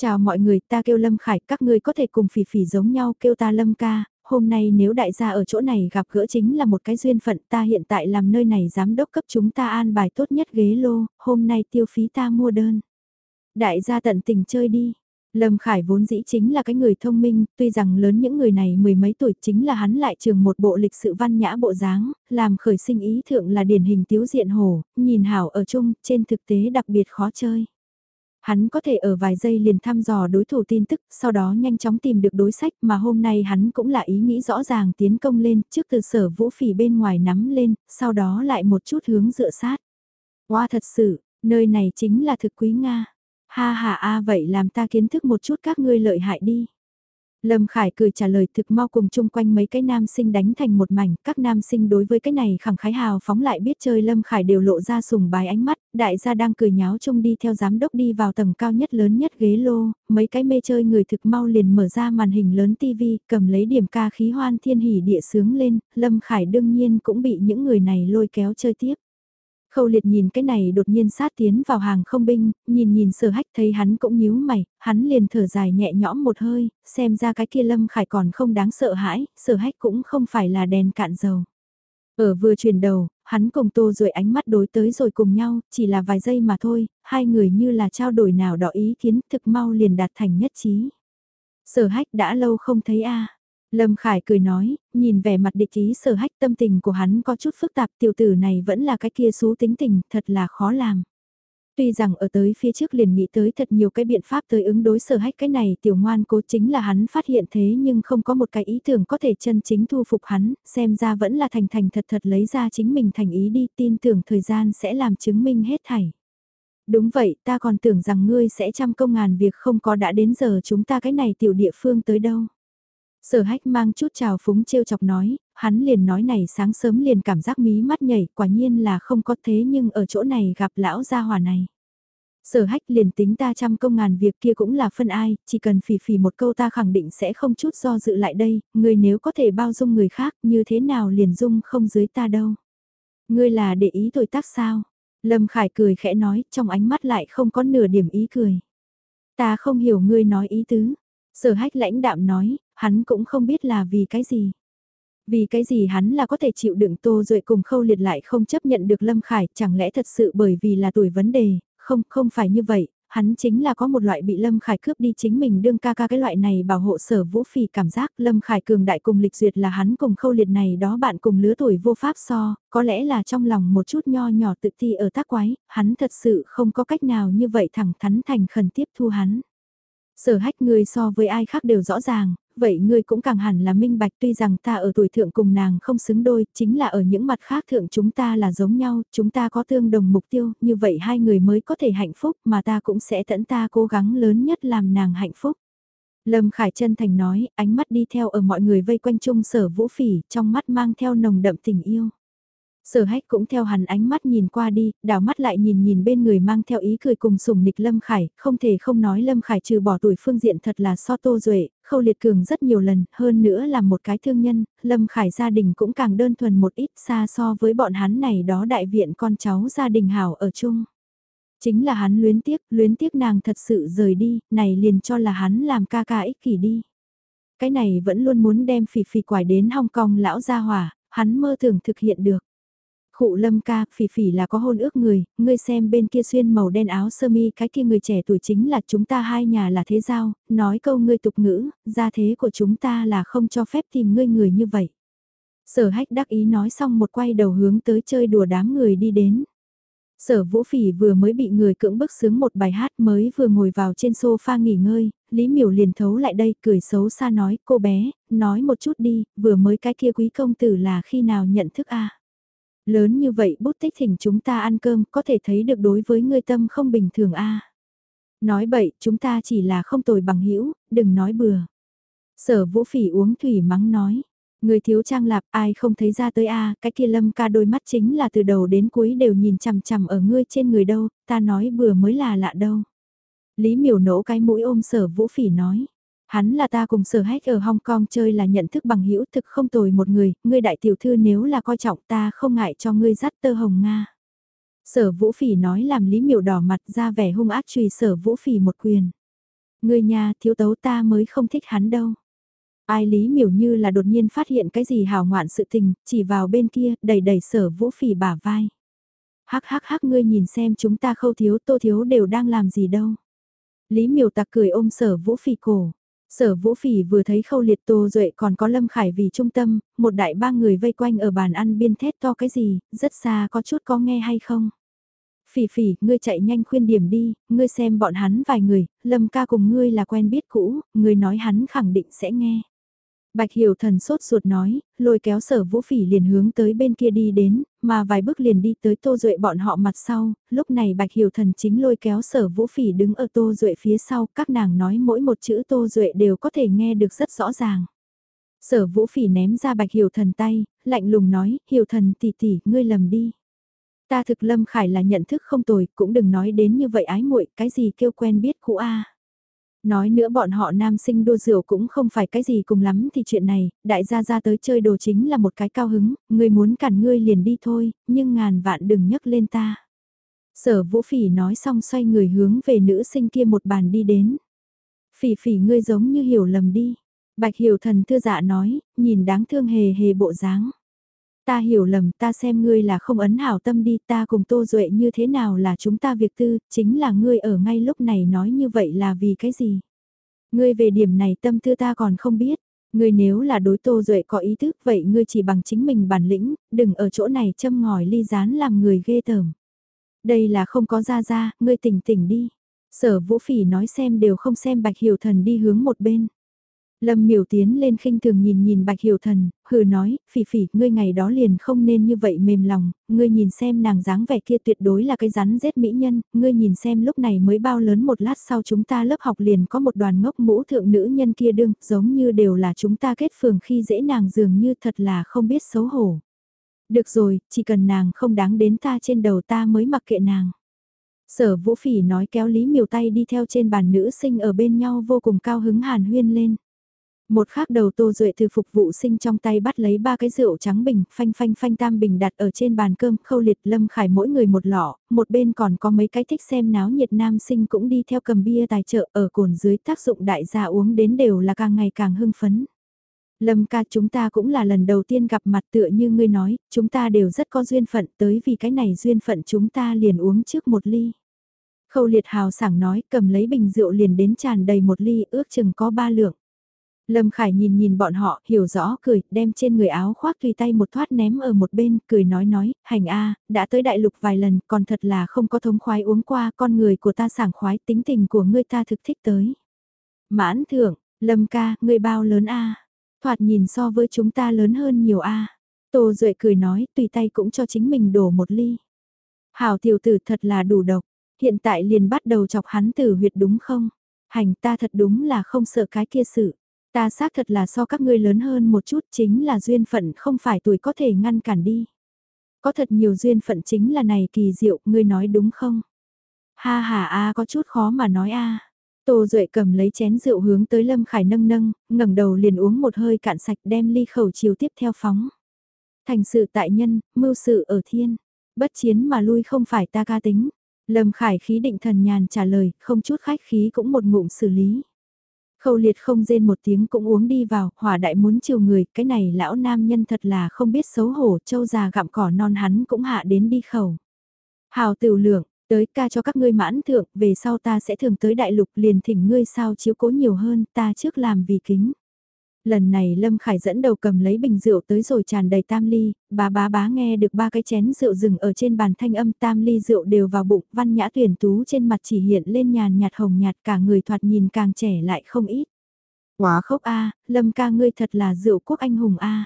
Chào mọi người, ta kêu Lâm Khải, các ngươi có thể cùng phỉ phỉ giống nhau kêu ta Lâm ca, hôm nay nếu đại gia ở chỗ này gặp gỡ chính là một cái duyên phận ta hiện tại làm nơi này giám đốc cấp chúng ta an bài tốt nhất ghế lô, hôm nay tiêu phí ta mua đơn. Đại gia tận tình chơi đi. Lâm Khải vốn dĩ chính là cái người thông minh, tuy rằng lớn những người này mười mấy tuổi chính là hắn lại trường một bộ lịch sự văn nhã bộ dáng, làm khởi sinh ý thượng là điển hình tiếu diện hổ, nhìn hảo ở chung, trên thực tế đặc biệt khó chơi. Hắn có thể ở vài giây liền thăm dò đối thủ tin tức, sau đó nhanh chóng tìm được đối sách mà hôm nay hắn cũng là ý nghĩ rõ ràng tiến công lên, trước từ sở vũ phỉ bên ngoài nắm lên, sau đó lại một chút hướng dựa sát. Wow thật sự, nơi này chính là thực quý Nga. Ha ha a vậy làm ta kiến thức một chút các ngươi lợi hại đi. Lâm Khải cười trả lời thực mau cùng chung quanh mấy cái nam sinh đánh thành một mảnh, các nam sinh đối với cái này khẳng khái hào phóng lại biết chơi Lâm Khải đều lộ ra sùng bái ánh mắt, đại gia đang cười nháo chung đi theo giám đốc đi vào tầng cao nhất lớn nhất ghế lô, mấy cái mê chơi người thực mau liền mở ra màn hình lớn tivi, cầm lấy điểm ca khí hoan thiên hỉ địa sướng lên, Lâm Khải đương nhiên cũng bị những người này lôi kéo chơi tiếp. Khâu liệt nhìn cái này đột nhiên sát tiến vào hàng không binh, nhìn nhìn sở hách thấy hắn cũng nhíu mày, hắn liền thở dài nhẹ nhõm một hơi, xem ra cái kia lâm khải còn không đáng sợ hãi, sở hách cũng không phải là đèn cạn dầu. Ở vừa chuyển đầu, hắn cùng tô rồi ánh mắt đối tới rồi cùng nhau, chỉ là vài giây mà thôi, hai người như là trao đổi nào đó ý kiến thực mau liền đạt thành nhất trí. Sở hách đã lâu không thấy a Lâm Khải cười nói, nhìn vẻ mặt địch ý sở hách tâm tình của hắn có chút phức tạp tiểu tử này vẫn là cái kia xú tính tình, thật là khó làm. Tuy rằng ở tới phía trước liền nghĩ tới thật nhiều cái biện pháp tới ứng đối sở hách cái này tiểu ngoan cố chính là hắn phát hiện thế nhưng không có một cái ý tưởng có thể chân chính thu phục hắn, xem ra vẫn là thành thành thật thật lấy ra chính mình thành ý đi tin tưởng thời gian sẽ làm chứng minh hết thảy. Đúng vậy ta còn tưởng rằng ngươi sẽ trăm công ngàn việc không có đã đến giờ chúng ta cái này tiểu địa phương tới đâu. Sở hách mang chút trào phúng trêu chọc nói, hắn liền nói này sáng sớm liền cảm giác mí mắt nhảy, quả nhiên là không có thế nhưng ở chỗ này gặp lão gia hòa này. Sở hách liền tính ta trăm công ngàn việc kia cũng là phân ai, chỉ cần phỉ phỉ một câu ta khẳng định sẽ không chút do dự lại đây, người nếu có thể bao dung người khác như thế nào liền dung không dưới ta đâu. Ngươi là để ý tuổi tác sao? Lâm Khải cười khẽ nói, trong ánh mắt lại không có nửa điểm ý cười. Ta không hiểu ngươi nói ý tứ. Sở hách lãnh đạm nói, hắn cũng không biết là vì cái gì. Vì cái gì hắn là có thể chịu đựng Tô rồi cùng khâu liệt lại không chấp nhận được Lâm Khải, chẳng lẽ thật sự bởi vì là tuổi vấn đề, không, không phải như vậy, hắn chính là có một loại bị Lâm Khải cướp đi chính mình đương ca ca cái loại này bảo hộ sở vũ phì cảm giác Lâm Khải cường đại cùng lịch duyệt là hắn cùng khâu liệt này đó bạn cùng lứa tuổi vô pháp so, có lẽ là trong lòng một chút nho nhỏ tự ti ở tác quái, hắn thật sự không có cách nào như vậy thẳng thắn thành khẩn tiếp thu hắn. Sở hách người so với ai khác đều rõ ràng, vậy ngươi cũng càng hẳn là minh bạch tuy rằng ta ở tuổi thượng cùng nàng không xứng đôi, chính là ở những mặt khác thượng chúng ta là giống nhau, chúng ta có tương đồng mục tiêu, như vậy hai người mới có thể hạnh phúc mà ta cũng sẽ tận ta cố gắng lớn nhất làm nàng hạnh phúc. Lâm Khải chân thành nói, ánh mắt đi theo ở mọi người vây quanh chung sở vũ phỉ, trong mắt mang theo nồng đậm tình yêu. Sở hách cũng theo hắn ánh mắt nhìn qua đi, đảo mắt lại nhìn nhìn bên người mang theo ý cười cùng sùng nịch Lâm Khải, không thể không nói Lâm Khải trừ bỏ tuổi phương diện thật là so tô duệ khâu liệt cường rất nhiều lần, hơn nữa là một cái thương nhân, Lâm Khải gia đình cũng càng đơn thuần một ít xa so với bọn hắn này đó đại viện con cháu gia đình hảo ở chung. Chính là hắn luyến tiếc, luyến tiếc nàng thật sự rời đi, này liền cho là hắn làm ca ca ích kỷ đi. Cái này vẫn luôn muốn đem phỉ phỉ quải đến Hong Kong lão gia hỏa, hắn mơ tưởng thực hiện được. Khụ lâm ca, phỉ phỉ là có hôn ước người, ngươi xem bên kia xuyên màu đen áo sơ mi cái kia người trẻ tuổi chính là chúng ta hai nhà là thế giao, nói câu ngươi tục ngữ, gia thế của chúng ta là không cho phép tìm ngươi người như vậy. Sở hách đắc ý nói xong một quay đầu hướng tới chơi đùa đám người đi đến. Sở vũ phỉ vừa mới bị người cưỡng bức sướng một bài hát mới vừa ngồi vào trên sofa nghỉ ngơi, Lý Miểu liền thấu lại đây cười xấu xa nói cô bé, nói một chút đi, vừa mới cái kia quý công tử là khi nào nhận thức a Lớn như vậy bút tích thỉnh chúng ta ăn cơm có thể thấy được đối với ngươi tâm không bình thường a Nói bậy, chúng ta chỉ là không tồi bằng hữu đừng nói bừa. Sở vũ phỉ uống thủy mắng nói. Người thiếu trang lạp ai không thấy ra tới a cái kia lâm ca đôi mắt chính là từ đầu đến cuối đều nhìn chằm chằm ở ngươi trên người đâu, ta nói bừa mới là lạ đâu. Lý miểu nổ cái mũi ôm sở vũ phỉ nói. Hắn là ta cùng sở hách ở Hong Kong chơi là nhận thức bằng hữu thực không tồi một người, ngươi đại tiểu thư nếu là coi trọng ta không ngại cho ngươi dắt tơ hồng Nga. Sở vũ phỉ nói làm lý miệu đỏ mặt ra vẻ hung ác trùy sở vũ phỉ một quyền. Ngươi nhà thiếu tấu ta mới không thích hắn đâu. Ai lý miểu như là đột nhiên phát hiện cái gì hào ngoạn sự tình, chỉ vào bên kia, đẩy đẩy sở vũ phỉ bả vai. Hắc hắc hắc ngươi nhìn xem chúng ta khâu thiếu tô thiếu đều đang làm gì đâu. Lý miểu tặc cười ôm sở vũ phỉ cổ. Sở Vũ Phỉ vừa thấy Khâu Liệt Tô Duệ còn có Lâm Khải vì trung tâm, một đại ba người vây quanh ở bàn ăn biên thét to cái gì, rất xa có chút có nghe hay không. Phỉ phỉ, ngươi chạy nhanh khuyên điểm đi, ngươi xem bọn hắn vài người, Lâm ca cùng ngươi là quen biết cũ, ngươi nói hắn khẳng định sẽ nghe. Bạch Hiểu Thần sốt ruột nói, lôi kéo sở vũ phỉ liền hướng tới bên kia đi đến, mà vài bước liền đi tới Tô Duệ bọn họ mặt sau, lúc này Bạch Hiểu Thần chính lôi kéo sở vũ phỉ đứng ở Tô Duệ phía sau, các nàng nói mỗi một chữ Tô Duệ đều có thể nghe được rất rõ ràng. Sở vũ phỉ ném ra Bạch Hiểu Thần tay, lạnh lùng nói, Hiểu Thần tỷ tỷ, ngươi lầm đi. Ta thực Lâm Khải là nhận thức không tồi, cũng đừng nói đến như vậy ái muội cái gì kêu quen biết cũ a Nói nữa bọn họ nam sinh đua rượu cũng không phải cái gì cùng lắm thì chuyện này, đại gia ra tới chơi đồ chính là một cái cao hứng, ngươi muốn cản ngươi liền đi thôi, nhưng ngàn vạn đừng nhấc lên ta. Sở vũ phỉ nói xong xoay người hướng về nữ sinh kia một bàn đi đến. Phỉ phỉ ngươi giống như hiểu lầm đi. Bạch hiểu thần thư dạ nói, nhìn đáng thương hề hề bộ dáng. Ta hiểu lầm ta xem ngươi là không ấn hảo tâm đi ta cùng Tô Duệ như thế nào là chúng ta việc tư, chính là ngươi ở ngay lúc này nói như vậy là vì cái gì? Ngươi về điểm này tâm tư ta còn không biết. Ngươi nếu là đối Tô Duệ có ý thức vậy ngươi chỉ bằng chính mình bản lĩnh, đừng ở chỗ này châm ngòi ly rán làm người ghê tởm. Đây là không có ra ra, ngươi tỉnh tỉnh đi. Sở vũ phỉ nói xem đều không xem bạch hiểu thần đi hướng một bên. Lâm miểu tiến lên khinh thường nhìn nhìn bạch hiểu thần, hừ nói, phỉ phỉ, ngươi ngày đó liền không nên như vậy mềm lòng, ngươi nhìn xem nàng dáng vẻ kia tuyệt đối là cái rắn rết mỹ nhân, ngươi nhìn xem lúc này mới bao lớn một lát sau chúng ta lớp học liền có một đoàn ngốc mũ thượng nữ nhân kia đương, giống như đều là chúng ta kết phường khi dễ nàng dường như thật là không biết xấu hổ. Được rồi, chỉ cần nàng không đáng đến ta trên đầu ta mới mặc kệ nàng. Sở vũ phỉ nói kéo Lý miều tay đi theo trên bàn nữ sinh ở bên nhau vô cùng cao hứng hàn huyên lên. Một khác đầu Tô Duệ từ phục vụ sinh trong tay bắt lấy ba cái rượu trắng bình, phanh phanh phanh tam bình đặt ở trên bàn cơm, khâu liệt lâm khải mỗi người một lọ, một bên còn có mấy cái thích xem náo nhiệt nam sinh cũng đi theo cầm bia tài trợ ở cồn dưới tác dụng đại gia uống đến đều là càng ngày càng hưng phấn. Lâm ca chúng ta cũng là lần đầu tiên gặp mặt tựa như ngươi nói, chúng ta đều rất có duyên phận tới vì cái này duyên phận chúng ta liền uống trước một ly. Khâu liệt hào sảng nói cầm lấy bình rượu liền đến tràn đầy một ly ước chừng có ba lượng. Lâm Khải nhìn nhìn bọn họ, hiểu rõ cười, đem trên người áo khoác tùy tay một thoát ném ở một bên, cười nói nói, hành a, đã tới đại lục vài lần, còn thật là không có thống khoái uống qua, con người của ta sảng khoái, tính tình của ngươi ta thực thích tới. Mãn thưởng, Lâm ca, ngươi bao lớn a? Thoạt nhìn so với chúng ta lớn hơn nhiều a. Tô Duệ cười nói, tùy tay cũng cho chính mình đổ một ly. Hảo tiểu tử thật là đủ độc, hiện tại liền bắt đầu chọc hắn tử huyệt đúng không? Hành ta thật đúng là không sợ cái kia sự. Ta xác thật là so các ngươi lớn hơn một chút chính là duyên phận không phải tuổi có thể ngăn cản đi. Có thật nhiều duyên phận chính là này kỳ diệu, ngươi nói đúng không? Ha ha a có chút khó mà nói a. Tô Duệ cầm lấy chén rượu hướng tới Lâm Khải nâng nâng, ngẩng đầu liền uống một hơi cạn sạch đem ly khẩu chiều tiếp theo phóng. Thành sự tại nhân, mưu sự ở thiên, bất chiến mà lui không phải ta ca tính. Lâm Khải khí định thần nhàn trả lời, không chút khách khí cũng một ngụm xử lý. Khâu liệt không rên một tiếng cũng uống đi vào, hỏa đại muốn chiều người, cái này lão nam nhân thật là không biết xấu hổ, châu già gặm cỏ non hắn cũng hạ đến đi khẩu. Hào tiểu lượng, tới ca cho các ngươi mãn thượng, về sau ta sẽ thường tới đại lục liền thỉnh ngươi sao chiếu cố nhiều hơn, ta trước làm vì kính. Lần này Lâm Khải dẫn đầu cầm lấy bình rượu tới rồi tràn đầy tam ly, bá bá bá nghe được ba cái chén rượu rừng ở trên bàn thanh âm tam ly rượu đều vào bụng, văn nhã tuyển tú trên mặt chỉ hiện lên nhàn nhạt hồng nhạt cả người thoạt nhìn càng trẻ lại không ít. Quá khốc a Lâm ca ngươi thật là rượu quốc anh hùng a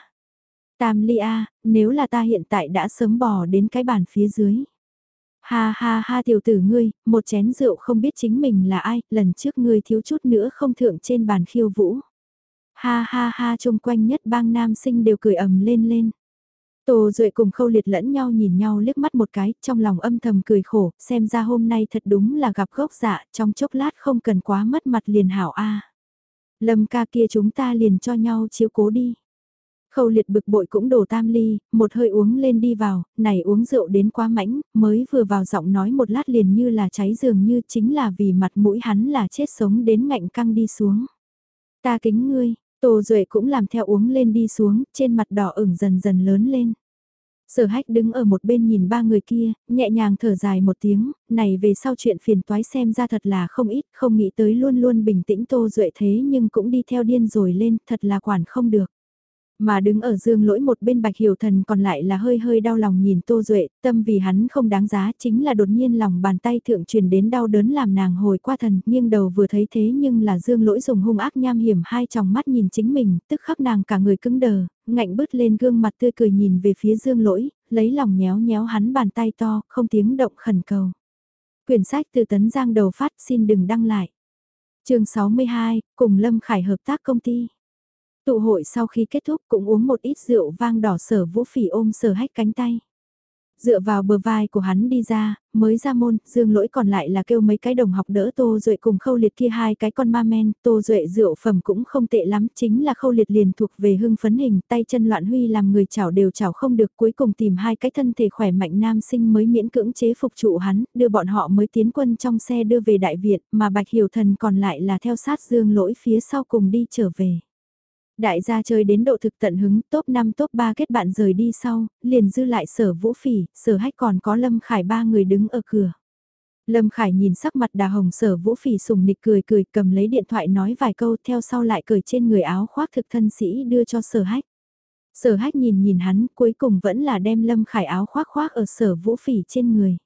Tam ly a nếu là ta hiện tại đã sớm bò đến cái bàn phía dưới. Ha ha ha tiểu tử ngươi, một chén rượu không biết chính mình là ai, lần trước ngươi thiếu chút nữa không thượng trên bàn khiêu vũ. Ha ha ha chung quanh nhất bang nam sinh đều cười ầm lên lên. Tô Duệ cùng khâu liệt lẫn nhau nhìn nhau liếc mắt một cái, trong lòng âm thầm cười khổ, xem ra hôm nay thật đúng là gặp gốc dạ, trong chốc lát không cần quá mất mặt liền hảo a Lâm ca kia chúng ta liền cho nhau chiếu cố đi. Khâu liệt bực bội cũng đổ tam ly, một hơi uống lên đi vào, này uống rượu đến quá mãnh, mới vừa vào giọng nói một lát liền như là cháy dường như chính là vì mặt mũi hắn là chết sống đến ngạnh căng đi xuống. Ta kính ngươi, Tô Duệ cũng làm theo uống lên đi xuống, trên mặt đỏ ửng dần dần lớn lên. Sở hách đứng ở một bên nhìn ba người kia, nhẹ nhàng thở dài một tiếng, này về sau chuyện phiền toái xem ra thật là không ít, không nghĩ tới luôn luôn bình tĩnh Tô Duệ thế nhưng cũng đi theo điên rồi lên, thật là quản không được. Mà đứng ở dương lỗi một bên bạch hiểu thần còn lại là hơi hơi đau lòng nhìn Tô Duệ, tâm vì hắn không đáng giá chính là đột nhiên lòng bàn tay thượng truyền đến đau đớn làm nàng hồi qua thần, nghiêng đầu vừa thấy thế nhưng là dương lỗi dùng hung ác nham hiểm hai tròng mắt nhìn chính mình, tức khắc nàng cả người cứng đờ, ngạnh bứt lên gương mặt tươi cười nhìn về phía dương lỗi, lấy lòng nhéo nhéo hắn bàn tay to, không tiếng động khẩn cầu. Quyển sách từ tấn giang đầu phát xin đừng đăng lại. chương 62, cùng Lâm Khải hợp tác công ty. Tụ hội sau khi kết thúc cũng uống một ít rượu vang đỏ sở vũ phỉ ôm sở hách cánh tay. Dựa vào bờ vai của hắn đi ra, mới ra môn, dương lỗi còn lại là kêu mấy cái đồng học đỡ Tô Duệ cùng khâu liệt kia hai cái con ma men, Tô Duệ rượu phẩm cũng không tệ lắm, chính là khâu liệt liền thuộc về hưng phấn hình, tay chân loạn huy làm người chảo đều chảo không được, cuối cùng tìm hai cái thân thể khỏe mạnh nam sinh mới miễn cưỡng chế phục trụ hắn, đưa bọn họ mới tiến quân trong xe đưa về đại viện, mà Bạch Hiểu Thần còn lại là theo sát dương lỗi phía sau cùng đi trở về. Đại gia chơi đến độ thực tận hứng, top 5 top 3 kết bạn rời đi sau, liền dư lại sở vũ phỉ, sở hách còn có Lâm Khải ba người đứng ở cửa. Lâm Khải nhìn sắc mặt đà hồng sở vũ phỉ sùng nịch cười cười cầm lấy điện thoại nói vài câu theo sau lại cởi trên người áo khoác thực thân sĩ đưa cho sở hách. Sở hách nhìn nhìn hắn cuối cùng vẫn là đem Lâm Khải áo khoác khoác ở sở vũ phỉ trên người.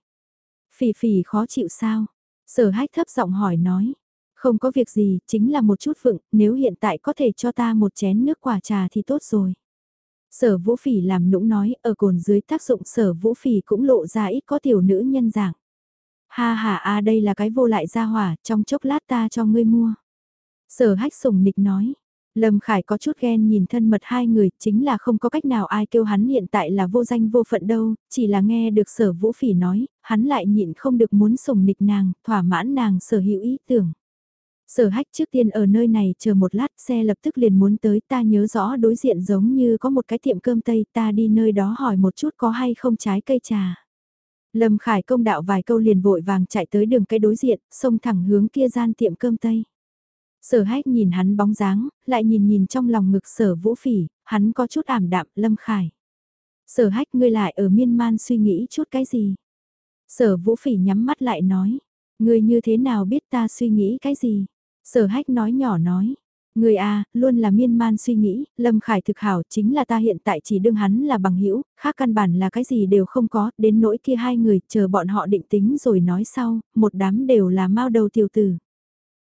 Phỉ phỉ khó chịu sao? Sở hách thấp giọng hỏi nói. Không có việc gì, chính là một chút vựng, nếu hiện tại có thể cho ta một chén nước quả trà thì tốt rồi. Sở vũ phỉ làm nũng nói, ở cồn dưới tác dụng sở vũ phỉ cũng lộ ra ít có tiểu nữ nhân dạng. Ha ha a đây là cái vô lại ra hỏa, trong chốc lát ta cho ngươi mua. Sở hách sùng nịch nói, Lâm Khải có chút ghen nhìn thân mật hai người, chính là không có cách nào ai kêu hắn hiện tại là vô danh vô phận đâu, chỉ là nghe được sở vũ phỉ nói, hắn lại nhịn không được muốn sùng nịch nàng, thỏa mãn nàng sở hữu ý tưởng. Sở hách trước tiên ở nơi này chờ một lát xe lập tức liền muốn tới ta nhớ rõ đối diện giống như có một cái tiệm cơm Tây ta đi nơi đó hỏi một chút có hay không trái cây trà. Lâm Khải công đạo vài câu liền vội vàng chạy tới đường cái đối diện, xông thẳng hướng kia gian tiệm cơm Tây. Sở hách nhìn hắn bóng dáng, lại nhìn nhìn trong lòng ngực sở vũ phỉ, hắn có chút ảm đạm, Lâm Khải. Sở hách ngươi lại ở miên man suy nghĩ chút cái gì? Sở vũ phỉ nhắm mắt lại nói, Ngươi như thế nào biết ta suy nghĩ cái gì? Sở hách nói nhỏ nói. Người à, luôn là miên man suy nghĩ, Lâm Khải thực hảo chính là ta hiện tại chỉ đương hắn là bằng hữu khác căn bản là cái gì đều không có, đến nỗi kia hai người, chờ bọn họ định tính rồi nói sau, một đám đều là mau đầu tiểu tử.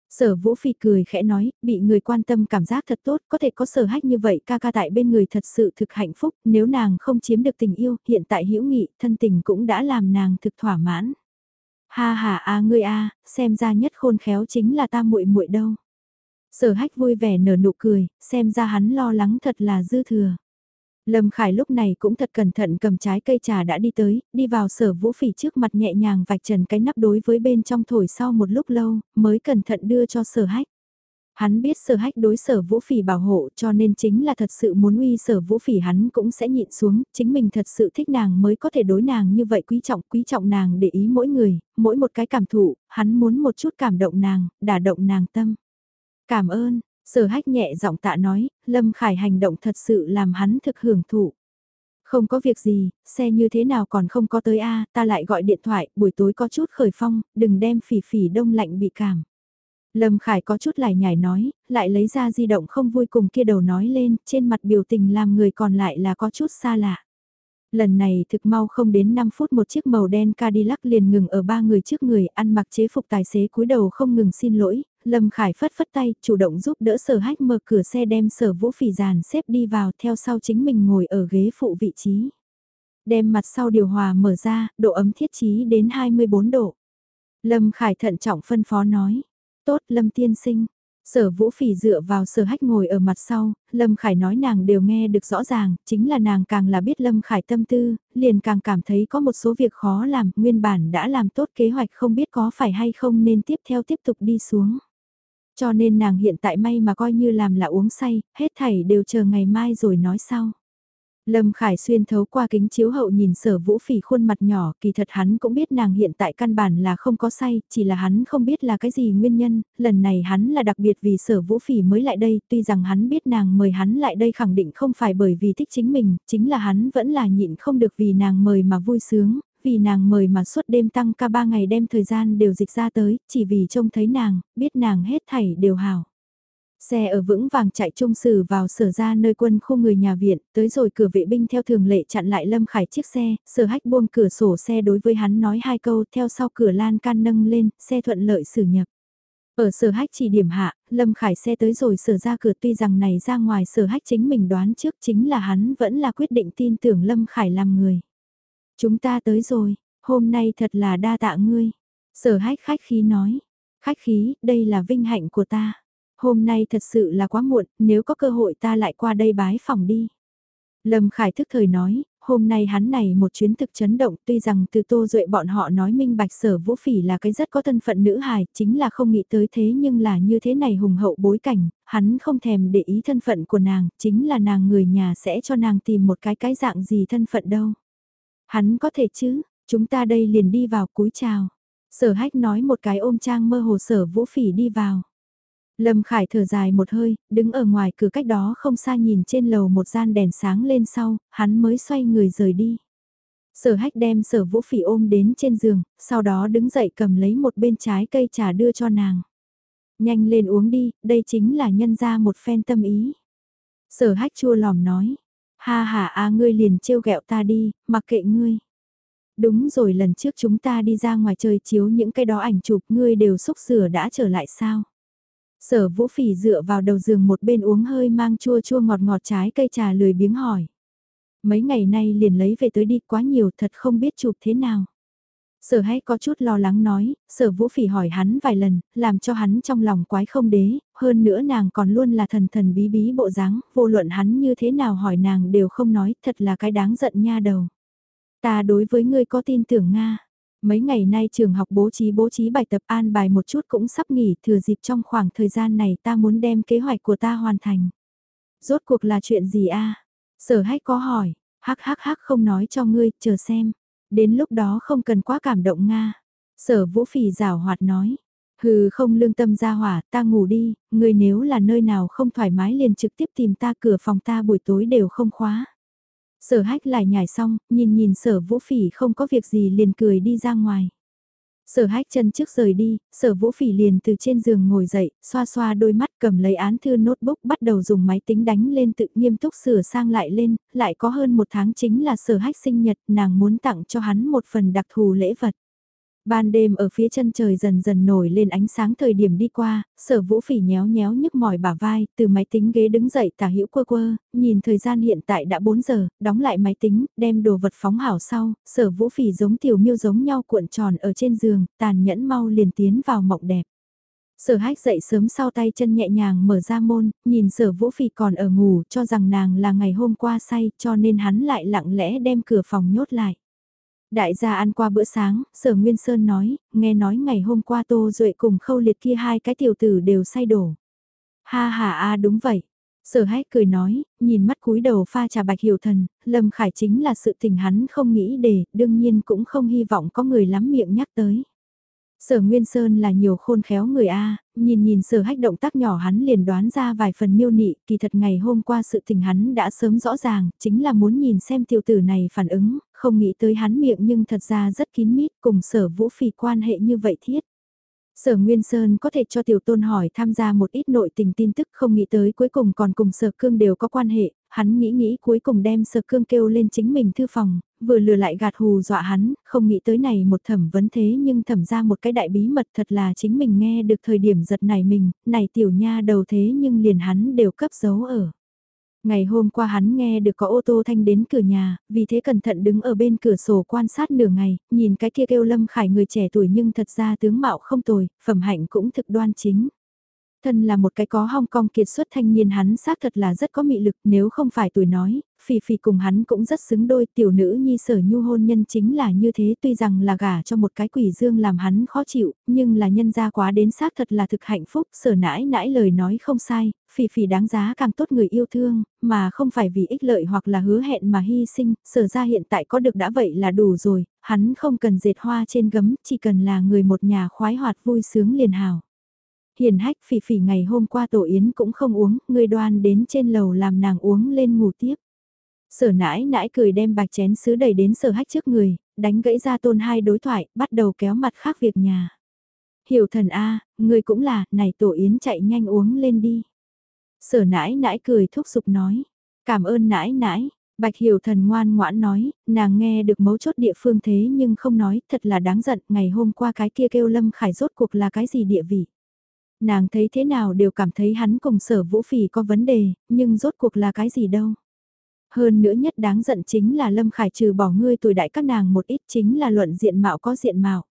Sở Vũ Phi cười khẽ nói, bị người quan tâm cảm giác thật tốt, có thể có sở hách như vậy ca ca tại bên người thật sự thực hạnh phúc, nếu nàng không chiếm được tình yêu, hiện tại hữu nghị, thân tình cũng đã làm nàng thực thỏa mãn. Ha ha a ngươi a, xem ra nhất khôn khéo chính là ta muội muội đâu. Sở hách vui vẻ nở nụ cười, xem ra hắn lo lắng thật là dư thừa. Lâm Khải lúc này cũng thật cẩn thận cầm trái cây trà đã đi tới, đi vào sở vũ phỉ trước mặt nhẹ nhàng vạch trần cái nắp đối với bên trong thổi sau một lúc lâu, mới cẩn thận đưa cho sở hách. Hắn biết sở hách đối sở vũ phỉ bảo hộ cho nên chính là thật sự muốn uy sở vũ phỉ hắn cũng sẽ nhịn xuống, chính mình thật sự thích nàng mới có thể đối nàng như vậy quý trọng quý trọng nàng để ý mỗi người, mỗi một cái cảm thụ, hắn muốn một chút cảm động nàng, đả động nàng tâm. Cảm ơn, sở hách nhẹ giọng tạ nói, Lâm Khải hành động thật sự làm hắn thực hưởng thụ. Không có việc gì, xe như thế nào còn không có tới a ta lại gọi điện thoại, buổi tối có chút khởi phong, đừng đem phỉ phỉ đông lạnh bị cảm. Lâm Khải có chút lại nhảy nói, lại lấy ra di động không vui cùng kia đầu nói lên, trên mặt biểu tình làm người còn lại là có chút xa lạ. Lần này thực mau không đến 5 phút một chiếc màu đen Cadillac liền ngừng ở ba người trước người, ăn mặc chế phục tài xế cúi đầu không ngừng xin lỗi, Lâm Khải phất phất tay, chủ động giúp đỡ sở hách mở cửa xe đem sở vũ phỉ giàn xếp đi vào theo sau chính mình ngồi ở ghế phụ vị trí. Đem mặt sau điều hòa mở ra, độ ấm thiết trí đến 24 độ. Lâm Khải thận trọng phân phó nói, tốt Lâm tiên sinh, Sở Vũ Phỉ dựa vào sở hách ngồi ở mặt sau, Lâm Khải nói nàng đều nghe được rõ ràng, chính là nàng càng là biết Lâm Khải tâm tư, liền càng cảm thấy có một số việc khó làm, nguyên bản đã làm tốt kế hoạch không biết có phải hay không nên tiếp theo tiếp tục đi xuống. Cho nên nàng hiện tại may mà coi như làm là uống say, hết thảy đều chờ ngày mai rồi nói sau. Lâm Khải xuyên thấu qua kính chiếu hậu nhìn sở vũ phỉ khuôn mặt nhỏ, kỳ thật hắn cũng biết nàng hiện tại căn bản là không có say, chỉ là hắn không biết là cái gì nguyên nhân, lần này hắn là đặc biệt vì sở vũ phỉ mới lại đây, tuy rằng hắn biết nàng mời hắn lại đây khẳng định không phải bởi vì thích chính mình, chính là hắn vẫn là nhịn không được vì nàng mời mà vui sướng, vì nàng mời mà suốt đêm tăng ca ba ngày đem thời gian đều dịch ra tới, chỉ vì trông thấy nàng, biết nàng hết thảy đều hảo. Xe ở vững vàng chạy trung sử vào sở ra nơi quân khu người nhà viện, tới rồi cửa vệ binh theo thường lệ chặn lại Lâm Khải chiếc xe, sở hách buông cửa sổ xe đối với hắn nói hai câu theo sau cửa lan can nâng lên, xe thuận lợi xử nhập. Ở sở hách chỉ điểm hạ, Lâm Khải xe tới rồi sở ra cửa tuy rằng này ra ngoài sở hách chính mình đoán trước chính là hắn vẫn là quyết định tin tưởng Lâm Khải làm người. Chúng ta tới rồi, hôm nay thật là đa tạ ngươi. Sở hách khách khí nói, khách khí, đây là vinh hạnh của ta. Hôm nay thật sự là quá muộn, nếu có cơ hội ta lại qua đây bái phòng đi. Lâm Khải thức thời nói, hôm nay hắn này một chuyến thực chấn động tuy rằng từ tô duệ bọn họ nói minh bạch sở vũ phỉ là cái rất có thân phận nữ hài, chính là không nghĩ tới thế nhưng là như thế này hùng hậu bối cảnh, hắn không thèm để ý thân phận của nàng, chính là nàng người nhà sẽ cho nàng tìm một cái cái dạng gì thân phận đâu. Hắn có thể chứ, chúng ta đây liền đi vào cúi chào. Sở hách nói một cái ôm trang mơ hồ sở vũ phỉ đi vào. Lâm Khải thở dài một hơi, đứng ở ngoài cửa cách đó không xa nhìn trên lầu một gian đèn sáng lên sau, hắn mới xoay người rời đi. Sở hách đem sở vũ phỉ ôm đến trên giường, sau đó đứng dậy cầm lấy một bên trái cây trà đưa cho nàng. Nhanh lên uống đi, đây chính là nhân ra một phen tâm ý. Sở hách chua lòm nói, ha ha a ngươi liền trêu ghẹo ta đi, mặc kệ ngươi. Đúng rồi lần trước chúng ta đi ra ngoài trời chiếu những cái đó ảnh chụp ngươi đều xúc sửa đã trở lại sao? Sở vũ phỉ dựa vào đầu giường một bên uống hơi mang chua chua ngọt ngọt trái cây trà lười biếng hỏi. Mấy ngày nay liền lấy về tới đi quá nhiều thật không biết chụp thế nào. Sở hay có chút lo lắng nói, sở vũ phỉ hỏi hắn vài lần, làm cho hắn trong lòng quái không đế, hơn nữa nàng còn luôn là thần thần bí bí bộ dáng, vô luận hắn như thế nào hỏi nàng đều không nói, thật là cái đáng giận nha đầu. Ta đối với ngươi có tin tưởng Nga, mấy ngày nay trường học bố trí bố trí bài tập an bài một chút cũng sắp nghỉ thừa dịp trong khoảng thời gian này ta muốn đem kế hoạch của ta hoàn thành. Rốt cuộc là chuyện gì a? Sở hách có hỏi, hắc hắc hắc không nói cho ngươi, chờ xem. Đến lúc đó không cần quá cảm động Nga. Sở vũ phỉ rào hoạt nói. Hừ không lương tâm ra hỏa, ta ngủ đi, ngươi nếu là nơi nào không thoải mái liền trực tiếp tìm ta cửa phòng ta buổi tối đều không khóa. Sở hách lại nhảy xong, nhìn nhìn sở vũ phỉ không có việc gì liền cười đi ra ngoài. Sở hách chân trước rời đi, sở vũ phỉ liền từ trên giường ngồi dậy, xoa xoa đôi mắt cầm lấy án thư notebook bắt đầu dùng máy tính đánh lên tự nghiêm túc sửa sang lại lên, lại có hơn một tháng chính là sở hách sinh nhật, nàng muốn tặng cho hắn một phần đặc thù lễ vật. Ban đêm ở phía chân trời dần dần nổi lên ánh sáng thời điểm đi qua, sở vũ phỉ nhéo nhéo nhức mỏi bả vai, từ máy tính ghế đứng dậy tả hữu quơ quơ, nhìn thời gian hiện tại đã 4 giờ, đóng lại máy tính, đem đồ vật phóng hảo sau, sở vũ phỉ giống tiểu miêu giống nhau cuộn tròn ở trên giường, tàn nhẫn mau liền tiến vào mộng đẹp. Sở hách dậy sớm sau tay chân nhẹ nhàng mở ra môn, nhìn sở vũ phỉ còn ở ngủ cho rằng nàng là ngày hôm qua say cho nên hắn lại lặng lẽ đem cửa phòng nhốt lại. Đại gia ăn qua bữa sáng, sở Nguyên Sơn nói, nghe nói ngày hôm qua Tô Duệ cùng khâu liệt kia hai cái tiểu tử đều say đổ. Ha ha a đúng vậy. Sở hách cười nói, nhìn mắt cúi đầu pha trà bạch hiểu thần, Lâm Khải chính là sự tình hắn không nghĩ để, đương nhiên cũng không hy vọng có người lắm miệng nhắc tới. Sở Nguyên Sơn là nhiều khôn khéo người A, nhìn nhìn sở hách động tác nhỏ hắn liền đoán ra vài phần miêu nị, kỳ thật ngày hôm qua sự tình hắn đã sớm rõ ràng, chính là muốn nhìn xem tiểu tử này phản ứng, không nghĩ tới hắn miệng nhưng thật ra rất kín mít cùng sở vũ phì quan hệ như vậy thiết. Sở Nguyên Sơn có thể cho tiểu tôn hỏi tham gia một ít nội tình tin tức không nghĩ tới cuối cùng còn cùng sở cương đều có quan hệ, hắn nghĩ nghĩ cuối cùng đem sơ cương kêu lên chính mình thư phòng, vừa lừa lại gạt hù dọa hắn, không nghĩ tới này một thẩm vấn thế nhưng thẩm ra một cái đại bí mật thật là chính mình nghe được thời điểm giật này mình, này tiểu nha đầu thế nhưng liền hắn đều cấp giấu ở. Ngày hôm qua hắn nghe được có ô tô thanh đến cửa nhà, vì thế cẩn thận đứng ở bên cửa sổ quan sát nửa ngày, nhìn cái kia kêu Lâm Khải người trẻ tuổi nhưng thật ra tướng mạo không tồi, phẩm hạnh cũng thực đoan chính. Thân là một cái có Hong Kong kiệt xuất thanh niên hắn xác thật là rất có mị lực nếu không phải tuổi nói, phì phì cùng hắn cũng rất xứng đôi tiểu nữ nhi sở nhu hôn nhân chính là như thế tuy rằng là gả cho một cái quỷ dương làm hắn khó chịu, nhưng là nhân gia quá đến xác thật là thực hạnh phúc, sở nãi nãi lời nói không sai, phì phì đáng giá càng tốt người yêu thương, mà không phải vì ích lợi hoặc là hứa hẹn mà hy sinh, sở ra hiện tại có được đã vậy là đủ rồi, hắn không cần dệt hoa trên gấm, chỉ cần là người một nhà khoái hoạt vui sướng liền hào hiền hách phỉ phỉ ngày hôm qua tổ yến cũng không uống, người đoan đến trên lầu làm nàng uống lên ngủ tiếp. Sở nãi nãi cười đem bạch chén sứ đầy đến sở hách trước người, đánh gãy ra tôn hai đối thoại, bắt đầu kéo mặt khác việc nhà. Hiểu thần A, người cũng là, này tổ yến chạy nhanh uống lên đi. Sở nãi nãi cười thúc giục nói, cảm ơn nãi nãi, Bạch Hiểu Thần ngoan ngoãn nói, nàng nghe được mấu chốt địa phương thế nhưng không nói, thật là đáng giận, ngày hôm qua cái kia kêu Lâm Khải rốt cuộc là cái gì địa vị nàng thấy thế nào đều cảm thấy hắn cùng sở vũ phỉ có vấn đề, nhưng rốt cuộc là cái gì đâu. Hơn nữa nhất đáng giận chính là Lâm Khải trừ bỏ ngươi tuổi đại các nàng một ít chính là luận diện mạo có diện mạo.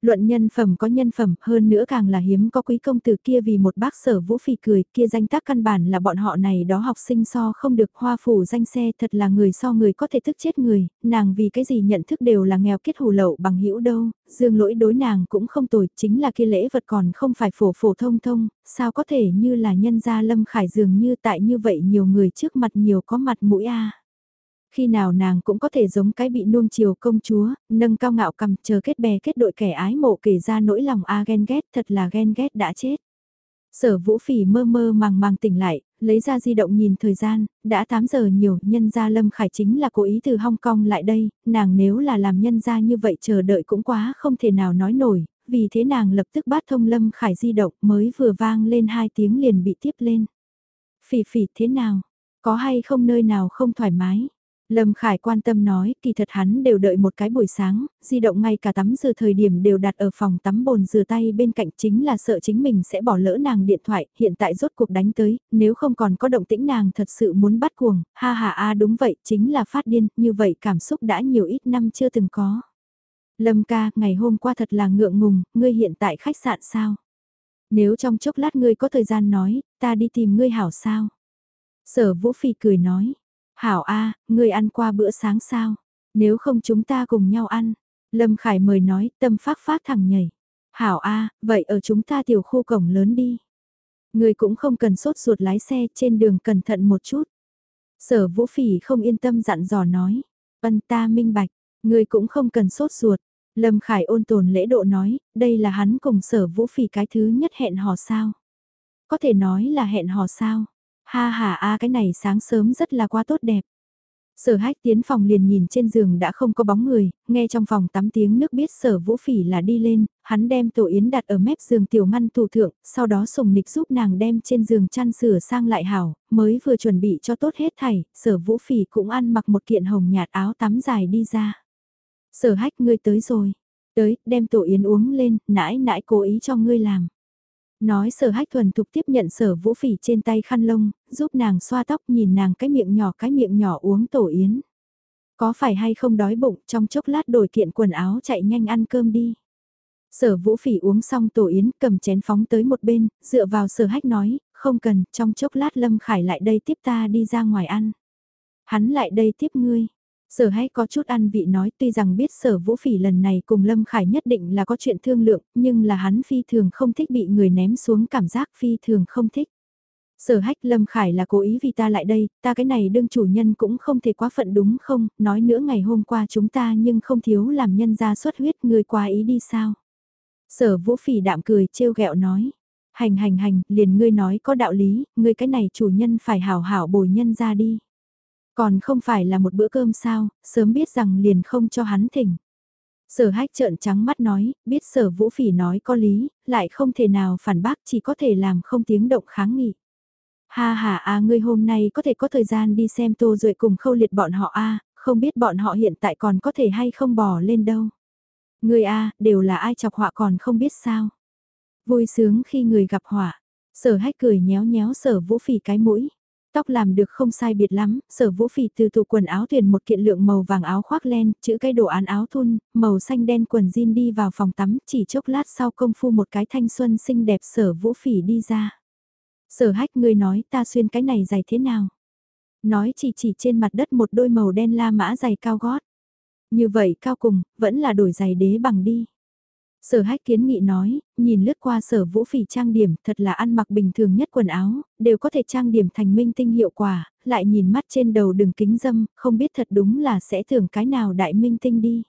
Luận nhân phẩm có nhân phẩm, hơn nữa càng là hiếm có quý công tử kia vì một bác sở vũ phì cười, kia danh tác căn bản là bọn họ này đó học sinh so không được hoa phủ danh xe thật là người so người có thể thức chết người, nàng vì cái gì nhận thức đều là nghèo kết hù lậu bằng hữu đâu, dương lỗi đối nàng cũng không tồi, chính là kia lễ vật còn không phải phổ phổ thông thông, sao có thể như là nhân gia lâm khải dường như tại như vậy nhiều người trước mặt nhiều có mặt mũi a khi nào nàng cũng có thể giống cái bị nuông chiều công chúa, nâng cao ngạo cầm chờ kết bè kết đội kẻ ái mộ kể ra nỗi lòng a ghen ghét thật là ghen ghét đã chết. Sở vũ phỉ mơ mơ màng màng tỉnh lại, lấy ra di động nhìn thời gian, đã 8 giờ nhiều, nhân gia Lâm Khải chính là cố ý từ Hong Kong lại đây, nàng nếu là làm nhân gia như vậy chờ đợi cũng quá không thể nào nói nổi, vì thế nàng lập tức bắt thông Lâm Khải di động mới vừa vang lên hai tiếng liền bị tiếp lên. Phỉ phỉ thế nào? Có hay không nơi nào không thoải mái? Lâm Khải quan tâm nói, kỳ thật hắn đều đợi một cái buổi sáng, di động ngay cả tắm giờ thời điểm đều đặt ở phòng tắm bồn rửa tay bên cạnh chính là sợ chính mình sẽ bỏ lỡ nàng điện thoại, hiện tại rốt cuộc đánh tới, nếu không còn có động tĩnh nàng thật sự muốn bắt cuồng, ha ha a đúng vậy, chính là phát điên, như vậy cảm xúc đã nhiều ít năm chưa từng có. Lâm ca, ngày hôm qua thật là ngượng ngùng, ngươi hiện tại khách sạn sao? Nếu trong chốc lát ngươi có thời gian nói, ta đi tìm ngươi hảo sao? Sở Vũ Phi cười nói, Hảo A, ngươi ăn qua bữa sáng sao? Nếu không chúng ta cùng nhau ăn. Lâm Khải mời nói, tâm phát phát thẳng nhảy. Hảo A, vậy ở chúng ta tiểu khu cổng lớn đi. Ngươi cũng không cần sốt ruột lái xe trên đường cẩn thận một chút. Sở vũ phỉ không yên tâm dặn dò nói. Ân ta minh bạch, ngươi cũng không cần sốt ruột. Lâm Khải ôn tồn lễ độ nói, đây là hắn cùng sở vũ phỉ cái thứ nhất hẹn hò sao. Có thể nói là hẹn hò sao. Ha ha a cái này sáng sớm rất là quá tốt đẹp. Sở hách tiến phòng liền nhìn trên giường đã không có bóng người, nghe trong phòng tắm tiếng nước biết sở vũ phỉ là đi lên, hắn đem tổ yến đặt ở mép giường tiểu ngăn thủ thượng, sau đó sùng nịch giúp nàng đem trên giường chăn sửa sang lại hảo, mới vừa chuẩn bị cho tốt hết thảy, sở vũ phỉ cũng ăn mặc một kiện hồng nhạt áo tắm dài đi ra. Sở hách ngươi tới rồi, tới, đem tổ yến uống lên, nãi nãi cố ý cho ngươi làm. Nói sở hách thuần thục tiếp nhận sở vũ phỉ trên tay khăn lông, giúp nàng xoa tóc nhìn nàng cái miệng nhỏ cái miệng nhỏ uống tổ yến. Có phải hay không đói bụng trong chốc lát đổi kiện quần áo chạy nhanh ăn cơm đi. Sở vũ phỉ uống xong tổ yến cầm chén phóng tới một bên, dựa vào sở hách nói, không cần, trong chốc lát Lâm Khải lại đây tiếp ta đi ra ngoài ăn. Hắn lại đây tiếp ngươi, Sở hay có chút ăn vị nói tuy rằng biết sở vũ phỉ lần này cùng Lâm Khải nhất định là có chuyện thương lượng, nhưng là hắn phi thường không thích bị người ném xuống cảm giác phi thường không thích. Sở hách Lâm Khải là cố ý vì ta lại đây, ta cái này đương chủ nhân cũng không thể quá phận đúng không, nói nữa ngày hôm qua chúng ta nhưng không thiếu làm nhân ra xuất huyết người quá ý đi sao. Sở vũ phỉ đạm cười trêu ghẹo nói, hành hành hành, liền ngươi nói có đạo lý, ngươi cái này chủ nhân phải hảo hảo bồi nhân ra đi. Còn không phải là một bữa cơm sao, sớm biết rằng liền không cho hắn thỉnh. Sở hách trợn trắng mắt nói, biết sở vũ phỉ nói có lý, lại không thể nào phản bác chỉ có thể làm không tiếng động kháng nghị. Ha ha à ngươi hôm nay có thể có thời gian đi xem tô rồi cùng khâu liệt bọn họ a không biết bọn họ hiện tại còn có thể hay không bỏ lên đâu. Người a đều là ai chọc họa còn không biết sao. Vui sướng khi người gặp họa, sở hách cười nhéo nhéo sở vũ phỉ cái mũi. Tóc làm được không sai biệt lắm, sở vũ phỉ từ tủ quần áo tuyển một kiện lượng màu vàng áo khoác len, chữ cái đồ án áo thun, màu xanh đen quần jean đi vào phòng tắm, chỉ chốc lát sau công phu một cái thanh xuân xinh đẹp sở vũ phỉ đi ra. Sở hách người nói ta xuyên cái này dài thế nào? Nói chỉ chỉ trên mặt đất một đôi màu đen la mã dày cao gót. Như vậy cao cùng, vẫn là đổi giày đế bằng đi. Sở hách kiến nghị nói, nhìn lướt qua sở vũ phỉ trang điểm thật là ăn mặc bình thường nhất quần áo, đều có thể trang điểm thành minh tinh hiệu quả, lại nhìn mắt trên đầu đường kính dâm, không biết thật đúng là sẽ thưởng cái nào đại minh tinh đi.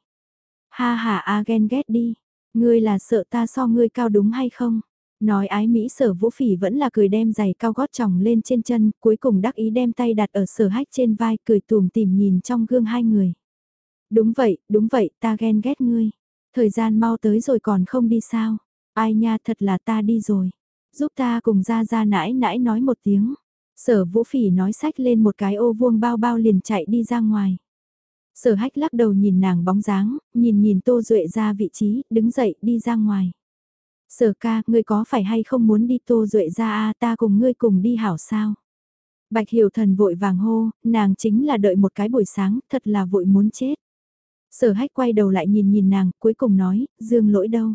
Ha ha a ghen ghét đi, ngươi là sợ ta so ngươi cao đúng hay không? Nói ái Mỹ sở vũ phỉ vẫn là cười đem giày cao gót tròng lên trên chân, cuối cùng đắc ý đem tay đặt ở sở hách trên vai cười tùm tìm nhìn trong gương hai người. Đúng vậy, đúng vậy, ta ghen ghét ngươi. Thời gian mau tới rồi còn không đi sao? Ai nha thật là ta đi rồi. Giúp ta cùng ra ra nãi nãi nói một tiếng. Sở vũ phỉ nói sách lên một cái ô vuông bao bao liền chạy đi ra ngoài. Sở hách lắc đầu nhìn nàng bóng dáng, nhìn nhìn tô duệ ra vị trí, đứng dậy đi ra ngoài. Sở ca, ngươi có phải hay không muốn đi tô duệ ra a ta cùng ngươi cùng đi hảo sao? Bạch hiểu thần vội vàng hô, nàng chính là đợi một cái buổi sáng, thật là vội muốn chết. Sở hách quay đầu lại nhìn nhìn nàng, cuối cùng nói, dương lỗi đâu?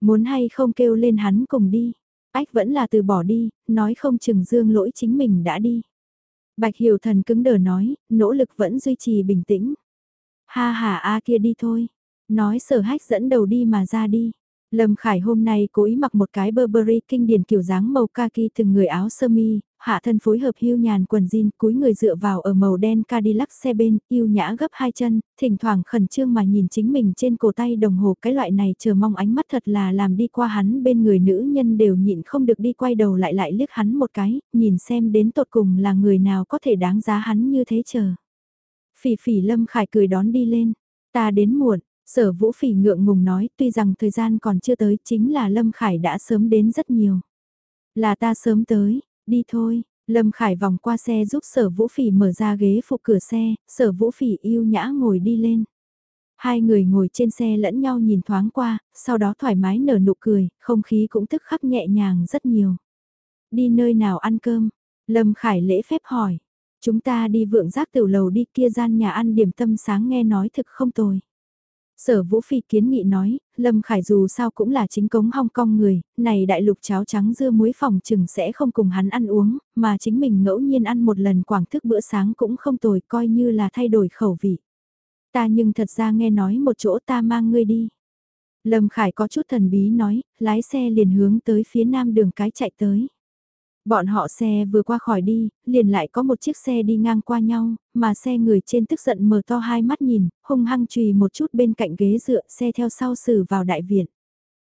Muốn hay không kêu lên hắn cùng đi? Ách vẫn là từ bỏ đi, nói không chừng dương lỗi chính mình đã đi. Bạch hiểu thần cứng đờ nói, nỗ lực vẫn duy trì bình tĩnh. Ha ha a kia đi thôi. Nói sở hách dẫn đầu đi mà ra đi. Lâm Khải hôm nay cố ý mặc một cái Burberry kinh điển kiểu dáng màu kaki từng người áo sơ mi, hạ thân phối hợp hưu nhàn quần jean, cúi người dựa vào ở màu đen Cadillac xe bên, yêu nhã gấp hai chân, thỉnh thoảng khẩn trương mà nhìn chính mình trên cổ tay đồng hồ. Cái loại này chờ mong ánh mắt thật là làm đi qua hắn bên người nữ nhân đều nhịn không được đi quay đầu lại lại liếc hắn một cái, nhìn xem đến tột cùng là người nào có thể đáng giá hắn như thế chờ. Phỉ phỉ Lâm Khải cười đón đi lên, ta đến muộn, Sở Vũ Phỉ ngượng ngùng nói tuy rằng thời gian còn chưa tới chính là Lâm Khải đã sớm đến rất nhiều. Là ta sớm tới, đi thôi. Lâm Khải vòng qua xe giúp sở vũ phỉ mở ra ghế phụ cửa xe, sở vũ phỉ yêu nhã ngồi đi lên. Hai người ngồi trên xe lẫn nhau nhìn thoáng qua, sau đó thoải mái nở nụ cười, không khí cũng tức khắc nhẹ nhàng rất nhiều. Đi nơi nào ăn cơm? Lâm Khải lễ phép hỏi. Chúng ta đi vượng giác tiểu lầu đi kia gian nhà ăn điểm tâm sáng nghe nói thực không tồi. Sở Vũ Phi kiến nghị nói, Lâm Khải dù sao cũng là chính cống Hong Kong người, này đại lục cháo trắng dưa muối phòng chừng sẽ không cùng hắn ăn uống, mà chính mình ngẫu nhiên ăn một lần quảng thức bữa sáng cũng không tồi coi như là thay đổi khẩu vị. Ta nhưng thật ra nghe nói một chỗ ta mang ngươi đi. Lâm Khải có chút thần bí nói, lái xe liền hướng tới phía nam đường cái chạy tới. Bọn họ xe vừa qua khỏi đi, liền lại có một chiếc xe đi ngang qua nhau, mà xe người trên tức giận mở to hai mắt nhìn, hung hăng chùy một chút bên cạnh ghế dựa xe theo sau xử vào đại viện.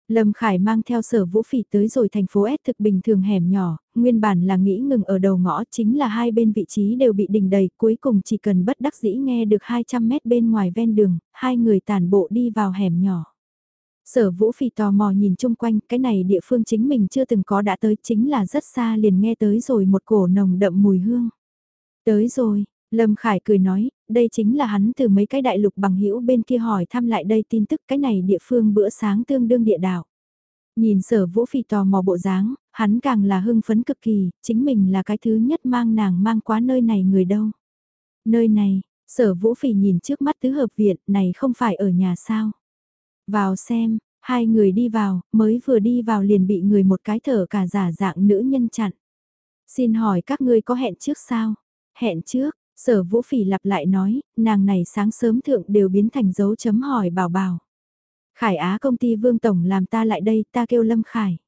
Lâm Khải mang theo sở vũ phỉ tới rồi thành phố S thực bình thường hẻm nhỏ, nguyên bản là nghĩ ngừng ở đầu ngõ chính là hai bên vị trí đều bị đình đầy, cuối cùng chỉ cần bất đắc dĩ nghe được 200 mét bên ngoài ven đường, hai người tàn bộ đi vào hẻm nhỏ. Sở vũ phỉ tò mò nhìn chung quanh, cái này địa phương chính mình chưa từng có đã tới chính là rất xa liền nghe tới rồi một cổ nồng đậm mùi hương. Tới rồi, Lâm Khải cười nói, đây chính là hắn từ mấy cái đại lục bằng hữu bên kia hỏi thăm lại đây tin tức cái này địa phương bữa sáng tương đương địa đạo. Nhìn sở vũ phì tò mò bộ dáng, hắn càng là hưng phấn cực kỳ, chính mình là cái thứ nhất mang nàng mang qua nơi này người đâu. Nơi này, sở vũ phì nhìn trước mắt tứ hợp viện này không phải ở nhà sao. Vào xem, hai người đi vào, mới vừa đi vào liền bị người một cái thở cả giả dạng nữ nhân chặn. Xin hỏi các ngươi có hẹn trước sao? Hẹn trước, sở vũ phỉ lặp lại nói, nàng này sáng sớm thượng đều biến thành dấu chấm hỏi bảo bảo. Khải Á công ty Vương Tổng làm ta lại đây, ta kêu Lâm Khải.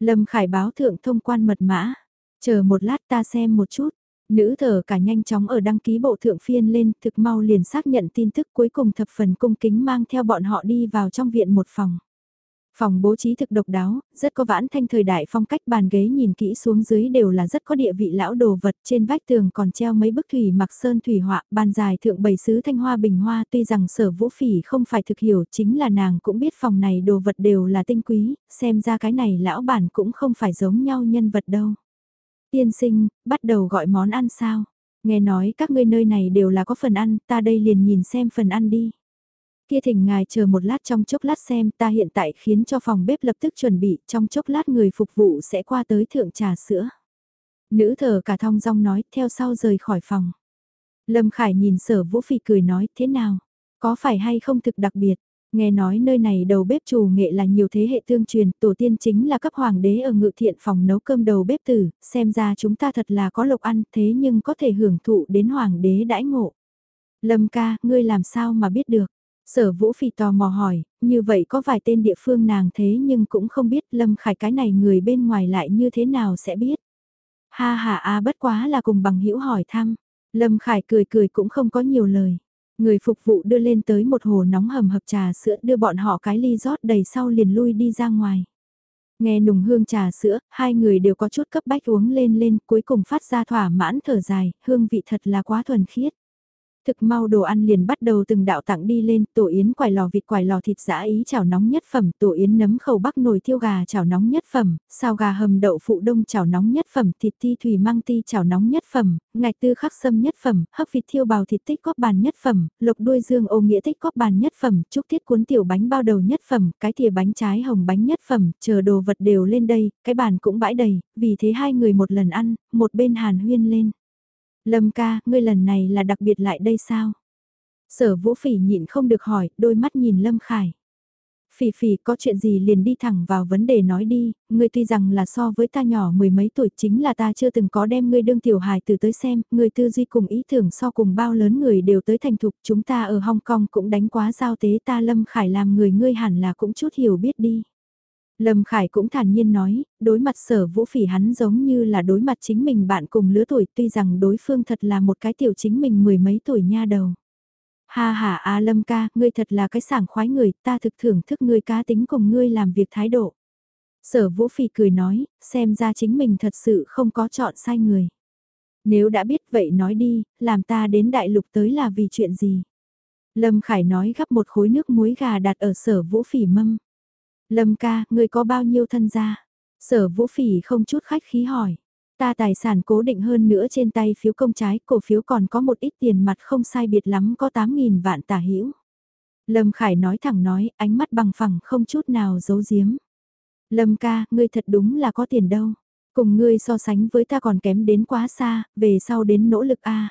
Lâm Khải báo thượng thông quan mật mã. Chờ một lát ta xem một chút. Nữ thở cả nhanh chóng ở đăng ký bộ thượng phiên lên, thực mau liền xác nhận tin tức cuối cùng thập phần cung kính mang theo bọn họ đi vào trong viện một phòng. Phòng bố trí thực độc đáo, rất có vãn thanh thời đại phong cách bàn ghế nhìn kỹ xuống dưới đều là rất có địa vị lão đồ vật trên vách tường còn treo mấy bức thủy mặc sơn thủy họa bàn dài thượng bầy sứ thanh hoa bình hoa tuy rằng sở vũ phỉ không phải thực hiểu chính là nàng cũng biết phòng này đồ vật đều là tinh quý, xem ra cái này lão bản cũng không phải giống nhau nhân vật đâu. Tiên sinh, bắt đầu gọi món ăn sao? Nghe nói các ngươi nơi này đều là có phần ăn, ta đây liền nhìn xem phần ăn đi. Kia thỉnh ngài chờ một lát trong chốc lát xem ta hiện tại khiến cho phòng bếp lập tức chuẩn bị trong chốc lát người phục vụ sẽ qua tới thượng trà sữa. Nữ thờ cả thong rong nói theo sau rời khỏi phòng. Lâm Khải nhìn sở vũ phì cười nói thế nào, có phải hay không thực đặc biệt, nghe nói nơi này đầu bếp chủ nghệ là nhiều thế hệ tương truyền, tổ tiên chính là cấp hoàng đế ở ngự thiện phòng nấu cơm đầu bếp tử, xem ra chúng ta thật là có lộc ăn thế nhưng có thể hưởng thụ đến hoàng đế đãi ngộ. Lâm ca, ngươi làm sao mà biết được, Sở Vũ Phỉ tò mò hỏi, như vậy có vài tên địa phương nàng thế nhưng cũng không biết Lâm Khải cái này người bên ngoài lại như thế nào sẽ biết. Ha ha a bất quá là cùng bằng hữu hỏi thăm. Lâm Khải cười cười cũng không có nhiều lời. Người phục vụ đưa lên tới một hồ nóng hầm hập trà sữa đưa bọn họ cái ly rót đầy sau liền lui đi ra ngoài. Nghe nùng hương trà sữa, hai người đều có chút cấp bách uống lên lên cuối cùng phát ra thỏa mãn thở dài, hương vị thật là quá thuần khiết. Thực mau đồ ăn liền bắt đầu từng đạo tặng đi lên, tổ yến quài lò vịt quài lò thịt giã ý chảo nóng nhất phẩm, tổ yến nấm khẩu bắc nồi thiêu gà chảo nóng nhất phẩm, sao gà hầm đậu phụ đông chảo nóng nhất phẩm, thịt ti thủy mang ti chảo nóng nhất phẩm, ngạch tư khắc sâm nhất phẩm, hấp vịt thiêu bào thịt tích cóp bàn nhất phẩm, lộc đuôi dương ô nghĩa tích cóp bàn nhất phẩm, chúc tiết cuốn tiểu bánh bao đầu nhất phẩm, cái thìa bánh trái hồng bánh nhất phẩm, chờ đồ vật đều lên đây, cái bàn cũng bãi đầy, vì thế hai người một lần ăn, một bên hàn huyên lên. Lâm ca, ngươi lần này là đặc biệt lại đây sao? Sở vũ phỉ nhịn không được hỏi, đôi mắt nhìn Lâm Khải. Phỉ phỉ có chuyện gì liền đi thẳng vào vấn đề nói đi, ngươi tuy rằng là so với ta nhỏ mười mấy tuổi chính là ta chưa từng có đem ngươi đương tiểu hài từ tới xem, ngươi tư duy cùng ý tưởng so cùng bao lớn người đều tới thành thục, chúng ta ở Hong Kong cũng đánh quá giao tế ta Lâm Khải làm người ngươi hẳn là cũng chút hiểu biết đi. Lâm Khải cũng thản nhiên nói, đối mặt sở vũ phỉ hắn giống như là đối mặt chính mình bạn cùng lứa tuổi tuy rằng đối phương thật là một cái tiểu chính mình mười mấy tuổi nha đầu. Ha ha a Lâm ca, ngươi thật là cái sảng khoái người, ta thực thưởng thức ngươi cá tính cùng ngươi làm việc thái độ. Sở vũ phỉ cười nói, xem ra chính mình thật sự không có chọn sai người. Nếu đã biết vậy nói đi, làm ta đến đại lục tới là vì chuyện gì? Lâm Khải nói gắp một khối nước muối gà đặt ở sở vũ phỉ mâm. Lâm ca, người có bao nhiêu thân gia? Sở vũ phỉ không chút khách khí hỏi. Ta tài sản cố định hơn nữa trên tay phiếu công trái, cổ phiếu còn có một ít tiền mặt không sai biệt lắm có 8.000 vạn tả hữu Lâm Khải nói thẳng nói, ánh mắt bằng phẳng không chút nào giấu giếm. Lâm ca, ngươi thật đúng là có tiền đâu. Cùng ngươi so sánh với ta còn kém đến quá xa, về sau đến nỗ lực a.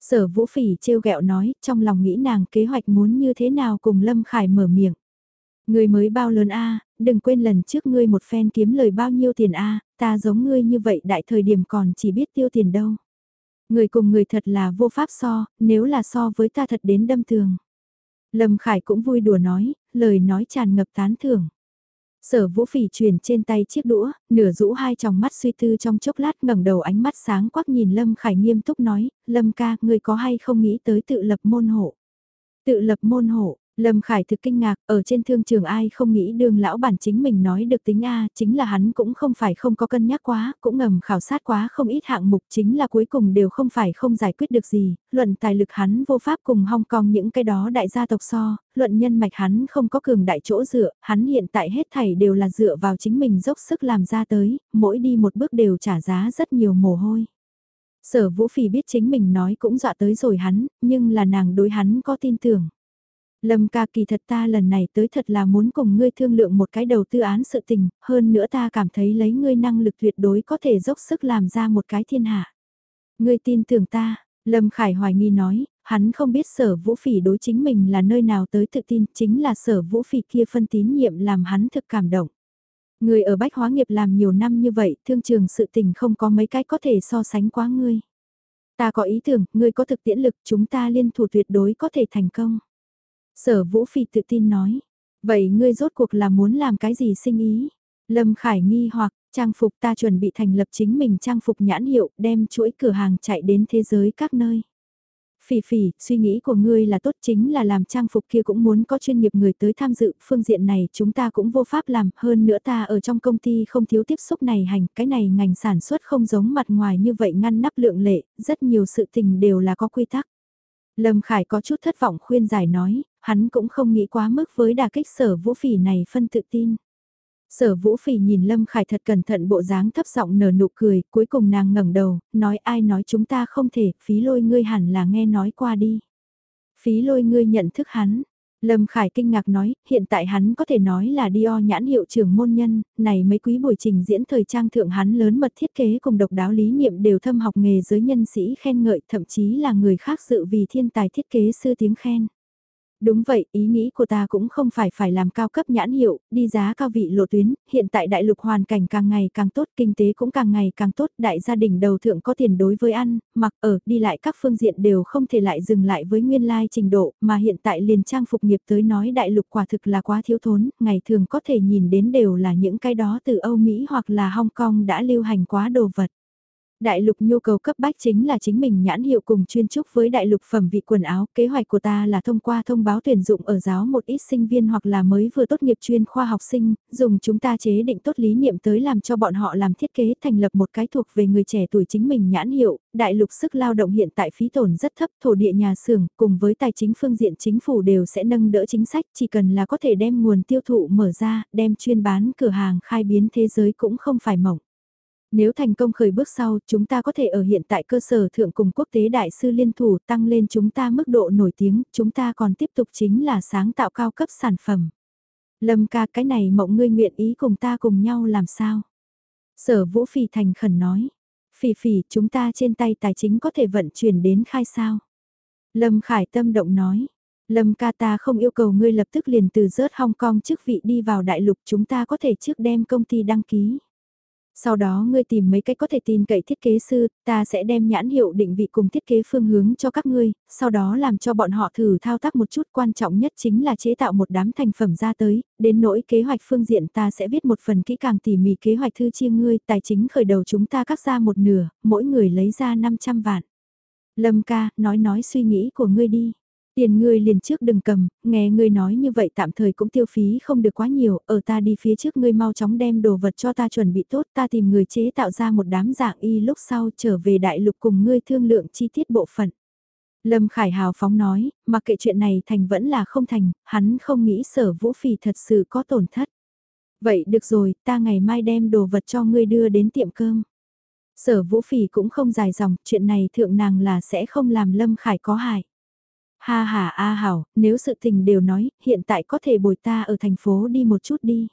Sở vũ phỉ trêu ghẹo nói, trong lòng nghĩ nàng kế hoạch muốn như thế nào cùng Lâm Khải mở miệng. Ngươi mới bao lớn a, đừng quên lần trước ngươi một phen kiếm lời bao nhiêu tiền a, ta giống ngươi như vậy đại thời điểm còn chỉ biết tiêu tiền đâu. Người cùng người thật là vô pháp so, nếu là so với ta thật đến đâm thường. Lâm Khải cũng vui đùa nói, lời nói tràn ngập tán thưởng. Sở vũ phỉ truyền trên tay chiếc đũa, nửa rũ hai tròng mắt suy tư trong chốc lát ngẩng đầu ánh mắt sáng quắc nhìn Lâm Khải nghiêm túc nói, Lâm ca, ngươi có hay không nghĩ tới tự lập môn hộ? Tự lập môn hộ, Lâm Khải thực kinh ngạc, ở trên thương trường ai không nghĩ đường lão bản chính mình nói được tính A, chính là hắn cũng không phải không có cân nhắc quá, cũng ngầm khảo sát quá không ít hạng mục chính là cuối cùng đều không phải không giải quyết được gì, luận tài lực hắn vô pháp cùng Hong Kong những cái đó đại gia tộc so, luận nhân mạch hắn không có cường đại chỗ dựa, hắn hiện tại hết thảy đều là dựa vào chính mình dốc sức làm ra tới, mỗi đi một bước đều trả giá rất nhiều mồ hôi. Sở Vũ Phỉ biết chính mình nói cũng dọa tới rồi hắn, nhưng là nàng đối hắn có tin tưởng. Lâm ca kỳ thật ta lần này tới thật là muốn cùng ngươi thương lượng một cái đầu tư án sự tình, hơn nữa ta cảm thấy lấy ngươi năng lực tuyệt đối có thể dốc sức làm ra một cái thiên hạ. Ngươi tin tưởng ta, Lâm Khải hoài nghi nói, hắn không biết sở vũ phỉ đối chính mình là nơi nào tới tự tin, chính là sở vũ phỉ kia phân tín nhiệm làm hắn thực cảm động. Người ở bách hóa nghiệp làm nhiều năm như vậy, thương trường sự tình không có mấy cái có thể so sánh quá ngươi. Ta có ý tưởng, ngươi có thực tiễn lực, chúng ta liên thủ tuyệt đối có thể thành công. Sở Vũ Phi tự tin nói. Vậy ngươi rốt cuộc là muốn làm cái gì sinh ý? Lâm Khải nghi hoặc, trang phục ta chuẩn bị thành lập chính mình trang phục nhãn hiệu, đem chuỗi cửa hàng chạy đến thế giới các nơi. Phỉ phỉ, suy nghĩ của ngươi là tốt chính là làm trang phục kia cũng muốn có chuyên nghiệp người tới tham dự, phương diện này chúng ta cũng vô pháp làm, hơn nữa ta ở trong công ty không thiếu tiếp xúc này hành, cái này ngành sản xuất không giống mặt ngoài như vậy ngăn nắp lượng lệ, rất nhiều sự tình đều là có quy tắc. Lâm Khải có chút thất vọng khuyên giải nói, hắn cũng không nghĩ quá mức với đà kích sở vũ phỉ này phân tự tin. Sở vũ phỉ nhìn Lâm Khải thật cẩn thận bộ dáng thấp giọng nở nụ cười, cuối cùng nàng ngẩng đầu, nói ai nói chúng ta không thể, phí lôi ngươi hẳn là nghe nói qua đi. Phí lôi ngươi nhận thức hắn, Lâm Khải kinh ngạc nói, hiện tại hắn có thể nói là Dior nhãn hiệu trưởng môn nhân, này mấy quý buổi trình diễn thời trang thượng hắn lớn mật thiết kế cùng độc đáo lý niệm đều thâm học nghề giới nhân sĩ khen ngợi, thậm chí là người khác dự vì thiên tài thiết kế sư tiếng khen. Đúng vậy, ý nghĩ của ta cũng không phải phải làm cao cấp nhãn hiệu, đi giá cao vị lộ tuyến, hiện tại đại lục hoàn cảnh càng ngày càng tốt, kinh tế cũng càng ngày càng tốt, đại gia đình đầu thượng có tiền đối với ăn, mặc ở, đi lại các phương diện đều không thể lại dừng lại với nguyên lai trình độ, mà hiện tại liền trang phục nghiệp tới nói đại lục quả thực là quá thiếu thốn, ngày thường có thể nhìn đến đều là những cái đó từ Âu Mỹ hoặc là Hong Kong đã lưu hành quá đồ vật. Đại lục nhu cầu cấp bách chính là chính mình nhãn hiệu cùng chuyên trúc với đại lục phẩm vị quần áo. Kế hoạch của ta là thông qua thông báo tuyển dụng ở giáo một ít sinh viên hoặc là mới vừa tốt nghiệp chuyên khoa học sinh, dùng chúng ta chế định tốt lý niệm tới làm cho bọn họ làm thiết kế thành lập một cái thuộc về người trẻ tuổi chính mình nhãn hiệu. Đại lục sức lao động hiện tại phí tổn rất thấp, thổ địa nhà xưởng cùng với tài chính phương diện chính phủ đều sẽ nâng đỡ chính sách, chỉ cần là có thể đem nguồn tiêu thụ mở ra, đem chuyên bán cửa hàng khai biến thế giới cũng không phải mỏng. Nếu thành công khởi bước sau, chúng ta có thể ở hiện tại cơ sở thượng cùng quốc tế đại sư liên thủ tăng lên chúng ta mức độ nổi tiếng, chúng ta còn tiếp tục chính là sáng tạo cao cấp sản phẩm. Lâm ca cái này mộng ngươi nguyện ý cùng ta cùng nhau làm sao? Sở Vũ Phì thành khẩn nói. Phỉ phỉ chúng ta trên tay tài chính có thể vận chuyển đến khai sao? Lâm Khải tâm động nói. Lâm ca ta không yêu cầu ngươi lập tức liền từ rớt Hong Kong trước vị đi vào đại lục chúng ta có thể trước đem công ty đăng ký. Sau đó ngươi tìm mấy cách có thể tin cậy thiết kế sư, ta sẽ đem nhãn hiệu định vị cùng thiết kế phương hướng cho các ngươi, sau đó làm cho bọn họ thử thao tác một chút quan trọng nhất chính là chế tạo một đám thành phẩm ra tới, đến nỗi kế hoạch phương diện ta sẽ viết một phần kỹ càng tỉ mỉ kế hoạch thư chia ngươi, tài chính khởi đầu chúng ta cắt ra một nửa, mỗi người lấy ra 500 vạn. Lâm ca, nói nói suy nghĩ của ngươi đi. Tiền ngươi liền trước đừng cầm, nghe ngươi nói như vậy tạm thời cũng tiêu phí không được quá nhiều, ở ta đi phía trước ngươi mau chóng đem đồ vật cho ta chuẩn bị tốt, ta tìm người chế tạo ra một đám dạng y lúc sau trở về đại lục cùng ngươi thương lượng chi tiết bộ phận. Lâm Khải Hào phóng nói, mặc kệ chuyện này thành vẫn là không thành, hắn không nghĩ sở vũ phì thật sự có tổn thất. Vậy được rồi, ta ngày mai đem đồ vật cho ngươi đưa đến tiệm cơm. Sở vũ phỉ cũng không dài dòng, chuyện này thượng nàng là sẽ không làm Lâm Khải có hại. Ha ha A Hảo, nếu sự tình đều nói, hiện tại có thể bồi ta ở thành phố đi một chút đi.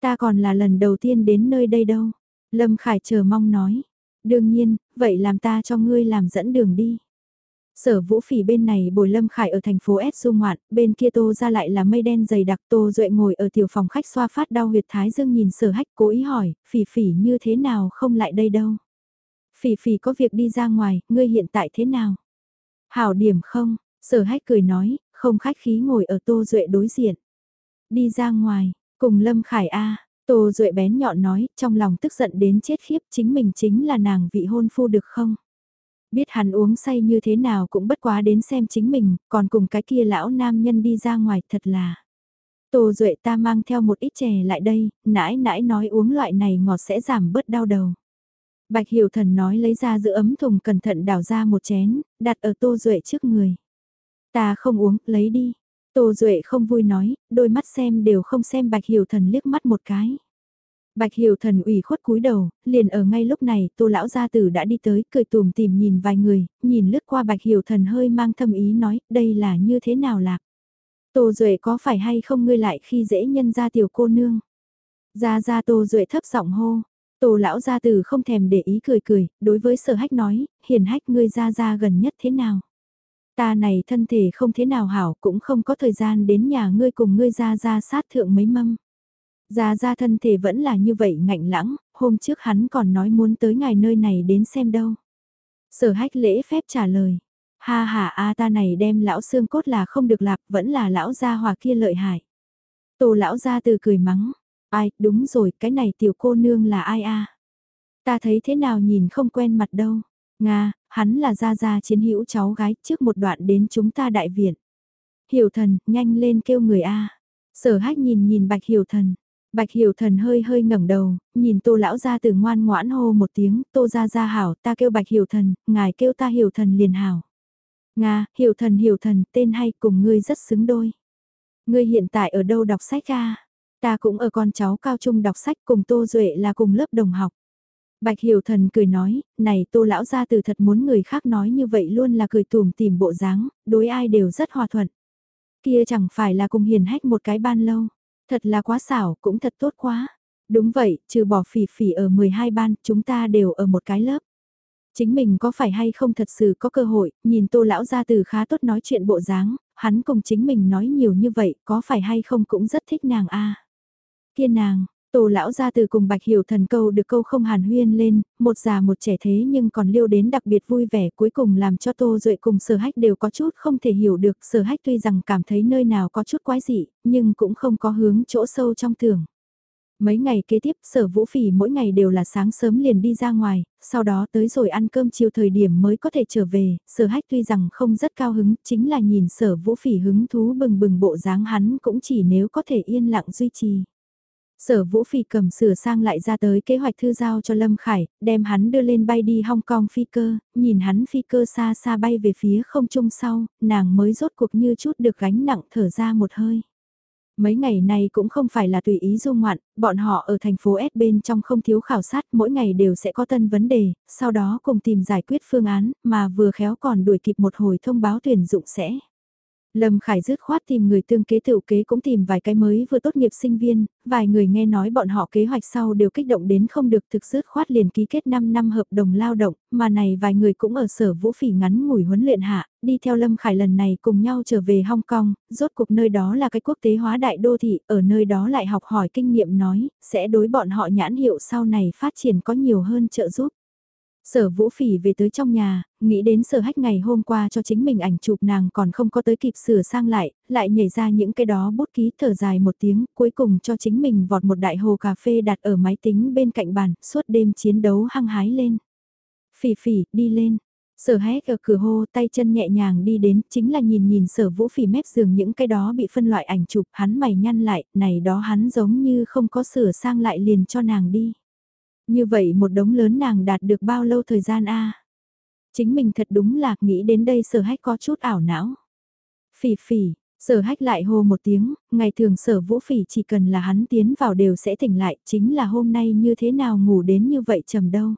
Ta còn là lần đầu tiên đến nơi đây đâu. Lâm Khải chờ mong nói. Đương nhiên, vậy làm ta cho ngươi làm dẫn đường đi. Sở vũ phỉ bên này bồi Lâm Khải ở thành phố S du ngoạn, bên kia tô ra lại là mây đen dày đặc tô duệ ngồi ở tiểu phòng khách xoa phát đau huyệt thái dương nhìn sở hách cố ý hỏi, phỉ phỉ như thế nào không lại đây đâu. Phỉ phỉ có việc đi ra ngoài, ngươi hiện tại thế nào? Hảo điểm không, Sở hách cười nói, không khách khí ngồi ở Tô Duệ đối diện. Đi ra ngoài, cùng Lâm Khải A, Tô Duệ bén nhọn nói, trong lòng tức giận đến chết khiếp chính mình chính là nàng vị hôn phu được không? Biết hắn uống say như thế nào cũng bất quá đến xem chính mình, còn cùng cái kia lão nam nhân đi ra ngoài thật là. Tô Duệ ta mang theo một ít chè lại đây, nãi nãi nói uống loại này ngọt sẽ giảm bớt đau đầu. Bạch Hiểu Thần nói lấy ra giữ ấm thùng cẩn thận đảo ra một chén, đặt ở Tô Duệ trước người. Ta không uống, lấy đi. Tô Duệ không vui nói, đôi mắt xem đều không xem Bạch Hiểu Thần liếc mắt một cái. Bạch Hiểu Thần ủy khuất cúi đầu, liền ở ngay lúc này, Tô lão gia tử đã đi tới, cười tùm tìm nhìn vài người, nhìn lướt qua Bạch Hiểu Thần hơi mang thâm ý nói, đây là như thế nào lạc. Tô Duệ có phải hay không ngươi lại khi dễ nhân ra tiểu cô nương. Ra ra Tô Duệ thấp giọng hô, Tô lão gia tử không thèm để ý cười cười, đối với sở hách nói, hiền hách ngươi ra ra gần nhất thế nào. Ta này thân thể không thế nào hảo cũng không có thời gian đến nhà ngươi cùng ngươi ra ra sát thượng mấy mâm. Ra ra thân thể vẫn là như vậy ngạnh lãng, hôm trước hắn còn nói muốn tới ngày nơi này đến xem đâu. Sở hách lễ phép trả lời. Ha ha a ta này đem lão xương cốt là không được lạp vẫn là lão gia hòa kia lợi hại. Tô lão gia từ cười mắng. Ai, đúng rồi, cái này tiểu cô nương là ai a? Ta thấy thế nào nhìn không quen mặt đâu. Nga, hắn là gia gia chiến hữu cháu gái trước một đoạn đến chúng ta đại viện. Hiểu thần, nhanh lên kêu người a. Sở hách nhìn nhìn bạch hiểu thần. Bạch hiểu thần hơi hơi ngẩng đầu, nhìn tô lão gia từ ngoan ngoãn hô một tiếng, tô gia gia hảo, ta kêu bạch hiểu thần, ngài kêu ta hiểu thần liền hảo. Nga, hiểu thần hiểu thần, tên hay cùng ngươi rất xứng đôi. Ngươi hiện tại ở đâu đọc sách ra? Ta cũng ở con cháu cao trung đọc sách cùng Tô Duệ là cùng lớp đồng học. Bạch Hiểu Thần cười nói, này Tô Lão gia từ thật muốn người khác nói như vậy luôn là cười tùm tìm bộ dáng, đối ai đều rất hòa thuận. Kia chẳng phải là cùng hiền hách một cái ban lâu, thật là quá xảo, cũng thật tốt quá. Đúng vậy, trừ bỏ phỉ phỉ ở 12 ban, chúng ta đều ở một cái lớp. Chính mình có phải hay không thật sự có cơ hội, nhìn tô lão gia từ khá tốt nói chuyện bộ dáng, hắn cùng chính mình nói nhiều như vậy, có phải hay không cũng rất thích nàng a Kia nàng, Tô lão ra từ cùng Bạch Hiểu Thần câu được câu không hàn huyên lên, một già một trẻ thế nhưng còn liêu đến đặc biệt vui vẻ cuối cùng làm cho Tô Duệ cùng Sở Hách đều có chút không thể hiểu được. Sở Hách tuy rằng cảm thấy nơi nào có chút quái dị, nhưng cũng không có hướng chỗ sâu trong tưởng. Mấy ngày kế tiếp sở vũ phỉ mỗi ngày đều là sáng sớm liền đi ra ngoài, sau đó tới rồi ăn cơm chiều thời điểm mới có thể trở về, sở hách tuy rằng không rất cao hứng, chính là nhìn sở vũ phỉ hứng thú bừng bừng bộ dáng hắn cũng chỉ nếu có thể yên lặng duy trì. Sở Vũ Phi cầm sửa sang lại ra tới kế hoạch thư giao cho Lâm Khải, đem hắn đưa lên bay đi Hong Kong phi cơ, nhìn hắn phi cơ xa xa bay về phía không trung sau, nàng mới rốt cuộc như chút được gánh nặng thở ra một hơi. Mấy ngày này cũng không phải là tùy ý du ngoạn, bọn họ ở thành phố S bên trong không thiếu khảo sát, mỗi ngày đều sẽ có tân vấn đề, sau đó cùng tìm giải quyết phương án, mà vừa khéo còn đuổi kịp một hồi thông báo tuyển dụng sẽ. Lâm Khải dứt khoát tìm người tương kế tựu kế cũng tìm vài cái mới vừa tốt nghiệp sinh viên, vài người nghe nói bọn họ kế hoạch sau đều kích động đến không được thực dứt khoát liền ký kết 5 năm hợp đồng lao động, mà này vài người cũng ở sở vũ phỉ ngắn ngủi huấn luyện hạ, đi theo Lâm Khải lần này cùng nhau trở về Hong Kong, rốt cuộc nơi đó là cái quốc tế hóa đại đô thị, ở nơi đó lại học hỏi kinh nghiệm nói, sẽ đối bọn họ nhãn hiệu sau này phát triển có nhiều hơn trợ giúp. Sở vũ phỉ về tới trong nhà, nghĩ đến sở hách ngày hôm qua cho chính mình ảnh chụp nàng còn không có tới kịp sửa sang lại, lại nhảy ra những cái đó bút ký thở dài một tiếng, cuối cùng cho chính mình vọt một đại hồ cà phê đặt ở máy tính bên cạnh bàn, suốt đêm chiến đấu hăng hái lên. Phỉ phỉ, đi lên. Sở hét ở cửa hô tay chân nhẹ nhàng đi đến, chính là nhìn nhìn sở vũ phỉ mép giường những cái đó bị phân loại ảnh chụp, hắn mày nhăn lại, này đó hắn giống như không có sửa sang lại liền cho nàng đi. Như vậy một đống lớn nàng đạt được bao lâu thời gian a Chính mình thật đúng là nghĩ đến đây sở hách có chút ảo não. Phỉ phỉ, sở hách lại hô một tiếng, ngày thường sở vũ phỉ chỉ cần là hắn tiến vào đều sẽ tỉnh lại, chính là hôm nay như thế nào ngủ đến như vậy trầm đâu.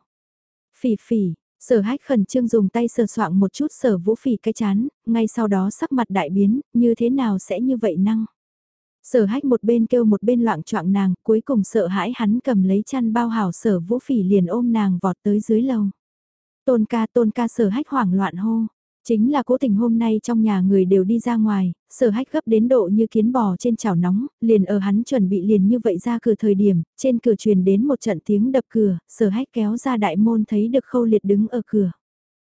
Phỉ phỉ, sở hách khẩn trương dùng tay sờ soạn một chút sở vũ phỉ cái chán, ngay sau đó sắc mặt đại biến, như thế nào sẽ như vậy năng. Sở hách một bên kêu một bên loạn choạng nàng, cuối cùng sợ hãi hắn cầm lấy chăn bao hảo sở vũ phỉ liền ôm nàng vọt tới dưới lầu. Tôn ca tôn ca sở hách hoảng loạn hô. Chính là cố tình hôm nay trong nhà người đều đi ra ngoài, sở hách gấp đến độ như kiến bò trên chảo nóng, liền ở hắn chuẩn bị liền như vậy ra cửa thời điểm, trên cửa truyền đến một trận tiếng đập cửa, sở hách kéo ra đại môn thấy được khâu liệt đứng ở cửa.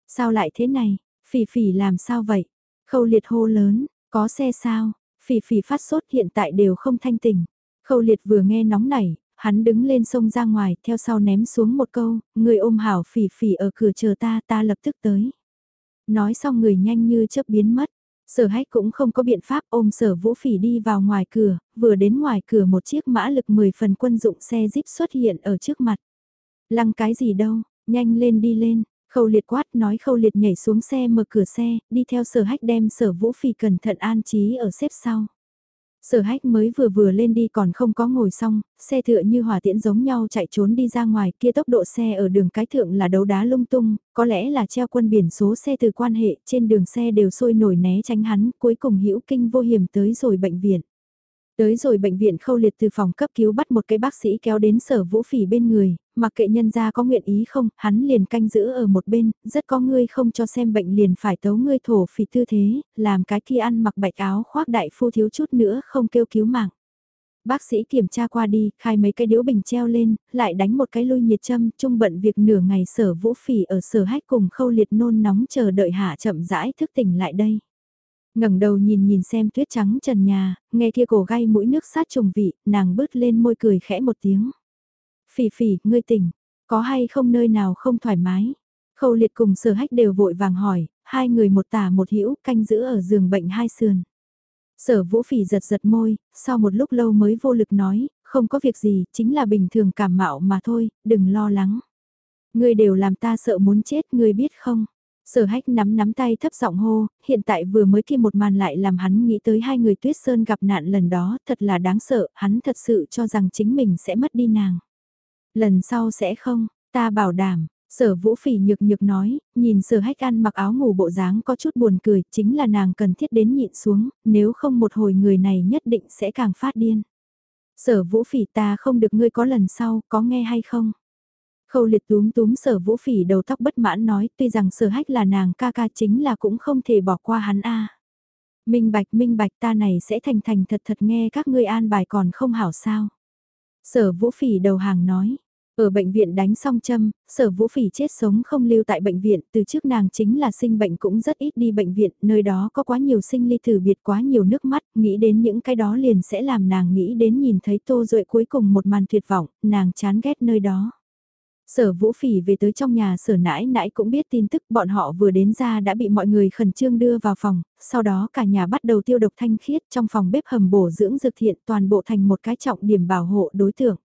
Sao lại thế này, phỉ phỉ làm sao vậy? Khâu liệt hô lớn, có xe sao? Phỉ phỉ phát sốt hiện tại đều không thanh tỉnh. Khâu liệt vừa nghe nóng nảy, hắn đứng lên sông ra ngoài, theo sau ném xuống một câu, người ôm hảo phỉ phỉ ở cửa chờ ta, ta lập tức tới. Nói xong người nhanh như chớp biến mất. Sở hách cũng không có biện pháp ôm sở vũ phỉ đi vào ngoài cửa, vừa đến ngoài cửa một chiếc mã lực 10 phần quân dụng xe jeep xuất hiện ở trước mặt. Lăng cái gì đâu, nhanh lên đi lên, khâu liệt quát nói khâu liệt nhảy xuống xe mở cửa xe, đi theo sở hách đem sở vũ phì cẩn thận an trí ở xếp sau. Sở hách mới vừa vừa lên đi còn không có ngồi xong, xe tựa như hỏa tiễn giống nhau chạy trốn đi ra ngoài kia tốc độ xe ở đường cái thượng là đấu đá lung tung, có lẽ là treo quân biển số xe từ quan hệ trên đường xe đều sôi nổi né tránh hắn, cuối cùng hữu kinh vô hiểm tới rồi bệnh viện. Tới rồi bệnh viện khâu liệt từ phòng cấp cứu bắt một cái bác sĩ kéo đến sở vũ phỉ bên người, mặc kệ nhân gia có nguyện ý không, hắn liền canh giữ ở một bên, rất có ngươi không cho xem bệnh liền phải tấu ngươi thổ phỉ tư thế, làm cái kia ăn mặc bạch áo khoác đại phu thiếu chút nữa không kêu cứu mạng. Bác sĩ kiểm tra qua đi, khai mấy cái điếu bình treo lên, lại đánh một cái lôi nhiệt châm, chung bận việc nửa ngày sở vũ phỉ ở sở hách cùng khâu liệt nôn nóng chờ đợi hạ chậm rãi thức tỉnh lại đây ngẩng đầu nhìn nhìn xem tuyết trắng trần nhà, nghe kia cổ gai mũi nước sát trùng vị, nàng bứt lên môi cười khẽ một tiếng. Phỉ phỉ, ngươi tỉnh, có hay không nơi nào không thoải mái? Khâu liệt cùng sở hách đều vội vàng hỏi, hai người một tả một hữu canh giữ ở giường bệnh hai sườn. Sở vũ phỉ giật giật môi, sau một lúc lâu mới vô lực nói, không có việc gì, chính là bình thường cảm mạo mà thôi, đừng lo lắng. Ngươi đều làm ta sợ muốn chết, ngươi biết không? Sở hách nắm nắm tay thấp giọng hô, hiện tại vừa mới kia một màn lại làm hắn nghĩ tới hai người tuyết sơn gặp nạn lần đó, thật là đáng sợ, hắn thật sự cho rằng chính mình sẽ mất đi nàng. Lần sau sẽ không, ta bảo đảm, sở vũ phỉ nhược nhược nói, nhìn sở hách ăn mặc áo ngủ bộ dáng có chút buồn cười, chính là nàng cần thiết đến nhịn xuống, nếu không một hồi người này nhất định sẽ càng phát điên. Sở vũ phỉ ta không được ngươi có lần sau, có nghe hay không? Khâu liệt túm túm sở vũ phỉ đầu tóc bất mãn nói tuy rằng sở hách là nàng ca ca chính là cũng không thể bỏ qua hắn a. Minh bạch minh bạch ta này sẽ thành thành thật thật nghe các ngươi an bài còn không hảo sao. Sở vũ phỉ đầu hàng nói. Ở bệnh viện đánh xong châm, sở vũ phỉ chết sống không lưu tại bệnh viện, từ trước nàng chính là sinh bệnh cũng rất ít đi bệnh viện, nơi đó có quá nhiều sinh ly thử biệt quá nhiều nước mắt, nghĩ đến những cái đó liền sẽ làm nàng nghĩ đến nhìn thấy tô duệ cuối cùng một màn tuyệt vọng, nàng chán ghét nơi đó. Sở vũ phỉ về tới trong nhà sở nãi nãi cũng biết tin tức bọn họ vừa đến ra đã bị mọi người khẩn trương đưa vào phòng, sau đó cả nhà bắt đầu tiêu độc thanh khiết trong phòng bếp hầm bổ dưỡng dược thiện toàn bộ thành một cái trọng điểm bảo hộ đối tượng.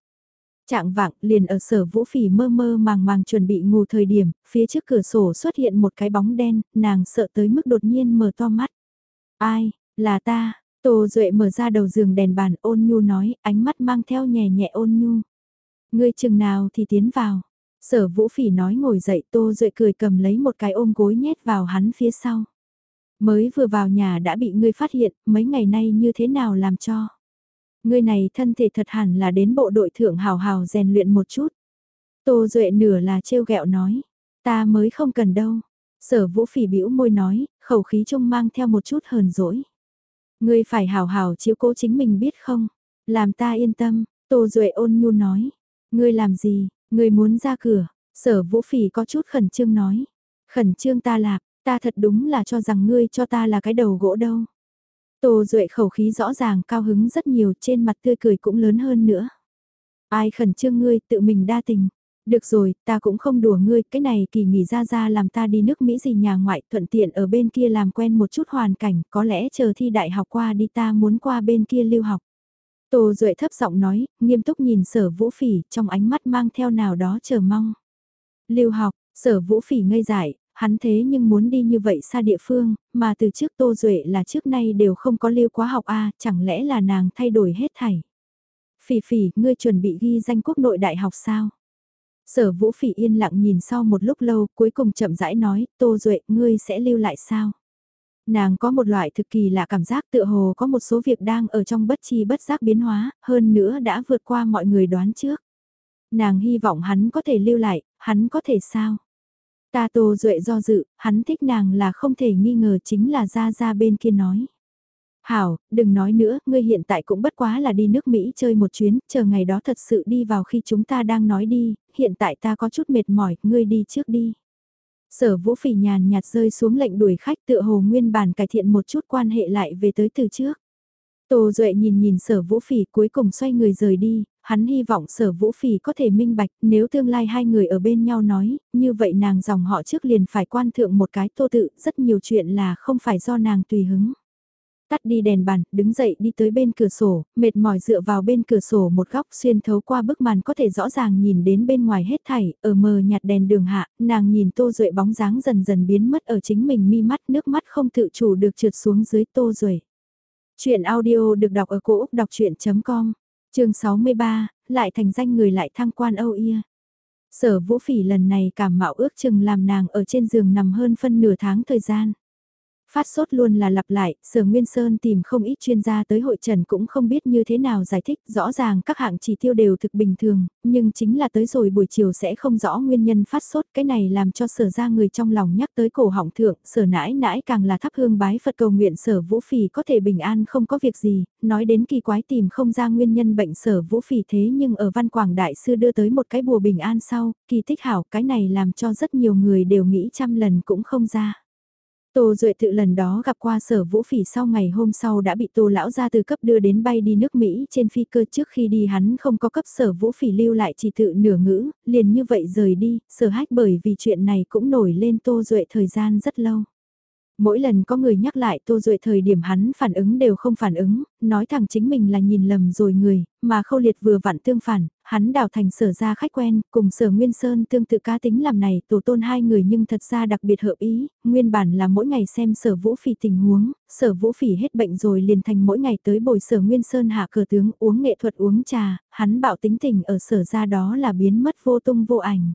Trạng vạng liền ở sở vũ phỉ mơ mơ màng màng chuẩn bị ngủ thời điểm, phía trước cửa sổ xuất hiện một cái bóng đen, nàng sợ tới mức đột nhiên mở to mắt. Ai, là ta, Tô Duệ mở ra đầu giường đèn bàn ôn nhu nói, ánh mắt mang theo nhẹ nhẹ ôn nhu. Ngươi chừng nào thì tiến vào. Sở vũ phỉ nói ngồi dậy tô duệ cười cầm lấy một cái ôm gối nhét vào hắn phía sau. Mới vừa vào nhà đã bị ngươi phát hiện, mấy ngày nay như thế nào làm cho. Ngươi này thân thể thật hẳn là đến bộ đội thượng hào hào rèn luyện một chút. Tô duệ nửa là trêu ghẹo nói, ta mới không cần đâu. Sở vũ phỉ bĩu môi nói, khẩu khí trông mang theo một chút hờn dỗi. Ngươi phải hào hào chiếu cố chính mình biết không? Làm ta yên tâm, Tô Duệ ôn nhu nói. Ngươi làm gì, Người muốn ra cửa, sở vũ phỉ có chút khẩn trương nói. Khẩn trương ta lạc, ta thật đúng là cho rằng ngươi cho ta là cái đầu gỗ đâu. Tô Duệ khẩu khí rõ ràng cao hứng rất nhiều trên mặt tươi cười cũng lớn hơn nữa. Ai khẩn trương ngươi tự mình đa tình. Được rồi, ta cũng không đùa ngươi, cái này kỳ nghỉ ra ra làm ta đi nước Mỹ gì nhà ngoại thuận tiện ở bên kia làm quen một chút hoàn cảnh, có lẽ chờ thi đại học qua đi ta muốn qua bên kia lưu học. Tô Duệ thấp giọng nói, nghiêm túc nhìn sở vũ phỉ, trong ánh mắt mang theo nào đó chờ mong. Lưu học, sở vũ phỉ ngây dại, hắn thế nhưng muốn đi như vậy xa địa phương, mà từ trước Tô Duệ là trước nay đều không có lưu quá học A, chẳng lẽ là nàng thay đổi hết thảy. Phỉ phỉ, ngươi chuẩn bị ghi danh quốc nội đại học sao? Sở vũ phỉ yên lặng nhìn sau một lúc lâu, cuối cùng chậm rãi nói, Tô Duệ, ngươi sẽ lưu lại sao? Nàng có một loại thực kỳ lạ cảm giác tựa hồ có một số việc đang ở trong bất chi bất giác biến hóa, hơn nữa đã vượt qua mọi người đoán trước. Nàng hy vọng hắn có thể lưu lại, hắn có thể sao? Ta tô duệ do dự, hắn thích nàng là không thể nghi ngờ chính là ra ra bên kia nói. Hảo, đừng nói nữa, ngươi hiện tại cũng bất quá là đi nước Mỹ chơi một chuyến, chờ ngày đó thật sự đi vào khi chúng ta đang nói đi, hiện tại ta có chút mệt mỏi, ngươi đi trước đi. Sở vũ phỉ nhàn nhạt rơi xuống lệnh đuổi khách tựa hồ nguyên bản cải thiện một chút quan hệ lại về tới từ trước. Tô Duệ nhìn nhìn sở vũ phỉ cuối cùng xoay người rời đi, Hắn hy vọng sở vũ phỉ có thể minh bạch nếu tương lai hai người ở bên nhau nói, như vậy nàng dòng họ trước liền phải quan thượng một cái tô tự, rất nhiều chuyện là không phải do nàng tùy hứng. Tắt đi đèn bàn, đứng dậy đi tới bên cửa sổ, mệt mỏi dựa vào bên cửa sổ một góc xuyên thấu qua bức màn có thể rõ ràng nhìn đến bên ngoài hết thảy, ở mờ nhạt đèn đường hạ, nàng nhìn tô duệ bóng dáng dần dần biến mất ở chính mình mi mắt nước mắt không tự chủ được trượt xuống dưới tô duệ. Chuyện audio được đọc ở cổ Úc đọc chuyện.com, trường 63, lại thành danh người lại thăng quan Âu Ia. Sở vũ phỉ lần này cảm mạo ước chừng làm nàng ở trên giường nằm hơn phân nửa tháng thời gian. Phát sốt luôn là lặp lại, Sở Nguyên Sơn tìm không ít chuyên gia tới hội trần cũng không biết như thế nào giải thích, rõ ràng các hạng chỉ tiêu đều thực bình thường, nhưng chính là tới rồi buổi chiều sẽ không rõ nguyên nhân phát sốt, cái này làm cho Sở ra người trong lòng nhắc tới cổ họng thượng, Sở nãi nãi càng là thắp hương bái Phật cầu nguyện Sở Vũ Phỉ có thể bình an không có việc gì, nói đến kỳ quái tìm không ra nguyên nhân bệnh Sở Vũ Phỉ thế nhưng ở Văn Quảng Đại Sư đưa tới một cái bùa bình an sau, kỳ tích hảo cái này làm cho rất nhiều người đều nghĩ trăm lần cũng không ra. Tô Duệ tự lần đó gặp qua sở vũ phỉ sau ngày hôm sau đã bị tô lão ra từ cấp đưa đến bay đi nước Mỹ trên phi cơ trước khi đi hắn không có cấp sở vũ phỉ lưu lại chỉ tự nửa ngữ, liền như vậy rời đi, sở hách bởi vì chuyện này cũng nổi lên Tô Duệ thời gian rất lâu. Mỗi lần có người nhắc lại Tô Duệ thời điểm hắn phản ứng đều không phản ứng, nói thẳng chính mình là nhìn lầm rồi người, mà khâu liệt vừa vặn tương phản, hắn đào thành sở ra khách quen, cùng sở Nguyên Sơn tương tự cá tính làm này tổ tôn hai người nhưng thật ra đặc biệt hợp ý, nguyên bản là mỗi ngày xem sở vũ phỉ tình huống, sở vũ phỉ hết bệnh rồi liền thành mỗi ngày tới bồi sở Nguyên Sơn hạ cờ tướng uống nghệ thuật uống trà, hắn bảo tính tình ở sở ra đó là biến mất vô tung vô ảnh.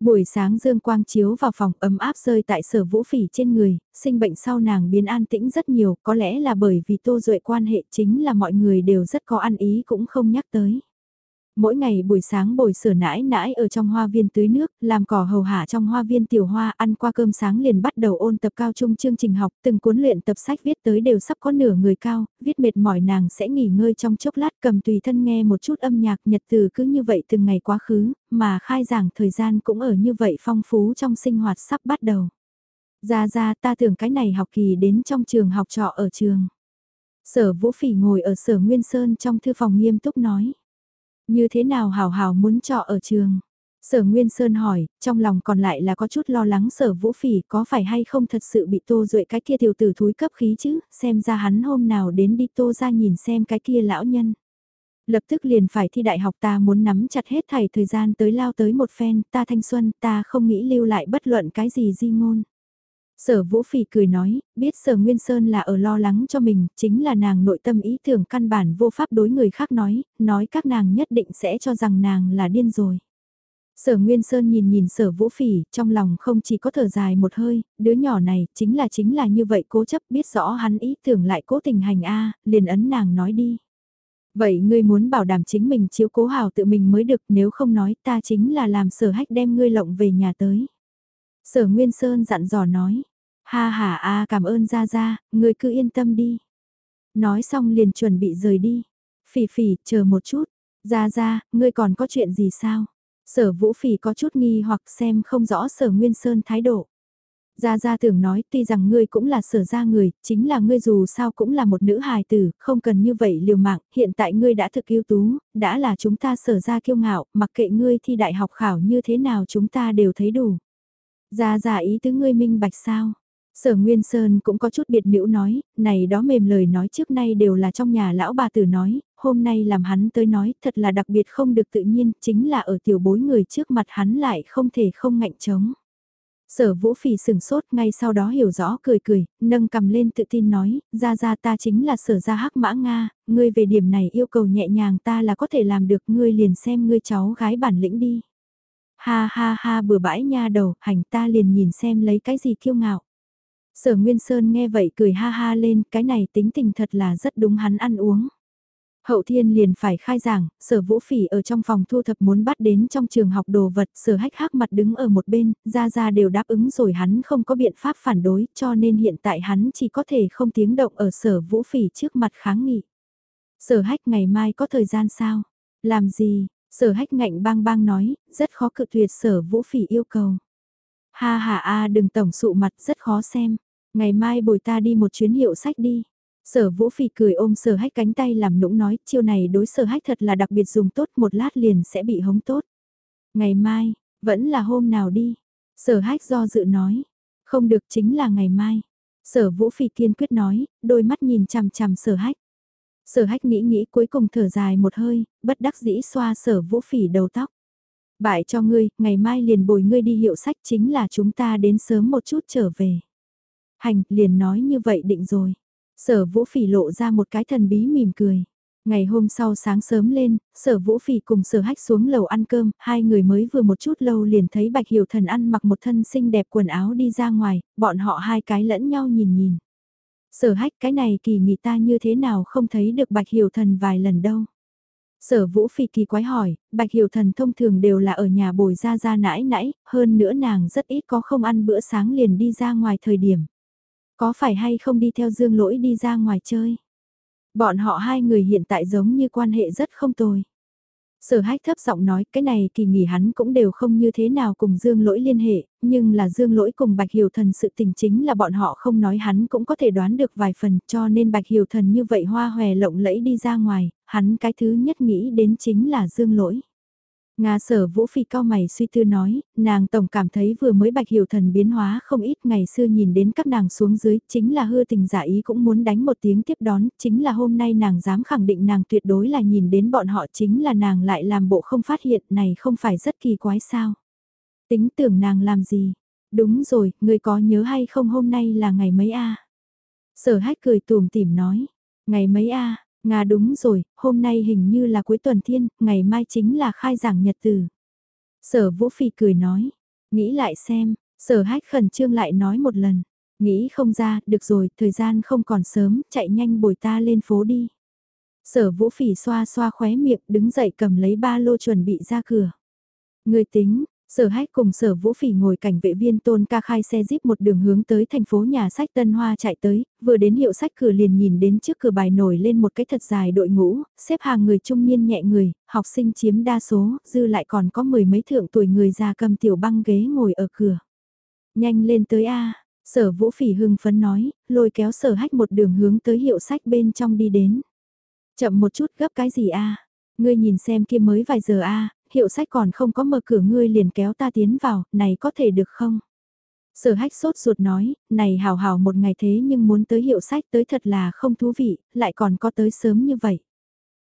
Buổi sáng dương quang chiếu vào phòng ấm áp rơi tại sở vũ phỉ trên người, sinh bệnh sau nàng biến an tĩnh rất nhiều, có lẽ là bởi vì tô duệ quan hệ chính là mọi người đều rất có ăn ý cũng không nhắc tới. Mỗi ngày buổi sáng bồi sửa nãi nãi ở trong hoa viên tưới nước, làm cỏ hầu hạ trong hoa viên tiểu hoa ăn qua cơm sáng liền bắt đầu ôn tập cao trung chương trình học, từng cuốn luyện tập sách viết tới đều sắp có nửa người cao, viết mệt mỏi nàng sẽ nghỉ ngơi trong chốc lát cầm tùy thân nghe một chút âm nhạc nhật từ cứ như vậy từng ngày quá khứ, mà khai giảng thời gian cũng ở như vậy phong phú trong sinh hoạt sắp bắt đầu. Ra ra ta tưởng cái này học kỳ đến trong trường học trọ ở trường. Sở Vũ Phỉ ngồi ở sở Nguyên Sơn trong thư phòng nghiêm túc nói. Như thế nào hào hào muốn trọ ở trường? Sở Nguyên Sơn hỏi, trong lòng còn lại là có chút lo lắng sở vũ phỉ có phải hay không thật sự bị tô duệ cái kia tiểu tử thúi cấp khí chứ, xem ra hắn hôm nào đến đi tô ra nhìn xem cái kia lão nhân. Lập tức liền phải thi đại học ta muốn nắm chặt hết thảy thời gian tới lao tới một phen, ta thanh xuân, ta không nghĩ lưu lại bất luận cái gì di ngôn. Sở Vũ Phỉ cười nói, biết Sở Nguyên Sơn là ở lo lắng cho mình, chính là nàng nội tâm ý tưởng căn bản vô pháp đối người khác nói, nói các nàng nhất định sẽ cho rằng nàng là điên rồi. Sở Nguyên Sơn nhìn nhìn sở vũ phỉ, trong lòng không chỉ có thở dài một hơi, đứa nhỏ này chính là chính là như vậy cố chấp biết rõ hắn ý tưởng lại cố tình hành a liền ấn nàng nói đi. Vậy ngươi muốn bảo đảm chính mình chiếu cố hào tự mình mới được nếu không nói ta chính là làm sở hách đem ngươi lộng về nhà tới. Sở Nguyên Sơn dặn dò nói, ha ha a cảm ơn ra ra, người cứ yên tâm đi. Nói xong liền chuẩn bị rời đi. Phỉ phỉ, chờ một chút. Ra ra, ngươi còn có chuyện gì sao? Sở Vũ Phỉ có chút nghi hoặc xem không rõ Sở Nguyên Sơn thái độ. Gia Gia tưởng nói tuy rằng ngươi cũng là sở gia người, chính là ngươi dù sao cũng là một nữ hài tử, không cần như vậy liều mạng, hiện tại ngươi đã thực yêu tú, đã là chúng ta sở gia kiêu ngạo, mặc kệ ngươi thi đại học khảo như thế nào chúng ta đều thấy đủ. Gia Gia ý tứ ngươi minh bạch sao? Sở Nguyên Sơn cũng có chút biệt nữ nói, này đó mềm lời nói trước nay đều là trong nhà lão bà tử nói, hôm nay làm hắn tới nói thật là đặc biệt không được tự nhiên, chính là ở tiểu bối người trước mặt hắn lại không thể không ngạnh chống. Sở vũ phỉ sừng sốt ngay sau đó hiểu rõ cười cười, nâng cầm lên tự tin nói, ra ra ta chính là sở gia hắc mã Nga, ngươi về điểm này yêu cầu nhẹ nhàng ta là có thể làm được ngươi liền xem ngươi cháu gái bản lĩnh đi. Ha ha ha bừa bãi nha đầu, hành ta liền nhìn xem lấy cái gì kiêu ngạo. Sở Nguyên Sơn nghe vậy cười ha ha lên, cái này tính tình thật là rất đúng hắn ăn uống. Hậu thiên liền phải khai giảng, sở vũ phỉ ở trong phòng thu thập muốn bắt đến trong trường học đồ vật, sở hách hắc mặt đứng ở một bên, ra ra đều đáp ứng rồi hắn không có biện pháp phản đối, cho nên hiện tại hắn chỉ có thể không tiếng động ở sở vũ phỉ trước mặt kháng nghị. Sở hách ngày mai có thời gian sao? Làm gì? Sở hách ngạnh bang bang nói, rất khó cự tuyệt sở vũ phỉ yêu cầu. Ha ha a đừng tổng sụ mặt rất khó xem. Ngày mai bồi ta đi một chuyến hiệu sách đi. Sở vũ phỉ cười ôm sở hách cánh tay làm nũng nói, chiêu này đối sở hách thật là đặc biệt dùng tốt một lát liền sẽ bị hống tốt. Ngày mai, vẫn là hôm nào đi. Sở hách do dự nói, không được chính là ngày mai. Sở vũ phỉ kiên quyết nói, đôi mắt nhìn chằm chằm sở hách. Sở hách nghĩ nghĩ cuối cùng thở dài một hơi, bất đắc dĩ xoa sở vũ phỉ đầu tóc. Bại cho ngươi, ngày mai liền bồi ngươi đi hiệu sách chính là chúng ta đến sớm một chút trở về. Hành, liền nói như vậy định rồi. Sở vũ phỉ lộ ra một cái thần bí mỉm cười. Ngày hôm sau sáng sớm lên, sở vũ phỉ cùng sở hách xuống lầu ăn cơm, hai người mới vừa một chút lâu liền thấy bạch hiểu thần ăn mặc một thân xinh đẹp quần áo đi ra ngoài, bọn họ hai cái lẫn nhau nhìn nhìn. Sở hách cái này kỳ nghỉ ta như thế nào không thấy được bạch hiểu thần vài lần đâu. Sở vũ phi kỳ quái hỏi, bạch hiểu thần thông thường đều là ở nhà bồi ra ra nãi nãi, hơn nữa nàng rất ít có không ăn bữa sáng liền đi ra ngoài thời điểm. Có phải hay không đi theo dương lỗi đi ra ngoài chơi? Bọn họ hai người hiện tại giống như quan hệ rất không tồi. Sở hách thấp giọng nói cái này kỳ nghỉ hắn cũng đều không như thế nào cùng Dương Lỗi liên hệ, nhưng là Dương Lỗi cùng Bạch Hiểu Thần sự tình chính là bọn họ không nói hắn cũng có thể đoán được vài phần cho nên Bạch Hiểu Thần như vậy hoa hòe lộng lẫy đi ra ngoài, hắn cái thứ nhất nghĩ đến chính là Dương Lỗi. Nga sở vũ phi cao mày suy tư nói, nàng tổng cảm thấy vừa mới bạch hiểu thần biến hóa không ít ngày xưa nhìn đến các nàng xuống dưới, chính là hư tình giả ý cũng muốn đánh một tiếng tiếp đón, chính là hôm nay nàng dám khẳng định nàng tuyệt đối là nhìn đến bọn họ chính là nàng lại làm bộ không phát hiện này không phải rất kỳ quái sao. Tính tưởng nàng làm gì? Đúng rồi, người có nhớ hay không hôm nay là ngày mấy a Sở hách cười tùm tìm nói, ngày mấy a Nga đúng rồi, hôm nay hình như là cuối tuần thiên, ngày mai chính là khai giảng nhật từ. Sở Vũ Phỉ cười nói, nghĩ lại xem, sở hách khẩn trương lại nói một lần, nghĩ không ra, được rồi, thời gian không còn sớm, chạy nhanh bồi ta lên phố đi. Sở Vũ Phỉ xoa xoa khóe miệng, đứng dậy cầm lấy ba lô chuẩn bị ra cửa. Người tính, Sở hách cùng sở vũ phỉ ngồi cảnh vệ viên tôn ca khai xe jeep một đường hướng tới thành phố nhà sách Tân Hoa chạy tới, vừa đến hiệu sách cửa liền nhìn đến trước cửa bài nổi lên một cái thật dài đội ngũ, xếp hàng người trung niên nhẹ người, học sinh chiếm đa số, dư lại còn có mười mấy thượng tuổi người già cầm tiểu băng ghế ngồi ở cửa. Nhanh lên tới A, sở vũ phỉ hưng phấn nói, lôi kéo sở hách một đường hướng tới hiệu sách bên trong đi đến. Chậm một chút gấp cái gì A, ngươi nhìn xem kia mới vài giờ A, hiệu sách còn không có mở cửa ngươi liền kéo ta tiến vào, này có thể được không? Sở hách sốt ruột nói, này hào hào một ngày thế nhưng muốn tới hiệu sách tới thật là không thú vị, lại còn có tới sớm như vậy.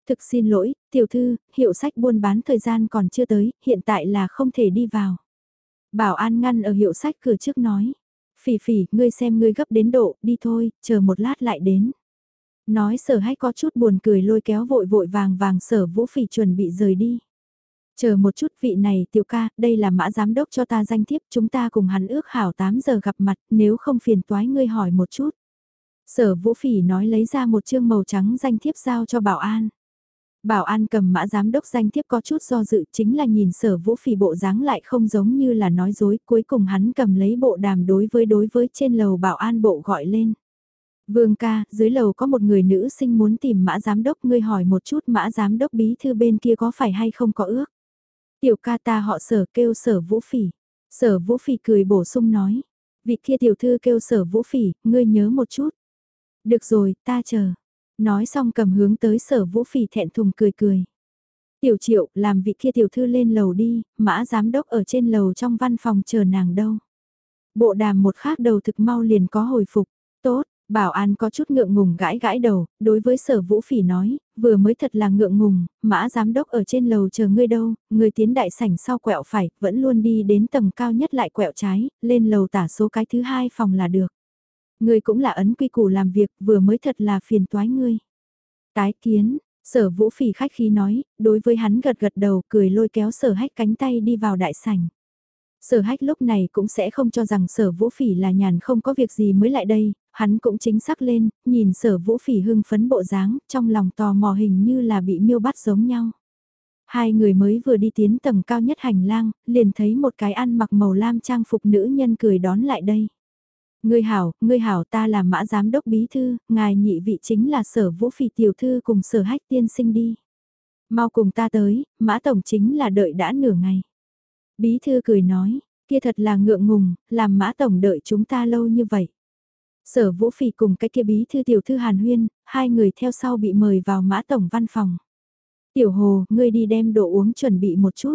Thực xin lỗi, tiểu thư, hiệu sách buôn bán thời gian còn chưa tới, hiện tại là không thể đi vào. Bảo an ngăn ở hiệu sách cửa trước nói. Phỉ phỉ, ngươi xem ngươi gấp đến độ, đi thôi, chờ một lát lại đến. Nói sở hách có chút buồn cười lôi kéo vội vội vàng vàng sở vũ phỉ chuẩn bị rời đi. Chờ một chút vị này tiểu ca, đây là mã giám đốc cho ta danh thiếp, chúng ta cùng hắn ước hảo 8 giờ gặp mặt, nếu không phiền toái ngươi hỏi một chút. Sở vũ phỉ nói lấy ra một chương màu trắng danh thiếp giao cho bảo an. Bảo an cầm mã giám đốc danh thiếp có chút do dự chính là nhìn sở vũ phỉ bộ dáng lại không giống như là nói dối, cuối cùng hắn cầm lấy bộ đàm đối với đối với trên lầu bảo an bộ gọi lên. Vương ca, dưới lầu có một người nữ sinh muốn tìm mã giám đốc ngươi hỏi một chút mã giám đốc bí thư bên kia có phải hay không có ước. Tiểu ca ta họ sở kêu sở vũ phỉ. Sở vũ phỉ cười bổ sung nói. Vị kia tiểu thư kêu sở vũ phỉ, ngươi nhớ một chút. Được rồi, ta chờ. Nói xong cầm hướng tới sở vũ phỉ thẹn thùng cười cười. Tiểu triệu, làm vị kia tiểu thư lên lầu đi, mã giám đốc ở trên lầu trong văn phòng chờ nàng đâu. Bộ đàm một khác đầu thực mau liền có hồi phục. Tốt, Bảo An có chút ngượng ngùng gãi gãi đầu, đối với sở vũ phỉ nói, vừa mới thật là ngượng ngùng, mã giám đốc ở trên lầu chờ ngươi đâu, ngươi tiến đại sảnh sau quẹo phải, vẫn luôn đi đến tầng cao nhất lại quẹo trái, lên lầu tả số cái thứ hai phòng là được. Ngươi cũng là ấn quy củ làm việc, vừa mới thật là phiền toái ngươi. Tái kiến, sở vũ phỉ khách khí nói, đối với hắn gật gật đầu cười lôi kéo sở hách cánh tay đi vào đại sảnh. Sở hách lúc này cũng sẽ không cho rằng sở vũ phỉ là nhàn không có việc gì mới lại đây, hắn cũng chính xác lên, nhìn sở vũ phỉ hưng phấn bộ dáng, trong lòng tò mò hình như là bị miêu bắt giống nhau. Hai người mới vừa đi tiến tầng cao nhất hành lang, liền thấy một cái ăn mặc màu lam trang phục nữ nhân cười đón lại đây. Ngươi hảo, ngươi hảo ta là mã giám đốc bí thư, ngài nhị vị chính là sở vũ phỉ tiểu thư cùng sở hách tiên sinh đi. Mau cùng ta tới, mã tổng chính là đợi đã nửa ngày. Bí thư cười nói, kia thật là ngượng ngùng, làm mã tổng đợi chúng ta lâu như vậy. Sở Vũ Phỉ cùng cái kia bí thư tiểu thư Hàn Huyên, hai người theo sau bị mời vào mã tổng văn phòng. Tiểu Hồ, ngươi đi đem đồ uống chuẩn bị một chút.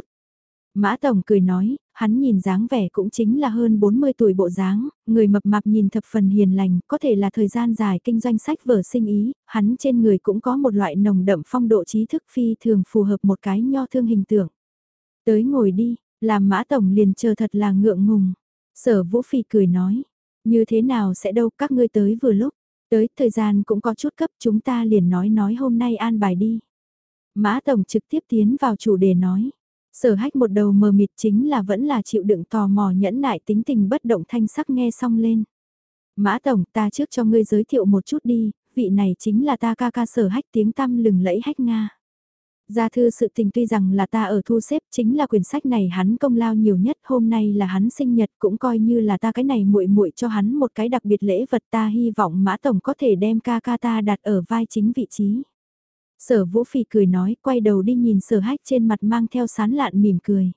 Mã Tổng cười nói, hắn nhìn dáng vẻ cũng chính là hơn 40 tuổi bộ dáng, người mập mạp nhìn thập phần hiền lành, có thể là thời gian dài kinh doanh sách vở sinh ý, hắn trên người cũng có một loại nồng đậm phong độ trí thức phi thường phù hợp một cái nho thương hình tượng. Tới ngồi đi, làm Mã Tổng liền chờ thật là ngượng ngùng. Sở Vũ Phi cười nói, như thế nào sẽ đâu các ngươi tới vừa lúc, tới thời gian cũng có chút cấp chúng ta liền nói nói hôm nay an bài đi. Mã Tổng trực tiếp tiến vào chủ đề nói. Sở hách một đầu mờ mịt chính là vẫn là chịu đựng tò mò nhẫn nại tính tình bất động thanh sắc nghe xong lên. Mã Tổng ta trước cho ngươi giới thiệu một chút đi, vị này chính là ta ca ca sở hách tiếng tăm lừng lẫy hách Nga. Gia thư sự tình tuy rằng là ta ở thu xếp chính là quyển sách này hắn công lao nhiều nhất hôm nay là hắn sinh nhật cũng coi như là ta cái này muội muội cho hắn một cái đặc biệt lễ vật ta hy vọng mã tổng có thể đem ca ca ta đặt ở vai chính vị trí. Sở vũ phỉ cười nói quay đầu đi nhìn sở hách trên mặt mang theo sán lạn mỉm cười.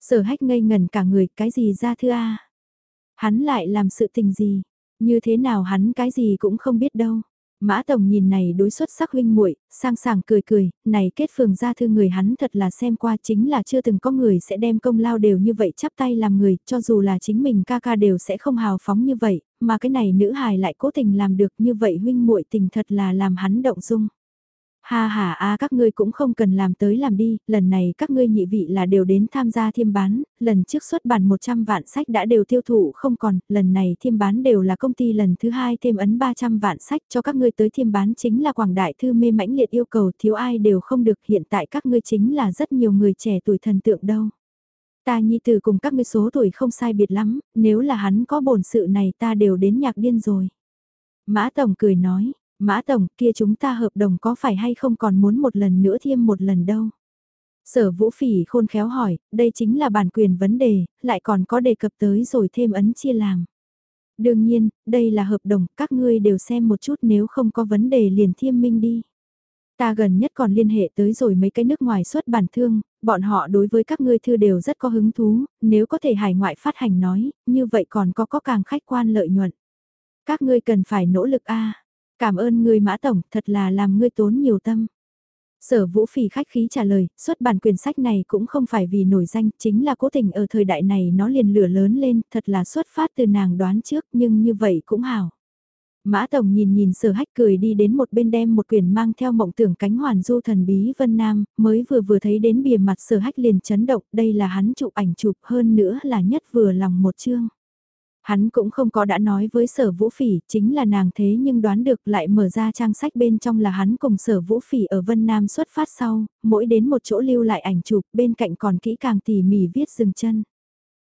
Sở hách ngây ngần cả người cái gì ra thư a Hắn lại làm sự tình gì, như thế nào hắn cái gì cũng không biết đâu. Mã Tổng nhìn này đối xuất sắc huynh muội, sang sảng cười cười, này kết phường ra thư người hắn thật là xem qua chính là chưa từng có người sẽ đem công lao đều như vậy chắp tay làm người, cho dù là chính mình ca ca đều sẽ không hào phóng như vậy, mà cái này nữ hài lại cố tình làm được như vậy huynh muội tình thật là làm hắn động dung. Ha ha a các ngươi cũng không cần làm tới làm đi, lần này các ngươi nhị vị là đều đến tham gia thiêm bán, lần trước xuất bản 100 vạn sách đã đều tiêu thụ không còn, lần này thiêm bán đều là công ty lần thứ hai thêm ấn 300 vạn sách cho các ngươi tới thiêm bán chính là quảng đại thư mê mãnh liệt yêu cầu thiếu ai đều không được hiện tại các ngươi chính là rất nhiều người trẻ tuổi thần tượng đâu. Ta nhi tử cùng các ngươi số tuổi không sai biệt lắm, nếu là hắn có bổn sự này ta đều đến nhạc điên rồi. Mã Tổng cười nói, Mã Tổng kia chúng ta hợp đồng có phải hay không còn muốn một lần nữa thêm một lần đâu. Sở Vũ Phỉ khôn khéo hỏi, đây chính là bản quyền vấn đề, lại còn có đề cập tới rồi thêm ấn chia làm. Đương nhiên, đây là hợp đồng, các ngươi đều xem một chút nếu không có vấn đề liền thiêm minh đi. Ta gần nhất còn liên hệ tới rồi mấy cái nước ngoài xuất bản thương, bọn họ đối với các ngươi thư đều rất có hứng thú, nếu có thể hải ngoại phát hành nói, như vậy còn có có càng khách quan lợi nhuận. Các ngươi cần phải nỗ lực a. Cảm ơn người mã tổng, thật là làm ngươi tốn nhiều tâm. Sở vũ phỉ khách khí trả lời, xuất bản quyền sách này cũng không phải vì nổi danh, chính là cố tình ở thời đại này nó liền lửa lớn lên, thật là xuất phát từ nàng đoán trước, nhưng như vậy cũng hảo. Mã Tổng nhìn nhìn sở hách cười đi đến một bên đem một quyển mang theo mộng tưởng cánh hoàn du thần bí Vân Nam, mới vừa vừa thấy đến bìa mặt sở hách liền chấn động, đây là hắn chụp ảnh chụp hơn nữa là nhất vừa lòng một chương. Hắn cũng không có đã nói với sở vũ phỉ, chính là nàng thế nhưng đoán được lại mở ra trang sách bên trong là hắn cùng sở vũ phỉ ở Vân Nam xuất phát sau, mỗi đến một chỗ lưu lại ảnh chụp, bên cạnh còn kỹ càng tỉ mỉ viết dừng chân.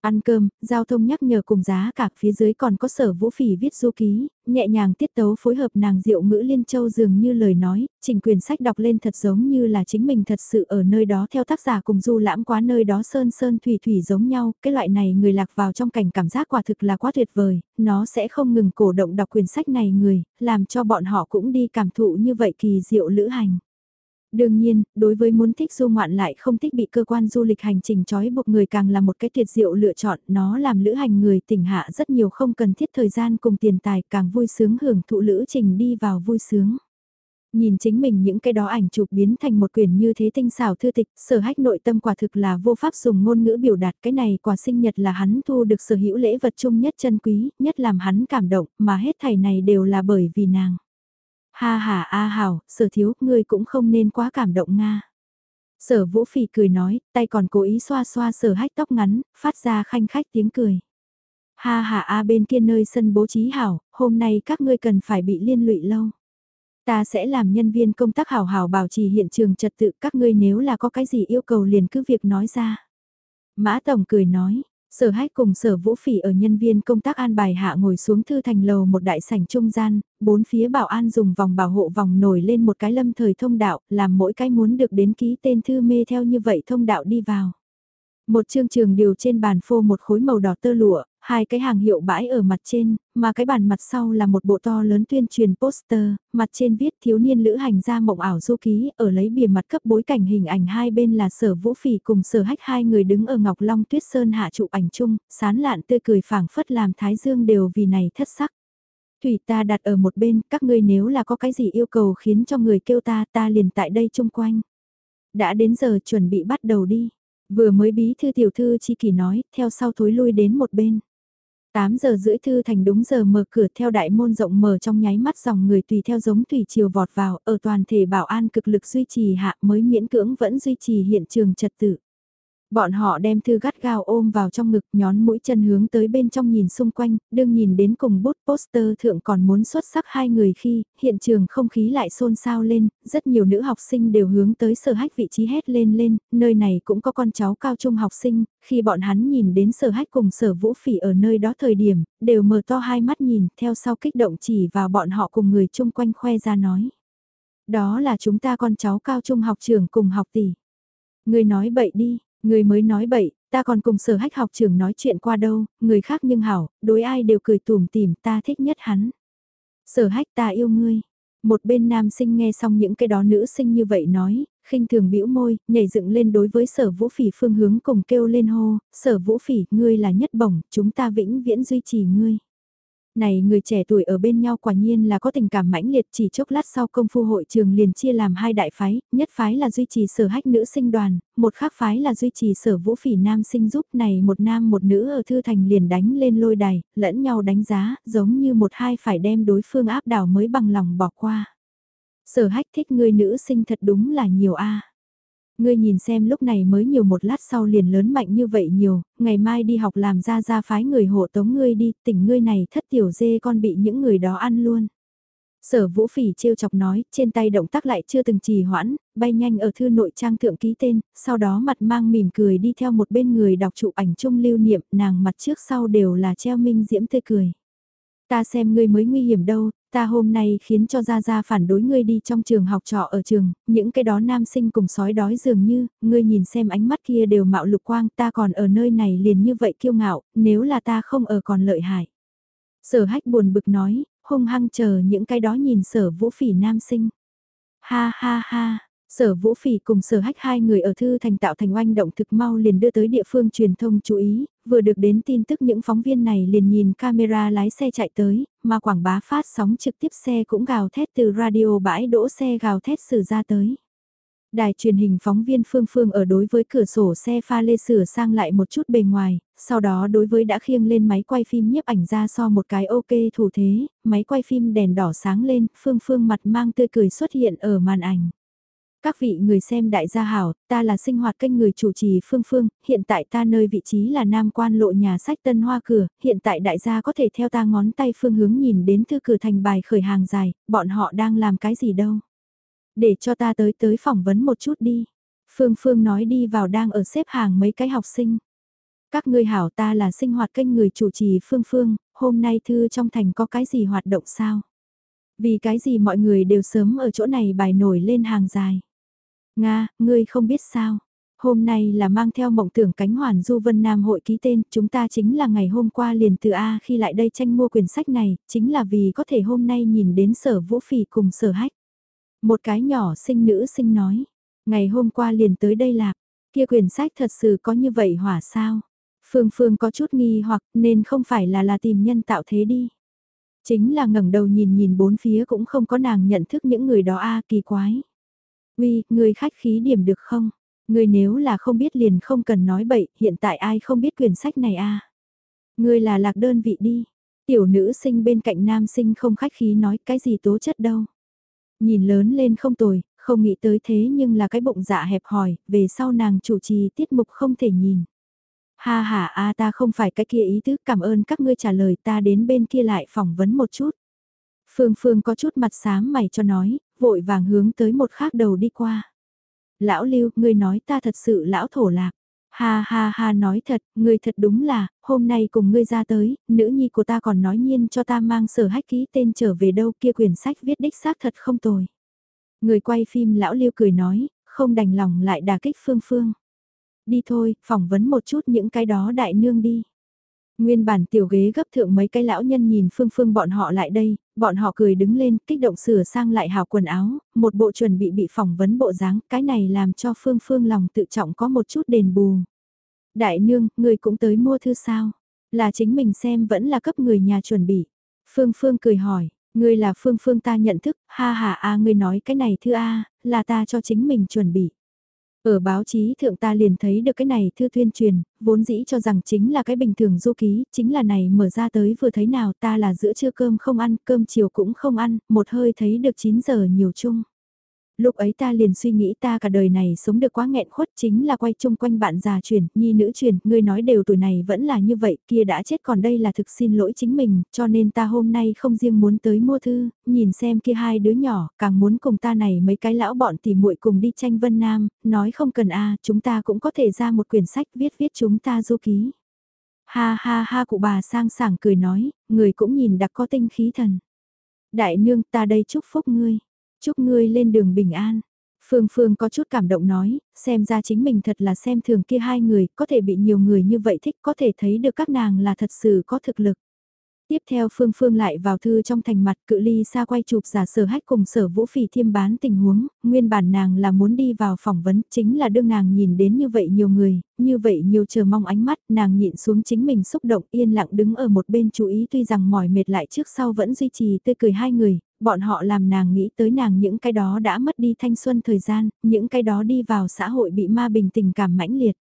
Ăn cơm, giao thông nhắc nhở cùng giá cả phía dưới còn có sở vũ phỉ viết du ký, nhẹ nhàng tiết tấu phối hợp nàng diệu ngữ liên châu dường như lời nói, trình quyền sách đọc lên thật giống như là chính mình thật sự ở nơi đó theo tác giả cùng du lãm quá nơi đó sơn sơn thủy thủy giống nhau, cái loại này người lạc vào trong cảnh cảm giác quả thực là quá tuyệt vời, nó sẽ không ngừng cổ động đọc quyền sách này người, làm cho bọn họ cũng đi cảm thụ như vậy kỳ diệu lữ hành. Đương nhiên, đối với muốn thích du ngoạn lại không thích bị cơ quan du lịch hành trình trói buộc người càng là một cái tuyệt diệu lựa chọn, nó làm lữ hành người tỉnh hạ rất nhiều không cần thiết thời gian cùng tiền tài càng vui sướng hưởng thụ lữ trình đi vào vui sướng. Nhìn chính mình những cái đó ảnh chụp biến thành một quyển như thế tinh xảo thư tịch, sở hách nội tâm quả thực là vô pháp dùng ngôn ngữ biểu đạt cái này quả sinh nhật là hắn thu được sở hữu lễ vật chung nhất chân quý, nhất làm hắn cảm động, mà hết thảy này đều là bởi vì nàng. Ha ha a hảo, sở thiếu, ngươi cũng không nên quá cảm động Nga. Sở vũ phỉ cười nói, tay còn cố ý xoa xoa sở hách tóc ngắn, phát ra khanh khách tiếng cười. Ha ha a bên kia nơi sân bố trí hảo, hôm nay các ngươi cần phải bị liên lụy lâu. Ta sẽ làm nhân viên công tác hảo hảo bảo trì hiện trường trật tự các ngươi nếu là có cái gì yêu cầu liền cứ việc nói ra. Mã Tổng cười nói, Sở hách cùng sở vũ phỉ ở nhân viên công tác an bài hạ ngồi xuống thư thành lầu một đại sảnh trung gian, bốn phía bảo an dùng vòng bảo hộ vòng nổi lên một cái lâm thời thông đạo, làm mỗi cái muốn được đến ký tên thư mê theo như vậy thông đạo đi vào. Một chương trường điều trên bàn phô một khối màu đỏ tơ lụa, hai cái hàng hiệu bãi ở mặt trên, mà cái bàn mặt sau là một bộ to lớn tuyên truyền poster, mặt trên viết thiếu niên lữ hành ra mộng ảo du ký, ở lấy bìa mặt cấp bối cảnh hình ảnh hai bên là sở vũ phỉ cùng sở hách hai người đứng ở Ngọc Long Tuyết Sơn hạ chụp ảnh chung, sán lạn tươi cười phảng phất làm thái dương đều vì này thất sắc. Thủy ta đặt ở một bên, các ngươi nếu là có cái gì yêu cầu khiến cho người kêu ta, ta liền tại đây chung quanh. Đã đến giờ chuẩn bị bắt đầu đi. Vừa mới bí thư tiểu thư chi kỳ nói, theo sau thối lui đến một bên. 8 giờ rưỡi thư thành đúng giờ mở cửa theo đại môn rộng mở trong nháy mắt dòng người tùy theo giống tùy chiều vọt vào, ở toàn thể bảo an cực lực duy trì hạ mới miễn cưỡng vẫn duy trì hiện trường trật tự. Bọn họ đem thư gắt gao ôm vào trong ngực nhón mũi chân hướng tới bên trong nhìn xung quanh, đương nhìn đến cùng bút poster thượng còn muốn xuất sắc hai người khi, hiện trường không khí lại xôn xao lên, rất nhiều nữ học sinh đều hướng tới sở hách vị trí hét lên lên, nơi này cũng có con cháu cao trung học sinh, khi bọn hắn nhìn đến sở hách cùng sở vũ phỉ ở nơi đó thời điểm, đều mở to hai mắt nhìn, theo sau kích động chỉ vào bọn họ cùng người chung quanh khoe ra nói. Đó là chúng ta con cháu cao trung học trường cùng học tỷ. Người nói bậy đi, Người mới nói bậy, ta còn cùng sở hách học trường nói chuyện qua đâu, người khác nhưng hảo, đối ai đều cười tùm tìm ta thích nhất hắn. Sở hách ta yêu ngươi. Một bên nam sinh nghe xong những cái đó nữ sinh như vậy nói, khinh thường bĩu môi, nhảy dựng lên đối với sở vũ phỉ phương hướng cùng kêu lên hô, sở vũ phỉ, ngươi là nhất bổng, chúng ta vĩnh viễn duy trì ngươi. Này người trẻ tuổi ở bên nhau quả nhiên là có tình cảm mãnh liệt chỉ chốc lát sau công phu hội trường liền chia làm hai đại phái, nhất phái là duy trì sở hách nữ sinh đoàn, một khác phái là duy trì sở vũ phỉ nam sinh giúp này một nam một nữ ở thư thành liền đánh lên lôi đài, lẫn nhau đánh giá, giống như một hai phải đem đối phương áp đảo mới bằng lòng bỏ qua. Sở hách thích người nữ sinh thật đúng là nhiều a Ngươi nhìn xem lúc này mới nhiều một lát sau liền lớn mạnh như vậy nhiều, ngày mai đi học làm ra ra phái người hộ tống ngươi đi, tỉnh ngươi này thất tiểu dê con bị những người đó ăn luôn. Sở vũ phỉ trêu chọc nói, trên tay động tác lại chưa từng trì hoãn, bay nhanh ở thư nội trang thượng ký tên, sau đó mặt mang mỉm cười đi theo một bên người đọc chụp ảnh chung lưu niệm, nàng mặt trước sau đều là treo minh diễm tươi cười. Ta xem ngươi mới nguy hiểm đâu, ta hôm nay khiến cho Gia Gia phản đối ngươi đi trong trường học trọ ở trường, những cái đó nam sinh cùng sói đói dường như, ngươi nhìn xem ánh mắt kia đều mạo lục quang, ta còn ở nơi này liền như vậy kiêu ngạo, nếu là ta không ở còn lợi hại. Sở hách buồn bực nói, hung hăng chờ những cái đó nhìn sở vũ phỉ nam sinh. Ha ha ha, Sở Vũ Phỉ cùng Sở Hách hai người ở Thư Thành tạo thành oanh động thực mau liền đưa tới địa phương truyền thông chú ý, vừa được đến tin tức những phóng viên này liền nhìn camera lái xe chạy tới, mà quảng bá phát sóng trực tiếp xe cũng gào thét từ radio bãi đỗ xe gào thét xử ra tới. Đài truyền hình phóng viên Phương Phương ở đối với cửa sổ xe pha lê sửa sang lại một chút bề ngoài, sau đó đối với đã khiêng lên máy quay phim nhiếp ảnh ra so một cái ok thủ thế, máy quay phim đèn đỏ sáng lên, Phương Phương mặt mang tươi cười xuất hiện ở màn ảnh. Các vị người xem đại gia hảo, ta là sinh hoạt kênh người chủ trì Phương Phương, hiện tại ta nơi vị trí là Nam Quan lộ nhà sách Tân Hoa Cửa, hiện tại đại gia có thể theo ta ngón tay phương hướng nhìn đến thư cửa thành bài khởi hàng dài, bọn họ đang làm cái gì đâu. Để cho ta tới tới phỏng vấn một chút đi. Phương Phương nói đi vào đang ở xếp hàng mấy cái học sinh. Các ngươi hảo ta là sinh hoạt kênh người chủ trì Phương Phương, hôm nay thư trong thành có cái gì hoạt động sao? Vì cái gì mọi người đều sớm ở chỗ này bài nổi lên hàng dài. Nga, ngươi không biết sao. Hôm nay là mang theo mộng tưởng cánh hoàn du vân nam hội ký tên, chúng ta chính là ngày hôm qua liền từ A khi lại đây tranh mua quyển sách này, chính là vì có thể hôm nay nhìn đến sở vũ phỉ cùng sở hách. Một cái nhỏ sinh nữ sinh nói, ngày hôm qua liền tới đây lạc, kia quyển sách thật sự có như vậy hỏa sao? Phương Phương có chút nghi hoặc nên không phải là là tìm nhân tạo thế đi. Chính là ngẩng đầu nhìn nhìn bốn phía cũng không có nàng nhận thức những người đó a kỳ quái. Uy, người khách khí điểm được không? Người nếu là không biết liền không cần nói bậy, hiện tại ai không biết quyển sách này a? À? Người là lạc đơn vị đi. Tiểu nữ sinh bên cạnh nam sinh không khách khí nói cái gì tố chất đâu. Nhìn lớn lên không tồi, không nghĩ tới thế nhưng là cái bụng dạ hẹp hòi, về sau nàng chủ trì tiết mục không thể nhìn. Ha ha a ta không phải cái kia ý tứ cảm ơn các ngươi trả lời ta đến bên kia lại phỏng vấn một chút. Phương Phương có chút mặt sáng mày cho nói, vội vàng hướng tới một khác đầu đi qua. Lão Lưu, ngươi nói ta thật sự lão thổ lạc. Ha ha ha nói thật, ngươi thật đúng là, hôm nay cùng ngươi ra tới, nữ nhi của ta còn nói nhiên cho ta mang sở hách ký tên trở về đâu kia quyển sách viết đích xác thật không tồi. Người quay phim lão Lưu cười nói, không đành lòng lại đà kích Phương Phương. Đi thôi, phỏng vấn một chút những cái đó đại nương đi. Nguyên bản tiểu ghế gấp thượng mấy cái lão nhân nhìn phương phương bọn họ lại đây, bọn họ cười đứng lên, kích động sửa sang lại hào quần áo, một bộ chuẩn bị bị phỏng vấn bộ dáng, cái này làm cho phương phương lòng tự trọng có một chút đền bù. Đại nương, người cũng tới mua thư sao? Là chính mình xem vẫn là cấp người nhà chuẩn bị. Phương Phương cười hỏi, ngươi là Phương Phương ta nhận thức, ha ha a ngươi nói cái này thư A, là ta cho chính mình chuẩn bị. Ở báo chí thượng ta liền thấy được cái này thư tuyên truyền, vốn dĩ cho rằng chính là cái bình thường du ký, chính là này mở ra tới vừa thấy nào ta là giữa trưa cơm không ăn, cơm chiều cũng không ăn, một hơi thấy được 9 giờ nhiều chung. Lúc ấy ta liền suy nghĩ ta cả đời này sống được quá nghẹn khuất chính là quay chung quanh bạn già truyền, nhi nữ truyền, ngươi nói đều tuổi này vẫn là như vậy, kia đã chết còn đây là thực xin lỗi chính mình, cho nên ta hôm nay không riêng muốn tới mua thư, nhìn xem kia hai đứa nhỏ, càng muốn cùng ta này mấy cái lão bọn tỉ muội cùng đi tranh Vân Nam, nói không cần a chúng ta cũng có thể ra một quyển sách viết viết chúng ta du ký. Ha ha ha cụ bà sang sảng cười nói, người cũng nhìn đặc có tinh khí thần. Đại nương ta đây chúc phúc ngươi. Chúc ngươi lên đường bình an. Phương Phương có chút cảm động nói, xem ra chính mình thật là xem thường kia hai người, có thể bị nhiều người như vậy thích, có thể thấy được các nàng là thật sự có thực lực. Tiếp theo Phương Phương lại vào thư trong thành mặt cự ly xa quay chụp giả sở hách cùng sở vũ phỉ thiêm bán tình huống, nguyên bản nàng là muốn đi vào phỏng vấn, chính là đương nàng nhìn đến như vậy nhiều người, như vậy nhiều chờ mong ánh mắt, nàng nhịn xuống chính mình xúc động yên lặng đứng ở một bên chú ý tuy rằng mỏi mệt lại trước sau vẫn duy trì tươi cười hai người, bọn họ làm nàng nghĩ tới nàng những cái đó đã mất đi thanh xuân thời gian, những cái đó đi vào xã hội bị ma bình tình cảm mãnh liệt.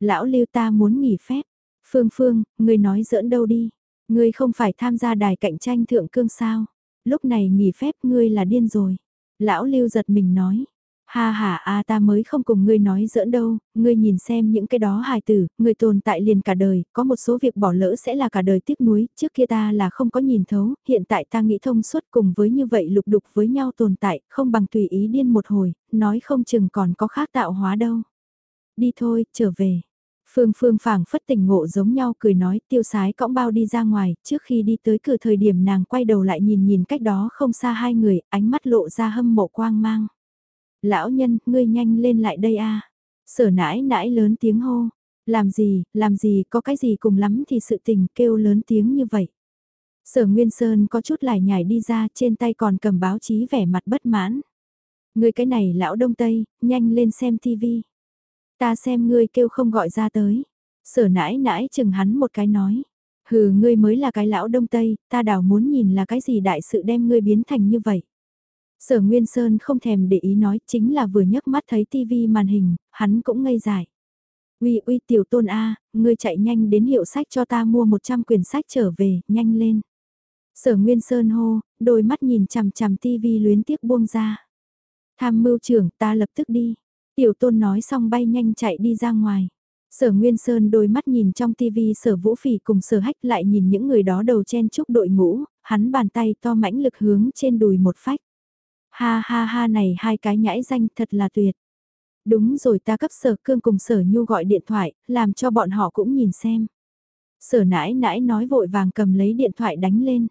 Lão lưu ta muốn nghỉ phép. Phương Phương, người nói giỡn đâu đi. Ngươi không phải tham gia đài cạnh tranh thượng cương sao? Lúc này nghỉ phép ngươi là điên rồi. Lão Lưu giật mình nói. Ha ha a ta mới không cùng ngươi nói giỡn đâu, ngươi nhìn xem những cái đó hài tử, ngươi tồn tại liền cả đời, có một số việc bỏ lỡ sẽ là cả đời tiếc nuối, trước kia ta là không có nhìn thấu, hiện tại ta nghĩ thông suốt cùng với như vậy lục đục với nhau tồn tại, không bằng tùy ý điên một hồi, nói không chừng còn có khác tạo hóa đâu. Đi thôi, trở về. Phương Phương phảng phất tỉnh ngộ giống nhau cười nói tiêu sái cõng bao đi ra ngoài, trước khi đi tới cửa thời điểm nàng quay đầu lại nhìn nhìn cách đó không xa hai người, ánh mắt lộ ra hâm mộ quang mang. Lão nhân, ngươi nhanh lên lại đây a Sở nãi nãi lớn tiếng hô. Làm gì, làm gì, có cái gì cùng lắm thì sự tình kêu lớn tiếng như vậy. Sở Nguyên Sơn có chút lải nhải đi ra trên tay còn cầm báo chí vẻ mặt bất mãn. Ngươi cái này lão đông tây, nhanh lên xem tivi. Ta xem ngươi kêu không gọi ra tới. Sở nãi nãi chừng hắn một cái nói. Hừ ngươi mới là cái lão đông tây, ta đảo muốn nhìn là cái gì đại sự đem ngươi biến thành như vậy. Sở Nguyên Sơn không thèm để ý nói chính là vừa nhấc mắt thấy tivi màn hình, hắn cũng ngây dại. Uy uy tiểu tôn A, ngươi chạy nhanh đến hiệu sách cho ta mua 100 quyển sách trở về, nhanh lên. Sở Nguyên Sơn hô, đôi mắt nhìn chằm chằm tivi luyến tiếc buông ra. Tham mưu trưởng ta lập tức đi. Tiểu tôn nói xong bay nhanh chạy đi ra ngoài. Sở Nguyên Sơn đôi mắt nhìn trong tivi sở vũ phỉ cùng sở hách lại nhìn những người đó đầu chen chúc đội ngũ, hắn bàn tay to mãnh lực hướng trên đùi một phách. Ha ha ha này hai cái nhãi danh thật là tuyệt. Đúng rồi ta cấp sở cương cùng sở nhu gọi điện thoại, làm cho bọn họ cũng nhìn xem. Sở nãi nãi nói vội vàng cầm lấy điện thoại đánh lên.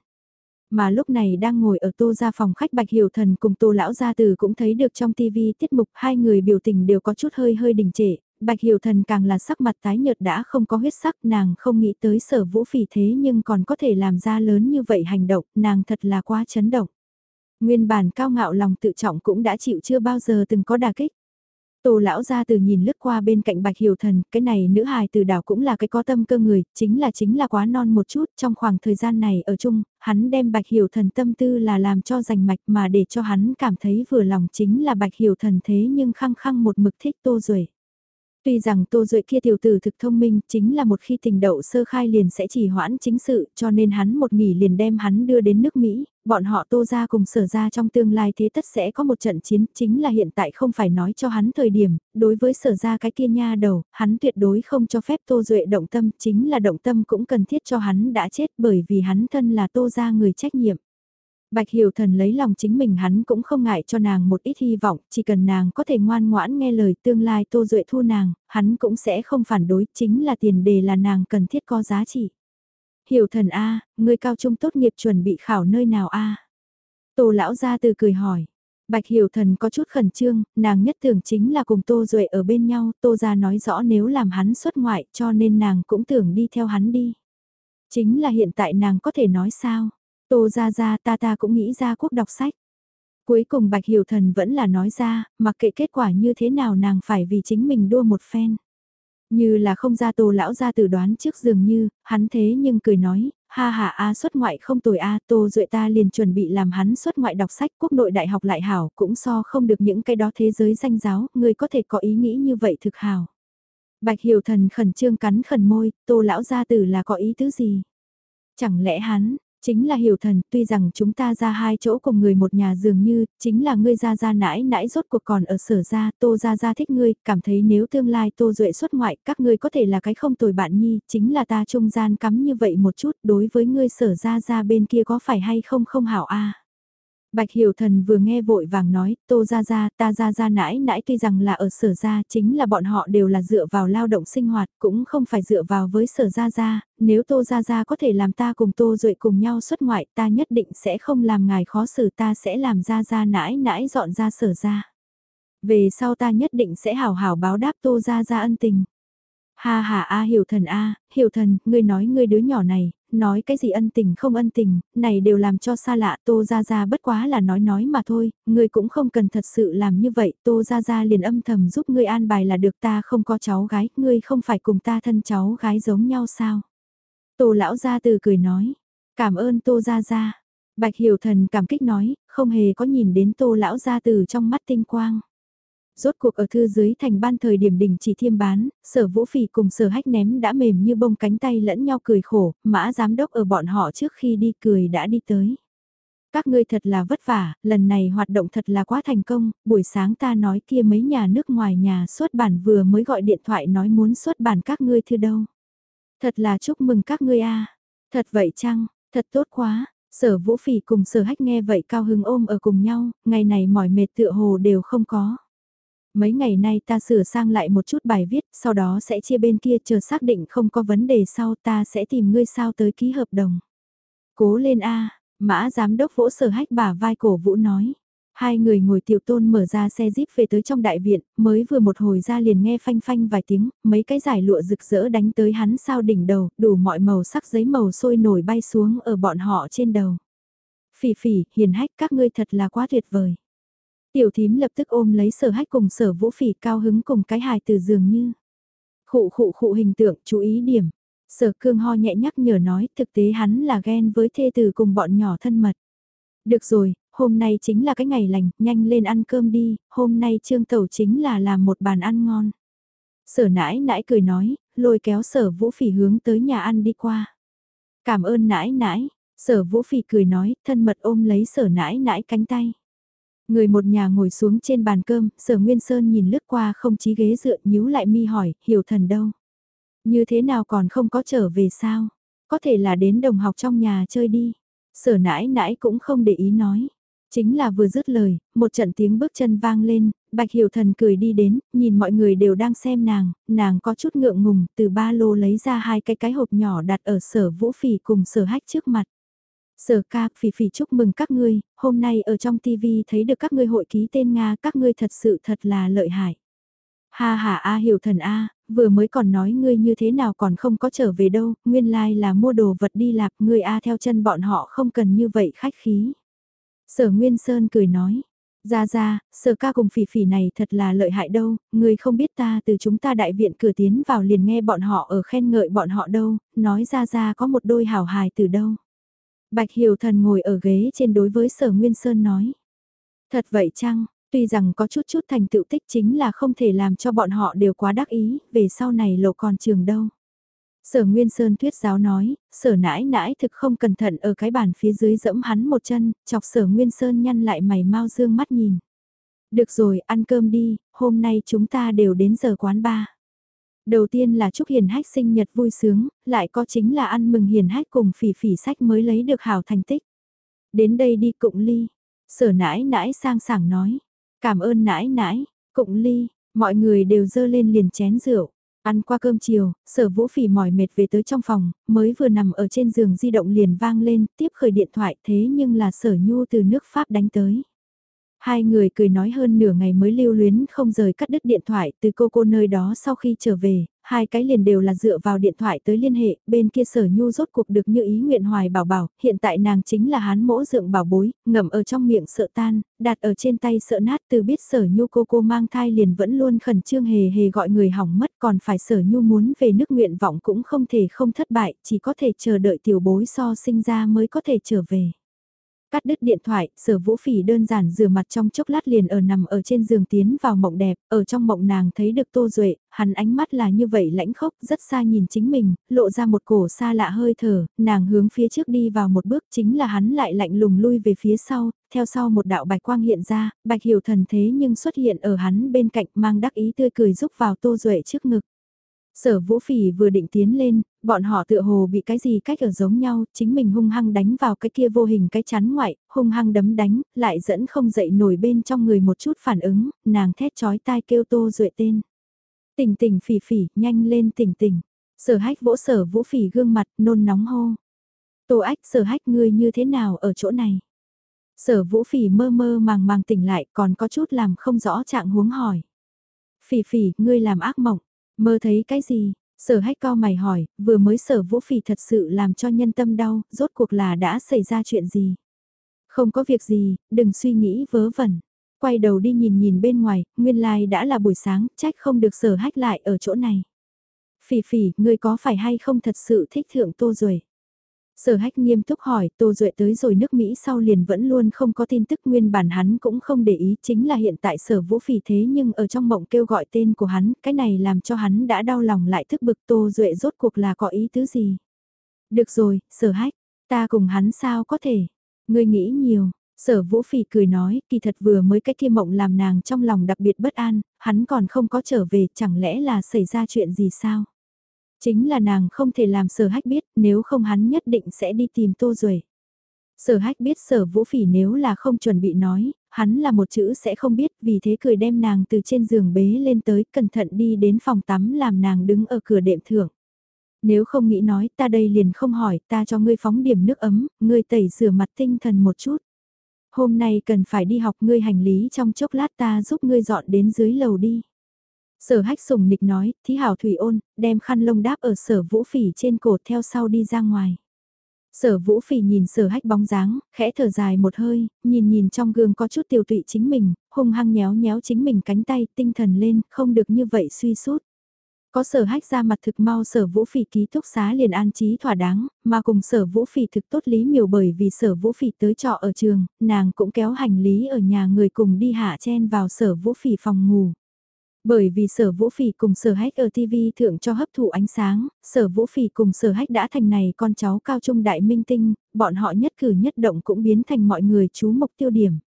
Mà lúc này đang ngồi ở tô ra phòng khách Bạch Hiểu Thần cùng tô lão gia từ cũng thấy được trong tivi tiết mục hai người biểu tình đều có chút hơi hơi đình trệ. Bạch Hiểu Thần càng là sắc mặt tái nhợt đã không có huyết sắc nàng không nghĩ tới sở vũ phỉ thế nhưng còn có thể làm ra lớn như vậy hành động, nàng thật là quá chấn động. Nguyên bản cao ngạo lòng tự trọng cũng đã chịu chưa bao giờ từng có đà kích. Tô lão ra từ nhìn lướt qua bên cạnh bạch hiểu thần, cái này nữ hài từ đảo cũng là cái có tâm cơ người, chính là chính là quá non một chút, trong khoảng thời gian này ở chung, hắn đem bạch hiểu thần tâm tư là làm cho rành mạch mà để cho hắn cảm thấy vừa lòng chính là bạch hiểu thần thế nhưng khăng khăng một mực thích tô rồi. Tuy rằng Tô Duệ kia tiểu tử thực thông minh chính là một khi tình đậu sơ khai liền sẽ chỉ hoãn chính sự cho nên hắn một nghỉ liền đem hắn đưa đến nước Mỹ, bọn họ Tô ra cùng sở ra trong tương lai thế tất sẽ có một trận chiến chính là hiện tại không phải nói cho hắn thời điểm, đối với sở ra cái kia nha đầu, hắn tuyệt đối không cho phép Tô Duệ động tâm chính là động tâm cũng cần thiết cho hắn đã chết bởi vì hắn thân là Tô ra người trách nhiệm. Bạch Hiểu Thần lấy lòng chính mình hắn cũng không ngại cho nàng một ít hy vọng, chỉ cần nàng có thể ngoan ngoãn nghe lời tương lai Tô Duệ thu nàng, hắn cũng sẽ không phản đối, chính là tiền đề là nàng cần thiết có giá trị. Hiểu Thần A, người cao trung tốt nghiệp chuẩn bị khảo nơi nào A? Tô lão ra từ cười hỏi. Bạch Hiểu Thần có chút khẩn trương, nàng nhất tưởng chính là cùng Tô Duệ ở bên nhau, Tô ra nói rõ nếu làm hắn xuất ngoại cho nên nàng cũng tưởng đi theo hắn đi. Chính là hiện tại nàng có thể nói sao? Tô ra ra ta ta cũng nghĩ ra quốc đọc sách. Cuối cùng Bạch Hiểu Thần vẫn là nói ra, mặc kệ kết quả như thế nào nàng phải vì chính mình đua một phen. Như là không ra tô lão ra tử đoán trước dường như, hắn thế nhưng cười nói, ha ha a xuất ngoại không tồi a tô duệ ta liền chuẩn bị làm hắn xuất ngoại đọc sách quốc nội đại học lại hảo cũng so không được những cái đó thế giới danh giáo, người có thể có ý nghĩ như vậy thực hảo. Bạch hiểu thần khẩn trương cắn khẩn môi, tô lão gia tử là có ý tứ gì? Chẳng lẽ hắn, chính là hiểu thần, tuy rằng chúng ta ra hai chỗ cùng người một nhà dường như, chính là ngươi ra ra nãi nãi rốt cuộc còn ở sở ra, tô ra ra thích ngươi, cảm thấy nếu tương lai tô duệ xuất ngoại, các ngươi có thể là cái không tồi bạn nhi, chính là ta trung gian cắm như vậy một chút, đối với ngươi sở ra ra bên kia có phải hay không không hảo a? Bạch Hiểu Thần vừa nghe vội vàng nói, Tô Gia Gia, ta Gia Gia nãi nãi tuy rằng là ở sở gia, chính là bọn họ đều là dựa vào lao động sinh hoạt, cũng không phải dựa vào với sở Gia Gia, nếu Tô Gia Gia có thể làm ta cùng Tô Duệ cùng nhau xuất ngoại, ta nhất định sẽ không làm ngài khó xử ta sẽ làm Gia Gia nãi nãi dọn ra sở gia. Về sau ta nhất định sẽ hảo hảo báo đáp Tô Gia Gia ân tình. Ha ha a hiểu thần a, hiểu thần, ngươi nói ngươi đứa nhỏ này, nói cái gì ân tình không ân tình, này đều làm cho xa lạ Tô Gia Gia bất quá là nói nói mà thôi, người cũng không cần thật sự làm như vậy, Tô Gia Gia liền âm thầm giúp ngươi an bài là được ta không có cháu gái, ngươi không phải cùng ta thân cháu gái giống nhau sao? Tô Lão Gia từ cười nói, cảm ơn Tô Gia Gia. Bạch Hiểu Thần cảm kích nói, không hề có nhìn đến Tô Lão Gia từ trong mắt tinh quang. Rốt cuộc ở thư dưới thành ban thời điểm đình chỉ thiêm bán, sở vũ phỉ cùng sở hách ném đã mềm như bông cánh tay lẫn nhau cười khổ, mã giám đốc ở bọn họ trước khi đi cười đã đi tới. Các ngươi thật là vất vả, lần này hoạt động thật là quá thành công, buổi sáng ta nói kia mấy nhà nước ngoài nhà xuất bản vừa mới gọi điện thoại nói muốn xuất bản các ngươi thư đâu. Thật là chúc mừng các ngươi a Thật vậy chăng, thật tốt quá, sở vũ phỉ cùng sở hách nghe vậy cao hứng ôm ở cùng nhau, ngày này mỏi mệt tựa hồ đều không có mấy ngày nay ta sửa sang lại một chút bài viết, sau đó sẽ chia bên kia chờ xác định không có vấn đề sau ta sẽ tìm ngươi sao tới ký hợp đồng. Cố lên A, mã giám đốc vỗ sở hách bà vai cổ vũ nói. Hai người ngồi tiểu tôn mở ra xe jeep về tới trong đại viện, mới vừa một hồi ra liền nghe phanh phanh vài tiếng, mấy cái giải lụa rực rỡ đánh tới hắn sao đỉnh đầu, đủ mọi màu sắc giấy màu sôi nổi bay xuống ở bọn họ trên đầu. Phỉ phỉ, hiền hách các ngươi thật là quá tuyệt vời. Tiểu thím lập tức ôm lấy sở hách cùng sở vũ phỉ cao hứng cùng cái hài từ dường như. Khụ khụ khụ hình tượng, chú ý điểm. Sở cương ho nhẹ nhắc nhở nói thực tế hắn là ghen với thê từ cùng bọn nhỏ thân mật. Được rồi, hôm nay chính là cái ngày lành, nhanh lên ăn cơm đi, hôm nay trương tẩu chính là làm một bàn ăn ngon. Sở nãi nãi cười nói, lôi kéo sở vũ phỉ hướng tới nhà ăn đi qua. Cảm ơn nãi nãi, sở vũ phỉ cười nói, thân mật ôm lấy sở nãi nãi cánh tay. Người một nhà ngồi xuống trên bàn cơm, sở Nguyên Sơn nhìn lướt qua không chí ghế dựa nhíu lại mi hỏi, hiểu thần đâu? Như thế nào còn không có trở về sao? Có thể là đến đồng học trong nhà chơi đi. Sở nãi nãi cũng không để ý nói. Chính là vừa dứt lời, một trận tiếng bước chân vang lên, Bạch Hiểu Thần cười đi đến, nhìn mọi người đều đang xem nàng, nàng có chút ngượng ngùng, từ ba lô lấy ra hai cái cái hộp nhỏ đặt ở sở vũ phỉ cùng sở hách trước mặt. Sở ca, phỉ phỉ chúc mừng các ngươi, hôm nay ở trong TV thấy được các ngươi hội ký tên Nga, các ngươi thật sự thật là lợi hại. Ha ha a hiểu thần a, vừa mới còn nói ngươi như thế nào còn không có trở về đâu, nguyên lai like là mua đồ vật đi lạc, ngươi a theo chân bọn họ không cần như vậy khách khí. Sở Nguyên Sơn cười nói, ra ra, sở ca cùng phỉ phỉ này thật là lợi hại đâu, ngươi không biết ta từ chúng ta đại viện cửa tiến vào liền nghe bọn họ ở khen ngợi bọn họ đâu, nói ra ra có một đôi hảo hài từ đâu. Bạch Hiểu Thần ngồi ở ghế trên đối với Sở Nguyên Sơn nói. Thật vậy chăng, tuy rằng có chút chút thành tựu tích chính là không thể làm cho bọn họ đều quá đắc ý, về sau này lộ còn trường đâu. Sở Nguyên Sơn thuyết giáo nói, sở nãi nãi thực không cẩn thận ở cái bàn phía dưới dẫm hắn một chân, chọc sở Nguyên Sơn nhăn lại mày mau dương mắt nhìn. Được rồi, ăn cơm đi, hôm nay chúng ta đều đến giờ quán ba. Đầu tiên là chúc Hiền Hách sinh nhật vui sướng, lại có chính là ăn mừng Hiền Hách cùng phỉ phỉ sách mới lấy được hảo thành tích. Đến đây đi cụng ly. Sở nãi nãi sang sảng nói. Cảm ơn nãi nãi, cụng ly, mọi người đều dơ lên liền chén rượu. Ăn qua cơm chiều, sở vũ phỉ mỏi mệt về tới trong phòng, mới vừa nằm ở trên giường di động liền vang lên, tiếp khởi điện thoại thế nhưng là sở nhu từ nước Pháp đánh tới. Hai người cười nói hơn nửa ngày mới lưu luyến không rời cắt đứt điện thoại từ cô cô nơi đó sau khi trở về, hai cái liền đều là dựa vào điện thoại tới liên hệ, bên kia sở nhu rốt cuộc được như ý nguyện hoài bảo bảo, hiện tại nàng chính là hán mỗ dượng bảo bối, ngậm ở trong miệng sợ tan, đặt ở trên tay sợ nát từ biết sở nhu cô cô mang thai liền vẫn luôn khẩn trương hề hề gọi người hỏng mất còn phải sở nhu muốn về nước nguyện vọng cũng không thể không thất bại, chỉ có thể chờ đợi tiểu bối so sinh ra mới có thể trở về. Cắt đứt điện thoại, sở vũ phỉ đơn giản rửa mặt trong chốc lát liền ở nằm ở trên giường tiến vào mộng đẹp, ở trong mộng nàng thấy được tô duệ hắn ánh mắt là như vậy lãnh khốc, rất xa nhìn chính mình, lộ ra một cổ xa lạ hơi thở, nàng hướng phía trước đi vào một bước chính là hắn lại lạnh lùng lui về phía sau, theo sau một đạo bạch quang hiện ra, bạch hiểu thần thế nhưng xuất hiện ở hắn bên cạnh mang đắc ý tươi cười giúp vào tô duệ trước ngực. Sở vũ phỉ vừa định tiến lên, bọn họ tựa hồ bị cái gì cách ở giống nhau, chính mình hung hăng đánh vào cái kia vô hình cái chắn ngoại, hung hăng đấm đánh, lại dẫn không dậy nổi bên trong người một chút phản ứng, nàng thét chói tai kêu tô duệ tên. Tỉnh tỉnh phỉ phỉ, nhanh lên tỉnh tỉnh. Sở hách vỗ sở vũ phỉ gương mặt, nôn nóng hô. Tô ách sở hách ngươi như thế nào ở chỗ này? Sở vũ phỉ mơ mơ màng màng tỉnh lại còn có chút làm không rõ trạng huống hỏi. Phỉ phỉ, ngươi làm ác mộng, Mơ thấy cái gì? Sở hách co mày hỏi, vừa mới sở vũ phỉ thật sự làm cho nhân tâm đau, rốt cuộc là đã xảy ra chuyện gì? Không có việc gì, đừng suy nghĩ vớ vẩn. Quay đầu đi nhìn nhìn bên ngoài, nguyên lai like đã là buổi sáng, trách không được sở hách lại ở chỗ này. Phỉ phỉ, ngươi có phải hay không thật sự thích thượng tô rồi? Sở hách nghiêm túc hỏi, Tô Duệ tới rồi nước Mỹ sau liền vẫn luôn không có tin tức nguyên bản hắn cũng không để ý chính là hiện tại sở vũ phỉ thế nhưng ở trong mộng kêu gọi tên của hắn, cái này làm cho hắn đã đau lòng lại thức bực Tô Duệ rốt cuộc là có ý tứ gì. Được rồi, sở hách, ta cùng hắn sao có thể, ngươi nghĩ nhiều. Sở vũ phỉ cười nói, kỳ thật vừa mới cái kia mộng làm nàng trong lòng đặc biệt bất an, hắn còn không có trở về, chẳng lẽ là xảy ra chuyện gì sao? Chính là nàng không thể làm sở hách biết nếu không hắn nhất định sẽ đi tìm tô Duệ. Sở hách biết sở vũ phỉ nếu là không chuẩn bị nói, hắn là một chữ sẽ không biết vì thế cười đem nàng từ trên giường bế lên tới cẩn thận đi đến phòng tắm làm nàng đứng ở cửa đệm thưởng. Nếu không nghĩ nói ta đây liền không hỏi ta cho ngươi phóng điểm nước ấm, ngươi tẩy rửa mặt tinh thần một chút. Hôm nay cần phải đi học ngươi hành lý trong chốc lát ta giúp ngươi dọn đến dưới lầu đi. Sở hách sùng nịch nói, thí hảo thủy ôn, đem khăn lông đáp ở sở vũ phỉ trên cổ theo sau đi ra ngoài. Sở vũ phỉ nhìn sở hách bóng dáng, khẽ thở dài một hơi, nhìn nhìn trong gương có chút tiêu tụy chính mình, hung hăng nhéo nhéo chính mình cánh tay, tinh thần lên, không được như vậy suy sút. Có sở hách ra mặt thực mau sở vũ phỉ ký túc xá liền an trí thỏa đáng, mà cùng sở vũ phỉ thực tốt lý miều bởi vì sở vũ phỉ tới trọ ở trường, nàng cũng kéo hành lý ở nhà người cùng đi hạ chen vào sở vũ phỉ phòng ngủ. Bởi vì sở vũ phỉ cùng sở hách ở TV thượng cho hấp thụ ánh sáng, sở vũ phỉ cùng sở hách đã thành này con cháu cao trung đại minh tinh, bọn họ nhất cử nhất động cũng biến thành mọi người chú mục tiêu điểm.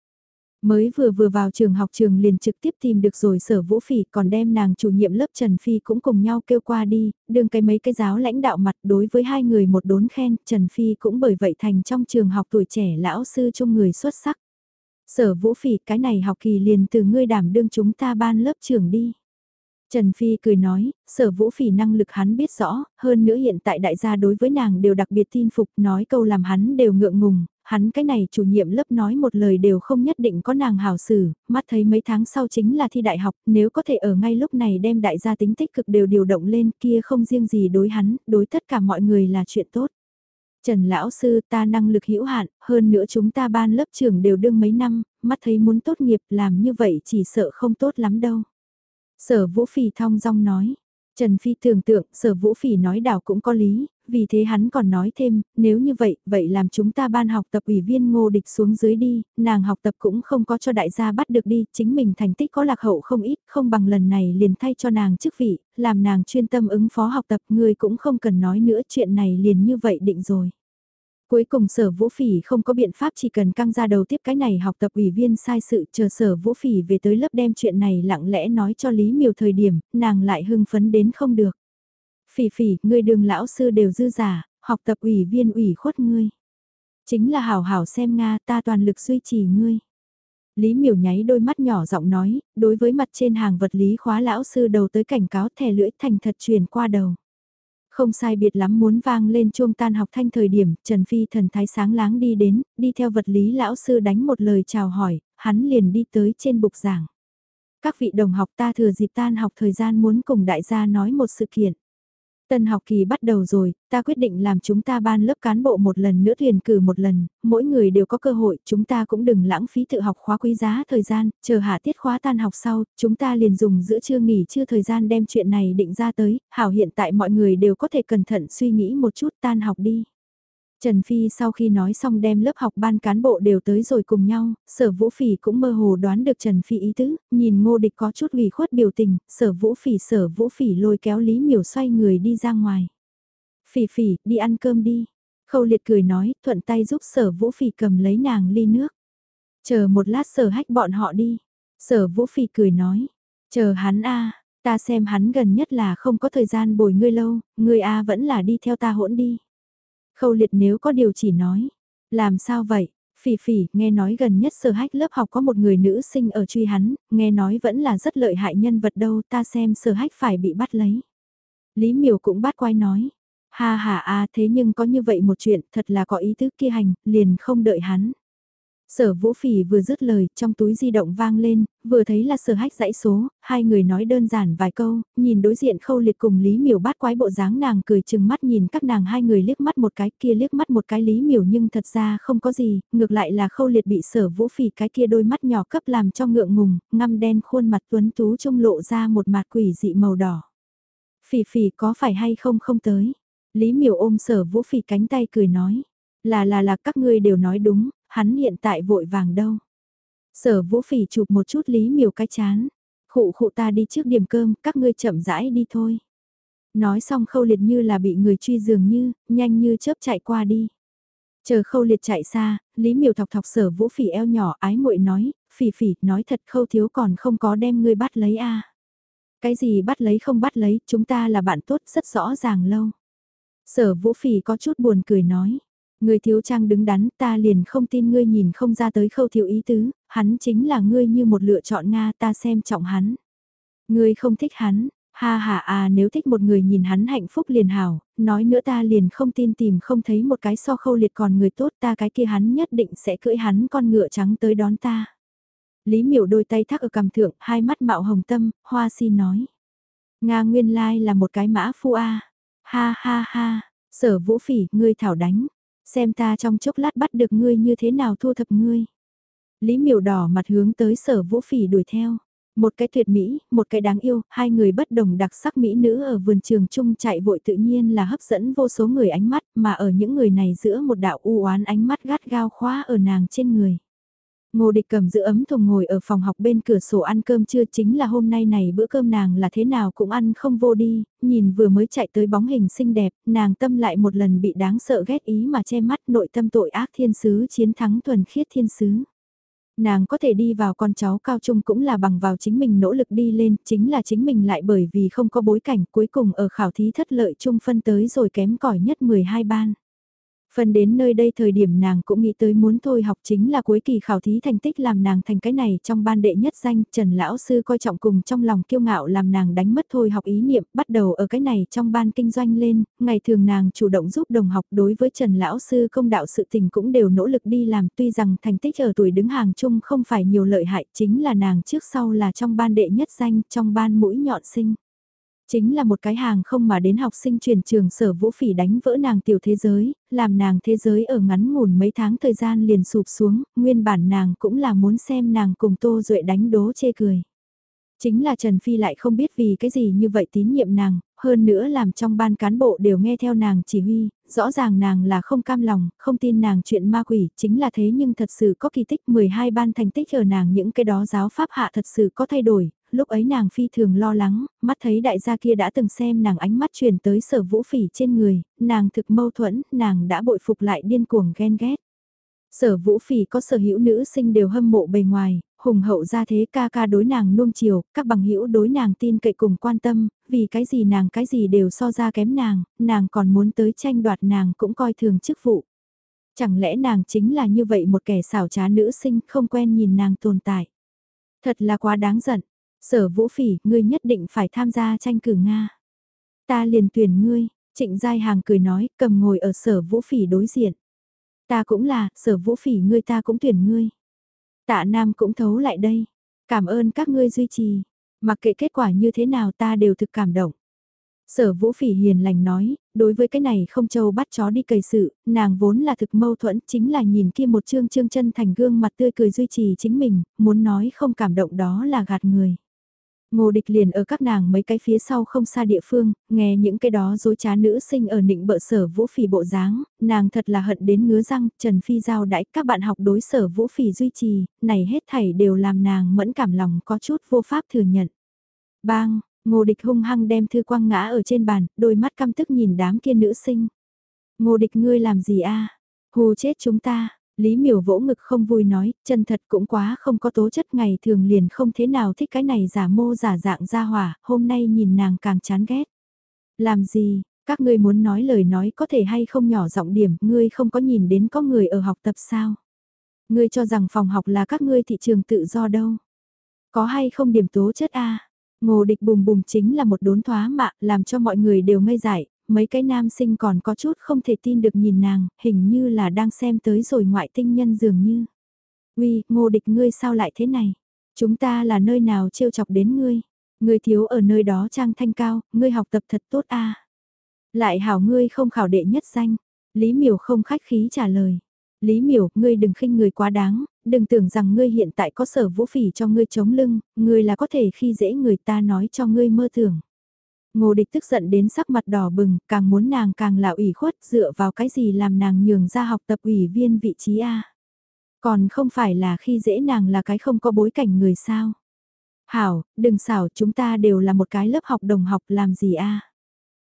Mới vừa vừa vào trường học trường liền trực tiếp tìm được rồi sở vũ phỉ còn đem nàng chủ nhiệm lớp Trần Phi cũng cùng nhau kêu qua đi, đương cái mấy cái giáo lãnh đạo mặt đối với hai người một đốn khen, Trần Phi cũng bởi vậy thành trong trường học tuổi trẻ lão sư chung người xuất sắc. Sở vũ phỉ cái này học kỳ liền từ ngươi đảm đương chúng ta ban lớp trưởng đi. Trần Phi cười nói, sở vũ phỉ năng lực hắn biết rõ, hơn nữa hiện tại đại gia đối với nàng đều đặc biệt tin phục nói câu làm hắn đều ngượng ngùng, hắn cái này chủ nhiệm lớp nói một lời đều không nhất định có nàng hào xử, mắt thấy mấy tháng sau chính là thi đại học, nếu có thể ở ngay lúc này đem đại gia tính tích cực đều điều động lên kia không riêng gì đối hắn, đối tất cả mọi người là chuyện tốt. Trần lão sư ta năng lực hữu hạn, hơn nữa chúng ta ban lớp trưởng đều đương mấy năm, mắt thấy muốn tốt nghiệp làm như vậy chỉ sợ không tốt lắm đâu. Sở Vũ phì thong dong nói. Trần Phi tưởng tượng sở Vũ Phỉ nói đảo cũng có lý, vì thế hắn còn nói thêm, nếu như vậy, vậy làm chúng ta ban học tập ủy viên ngô địch xuống dưới đi, nàng học tập cũng không có cho đại gia bắt được đi, chính mình thành tích có lạc hậu không ít, không bằng lần này liền thay cho nàng chức vị, làm nàng chuyên tâm ứng phó học tập, người cũng không cần nói nữa chuyện này liền như vậy định rồi. Cuối cùng sở vũ phỉ không có biện pháp chỉ cần căng ra đầu tiếp cái này học tập ủy viên sai sự chờ sở vũ phỉ về tới lớp đem chuyện này lặng lẽ nói cho Lý Miều thời điểm, nàng lại hưng phấn đến không được. Phỉ phỉ, ngươi đường lão sư đều dư giả, học tập ủy viên ủy khuất ngươi. Chính là hảo hảo xem Nga ta toàn lực duy trì ngươi. Lý miều nháy đôi mắt nhỏ giọng nói, đối với mặt trên hàng vật lý khóa lão sư đầu tới cảnh cáo thẻ lưỡi thành thật truyền qua đầu. Không sai biệt lắm muốn vang lên chuông tan học thanh thời điểm, Trần Phi thần thái sáng láng đi đến, đi theo vật lý lão sư đánh một lời chào hỏi, hắn liền đi tới trên bục giảng. Các vị đồng học ta thừa dịp tan học thời gian muốn cùng đại gia nói một sự kiện. Tân học kỳ bắt đầu rồi, ta quyết định làm chúng ta ban lớp cán bộ một lần nữa thuyền cử một lần, mỗi người đều có cơ hội, chúng ta cũng đừng lãng phí tự học khóa quý giá thời gian, chờ hạ tiết khóa tan học sau, chúng ta liền dùng giữa trưa nghỉ chưa thời gian đem chuyện này định ra tới, hảo hiện tại mọi người đều có thể cẩn thận suy nghĩ một chút tan học đi. Trần Phi sau khi nói xong đem lớp học ban cán bộ đều tới rồi cùng nhau, sở vũ phỉ cũng mơ hồ đoán được Trần Phi ý tứ, nhìn ngô địch có chút ủy khuất biểu tình, sở vũ phỉ sở vũ phỉ lôi kéo Lý Miểu xoay người đi ra ngoài. Phỉ phỉ, đi ăn cơm đi. Khâu liệt cười nói, thuận tay giúp sở vũ phỉ cầm lấy nàng ly nước. Chờ một lát sở hách bọn họ đi. Sở vũ phỉ cười nói, chờ hắn a ta xem hắn gần nhất là không có thời gian bồi ngươi lâu, ngươi a vẫn là đi theo ta hỗn đi. Khâu liệt nếu có điều chỉ nói. Làm sao vậy? Phỉ phỉ, nghe nói gần nhất sở hách lớp học có một người nữ sinh ở truy hắn, nghe nói vẫn là rất lợi hại nhân vật đâu, ta xem sở hách phải bị bắt lấy. Lý miều cũng bắt quay nói. Ha ha a thế nhưng có như vậy một chuyện, thật là có ý tứ kia hành, liền không đợi hắn. Sở vũ phỉ vừa dứt lời, trong túi di động vang lên, vừa thấy là sở hách dãy số, hai người nói đơn giản vài câu, nhìn đối diện khâu liệt cùng Lý Miểu bát quái bộ dáng nàng cười chừng mắt nhìn các nàng hai người liếc mắt một cái kia liếc mắt một cái Lý Miểu nhưng thật ra không có gì, ngược lại là khâu liệt bị sở vũ phỉ cái kia đôi mắt nhỏ cấp làm cho ngượng ngùng, ngăm đen khuôn mặt tuấn tú trông lộ ra một mặt quỷ dị màu đỏ. Phỉ phỉ có phải hay không không tới? Lý Miểu ôm sở vũ phỉ cánh tay cười nói. Là là là các ngươi đều nói đúng, hắn hiện tại vội vàng đâu. Sở vũ phỉ chụp một chút lý miều cái chán. Khụ khụ ta đi trước điểm cơm, các ngươi chậm rãi đi thôi. Nói xong khâu liệt như là bị người truy dường như, nhanh như chớp chạy qua đi. Chờ khâu liệt chạy xa, Lý Miều thọc thọc sở vũ phỉ eo nhỏ ái muội nói, phỉ phỉ, nói thật khâu thiếu còn không có đem ngươi bắt lấy a Cái gì bắt lấy không bắt lấy, chúng ta là bạn tốt rất rõ ràng lâu. Sở vũ phỉ có chút buồn cười nói, Người thiếu trang đứng đắn ta liền không tin ngươi nhìn không ra tới khâu thiếu ý tứ, hắn chính là ngươi như một lựa chọn Nga ta xem trọng hắn. Ngươi không thích hắn, ha ha à nếu thích một người nhìn hắn hạnh phúc liền hảo, nói nữa ta liền không tin tìm không thấy một cái so khâu liệt còn người tốt ta cái kia hắn nhất định sẽ cưỡi hắn con ngựa trắng tới đón ta. Lý miểu đôi tay thắt ở cầm thượng, hai mắt mạo hồng tâm, hoa si nói. Nga nguyên lai là một cái mã phu a Ha ha ha, sở vũ phỉ, ngươi thảo đánh xem ta trong chốc lát bắt được ngươi như thế nào thu thập ngươi. Lý miểu đỏ mặt hướng tới sở vũ phỉ đuổi theo. Một cái tuyệt mỹ, một cái đáng yêu, hai người bất đồng đặc sắc mỹ nữ ở vườn trường chung chạy vội tự nhiên là hấp dẫn vô số người ánh mắt mà ở những người này giữa một đạo u oán ánh mắt gắt gao khóa ở nàng trên người. Ngô địch cầm giữ ấm thùng ngồi ở phòng học bên cửa sổ ăn cơm trưa chính là hôm nay này bữa cơm nàng là thế nào cũng ăn không vô đi, nhìn vừa mới chạy tới bóng hình xinh đẹp, nàng tâm lại một lần bị đáng sợ ghét ý mà che mắt nội tâm tội ác thiên sứ chiến thắng thuần khiết thiên sứ. Nàng có thể đi vào con cháu cao trung cũng là bằng vào chính mình nỗ lực đi lên, chính là chính mình lại bởi vì không có bối cảnh cuối cùng ở khảo thí thất lợi trung phân tới rồi kém cỏi nhất 12 ban. Phần đến nơi đây thời điểm nàng cũng nghĩ tới muốn thôi học chính là cuối kỳ khảo thí thành tích làm nàng thành cái này trong ban đệ nhất danh, Trần Lão Sư coi trọng cùng trong lòng kiêu ngạo làm nàng đánh mất thôi học ý niệm, bắt đầu ở cái này trong ban kinh doanh lên, ngày thường nàng chủ động giúp đồng học đối với Trần Lão Sư công đạo sự tình cũng đều nỗ lực đi làm tuy rằng thành tích ở tuổi đứng hàng chung không phải nhiều lợi hại chính là nàng trước sau là trong ban đệ nhất danh, trong ban mũi nhọn sinh. Chính là một cái hàng không mà đến học sinh truyền trường sở vũ phỉ đánh vỡ nàng tiểu thế giới, làm nàng thế giới ở ngắn ngủn mấy tháng thời gian liền sụp xuống, nguyên bản nàng cũng là muốn xem nàng cùng Tô Duệ đánh đố chê cười. Chính là Trần Phi lại không biết vì cái gì như vậy tín nhiệm nàng, hơn nữa làm trong ban cán bộ đều nghe theo nàng chỉ huy, rõ ràng nàng là không cam lòng, không tin nàng chuyện ma quỷ, chính là thế nhưng thật sự có kỳ tích 12 ban thành tích ở nàng những cái đó giáo pháp hạ thật sự có thay đổi, lúc ấy nàng phi thường lo lắng, mắt thấy đại gia kia đã từng xem nàng ánh mắt chuyển tới sở vũ phỉ trên người, nàng thực mâu thuẫn, nàng đã bội phục lại điên cuồng ghen ghét. Sở vũ phỉ có sở hữu nữ sinh đều hâm mộ bề ngoài, hùng hậu ra thế ca ca đối nàng nuông chiều, các bằng hữu đối nàng tin cậy cùng quan tâm, vì cái gì nàng cái gì đều so ra kém nàng, nàng còn muốn tới tranh đoạt nàng cũng coi thường chức vụ. Chẳng lẽ nàng chính là như vậy một kẻ xảo trá nữ sinh không quen nhìn nàng tồn tại. Thật là quá đáng giận, Sở Vũ Phỉ, ngươi nhất định phải tham gia tranh cử Nga. Ta liền tuyển ngươi, Trịnh Giai Hàng cười nói, cầm ngồi ở Sở Vũ Phỉ đối diện. Ta cũng là, Sở Vũ Phỉ ngươi ta cũng tuyển ngươi. Tạ Nam cũng thấu lại đây. Cảm ơn các ngươi duy trì, mặc kệ kết quả như thế nào ta đều thực cảm động. Sở vũ phỉ hiền lành nói, đối với cái này không châu bắt chó đi cầy sự, nàng vốn là thực mâu thuẫn, chính là nhìn kia một trương trương chân thành gương mặt tươi cười duy trì chính mình, muốn nói không cảm động đó là gạt người. Ngô địch liền ở các nàng mấy cái phía sau không xa địa phương, nghe những cái đó dối trá nữ sinh ở nịnh bợ sở vũ phỉ bộ dáng, nàng thật là hận đến ngứa răng, Trần Phi giao đãi các bạn học đối sở vũ phỉ duy trì, này hết thảy đều làm nàng mẫn cảm lòng có chút vô pháp thừa nhận. Bang, ngô địch hung hăng đem thư quang ngã ở trên bàn, đôi mắt căm tức nhìn đám kia nữ sinh. Ngô địch ngươi làm gì a Hù chết chúng ta, Lý miểu vỗ ngực không vui nói, chân thật cũng quá không có tố chất ngày thường liền không thế nào thích cái này giả mô giả dạng ra hỏa, hôm nay nhìn nàng càng chán ghét. Làm gì, các ngươi muốn nói lời nói có thể hay không nhỏ giọng điểm, ngươi không có nhìn đến có người ở học tập sao? Ngươi cho rằng phòng học là các ngươi thị trường tự do đâu? Có hay không điểm tố chất a? Ngô địch bùm bùm chính là một đốn thoá mạ, làm cho mọi người đều ngây dại, mấy cái nam sinh còn có chút không thể tin được nhìn nàng, hình như là đang xem tới rồi ngoại tinh nhân dường như. Uy, ngô địch ngươi sao lại thế này? Chúng ta là nơi nào trêu chọc đến ngươi? Ngươi thiếu ở nơi đó trang thanh cao, ngươi học tập thật tốt a. Lại hảo ngươi không khảo đệ nhất danh. Lý miểu không khách khí trả lời. Lý miểu, ngươi đừng khinh người quá đáng, đừng tưởng rằng ngươi hiện tại có sở vũ phỉ cho ngươi chống lưng, ngươi là có thể khi dễ người ta nói cho ngươi mơ tưởng. Ngô địch tức giận đến sắc mặt đỏ bừng, càng muốn nàng càng là ủy khuất dựa vào cái gì làm nàng nhường ra học tập ủy viên vị trí A. Còn không phải là khi dễ nàng là cái không có bối cảnh người sao. Hảo, đừng xảo chúng ta đều là một cái lớp học đồng học làm gì A.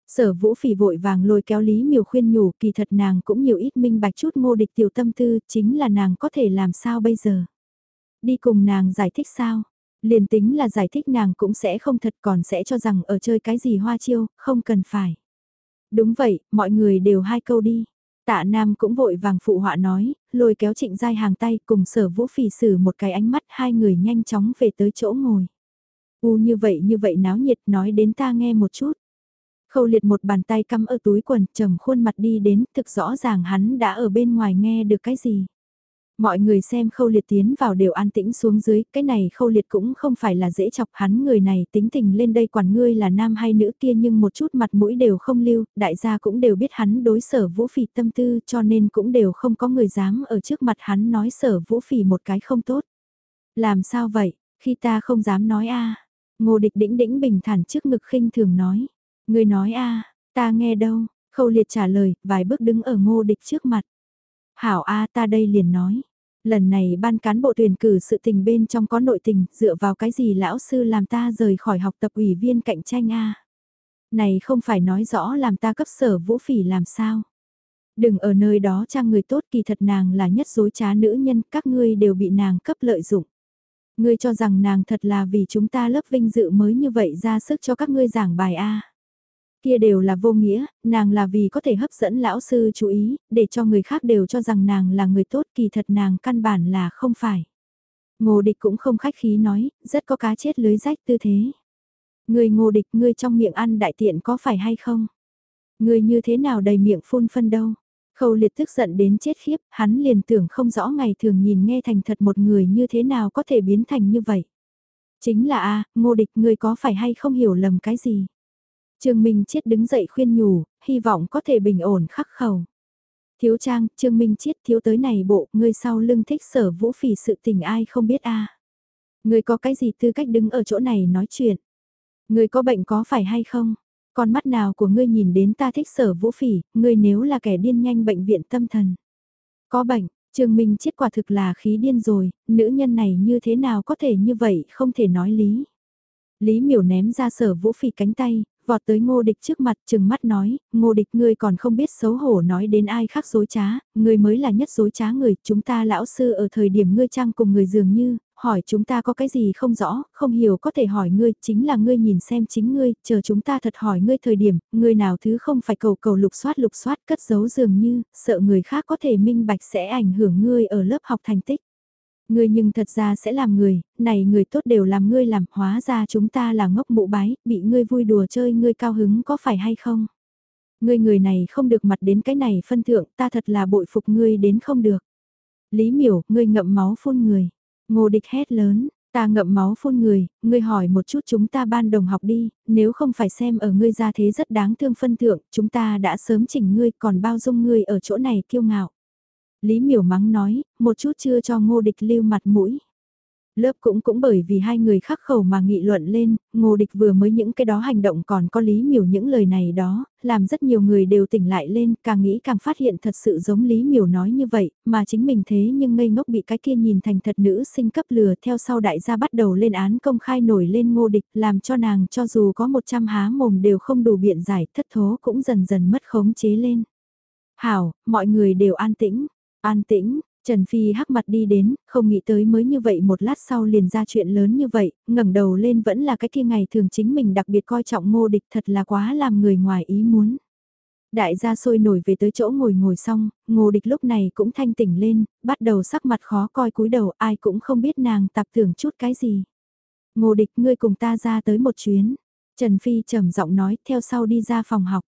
Sở vũ phỉ vội vàng lôi kéo Lý miều khuyên nhủ kỳ thật nàng cũng nhiều ít minh bạch chút ngô địch tiểu tâm tư chính là nàng có thể làm sao bây giờ. Đi cùng nàng giải thích sao, Liền tính là giải thích nàng cũng sẽ không thật còn sẽ cho rằng ở chơi cái gì hoa chiêu, không cần phải. Đúng vậy, mọi người đều hai câu đi. Tạ Nam cũng vội vàng phụ họa nói, lôi kéo trịnh giai hàng tay cùng sở vũ phỉ xử một cái ánh mắt hai người nhanh chóng về tới chỗ ngồi. U như vậy như vậy náo nhiệt nói đến ta nghe một chút. Khâu liệt một bàn tay cắm ở túi quần trầm khuôn mặt đi đến thực rõ ràng hắn đã ở bên ngoài nghe được cái gì. Mọi người xem khâu liệt tiến vào đều an tĩnh xuống dưới, cái này khâu liệt cũng không phải là dễ chọc hắn người này tính tình lên đây quản ngươi là nam hay nữ kia nhưng một chút mặt mũi đều không lưu, đại gia cũng đều biết hắn đối sở vũ phỉ tâm tư cho nên cũng đều không có người dám ở trước mặt hắn nói sở vũ phỉ một cái không tốt. Làm sao vậy, khi ta không dám nói a ngô địch đĩnh đĩnh bình thản trước ngực khinh thường nói, người nói a ta nghe đâu, khâu liệt trả lời, vài bước đứng ở ngô địch trước mặt. Hảo A ta đây liền nói. Lần này ban cán bộ tuyển cử sự tình bên trong có nội tình, dựa vào cái gì lão sư làm ta rời khỏi học tập ủy viên cạnh tranh A. Này không phải nói rõ làm ta cấp sở vũ phỉ làm sao. Đừng ở nơi đó trang người tốt kỳ thật nàng là nhất dối trá nữ nhân, các ngươi đều bị nàng cấp lợi dụng. Ngươi cho rằng nàng thật là vì chúng ta lớp vinh dự mới như vậy ra sức cho các ngươi giảng bài A. Kia đều là vô nghĩa, nàng là vì có thể hấp dẫn lão sư chú ý, để cho người khác đều cho rằng nàng là người tốt kỳ thật nàng căn bản là không phải. Ngô địch cũng không khách khí nói, rất có cá chết lưới rách tư thế. Người ngô địch ngươi trong miệng ăn đại tiện có phải hay không? Ngươi như thế nào đầy miệng phun phân đâu? Khâu liệt tức giận đến chết khiếp, hắn liền tưởng không rõ ngày thường nhìn nghe thành thật một người như thế nào có thể biến thành như vậy. Chính là a ngô địch ngươi có phải hay không hiểu lầm cái gì? Trương Minh Chiết đứng dậy khuyên nhủ, hy vọng có thể bình ổn khắc khẩu. Thiếu trang, Trương Minh Chiết thiếu tới này bộ, ngươi sau lưng thích sở vũ phỉ sự tình ai không biết a Ngươi có cái gì tư cách đứng ở chỗ này nói chuyện? Ngươi có bệnh có phải hay không? Con mắt nào của ngươi nhìn đến ta thích sở vũ phỉ, ngươi nếu là kẻ điên nhanh bệnh viện tâm thần. Có bệnh, Trương Minh Chiết quả thực là khí điên rồi, nữ nhân này như thế nào có thể như vậy, không thể nói lý. Lý miểu ném ra sở vũ phỉ cánh tay, vọt tới ngô địch trước mặt chừng mắt nói, ngô địch ngươi còn không biết xấu hổ nói đến ai khác dối trá, ngươi mới là nhất dối trá người, chúng ta lão sư ở thời điểm ngươi trang cùng người dường như, hỏi chúng ta có cái gì không rõ, không hiểu có thể hỏi ngươi, chính là ngươi nhìn xem chính ngươi, chờ chúng ta thật hỏi ngươi thời điểm, ngươi nào thứ không phải cầu cầu lục soát lục soát cất giấu dường như, sợ người khác có thể minh bạch sẽ ảnh hưởng ngươi ở lớp học thành tích. Ngươi nhưng thật ra sẽ làm người, này người tốt đều làm ngươi làm, hóa ra chúng ta là ngốc mụ bái, bị ngươi vui đùa chơi ngươi cao hứng có phải hay không? Ngươi người này không được mặt đến cái này phân thượng, ta thật là bội phục ngươi đến không được. Lý miểu, ngươi ngậm máu phun người. Ngô địch hét lớn, Ta ngậm máu phun người, ngươi hỏi một chút chúng ta ban đồng học đi, nếu không phải xem ở ngươi ra thế rất đáng thương phân thượng, chúng ta đã sớm chỉnh ngươi còn bao dung ngươi ở chỗ này kiêu ngạo. Lý miểu mắng nói, một chút chưa cho ngô địch lưu mặt mũi. Lớp cũng cũng bởi vì hai người khắc khẩu mà nghị luận lên, ngô địch vừa mới những cái đó hành động còn có lý miểu những lời này đó, làm rất nhiều người đều tỉnh lại lên, càng nghĩ càng phát hiện thật sự giống lý miểu nói như vậy, mà chính mình thế nhưng ngây ngốc bị cái kia nhìn thành thật nữ sinh cấp lừa theo sau đại gia bắt đầu lên án công khai nổi lên ngô địch, làm cho nàng cho dù có 100 há mồm đều không đủ biện giải, thất thố cũng dần dần mất khống chế lên. Hảo, mọi người đều an tĩnh, an tĩnh, Trần Phi hắc mặt đi đến, không nghĩ tới mới như vậy một lát sau liền ra chuyện lớn như vậy, ngẩng đầu lên vẫn là cái kia ngày thường chính mình đặc biệt coi trọng ngô địch thật là quá làm người ngoài ý muốn. Đại gia sôi nổi về tới chỗ ngồi ngồi xong, ngô địch lúc này cũng thanh tỉnh lên, bắt đầu sắc mặt khó coi cúi đầu ai cũng không biết nàng tạp tưởng chút cái gì. Ngô địch ngươi cùng ta ra tới một chuyến. Trần Phi trầm giọng nói theo sau đi ra phòng học.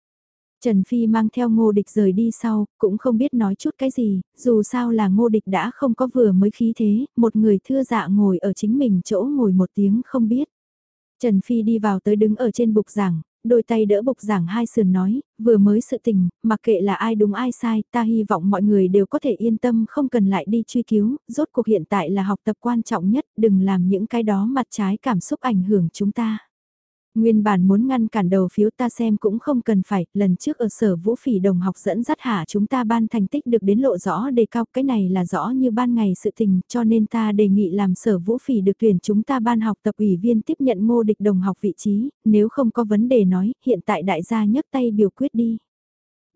Trần Phi mang theo ngô địch rời đi sau, cũng không biết nói chút cái gì, dù sao là ngô địch đã không có vừa mới khí thế, một người thưa dạ ngồi ở chính mình chỗ ngồi một tiếng không biết. Trần Phi đi vào tới đứng ở trên bục giảng, đôi tay đỡ bục giảng hai sườn nói, vừa mới sự tình, mặc kệ là ai đúng ai sai, ta hy vọng mọi người đều có thể yên tâm không cần lại đi truy cứu, rốt cuộc hiện tại là học tập quan trọng nhất, đừng làm những cái đó mặt trái cảm xúc ảnh hưởng chúng ta. Nguyên bản muốn ngăn cản đầu phiếu ta xem cũng không cần phải, lần trước ở sở vũ phỉ đồng học dẫn dắt hạ chúng ta ban thành tích được đến lộ rõ đề cao, cái này là rõ như ban ngày sự tình, cho nên ta đề nghị làm sở vũ phỉ được tuyển chúng ta ban học tập ủy viên tiếp nhận ngô địch đồng học vị trí, nếu không có vấn đề nói, hiện tại đại gia nhấc tay biểu quyết đi.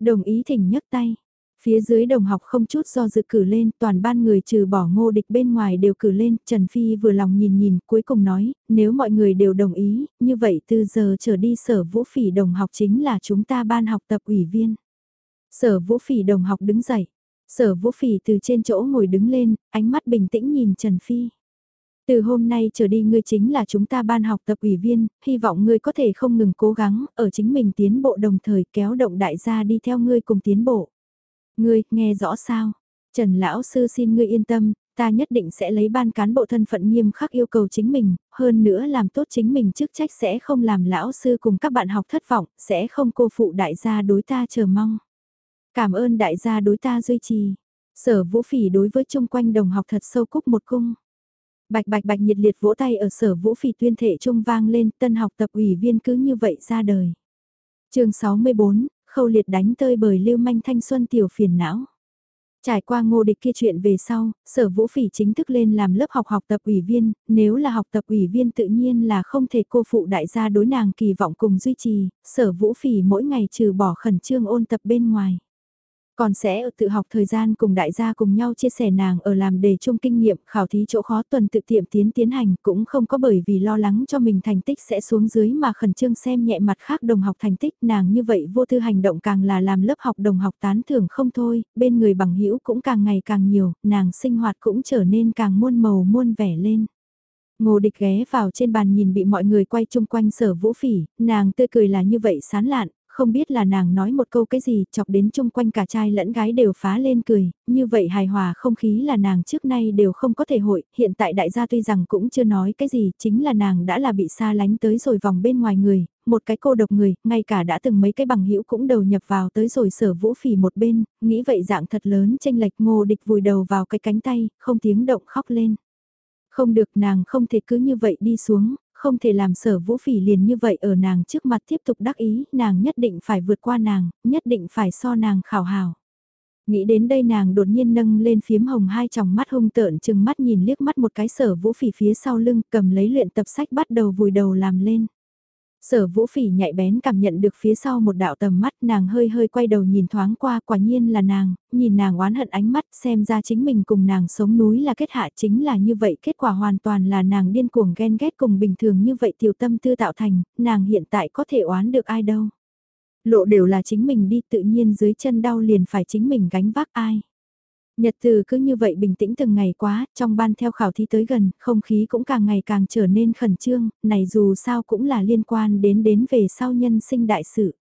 Đồng ý thỉnh nhấc tay, Phía dưới đồng học không chút do dự cử lên, toàn ban người trừ bỏ ngô địch bên ngoài đều cử lên, Trần Phi vừa lòng nhìn nhìn, cuối cùng nói, nếu mọi người đều đồng ý, như vậy từ giờ trở đi sở vũ phỉ đồng học chính là chúng ta ban học tập ủy viên. Sở vũ phỉ đồng học đứng dậy, sở vũ phỉ từ trên chỗ ngồi đứng lên, ánh mắt bình tĩnh nhìn Trần Phi. Từ hôm nay trở đi ngươi chính là chúng ta ban học tập ủy viên, hy vọng ngươi có thể không ngừng cố gắng, ở chính mình tiến bộ đồng thời kéo động đại gia đi theo ngươi cùng tiến bộ. Ngươi, nghe rõ sao? Trần Lão Sư xin ngươi yên tâm, ta nhất định sẽ lấy ban cán bộ thân phận nghiêm khắc yêu cầu chính mình, hơn nữa làm tốt chính mình chức trách sẽ không làm Lão Sư cùng các bạn học thất vọng, sẽ không cô phụ đại gia đối ta chờ mong. Cảm ơn đại gia đối ta duy trì. Sở vũ phỉ đối với chung quanh đồng học thật sâu cúc một cung. Bạch bạch bạch nhiệt liệt vỗ tay ở sở vũ phỉ tuyên thệ trung vang lên tân học tập ủy viên cứ như vậy ra đời. chương 64, khâu liệt đánh tơi bởi lưu manh thanh xuân tiểu phiền não. Trải qua ngô địch kia chuyện về sau, sở vũ phỉ chính thức lên làm lớp học học tập ủy viên, nếu là học tập ủy viên tự nhiên là không thể cô phụ đại gia đối nàng kỳ vọng cùng duy trì, sở vũ phỉ mỗi ngày trừ bỏ khẩn trương ôn tập bên ngoài. Còn sẽ ở tự học thời gian cùng đại gia cùng nhau chia sẻ nàng ở làm đề chung kinh nghiệm khảo thí chỗ khó tuần tự tiệm tiến tiến hành cũng không có bởi vì lo lắng cho mình thành tích sẽ xuống dưới mà khẩn trương xem nhẹ mặt khác đồng học thành tích nàng như vậy vô tư hành động càng là làm lớp học đồng học tán thưởng không thôi, bên người bằng hữu cũng càng ngày càng nhiều, nàng sinh hoạt cũng trở nên càng muôn màu muôn vẻ lên. Ngô địch ghé vào trên bàn nhìn bị mọi người quay chung quanh sở vũ phỉ, nàng tươi cười là như vậy sán lạn, không biết là nàng nói một câu cái gì chọc đến chung quanh cả trai lẫn gái đều phá lên cười, như vậy hài hòa không khí là nàng trước nay đều không có thể hội, hiện tại đại gia tuy rằng cũng chưa nói cái gì, chính là nàng đã là bị xa lánh tới rồi vòng bên ngoài người, một cái cô độc người, ngay cả đã từng mấy cái bằng hữu cũng đầu nhập vào tới rồi sở vũ phỉ một bên, nghĩ vậy dạng thật lớn tranh lệch ngô địch vùi đầu vào cái cánh tay, không tiếng động khóc lên. Không được nàng không thể cứ như vậy đi xuống, không thể làm sở vũ phỉ liền như vậy ở nàng trước mặt tiếp tục đắc ý, nàng nhất định phải vượt qua nàng, nhất định phải so nàng khảo hào. Nghĩ đến đây nàng đột nhiên nâng lên phiếm hồng hai tròng mắt hung tợn chừng mắt nhìn liếc mắt một cái sở vũ phỉ phía sau lưng cầm lấy luyện tập sách bắt đầu vùi đầu làm lên. Sở vũ phỉ nhạy bén cảm nhận được phía sau một đạo tầm mắt nàng hơi hơi quay đầu nhìn thoáng qua quả nhiên là nàng, nhìn nàng oán hận ánh mắt xem ra chính mình cùng nàng sống núi là kết hạ chính là như vậy kết quả hoàn toàn là nàng điên cuồng ghen ghét cùng bình thường như vậy tiểu tâm tư tạo thành, nàng hiện tại có thể oán được ai đâu. Lộ đều là chính mình đi tự nhiên dưới chân đau liền phải chính mình gánh vác ai. Nhật từ cứ như vậy bình tĩnh từng ngày quá, trong ban theo khảo thí tới gần, không khí cũng càng ngày càng trở nên khẩn trương, này dù sao cũng là liên quan đến đến về sau nhân sinh đại sự.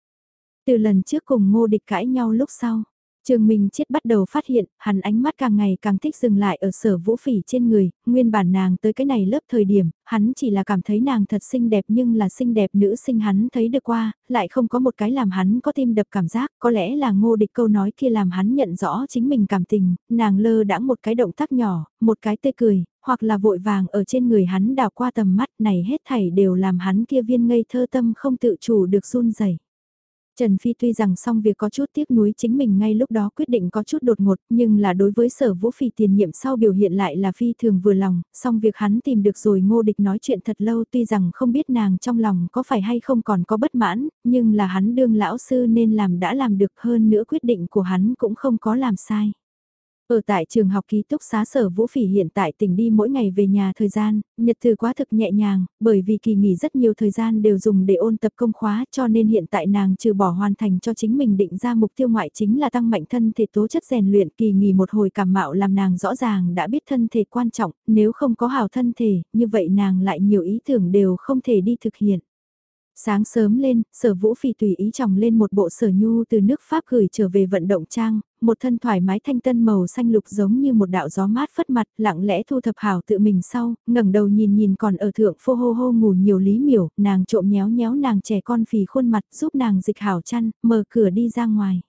Từ lần trước cùng ngô địch cãi nhau lúc sau, Trương Minh Chết bắt đầu phát hiện, hắn ánh mắt càng ngày càng thích dừng lại ở sở vũ phỉ trên người, nguyên bản nàng tới cái này lớp thời điểm, hắn chỉ là cảm thấy nàng thật xinh đẹp nhưng là xinh đẹp nữ sinh hắn thấy được qua, lại không có một cái làm hắn có tim đập cảm giác, có lẽ là ngô địch câu nói kia làm hắn nhận rõ chính mình cảm tình, nàng lơ đãng một cái động tác nhỏ, một cái tê cười, hoặc là vội vàng ở trên người hắn đào qua tầm mắt này hết thảy đều làm hắn kia viên ngây thơ tâm không tự chủ được run rẩy. Trần Phi tuy rằng xong việc có chút tiếc nuối chính mình ngay lúc đó quyết định có chút đột ngột, nhưng là đối với sở vũ phỉ tiền nhiệm sau biểu hiện lại là Phi thường vừa lòng, xong việc hắn tìm được rồi ngô địch nói chuyện thật lâu tuy rằng không biết nàng trong lòng có phải hay không còn có bất mãn, nhưng là hắn đương lão sư nên làm đã làm được hơn nữa quyết định của hắn cũng không có làm sai. Ở tại trường học ký túc xá sở Vũ Phỉ hiện tại tỉnh đi mỗi ngày về nhà thời gian, nhật từ quá thực nhẹ nhàng, bởi vì kỳ nghỉ rất nhiều thời gian đều dùng để ôn tập công khóa cho nên hiện tại nàng trừ bỏ hoàn thành cho chính mình định ra mục tiêu ngoại chính là tăng mạnh thân thể tố chất rèn luyện kỳ nghỉ một hồi cảm mạo làm nàng rõ ràng đã biết thân thể quan trọng, nếu không có hào thân thể, như vậy nàng lại nhiều ý tưởng đều không thể đi thực hiện. Sáng sớm lên, sở vũ phỉ tùy ý chồng lên một bộ sở nhu từ nước Pháp gửi trở về vận động trang, một thân thoải mái thanh tân màu xanh lục giống như một đạo gió mát phất mặt lặng lẽ thu thập hảo tự mình sau, ngẩng đầu nhìn nhìn còn ở thượng phô hô hô ngủ nhiều lý miểu, nàng trộm nhéo nhéo nàng trẻ con phì khuôn mặt giúp nàng dịch hảo chăn, mở cửa đi ra ngoài.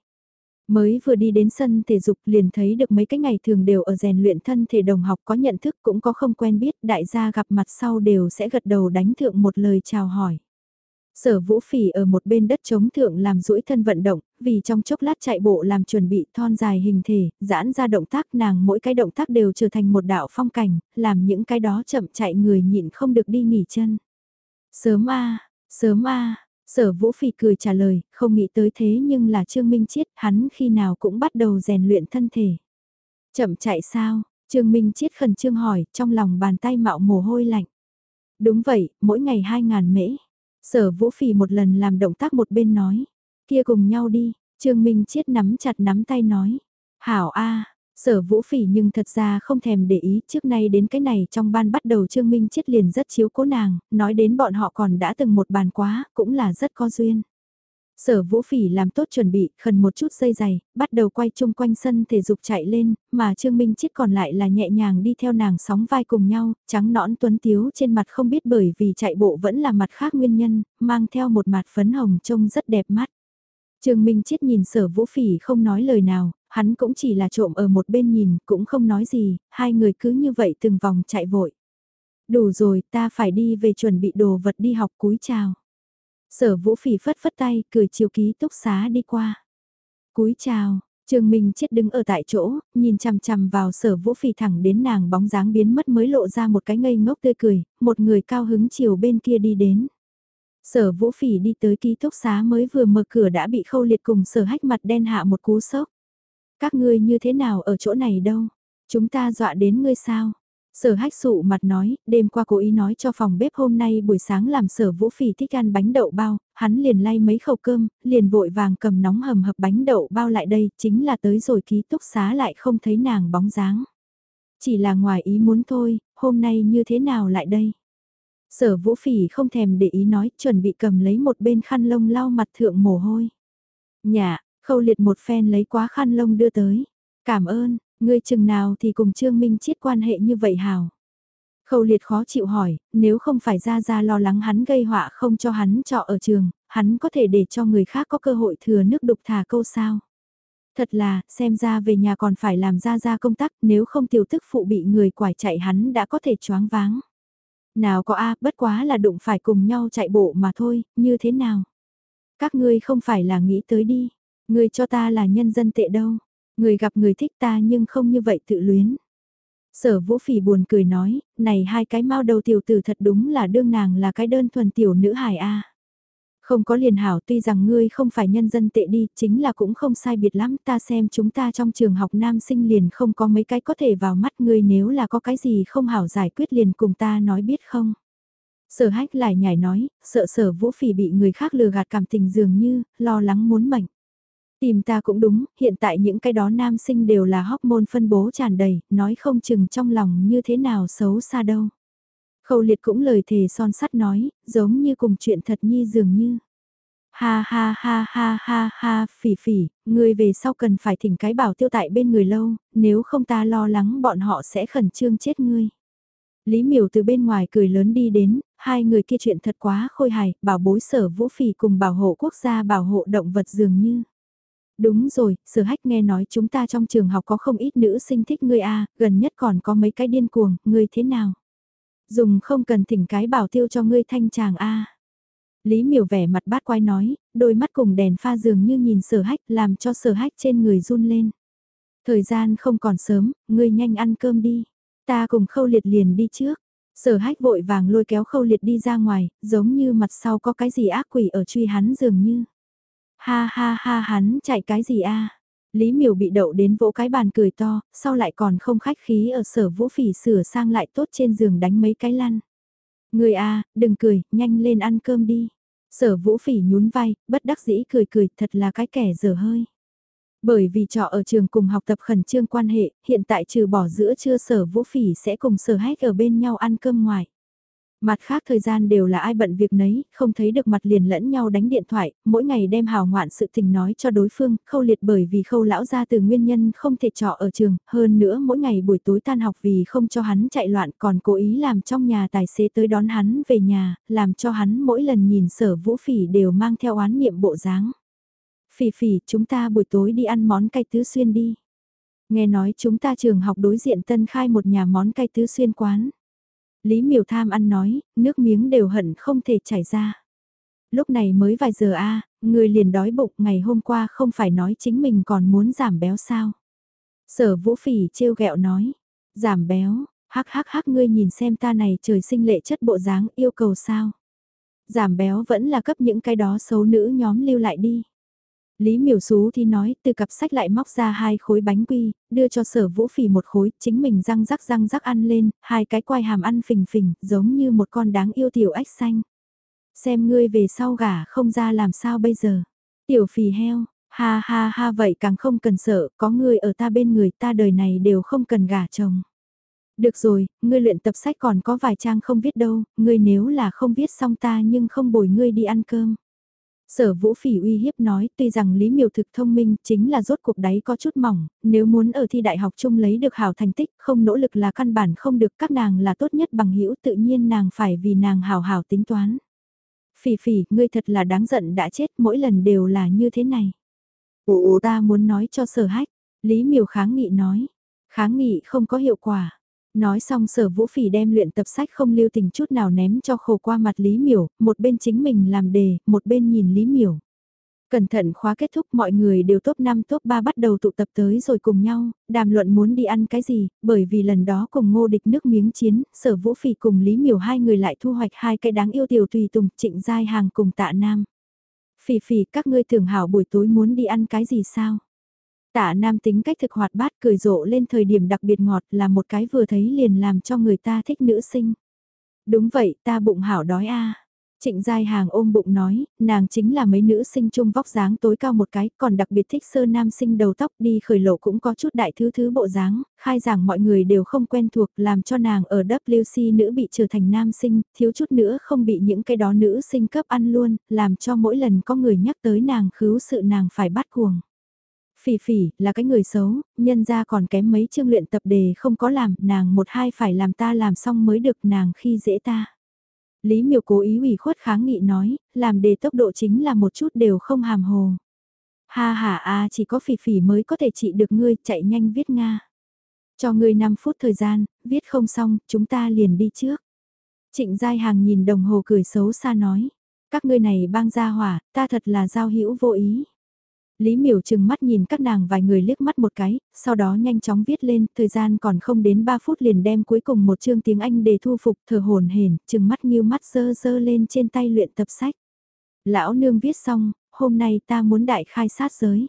Mới vừa đi đến sân thể dục liền thấy được mấy cái ngày thường đều ở rèn luyện thân thể đồng học có nhận thức cũng có không quen biết đại gia gặp mặt sau đều sẽ gật đầu đánh thượng một lời chào hỏi. Sở vũ phỉ ở một bên đất chống thượng làm duỗi thân vận động, vì trong chốc lát chạy bộ làm chuẩn bị thon dài hình thể, giãn ra động tác nàng mỗi cái động tác đều trở thành một đạo phong cảnh, làm những cái đó chậm chạy người nhịn không được đi nghỉ chân. Sớm a sớm a sở vũ phỉ cười trả lời, không nghĩ tới thế nhưng là Trương Minh Chiết, hắn khi nào cũng bắt đầu rèn luyện thân thể. Chậm chạy sao? Trương Minh Chiết khẩn trương hỏi, trong lòng bàn tay mạo mồ hôi lạnh. Đúng vậy, mỗi ngày 2.000 mễ. Sở vũ phỉ một lần làm động tác một bên nói. Kia cùng nhau đi, Trương Minh Chiết nắm chặt nắm tay nói. Hảo A, sở vũ phỉ nhưng thật ra không thèm để ý trước nay đến cái này trong ban bắt đầu Trương Minh Chiết liền rất chiếu cố nàng, nói đến bọn họ còn đã từng một bàn quá, cũng là rất có duyên. Sở vũ phỉ làm tốt chuẩn bị, khẩn một chút dây dày, bắt đầu quay chung quanh sân thể dục chạy lên, mà Trương Minh Chiết còn lại là nhẹ nhàng đi theo nàng sóng vai cùng nhau, trắng nõn tuấn tiếu trên mặt không biết bởi vì chạy bộ vẫn là mặt khác nguyên nhân, mang theo một mặt phấn hồng trông rất đẹp mắt. Trương Minh Chiết nhìn sở vũ phỉ không nói lời nào, hắn cũng chỉ là trộm ở một bên nhìn, cũng không nói gì, hai người cứ như vậy từng vòng chạy vội. Đủ rồi, ta phải đi về chuẩn bị đồ vật đi học cúi chào. Sở vũ phỉ phất phất tay, cười chiều ký túc xá đi qua. cúi chào, Trương Minh chết đứng ở tại chỗ, nhìn chằm chằm vào sở vũ phỉ thẳng đến nàng bóng dáng biến mất mới lộ ra một cái ngây ngốc tươi cười, một người cao hứng chiều bên kia đi đến. Sở vũ phỉ đi tới ký túc xá mới vừa mở cửa đã bị khâu liệt cùng sở hách mặt đen hạ một cú sốc. Các ngươi như thế nào ở chỗ này đâu? Chúng ta dọa đến ngươi sao? Sở hách sụ mặt nói, đêm qua cố ý nói cho phòng bếp hôm nay buổi sáng làm sở vũ phỉ thích ăn bánh đậu bao, hắn liền lay mấy khẩu cơm, liền vội vàng cầm nóng hầm hập bánh đậu bao lại đây, chính là tới rồi ký túc xá lại không thấy nàng bóng dáng. Chỉ là ngoài ý muốn thôi, hôm nay như thế nào lại đây? Sở vũ phỉ không thèm để ý nói, chuẩn bị cầm lấy một bên khăn lông lau mặt thượng mồ hôi. Nhà, khâu liệt một phen lấy quá khăn lông đưa tới. Cảm ơn, Ngươi chừng nào thì cùng Trương Minh chiết quan hệ như vậy hào. Khâu liệt khó chịu hỏi, nếu không phải ra ra lo lắng hắn gây họa không cho hắn trọ ở trường, hắn có thể để cho người khác có cơ hội thừa nước đục thả câu sao. Thật là, xem ra về nhà còn phải làm ra ra công tác, nếu không tiểu tức phụ bị người quải chạy hắn đã có thể choáng váng. Nào có a bất quá là đụng phải cùng nhau chạy bộ mà thôi, như thế nào? Các ngươi không phải là nghĩ tới đi, ngươi cho ta là nhân dân tệ đâu. Người gặp người thích ta nhưng không như vậy tự luyến. Sở vũ phỉ buồn cười nói, này hai cái mau đầu tiểu tử thật đúng là đương nàng là cái đơn thuần tiểu nữ hài a. Không có liền hảo tuy rằng ngươi không phải nhân dân tệ đi, chính là cũng không sai biệt lắm, ta xem chúng ta trong trường học nam sinh liền không có mấy cái có thể vào mắt ngươi nếu là có cái gì không hảo giải quyết liền cùng ta nói biết không. Sở hách lại nhảy nói, sợ sở vũ phỉ bị người khác lừa gạt cảm tình dường như, lo lắng muốn mệnh. Tìm ta cũng đúng, hiện tại những cái đó nam sinh đều là hormone phân bố tràn đầy, nói không chừng trong lòng như thế nào xấu xa đâu. Khâu liệt cũng lời thề son sắt nói, giống như cùng chuyện thật nhi dường như. Ha ha ha ha ha ha, phỉ phỉ, người về sau cần phải thỉnh cái bảo tiêu tại bên người lâu, nếu không ta lo lắng bọn họ sẽ khẩn trương chết ngươi. Lý miểu từ bên ngoài cười lớn đi đến, hai người kia chuyện thật quá khôi hài, bảo bối sở vũ phỉ cùng bảo hộ quốc gia bảo hộ động vật dường như. Đúng rồi, sở hách nghe nói chúng ta trong trường học có không ít nữ sinh thích ngươi a gần nhất còn có mấy cái điên cuồng, ngươi thế nào? Dùng không cần thỉnh cái bảo tiêu cho ngươi thanh chàng a Lý miểu vẻ mặt bát quái nói, đôi mắt cùng đèn pha dường như nhìn sở hách làm cho sở hách trên người run lên. Thời gian không còn sớm, ngươi nhanh ăn cơm đi. Ta cùng khâu liệt liền đi trước. Sở hách vội vàng lôi kéo khâu liệt đi ra ngoài, giống như mặt sau có cái gì ác quỷ ở truy hắn dường như. Ha ha ha hắn chạy cái gì a? Lý miểu bị đậu đến vỗ cái bàn cười to, sau lại còn không khách khí ở sở vũ phỉ sửa sang lại tốt trên giường đánh mấy cái lăn. Người a, đừng cười, nhanh lên ăn cơm đi. Sở vũ phỉ nhún vai, bất đắc dĩ cười cười, thật là cái kẻ dở hơi. Bởi vì trò ở trường cùng học tập khẩn trương quan hệ, hiện tại trừ bỏ giữa trưa sở vũ phỉ sẽ cùng sở hách ở bên nhau ăn cơm ngoài. Mặt khác thời gian đều là ai bận việc nấy, không thấy được mặt liền lẫn nhau đánh điện thoại, mỗi ngày đem hào ngoạn sự tình nói cho đối phương, khâu liệt bởi vì khâu lão ra từ nguyên nhân không thể trọ ở trường, hơn nữa mỗi ngày buổi tối tan học vì không cho hắn chạy loạn còn cố ý làm trong nhà tài xế tới đón hắn về nhà, làm cho hắn mỗi lần nhìn sở vũ phỉ đều mang theo oán niệm bộ dáng. Phỉ phỉ, chúng ta buổi tối đi ăn món cay tứ xuyên đi. Nghe nói chúng ta trường học đối diện tân khai một nhà món cay tứ xuyên quán. Lý Miểu tham ăn nói, nước miếng đều hận không thể chảy ra. Lúc này mới vài giờ a người liền đói bụng ngày hôm qua không phải nói chính mình còn muốn giảm béo sao. Sở vũ phỉ trêu ghẹo nói, giảm béo, hắc hắc hắc ngươi nhìn xem ta này trời sinh lệ chất bộ dáng yêu cầu sao. Giảm béo vẫn là cấp những cái đó xấu nữ nhóm lưu lại đi. Lý miểu xú thì nói, từ cặp sách lại móc ra hai khối bánh quy, đưa cho sở vũ phỉ một khối, chính mình răng rắc răng rắc ăn lên, hai cái quai hàm ăn phình phình, giống như một con đáng yêu tiểu ếch xanh. Xem ngươi về sau gả không ra làm sao bây giờ. Tiểu phì heo, ha ha ha vậy càng không cần sợ, có ngươi ở ta bên người ta đời này đều không cần gả chồng. Được rồi, ngươi luyện tập sách còn có vài trang không viết đâu, ngươi nếu là không viết xong ta nhưng không bồi ngươi đi ăn cơm. Sở vũ phỉ uy hiếp nói tuy rằng Lý Miều thực thông minh chính là rốt cuộc đáy có chút mỏng, nếu muốn ở thi đại học chung lấy được hảo thành tích không nỗ lực là căn bản không được các nàng là tốt nhất bằng hữu tự nhiên nàng phải vì nàng hảo hảo tính toán. Phỉ phỉ, ngươi thật là đáng giận đã chết mỗi lần đều là như thế này. Ồ ta muốn nói cho sở hách, Lý Miều kháng nghị nói, kháng nghị không có hiệu quả. Nói xong sở vũ phỉ đem luyện tập sách không lưu tình chút nào ném cho khổ qua mặt Lý Miểu, một bên chính mình làm đề, một bên nhìn Lý Miểu. Cẩn thận khóa kết thúc mọi người đều top 5 top 3 bắt đầu tụ tập tới rồi cùng nhau, đàm luận muốn đi ăn cái gì, bởi vì lần đó cùng ngô địch nước miếng chiến, sở vũ phỉ cùng Lý Miểu hai người lại thu hoạch hai cái đáng yêu tiểu tùy tùng trịnh giai hàng cùng tạ nam. Phỉ phỉ các ngươi tưởng hảo buổi tối muốn đi ăn cái gì sao? Tạ nam tính cách thực hoạt bát cười rộ lên thời điểm đặc biệt ngọt là một cái vừa thấy liền làm cho người ta thích nữ sinh. Đúng vậy ta bụng hảo đói a Trịnh Giai Hàng ôm bụng nói, nàng chính là mấy nữ sinh chung vóc dáng tối cao một cái, còn đặc biệt thích sơ nam sinh đầu tóc đi khởi lộ cũng có chút đại thứ thứ bộ dáng, khai giảng mọi người đều không quen thuộc làm cho nàng ở WC nữ bị trở thành nam sinh, thiếu chút nữa không bị những cái đó nữ sinh cấp ăn luôn, làm cho mỗi lần có người nhắc tới nàng khứu sự nàng phải bắt cuồng. Phỉ phỉ, là cái người xấu, nhân ra còn kém mấy chương luyện tập đề không có làm, nàng một hai phải làm ta làm xong mới được nàng khi dễ ta. Lý miều cố ý ủy khuất kháng nghị nói, làm đề tốc độ chính là một chút đều không hàm hồ. Ha ha a chỉ có phỉ phỉ mới có thể trị được ngươi, chạy nhanh viết Nga. Cho ngươi 5 phút thời gian, viết không xong, chúng ta liền đi trước. Trịnh Giai Hàng nhìn đồng hồ cười xấu xa nói, các ngươi này bang ra hỏa, ta thật là giao hữu vô ý. Lý miểu chừng mắt nhìn các nàng vài người liếc mắt một cái, sau đó nhanh chóng viết lên, thời gian còn không đến 3 phút liền đem cuối cùng một chương tiếng Anh để thu phục thở hồn hển, chừng mắt như mắt dơ dơ lên trên tay luyện tập sách. Lão nương viết xong, hôm nay ta muốn đại khai sát giới.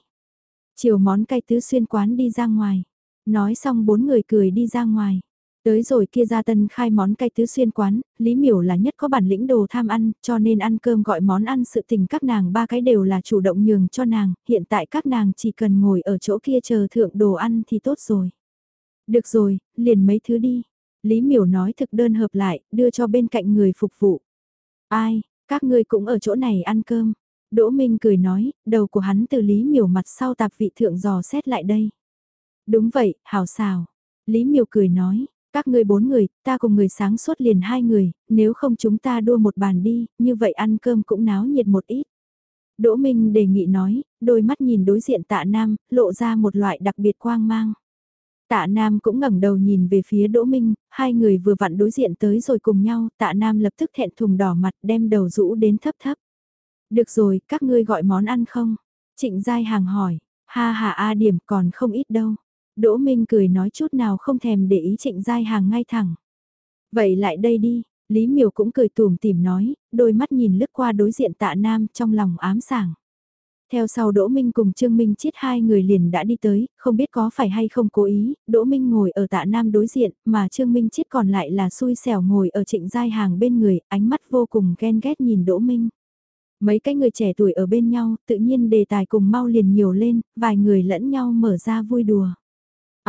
Chiều món cay tứ xuyên quán đi ra ngoài. Nói xong bốn người cười đi ra ngoài. Tới rồi kia ra tân khai món cay tứ xuyên quán, Lý Miểu là nhất có bản lĩnh đồ tham ăn, cho nên ăn cơm gọi món ăn sự tình các nàng ba cái đều là chủ động nhường cho nàng, hiện tại các nàng chỉ cần ngồi ở chỗ kia chờ thượng đồ ăn thì tốt rồi. Được rồi, liền mấy thứ đi. Lý Miểu nói thực đơn hợp lại, đưa cho bên cạnh người phục vụ. Ai, các ngươi cũng ở chỗ này ăn cơm. Đỗ Minh cười nói, đầu của hắn từ Lý Miểu mặt sau tạp vị thượng dò xét lại đây. Đúng vậy, hào xào. Lý Miểu cười nói, các ngươi bốn người, ta cùng người sáng suốt liền hai người, nếu không chúng ta đua một bàn đi, như vậy ăn cơm cũng náo nhiệt một ít. Đỗ Minh đề nghị nói, đôi mắt nhìn đối diện tạ Nam, lộ ra một loại đặc biệt quang mang. Tạ Nam cũng ngẩng đầu nhìn về phía Đỗ Minh, hai người vừa vặn đối diện tới rồi cùng nhau, tạ Nam lập tức thẹn thùng đỏ mặt đem đầu rũ đến thấp thấp. Được rồi, các ngươi gọi món ăn không? Trịnh Giai Hàng hỏi, ha ha a điểm còn không ít đâu. Đỗ Minh cười nói chút nào không thèm để ý Trịnh Giai Hàng ngay thẳng. Vậy lại đây đi, Lý Miều cũng cười tùm tìm nói, đôi mắt nhìn lướt qua đối diện tạ Nam trong lòng ám sảng. Theo sau Đỗ Minh cùng Trương Minh chết hai người liền đã đi tới, không biết có phải hay không cố ý, Đỗ Minh ngồi ở tạ Nam đối diện, mà Trương Minh chết còn lại là xui xẻo ngồi ở trịnh giai hàng bên người, ánh mắt vô cùng ghen ghét nhìn Đỗ Minh. Mấy cái người trẻ tuổi ở bên nhau, tự nhiên đề tài cùng mau liền nhiều lên, vài người lẫn nhau mở ra vui đùa.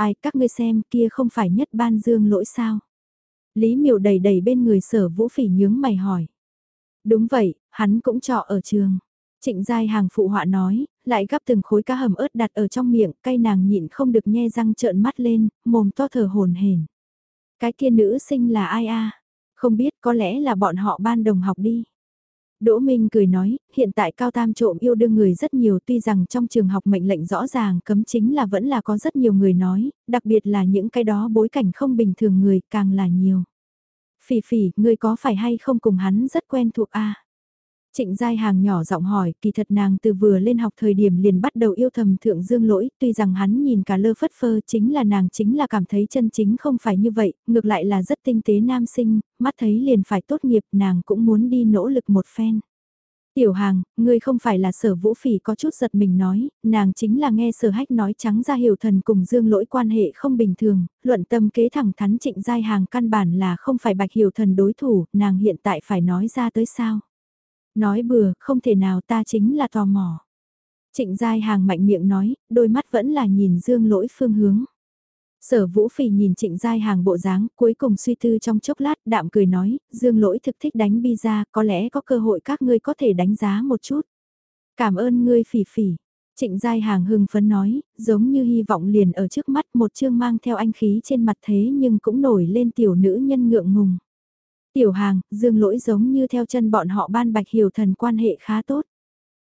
Ai, các ngươi xem, kia không phải nhất ban dương lỗi sao? Lý miểu đầy đầy bên người sở vũ phỉ nhướng mày hỏi. Đúng vậy, hắn cũng trọ ở trường. Trịnh giai hàng phụ họa nói, lại gắp từng khối cá hầm ớt đặt ở trong miệng, cay nàng nhịn không được nhe răng trợn mắt lên, mồm to thở hồn hển. Cái kia nữ sinh là ai a? Không biết có lẽ là bọn họ ban đồng học đi. Đỗ Minh cười nói, hiện tại cao tam trộm yêu đương người rất nhiều tuy rằng trong trường học mệnh lệnh rõ ràng cấm chính là vẫn là có rất nhiều người nói, đặc biệt là những cái đó bối cảnh không bình thường người càng là nhiều. Phỉ phỉ, người có phải hay không cùng hắn rất quen thuộc a? Trịnh Giai Hàng nhỏ giọng hỏi, kỳ thật nàng từ vừa lên học thời điểm liền bắt đầu yêu thầm thượng dương lỗi, tuy rằng hắn nhìn cả lơ phất phơ chính là nàng chính là cảm thấy chân chính không phải như vậy, ngược lại là rất tinh tế nam sinh, mắt thấy liền phải tốt nghiệp nàng cũng muốn đi nỗ lực một phen. Tiểu hàng, ngươi không phải là sở vũ phỉ có chút giật mình nói, nàng chính là nghe sở hách nói trắng ra hiểu thần cùng dương lỗi quan hệ không bình thường, luận tâm kế thẳng thắn trịnh giai hàng căn bản là không phải bạch hiểu thần đối thủ, nàng hiện tại phải nói ra tới sao. Nói bừa, không thể nào ta chính là tò mò. Trịnh Giai Hàng mạnh miệng nói, đôi mắt vẫn là nhìn dương lỗi phương hướng. Sở Vũ Phỉ nhìn Trịnh Giai Hàng bộ dáng, cuối cùng suy tư trong chốc lát, đạm cười nói, Dương Lỗi thực thích đánh bi ra, có lẽ có cơ hội các ngươi có thể đánh giá một chút. Cảm ơn ngươi Phỉ Phỉ. Trịnh Giai Hàng hưng phấn nói, giống như hy vọng liền ở trước mắt một chương mang theo anh khí trên mặt thế nhưng cũng nổi lên tiểu nữ nhân ngượng ngùng. Tiểu hàng, dương lỗi giống như theo chân bọn họ ban bạch hiểu thần quan hệ khá tốt.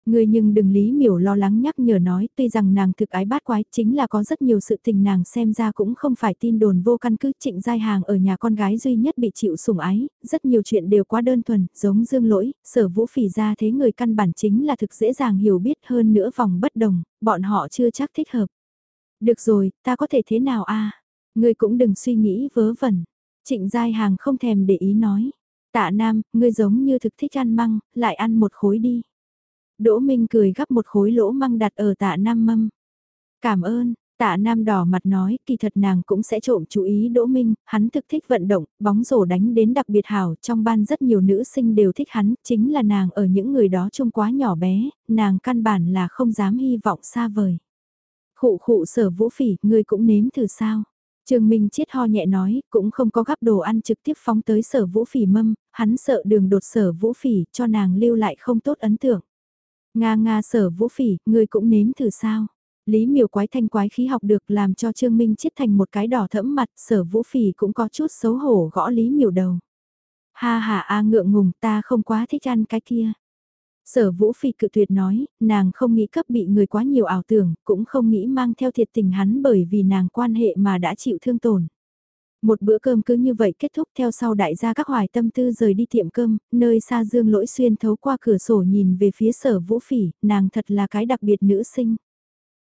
Người nhưng đừng lý miểu lo lắng nhắc nhở nói tuy rằng nàng thực ái bát quái chính là có rất nhiều sự tình nàng xem ra cũng không phải tin đồn vô căn cứ trịnh giai hàng ở nhà con gái duy nhất bị chịu sủng ái, rất nhiều chuyện đều quá đơn thuần, giống dương lỗi, sở vũ phỉ ra thế người căn bản chính là thực dễ dàng hiểu biết hơn nữa vòng bất đồng, bọn họ chưa chắc thích hợp. Được rồi, ta có thể thế nào a Người cũng đừng suy nghĩ vớ vẩn. Trịnh Giai Hàng không thèm để ý nói. Tạ Nam, ngươi giống như thực thích ăn măng, lại ăn một khối đi. Đỗ Minh cười gắp một khối lỗ măng đặt ở tạ Nam mâm. Cảm ơn, tạ Nam đỏ mặt nói, kỳ thật nàng cũng sẽ trộm chú ý Đỗ Minh, hắn thực thích vận động, bóng rổ đánh đến đặc biệt hảo, trong ban rất nhiều nữ sinh đều thích hắn, chính là nàng ở những người đó trông quá nhỏ bé, nàng căn bản là không dám hy vọng xa vời. Khụ khụ sở vũ phỉ, ngươi cũng nếm thử sao? Trương Minh chiết ho nhẹ nói, cũng không có gắp đồ ăn trực tiếp phóng tới sở vũ phỉ mâm, hắn sợ đường đột sở vũ phỉ cho nàng lưu lại không tốt ấn tượng. Nga nga sở vũ phỉ, người cũng nếm thử sao. Lý miều quái thanh quái khí học được làm cho Trương Minh chiết thành một cái đỏ thẫm mặt, sở vũ phỉ cũng có chút xấu hổ gõ Lý miều đầu. Ha ha a ngượng ngùng ta không quá thích ăn cái kia. Sở Vũ Phi cự tuyệt nói, nàng không nghĩ cấp bị người quá nhiều ảo tưởng, cũng không nghĩ mang theo thiệt tình hắn bởi vì nàng quan hệ mà đã chịu thương tổn. Một bữa cơm cứ như vậy kết thúc theo sau đại gia các hoài tâm tư rời đi tiệm cơm, nơi xa dương lỗi xuyên thấu qua cửa sổ nhìn về phía sở vũ phỉ, nàng thật là cái đặc biệt nữ sinh.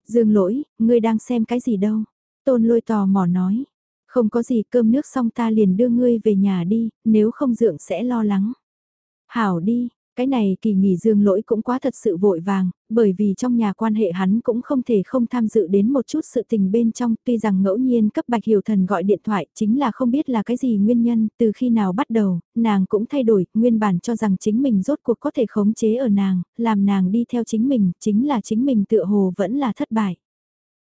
Dương lỗi, ngươi đang xem cái gì đâu? Tôn lôi tò mò nói. Không có gì cơm nước xong ta liền đưa ngươi về nhà đi, nếu không dượng sẽ lo lắng. Hảo đi, cái này kỳ nghỉ dương lỗi cũng quá thật sự vội vàng, bởi vì trong nhà quan hệ hắn cũng không thể không tham dự đến một chút sự tình bên trong, tuy rằng ngẫu nhiên cấp bạch hiểu thần gọi điện thoại chính là không biết là cái gì nguyên nhân, từ khi nào bắt đầu, nàng cũng thay đổi, nguyên bản cho rằng chính mình rốt cuộc có thể khống chế ở nàng, làm nàng đi theo chính mình, chính là chính mình tựa hồ vẫn là thất bại.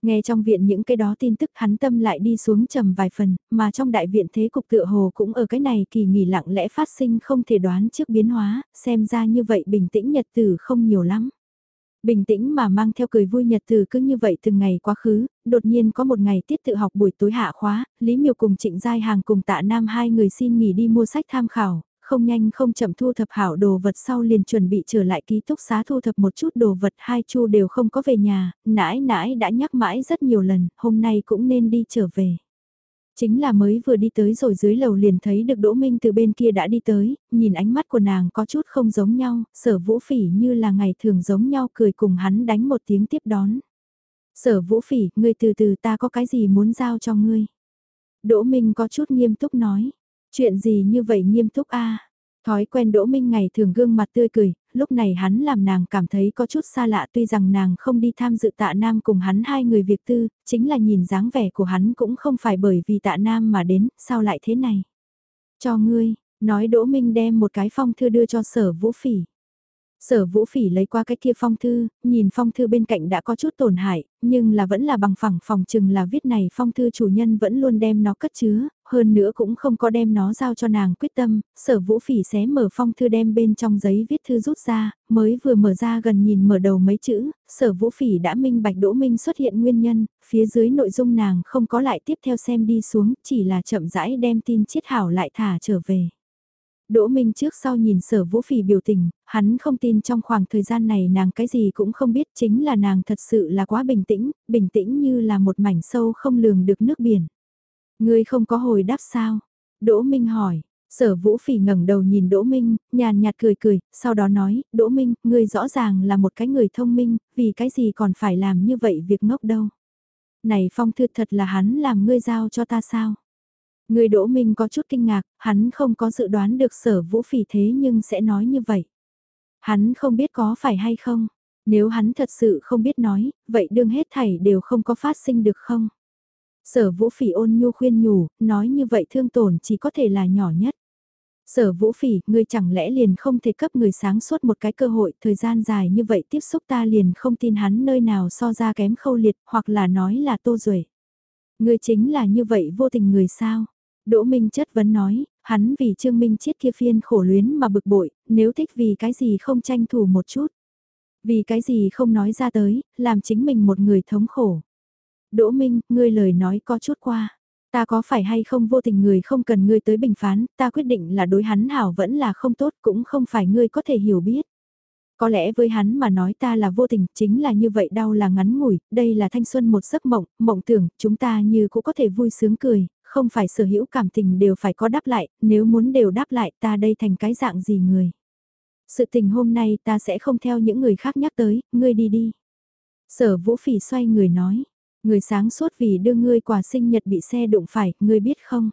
Nghe trong viện những cái đó tin tức hắn tâm lại đi xuống trầm vài phần, mà trong đại viện thế cục tựa hồ cũng ở cái này kỳ nghỉ lặng lẽ phát sinh không thể đoán trước biến hóa, xem ra như vậy bình tĩnh nhật tử không nhiều lắm. Bình tĩnh mà mang theo cười vui nhật từ cứ như vậy từng ngày quá khứ, đột nhiên có một ngày tiết tự học buổi tối hạ khóa, Lý Miều cùng Trịnh Giai Hàng cùng tạ Nam hai người xin nghỉ đi mua sách tham khảo, không nhanh không chậm thu thập hảo đồ vật sau liền chuẩn bị trở lại ký túc xá thu thập một chút đồ vật hai chu đều không có về nhà, nãi nãi đã nhắc mãi rất nhiều lần, hôm nay cũng nên đi trở về. Chính là mới vừa đi tới rồi dưới lầu liền thấy được Đỗ Minh từ bên kia đã đi tới, nhìn ánh mắt của nàng có chút không giống nhau, sở vũ phỉ như là ngày thường giống nhau cười cùng hắn đánh một tiếng tiếp đón. Sở vũ phỉ, ngươi từ từ ta có cái gì muốn giao cho ngươi. Đỗ Minh có chút nghiêm túc nói, chuyện gì như vậy nghiêm túc a Thói quen Đỗ Minh ngày thường gương mặt tươi cười, lúc này hắn làm nàng cảm thấy có chút xa lạ tuy rằng nàng không đi tham dự tạ nam cùng hắn hai người việc tư, chính là nhìn dáng vẻ của hắn cũng không phải bởi vì tạ nam mà đến, sao lại thế này. Cho ngươi, nói Đỗ Minh đem một cái phong thư đưa cho sở vũ phỉ. Sở vũ phỉ lấy qua cái kia phong thư, nhìn phong thư bên cạnh đã có chút tổn hại, nhưng là vẫn là bằng phẳng phòng chừng là viết này phong thư chủ nhân vẫn luôn đem nó cất chứa, hơn nữa cũng không có đem nó giao cho nàng quyết tâm, sở vũ phỉ xé mở phong thư đem bên trong giấy viết thư rút ra, mới vừa mở ra gần nhìn mở đầu mấy chữ, sở vũ phỉ đã minh bạch đỗ minh xuất hiện nguyên nhân, phía dưới nội dung nàng không có lại tiếp theo xem đi xuống, chỉ là chậm rãi đem tin chiết hảo lại thả trở về. Đỗ Minh trước sau nhìn sở vũ phỉ biểu tình, hắn không tin trong khoảng thời gian này nàng cái gì cũng không biết chính là nàng thật sự là quá bình tĩnh, bình tĩnh như là một mảnh sâu không lường được nước biển. Ngươi không có hồi đáp sao? Đỗ Minh hỏi. Sở Vũ Phỉ ngẩng đầu nhìn Đỗ Minh, nhàn nhạt cười cười, sau đó nói, Đỗ Minh, ngươi rõ ràng là một cái người thông minh, vì cái gì còn phải làm như vậy việc ngốc đâu. Này phong thư thật là hắn làm ngươi giao cho ta sao? Người Đỗ Minh có chút kinh ngạc, hắn không có dự đoán được sở vũ phỉ thế nhưng sẽ nói như vậy. Hắn không biết có phải hay không, nếu hắn thật sự không biết nói, vậy đương hết thảy đều không có phát sinh được không? Sở vũ phỉ ôn nhu khuyên nhủ, nói như vậy thương tổn chỉ có thể là nhỏ nhất. Sở vũ phỉ, ngươi chẳng lẽ liền không thể cấp người sáng suốt một cái cơ hội, thời gian dài như vậy tiếp xúc ta liền không tin hắn nơi nào so ra kém khâu liệt, hoặc là nói là tô duệ Ngươi chính là như vậy vô tình người sao? Đỗ Minh chất vấn nói, hắn vì Trương Minh chết kia phiên khổ luyến mà bực bội, nếu thích vì cái gì không tranh thủ một chút. Vì cái gì không nói ra tới, làm chính mình một người thống khổ. Đỗ Minh, ngươi lời nói có chút qua. Ta có phải hay không vô tình người không cần ngươi tới bình phán, ta quyết định là đối hắn hảo vẫn là không tốt cũng không phải ngươi có thể hiểu biết. Có lẽ với hắn mà nói ta là vô tình, chính là như vậy đau là ngắn ngủi, đây là thanh xuân một giấc mộng, mộng tưởng, chúng ta như cũng có thể vui sướng cười, không phải sở hữu cảm tình đều phải có đáp lại, nếu muốn đều đáp lại ta đây thành cái dạng gì người. Sự tình hôm nay ta sẽ không theo những người khác nhắc tới, ngươi đi đi. Sở vũ phỉ xoay người nói, người sáng suốt vì đưa ngươi quà sinh nhật bị xe đụng phải, ngươi biết không?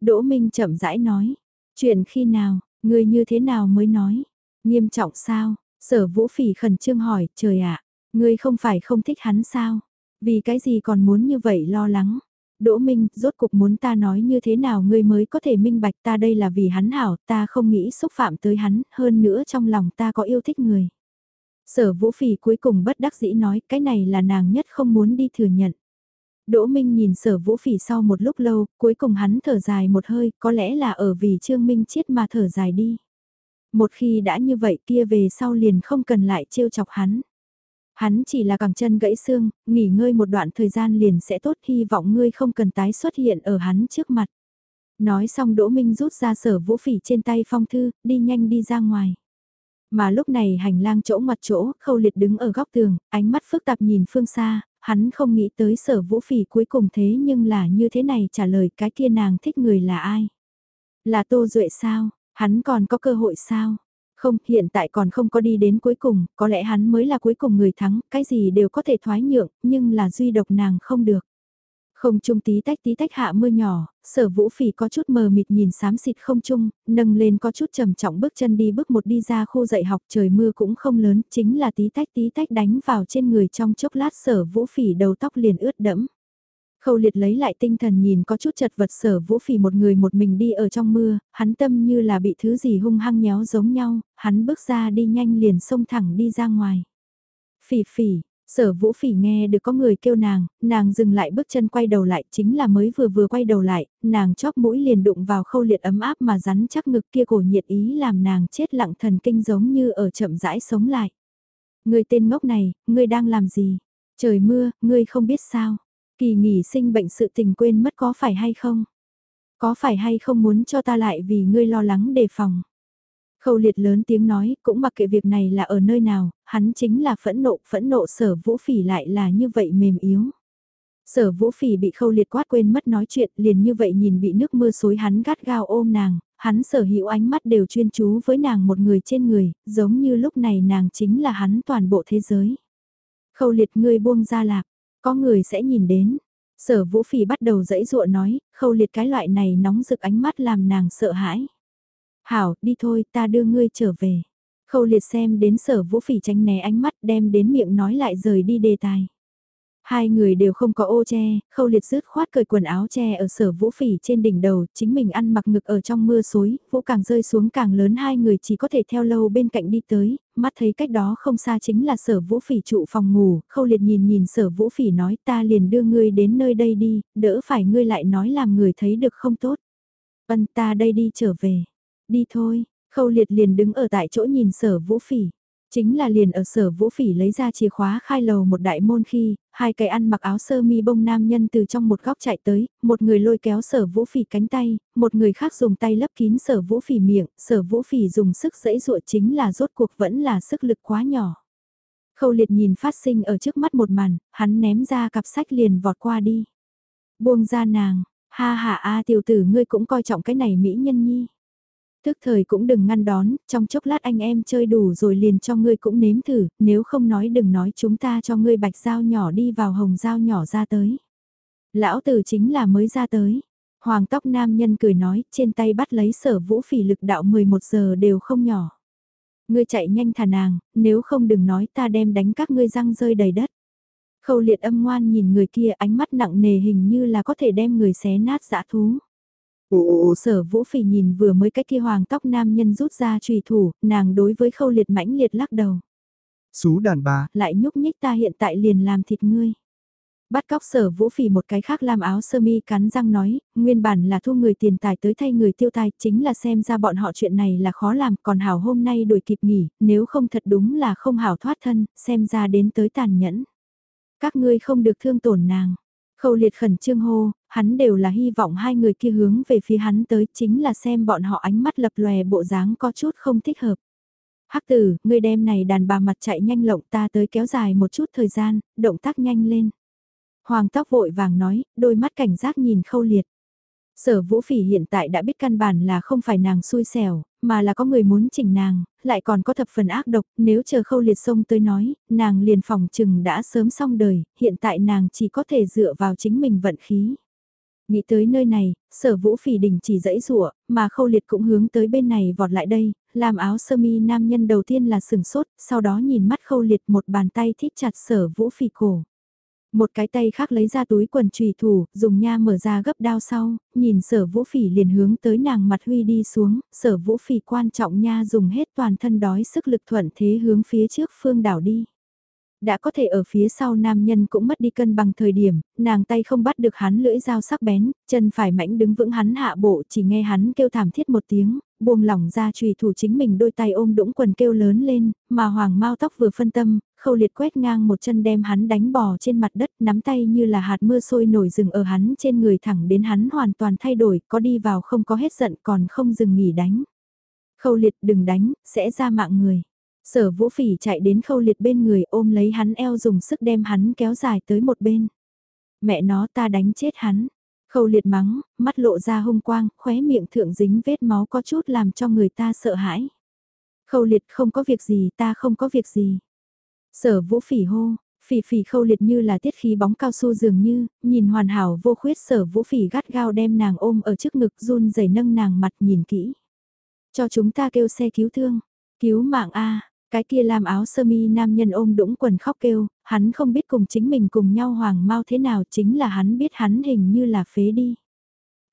Đỗ Minh chậm rãi nói, chuyện khi nào, ngươi như thế nào mới nói? Nghiêm trọng sao? Sở vũ phỉ khẩn trương hỏi, trời ạ, ngươi không phải không thích hắn sao? Vì cái gì còn muốn như vậy lo lắng? Đỗ Minh, rốt cục muốn ta nói như thế nào ngươi mới có thể minh bạch ta đây là vì hắn hảo, ta không nghĩ xúc phạm tới hắn, hơn nữa trong lòng ta có yêu thích người. Sở Vũ Phỉ cuối cùng bất đắc dĩ nói cái này là nàng nhất không muốn đi thừa nhận. Đỗ Minh nhìn sở Vũ Phỉ sau một lúc lâu, cuối cùng hắn thở dài một hơi, có lẽ là ở vì Trương Minh chết mà thở dài đi. Một khi đã như vậy kia về sau liền không cần lại trêu chọc hắn. Hắn chỉ là cẳng chân gãy xương, nghỉ ngơi một đoạn thời gian liền sẽ tốt hy vọng ngươi không cần tái xuất hiện ở hắn trước mặt. Nói xong Đỗ Minh rút ra sở vũ phỉ trên tay phong thư, đi nhanh đi ra ngoài. Mà lúc này hành lang chỗ mặt chỗ, khâu liệt đứng ở góc tường, ánh mắt phức tạp nhìn phương xa, hắn không nghĩ tới sở vũ phỉ cuối cùng thế nhưng là như thế này trả lời cái kia nàng thích người là ai. Là Tô Duệ sao, hắn còn có cơ hội sao? Không, hiện tại còn không có đi đến cuối cùng, có lẽ hắn mới là cuối cùng người thắng, cái gì đều có thể thoái nhượng, nhưng là duy độc nàng không được. Không trung tí tách tí tách hạ mưa nhỏ, sở vũ phỉ có chút mờ mịt nhìn xám xịt không trung, nâng lên có chút trầm trọng bước chân đi bước một đi ra khu dạy học trời mưa cũng không lớn, chính là tí tách tí tách đánh vào trên người trong chốc lát sở vũ phỉ đầu tóc liền ướt đẫm. Khâu liệt lấy lại tinh thần nhìn có chút chật vật sở vũ phỉ một người một mình đi ở trong mưa, hắn tâm như là bị thứ gì hung hăng nhéo giống nhau, hắn bước ra đi nhanh liền xông thẳng đi ra ngoài. Phỉ phỉ, Sở vũ phỉ nghe được có người kêu nàng, nàng dừng lại bước chân quay đầu lại, chính là mới vừa vừa quay đầu lại, nàng chóp mũi liền đụng vào khâu liệt ấm áp mà rắn chắc ngực kia cổ nhiệt ý làm nàng chết lặng thần kinh giống như ở chậm rãi sống lại. Người tên ngốc này, ngươi đang làm gì? Trời mưa, ngươi không biết sao? Kỳ nghỉ sinh bệnh sự tình quên mất có phải hay không? Có phải hay không muốn cho ta lại vì ngươi lo lắng đề phòng? Khâu liệt lớn tiếng nói, cũng mặc kệ việc này là ở nơi nào, hắn chính là phẫn nộ, phẫn nộ sở vũ phỉ lại là như vậy mềm yếu. Sở vũ phỉ bị khâu liệt quát quên mất nói chuyện, liền như vậy nhìn bị nước mưa xối hắn gắt gao ôm nàng, hắn sở hữu ánh mắt đều chuyên chú với nàng một người trên người, giống như lúc này nàng chính là hắn toàn bộ thế giới. Khâu liệt ngươi buông ra lạc, có người sẽ nhìn đến. Sở vũ phỉ bắt đầu dẫy dụa nói, khâu liệt cái loại này nóng rực ánh mắt làm nàng sợ hãi. Hảo, đi thôi, ta đưa ngươi trở về. Khâu liệt xem đến sở vũ phỉ tránh né ánh mắt đem đến miệng nói lại rời đi đề tài. Hai người đều không có ô che, khâu liệt rứt khoát cởi quần áo che ở sở vũ phỉ trên đỉnh đầu, chính mình ăn mặc ngực ở trong mưa suối vũ càng rơi xuống càng lớn hai người chỉ có thể theo lâu bên cạnh đi tới, mắt thấy cách đó không xa chính là sở vũ phỉ trụ phòng ngủ, khâu liệt nhìn nhìn sở vũ phỉ nói ta liền đưa ngươi đến nơi đây đi, đỡ phải ngươi lại nói làm người thấy được không tốt. Vân ta đây đi trở về. Đi thôi, khâu liệt liền đứng ở tại chỗ nhìn sở vũ phỉ. Chính là liền ở sở vũ phỉ lấy ra chìa khóa khai lầu một đại môn khi, hai cái ăn mặc áo sơ mi bông nam nhân từ trong một góc chạy tới, một người lôi kéo sở vũ phỉ cánh tay, một người khác dùng tay lấp kín sở vũ phỉ miệng, sở vũ phỉ dùng sức dẫy dụa chính là rốt cuộc vẫn là sức lực quá nhỏ. Khâu liệt nhìn phát sinh ở trước mắt một màn, hắn ném ra cặp sách liền vọt qua đi. Buông ra nàng, ha ha a tiểu tử ngươi cũng coi trọng cái này mỹ nhân nhi. Tức thời cũng đừng ngăn đón, trong chốc lát anh em chơi đủ rồi liền cho ngươi cũng nếm thử, nếu không nói đừng nói chúng ta cho ngươi bạch dao nhỏ đi vào hồng dao nhỏ ra tới. Lão tử chính là mới ra tới. Hoàng tóc nam nhân cười nói, trên tay bắt lấy sở vũ phỉ lực đạo 11 giờ đều không nhỏ. Ngươi chạy nhanh thả nàng, nếu không đừng nói ta đem đánh các ngươi răng rơi đầy đất. Khâu liệt âm ngoan nhìn người kia ánh mắt nặng nề hình như là có thể đem người xé nát dã thú. Ồ, sở vũ phỉ nhìn vừa mới cái kia hoàng tóc nam nhân rút ra trùy thủ, nàng đối với khâu liệt mãnh liệt lắc đầu. Xú đàn bà, lại nhúc nhích ta hiện tại liền làm thịt ngươi. Bắt cóc sở vũ phỉ một cái khác làm áo sơ mi cắn răng nói, nguyên bản là thu người tiền tài tới thay người tiêu tài, chính là xem ra bọn họ chuyện này là khó làm, còn hảo hôm nay đuổi kịp nghỉ, nếu không thật đúng là không hảo thoát thân, xem ra đến tới tàn nhẫn. Các ngươi không được thương tổn nàng. Khâu liệt khẩn trương hô, hắn đều là hy vọng hai người kia hướng về phía hắn tới chính là xem bọn họ ánh mắt lập lòe bộ dáng có chút không thích hợp. Hắc tử, ngươi đem này đàn bà mặt chạy nhanh lộng ta tới kéo dài một chút thời gian, động tác nhanh lên. Hoàng tóc vội vàng nói, đôi mắt cảnh giác nhìn khâu liệt. Sở vũ phỉ hiện tại đã biết căn bản là không phải nàng xui xẻo, mà là có người muốn chỉnh nàng, lại còn có thập phần ác độc, nếu chờ khâu liệt sông tới nói, nàng liền phòng chừng đã sớm xong đời, hiện tại nàng chỉ có thể dựa vào chính mình vận khí. Nghĩ tới nơi này, sở vũ phỉ đình chỉ dãy rủa, mà khâu liệt cũng hướng tới bên này vọt lại đây, làm áo sơ mi nam nhân đầu tiên là sừng sốt, sau đó nhìn mắt khâu liệt một bàn tay thít chặt sở vũ phỉ cổ. Một cái tay khác lấy ra túi quần trùy thủ, dùng nha mở ra gấp đao sau, nhìn sở vũ phỉ liền hướng tới nàng mặt huy đi xuống, sở vũ phỉ quan trọng nha dùng hết toàn thân đói sức lực thuận thế hướng phía trước phương đảo đi. Đã có thể ở phía sau nam nhân cũng mất đi cân bằng thời điểm, nàng tay không bắt được hắn lưỡi dao sắc bén, chân phải mãnh đứng vững hắn hạ bộ chỉ nghe hắn kêu thảm thiết một tiếng, buông lỏng ra trùy thủ chính mình đôi tay ôm đũng quần kêu lớn lên, mà hoàng mau tóc vừa phân tâm, khâu liệt quét ngang một chân đem hắn đánh bò trên mặt đất nắm tay như là hạt mưa sôi nổi rừng ở hắn trên người thẳng đến hắn hoàn toàn thay đổi, có đi vào không có hết giận còn không dừng nghỉ đánh. Khâu liệt đừng đánh, sẽ ra mạng người. Sở vũ phỉ chạy đến khâu liệt bên người ôm lấy hắn eo dùng sức đem hắn kéo dài tới một bên. Mẹ nó ta đánh chết hắn. Khâu liệt mắng, mắt lộ ra hung quang, khóe miệng thượng dính vết máu có chút làm cho người ta sợ hãi. Khâu liệt không có việc gì ta không có việc gì. Sở vũ phỉ hô, phỉ phỉ khâu liệt như là tiết khí bóng cao su dường như, nhìn hoàn hảo vô khuyết sở vũ phỉ gắt gao đem nàng ôm ở trước ngực run rẩy nâng nàng mặt nhìn kỹ. Cho chúng ta kêu xe cứu thương, cứu mạng A, cái kia làm áo sơ mi nam nhân ôm đũng quần khóc kêu, hắn không biết cùng chính mình cùng nhau hoàng mau thế nào chính là hắn biết hắn hình như là phế đi.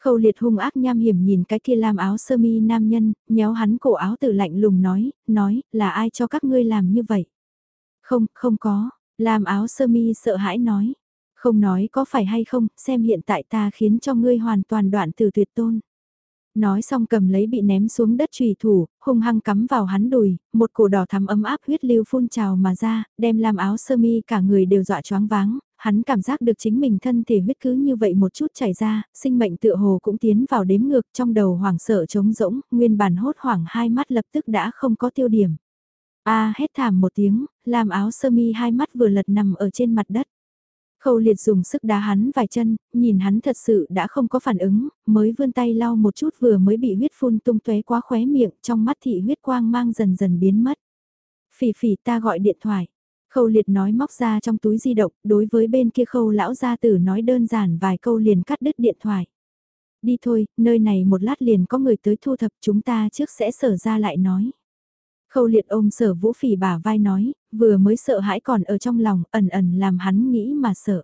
Khâu liệt hung ác nham hiểm nhìn cái kia làm áo sơ mi nam nhân, nhéo hắn cổ áo tự lạnh lùng nói, nói, là ai cho các ngươi làm như vậy? Không, không có, Làm áo sơ mi sợ hãi nói. Không nói có phải hay không, xem hiện tại ta khiến cho ngươi hoàn toàn đoạn từ tuyệt tôn. Nói xong cầm lấy bị ném xuống đất trùy thủ, hung hăng cắm vào hắn đùi, một cổ đỏ thắm ấm áp huyết lưu phun trào mà ra, đem làm áo sơ mi cả người đều dọa choáng váng, hắn cảm giác được chính mình thân thể huyết cứ như vậy một chút chảy ra, sinh mệnh tựa hồ cũng tiến vào đếm ngược trong đầu hoảng sợ trống rỗng, nguyên bản hốt hoảng hai mắt lập tức đã không có tiêu điểm. A hét thảm một tiếng, làm áo sơ mi hai mắt vừa lật nằm ở trên mặt đất. Khâu liệt dùng sức đá hắn vài chân, nhìn hắn thật sự đã không có phản ứng, mới vươn tay lau một chút vừa mới bị huyết phun tung tóe quá khóe miệng, trong mắt thị huyết quang mang dần dần biến mất. Phỉ phỉ ta gọi điện thoại. Khâu liệt nói móc ra trong túi di động, đối với bên kia khâu lão gia tử nói đơn giản vài câu liền cắt đứt điện thoại. Đi thôi, nơi này một lát liền có người tới thu thập chúng ta trước sẽ sở ra lại nói. Khâu liệt ôm sở vũ phỉ bả vai nói, vừa mới sợ hãi còn ở trong lòng, ẩn ẩn làm hắn nghĩ mà sợ.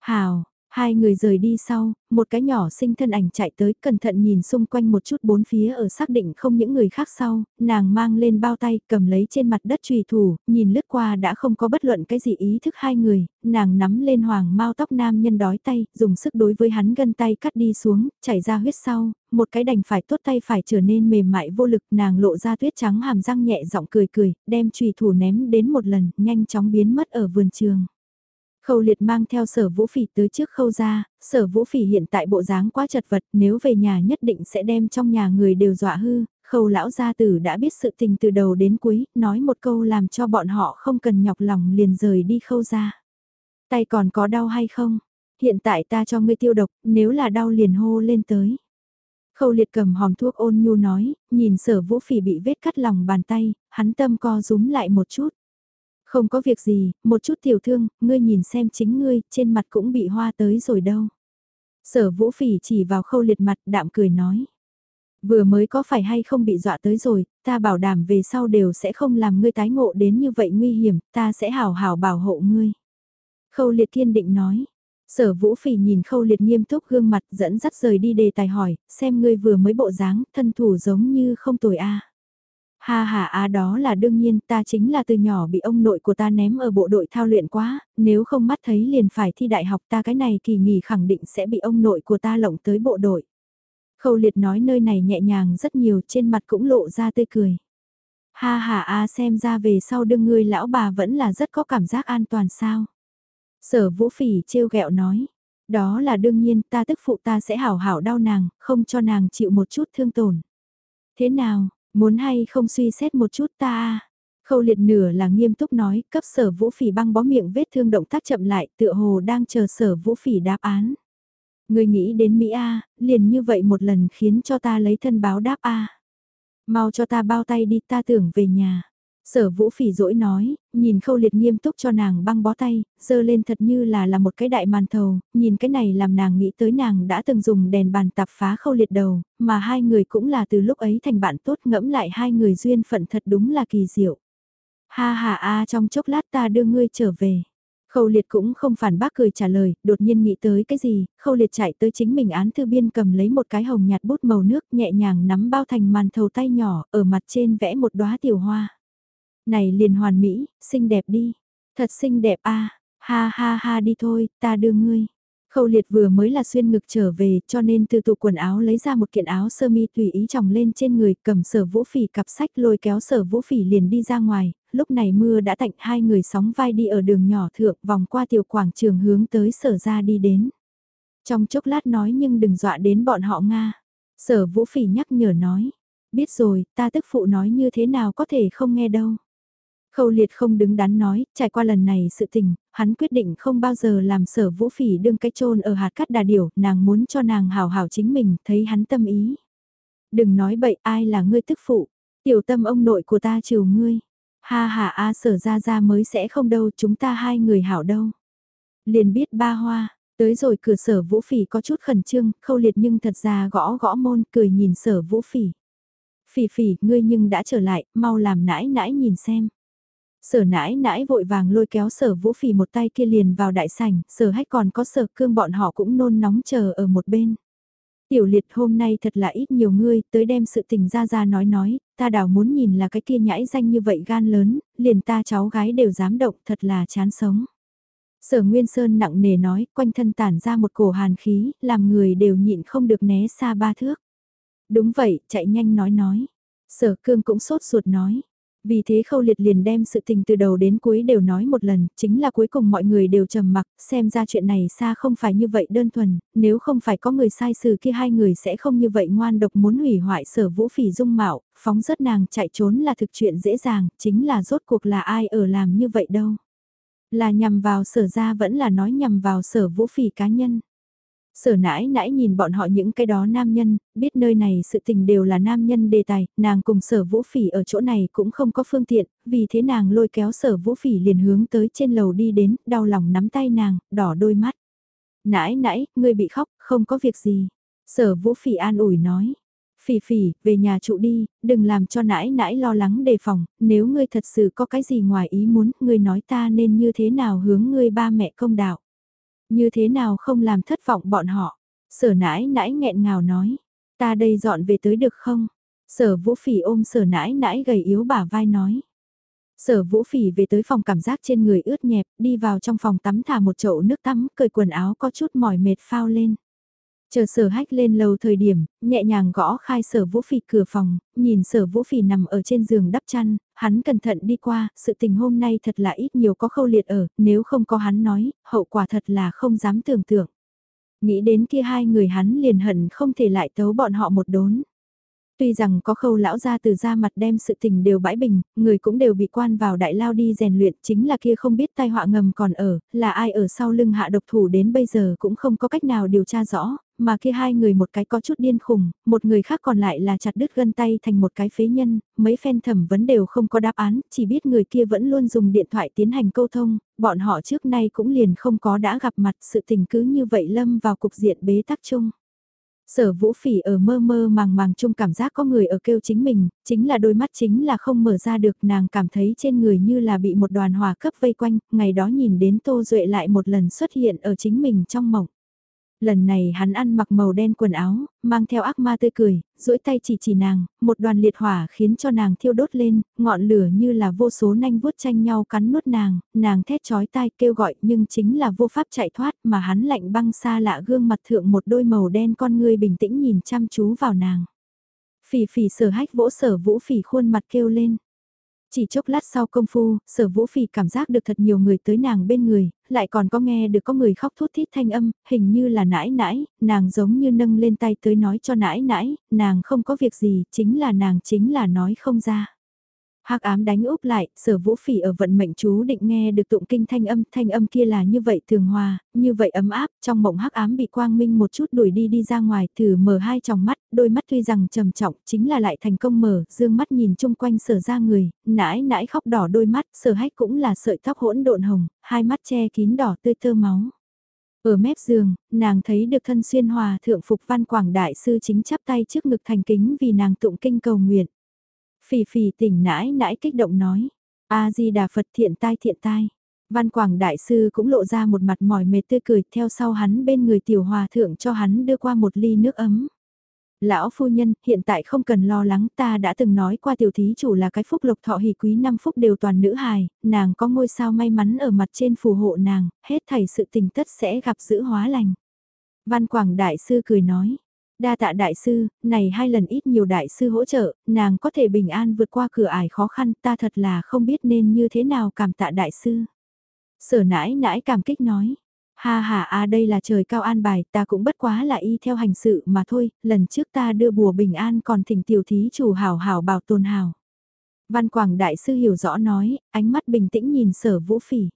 Hào, Hai người rời đi sau, một cái nhỏ sinh thân ảnh chạy tới cẩn thận nhìn xung quanh một chút bốn phía ở xác định không những người khác sau, nàng mang lên bao tay cầm lấy trên mặt đất trùy thủ, nhìn lướt qua đã không có bất luận cái gì ý thức hai người, nàng nắm lên hoàng mau tóc nam nhân đói tay, dùng sức đối với hắn gân tay cắt đi xuống, chảy ra huyết sau, một cái đành phải tốt tay phải trở nên mềm mại vô lực nàng lộ ra tuyết trắng hàm răng nhẹ giọng cười cười, đem trùy thủ ném đến một lần, nhanh chóng biến mất ở vườn trường. Khâu liệt mang theo sở vũ phỉ tới trước khâu ra, sở vũ phỉ hiện tại bộ dáng quá chật vật nếu về nhà nhất định sẽ đem trong nhà người đều dọa hư, khâu lão gia tử đã biết sự tình từ đầu đến cuối, nói một câu làm cho bọn họ không cần nhọc lòng liền rời đi khâu ra. Tay còn có đau hay không? Hiện tại ta cho ngươi tiêu độc, nếu là đau liền hô lên tới. Khâu liệt cầm hòm thuốc ôn nhu nói, nhìn sở vũ phỉ bị vết cắt lòng bàn tay, hắn tâm co rúm lại một chút. Không có việc gì, một chút tiểu thương, ngươi nhìn xem chính ngươi, trên mặt cũng bị hoa tới rồi đâu. Sở vũ phỉ chỉ vào khâu liệt mặt đạm cười nói. Vừa mới có phải hay không bị dọa tới rồi, ta bảo đảm về sau đều sẽ không làm ngươi tái ngộ đến như vậy nguy hiểm, ta sẽ hảo hảo bảo hộ ngươi. Khâu liệt kiên định nói. Sở vũ phỉ nhìn khâu liệt nghiêm túc gương mặt dẫn dắt rời đi đề tài hỏi, xem ngươi vừa mới bộ dáng, thân thủ giống như không tồi a Ha ha à đó là đương nhiên ta chính là từ nhỏ bị ông nội của ta ném ở bộ đội thao luyện quá, nếu không mắt thấy liền phải thi đại học ta cái này kỳ nghỉ khẳng định sẽ bị ông nội của ta lộng tới bộ đội. Khâu liệt nói nơi này nhẹ nhàng rất nhiều trên mặt cũng lộ ra tươi cười. Ha ha a xem ra về sau đương ngươi lão bà vẫn là rất có cảm giác an toàn sao. Sở vũ phỉ trêu ghẹo nói. Đó là đương nhiên ta tức phụ ta sẽ hảo hảo đau nàng, không cho nàng chịu một chút thương tổn. Thế nào, Muốn hay không suy xét một chút ta Khâu liệt nửa là nghiêm túc nói, cấp sở vũ phỉ băng bó miệng vết thương động tác chậm lại, tựa hồ đang chờ sở vũ phỉ đáp án. Người nghĩ đến Mỹ A, liền như vậy một lần khiến cho ta lấy thân báo đáp A. Mau cho ta bao tay đi ta tưởng về nhà. Sở vũ phỉ dỗi nói, nhìn khâu liệt nghiêm túc cho nàng băng bó tay, dơ lên thật như là là một cái đại màn thầu, nhìn cái này làm nàng nghĩ tới nàng đã từng dùng đèn bàn tạp phá khâu liệt đầu, mà hai người cũng là từ lúc ấy thành bạn tốt ngẫm lại hai người duyên phận thật đúng là kỳ diệu. Ha ha a trong chốc lát ta đưa ngươi trở về. Khâu liệt cũng không phản bác cười trả lời, đột nhiên nghĩ tới cái gì, khâu liệt chạy tới chính mình án thư biên cầm lấy một cái hồng nhạt bút màu nước nhẹ nhàng nắm bao thành màn thầu tay nhỏ, ở mặt trên vẽ một đóa tiểu hoa. Này liền hoàn mỹ, xinh đẹp đi. Thật xinh đẹp a ha ha ha đi thôi, ta đưa ngươi. Khâu liệt vừa mới là xuyên ngực trở về cho nên từ tủ quần áo lấy ra một kiện áo sơ mi tùy ý tròng lên trên người cầm sở vũ phỉ cặp sách lôi kéo sở vũ phỉ liền đi ra ngoài, lúc này mưa đã tạnh hai người sóng vai đi ở đường nhỏ thượng vòng qua tiểu quảng trường hướng tới sở ra đi đến. Trong chốc lát nói nhưng đừng dọa đến bọn họ Nga. Sở vũ phỉ nhắc nhở nói, biết rồi, ta tức phụ nói như thế nào có thể không nghe đâu. Khâu liệt không đứng đắn nói, trải qua lần này sự tình, hắn quyết định không bao giờ làm sở vũ phỉ đương cái trôn ở hạt cắt đà điểu, nàng muốn cho nàng hào hào chính mình, thấy hắn tâm ý. Đừng nói bậy ai là ngươi tức phụ, tiểu tâm ông nội của ta chiều ngươi. Ha ha a sở ra ra mới sẽ không đâu, chúng ta hai người hảo đâu. Liền biết ba hoa, tới rồi cửa sở vũ phỉ có chút khẩn trương, khâu liệt nhưng thật ra gõ gõ môn, cười nhìn sở vũ phỉ. Phỉ phỉ, ngươi nhưng đã trở lại, mau làm nãi nãi nhìn xem. Sở nãi nãi vội vàng lôi kéo sở vũ phì một tay kia liền vào đại sảnh, sở hách còn có sở cương bọn họ cũng nôn nóng chờ ở một bên. Tiểu liệt hôm nay thật là ít nhiều ngươi, tới đem sự tình ra ra nói nói, ta đảo muốn nhìn là cái kia nhãi danh như vậy gan lớn, liền ta cháu gái đều dám động, thật là chán sống. Sở Nguyên Sơn nặng nề nói, quanh thân tản ra một cổ hàn khí, làm người đều nhịn không được né xa ba thước. Đúng vậy, chạy nhanh nói nói. Sở Cương cũng sốt ruột nói. Vì thế khâu liệt liền đem sự tình từ đầu đến cuối đều nói một lần, chính là cuối cùng mọi người đều trầm mặc, xem ra chuyện này xa không phải như vậy đơn thuần, nếu không phải có người sai xử kia hai người sẽ không như vậy ngoan độc muốn hủy hoại sở vũ phỉ dung mạo, phóng rớt nàng chạy trốn là thực chuyện dễ dàng, chính là rốt cuộc là ai ở làm như vậy đâu. Là nhằm vào sở ra vẫn là nói nhằm vào sở vũ phỉ cá nhân. Sở nãi nãi nhìn bọn họ những cái đó nam nhân, biết nơi này sự tình đều là nam nhân đề tài, nàng cùng sở vũ phỉ ở chỗ này cũng không có phương tiện, vì thế nàng lôi kéo sở vũ phỉ liền hướng tới trên lầu đi đến, đau lòng nắm tay nàng, đỏ đôi mắt. Nãi nãi, ngươi bị khóc, không có việc gì. Sở vũ phỉ an ủi nói. Phỉ phỉ, về nhà trụ đi, đừng làm cho nãi nãi lo lắng đề phòng, nếu ngươi thật sự có cái gì ngoài ý muốn, ngươi nói ta nên như thế nào hướng ngươi ba mẹ công đạo. Như thế nào không làm thất vọng bọn họ. Sở nãi nãi nghẹn ngào nói. Ta đây dọn về tới được không? Sở vũ phỉ ôm sở nãi nãi gầy yếu bả vai nói. Sở vũ phỉ về tới phòng cảm giác trên người ướt nhẹp, đi vào trong phòng tắm thả một chậu nước tắm, cởi quần áo có chút mỏi mệt phao lên. Chờ sở hách lên lầu thời điểm, nhẹ nhàng gõ khai sở vũ phỉ cửa phòng, nhìn sở vũ phỉ nằm ở trên giường đắp chăn, hắn cẩn thận đi qua, sự tình hôm nay thật là ít nhiều có khâu liệt ở, nếu không có hắn nói, hậu quả thật là không dám tưởng tượng. Nghĩ đến kia hai người hắn liền hận không thể lại tấu bọn họ một đốn. Tuy rằng có khâu lão ra từ ra mặt đem sự tình đều bãi bình, người cũng đều bị quan vào đại lao đi rèn luyện chính là kia không biết tai họa ngầm còn ở, là ai ở sau lưng hạ độc thủ đến bây giờ cũng không có cách nào điều tra rõ, mà kia hai người một cái có chút điên khùng, một người khác còn lại là chặt đứt gân tay thành một cái phế nhân, mấy phen thẩm vấn đều không có đáp án, chỉ biết người kia vẫn luôn dùng điện thoại tiến hành câu thông, bọn họ trước nay cũng liền không có đã gặp mặt sự tình cứ như vậy lâm vào cục diện bế tắc chung. Sở vũ phỉ ở mơ mơ màng màng chung cảm giác có người ở kêu chính mình, chính là đôi mắt chính là không mở ra được nàng cảm thấy trên người như là bị một đoàn hỏa cấp vây quanh, ngày đó nhìn đến Tô Duệ lại một lần xuất hiện ở chính mình trong mộng. Lần này hắn ăn mặc màu đen quần áo, mang theo ác ma tươi cười, duỗi tay chỉ chỉ nàng, một đoàn liệt hỏa khiến cho nàng thiêu đốt lên, ngọn lửa như là vô số nanh vuốt tranh nhau cắn nuốt nàng, nàng thét chói tai kêu gọi nhưng chính là vô pháp chạy thoát mà hắn lạnh băng xa lạ gương mặt thượng một đôi màu đen con ngươi bình tĩnh nhìn chăm chú vào nàng. Phỉ phỉ sở hách vỗ sở vũ phỉ khuôn mặt kêu lên. Chỉ chốc lát sau công phu, sở vũ phỉ cảm giác được thật nhiều người tới nàng bên người, lại còn có nghe được có người khóc thút thít thanh âm, hình như là nãi nãi, nàng giống như nâng lên tay tới nói cho nãi nãi, nàng không có việc gì, chính là nàng chính là nói không ra hắc ám đánh úp lại, sở vũ phỉ ở vận mệnh chú định nghe được tụng kinh thanh âm, thanh âm kia là như vậy thường hòa, như vậy ấm áp, trong mộng hắc ám bị quang minh một chút đuổi đi đi ra ngoài, thử mở hai tròng mắt, đôi mắt tuy rằng trầm trọng, chính là lại thành công mở, dương mắt nhìn chung quanh sở ra người, nãi nãi khóc đỏ đôi mắt, sở hách cũng là sợi tóc hỗn độn hồng, hai mắt che kín đỏ tươi tơ máu. Ở mép giường, nàng thấy được thân xuyên hòa thượng phục văn quảng đại sư chính chắp tay trước ngực thành kính vì nàng tụng kinh cầu nguyện. Phì phì tỉnh nãi nãi kích động nói. A-di-đà Phật thiện tai thiện tai. Văn Quảng Đại Sư cũng lộ ra một mặt mỏi mệt tươi cười theo sau hắn bên người tiểu hòa thượng cho hắn đưa qua một ly nước ấm. Lão phu nhân, hiện tại không cần lo lắng ta đã từng nói qua tiểu thí chủ là cái phúc lộc thọ hỷ quý năm phúc đều toàn nữ hài, nàng có ngôi sao may mắn ở mặt trên phù hộ nàng, hết thảy sự tình tất sẽ gặp giữ hóa lành. Văn Quảng Đại Sư cười nói, Đa tạ đại sư, này hai lần ít nhiều đại sư hỗ trợ, nàng có thể bình an vượt qua cửa ải khó khăn, ta thật là không biết nên như thế nào cảm tạ đại sư. Sở nãi nãi cảm kích nói, ha ha a đây là trời cao an bài, ta cũng bất quá là y theo hành sự mà thôi, lần trước ta đưa bùa bình an còn thỉnh tiểu thí chủ hảo hảo bảo tồn hảo. Văn Quảng Đại Sư hiểu rõ nói, ánh mắt bình tĩnh nhìn sở vũ phỉ.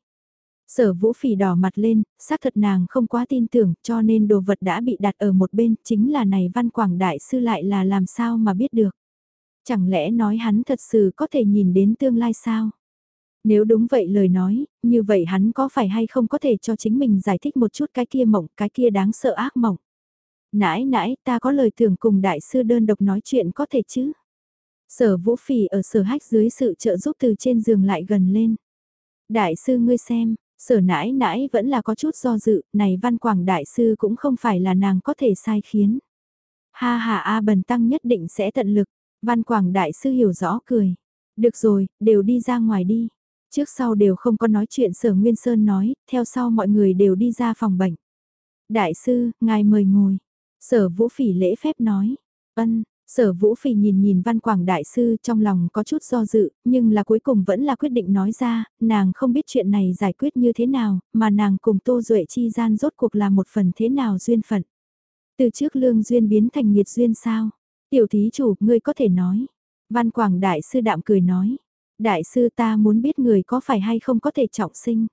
Sở vũ phỉ đỏ mặt lên, xác thật nàng không quá tin tưởng cho nên đồ vật đã bị đặt ở một bên chính là này văn quảng đại sư lại là làm sao mà biết được. Chẳng lẽ nói hắn thật sự có thể nhìn đến tương lai sao? Nếu đúng vậy lời nói, như vậy hắn có phải hay không có thể cho chính mình giải thích một chút cái kia mộng, cái kia đáng sợ ác mộng. Nãi nãi, ta có lời tưởng cùng đại sư đơn độc nói chuyện có thể chứ? Sở vũ phỉ ở sở hách dưới sự trợ giúp từ trên giường lại gần lên. Đại sư ngươi xem, Sở nãi nãi vẫn là có chút do dự, này văn quảng đại sư cũng không phải là nàng có thể sai khiến. Ha ha A bần tăng nhất định sẽ tận lực. Văn Quảng Đại Sư hiểu rõ cười. Được rồi, đều đi ra ngoài đi. Trước sau đều không có nói chuyện sở Nguyên Sơn nói, theo sau mọi người đều đi ra phòng bệnh. Đại sư, ngài mời ngồi. Sở Vũ Phỉ lễ phép nói. Ân, Sở Vũ Phỉ nhìn nhìn Văn Quảng Đại Sư trong lòng có chút do dự, nhưng là cuối cùng vẫn là quyết định nói ra, nàng không biết chuyện này giải quyết như thế nào, mà nàng cùng Tô Duệ chi gian rốt cuộc là một phần thế nào duyên phận. Từ trước lương duyên biến thành nghiệt duyên sao? Tiểu thí chủ, ngươi có thể nói. Văn Quảng Đại Sư đạm cười nói. Đại sư ta muốn biết người có phải hay không có thể trọng sinh.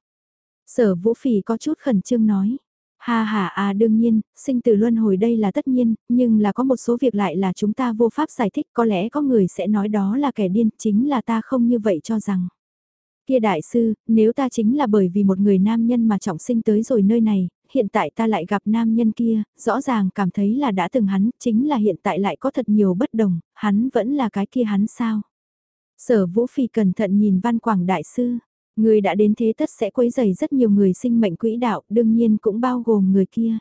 Sở Vũ Phỉ có chút khẩn trương nói. Ha ha à đương nhiên, sinh tử luân hồi đây là tất nhiên, nhưng là có một số việc lại là chúng ta vô pháp giải thích có lẽ có người sẽ nói đó là kẻ điên, chính là ta không như vậy cho rằng. Kia đại sư, nếu ta chính là bởi vì một người nam nhân mà trọng sinh tới rồi nơi này, hiện tại ta lại gặp nam nhân kia, rõ ràng cảm thấy là đã từng hắn, chính là hiện tại lại có thật nhiều bất đồng, hắn vẫn là cái kia hắn sao. Sở Vũ Phi cẩn thận nhìn Văn Quảng Đại Sư, Người đã đến thế tất sẽ quấy rầy rất nhiều người sinh mệnh quỹ đạo, đương nhiên cũng bao gồm người kia.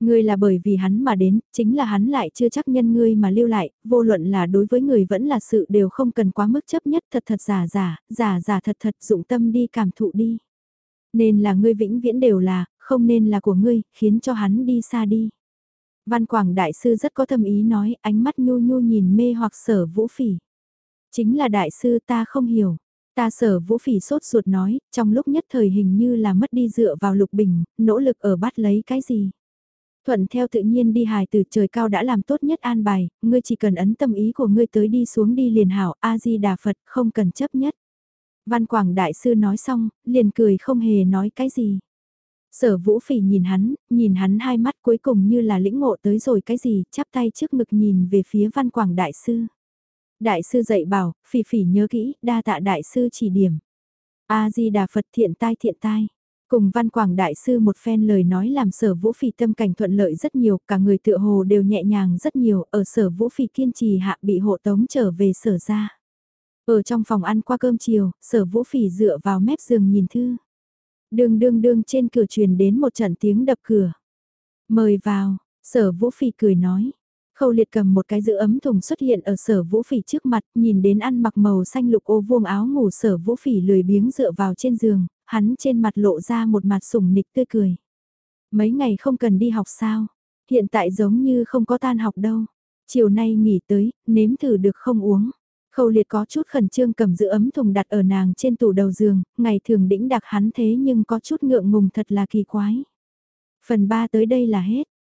Ngươi là bởi vì hắn mà đến, chính là hắn lại chưa chắc nhân ngươi mà lưu lại, vô luận là đối với người vẫn là sự đều không cần quá mức chấp nhất thật thật giả giả, giả giả thật thật dụng tâm đi cảm thụ đi. Nên là ngươi vĩnh viễn đều là, không nên là của ngươi, khiến cho hắn đi xa đi. Văn Quảng Đại Sư rất có tâm ý nói, ánh mắt nhu nhu nhìn mê hoặc sở vũ phỉ. Chính là Đại Sư ta không hiểu. Ta sở vũ phỉ sốt ruột nói, trong lúc nhất thời hình như là mất đi dựa vào lục bình, nỗ lực ở bắt lấy cái gì. Thuận theo tự nhiên đi hài từ trời cao đã làm tốt nhất an bài, ngươi chỉ cần ấn tâm ý của ngươi tới đi xuống đi liền hảo, A-di-đà Phật, không cần chấp nhất. Văn Quảng Đại Sư nói xong, liền cười không hề nói cái gì. Sở vũ phỉ nhìn hắn, nhìn hắn hai mắt cuối cùng như là lĩnh ngộ tới rồi cái gì, chắp tay trước ngực nhìn về phía Văn Quảng Đại Sư. Đại sư dạy bảo, phỉ phỉ nhớ kỹ, đa tạ đại sư chỉ điểm. A-di-đà Phật thiện tai thiện tai. Cùng văn quảng đại sư một phen lời nói làm sở vũ phỉ tâm cảnh thuận lợi rất nhiều, cả người tựa hồ đều nhẹ nhàng rất nhiều, ở sở vũ phỉ kiên trì hạ bị hộ tống trở về sở ra. Ở trong phòng ăn qua cơm chiều, sở vũ phỉ dựa vào mép giường nhìn thư. Đường đương đương trên cửa truyền đến một trận tiếng đập cửa. Mời vào, sở vũ phỉ cười nói. Khâu liệt cầm một cái giữ ấm thùng xuất hiện ở sở vũ phỉ trước mặt, nhìn đến ăn mặc màu xanh lục ô vuông áo ngủ sở vũ phỉ lười biếng dựa vào trên giường, hắn trên mặt lộ ra một mặt sủng nịch tươi cười. Mấy ngày không cần đi học sao, hiện tại giống như không có tan học đâu. Chiều nay nghỉ tới, nếm thử được không uống. Khâu liệt có chút khẩn trương cầm giữ ấm thùng đặt ở nàng trên tủ đầu giường, ngày thường đĩnh đặc hắn thế nhưng có chút ngượng ngùng thật là kỳ quái. Phần 3 tới đây là hết.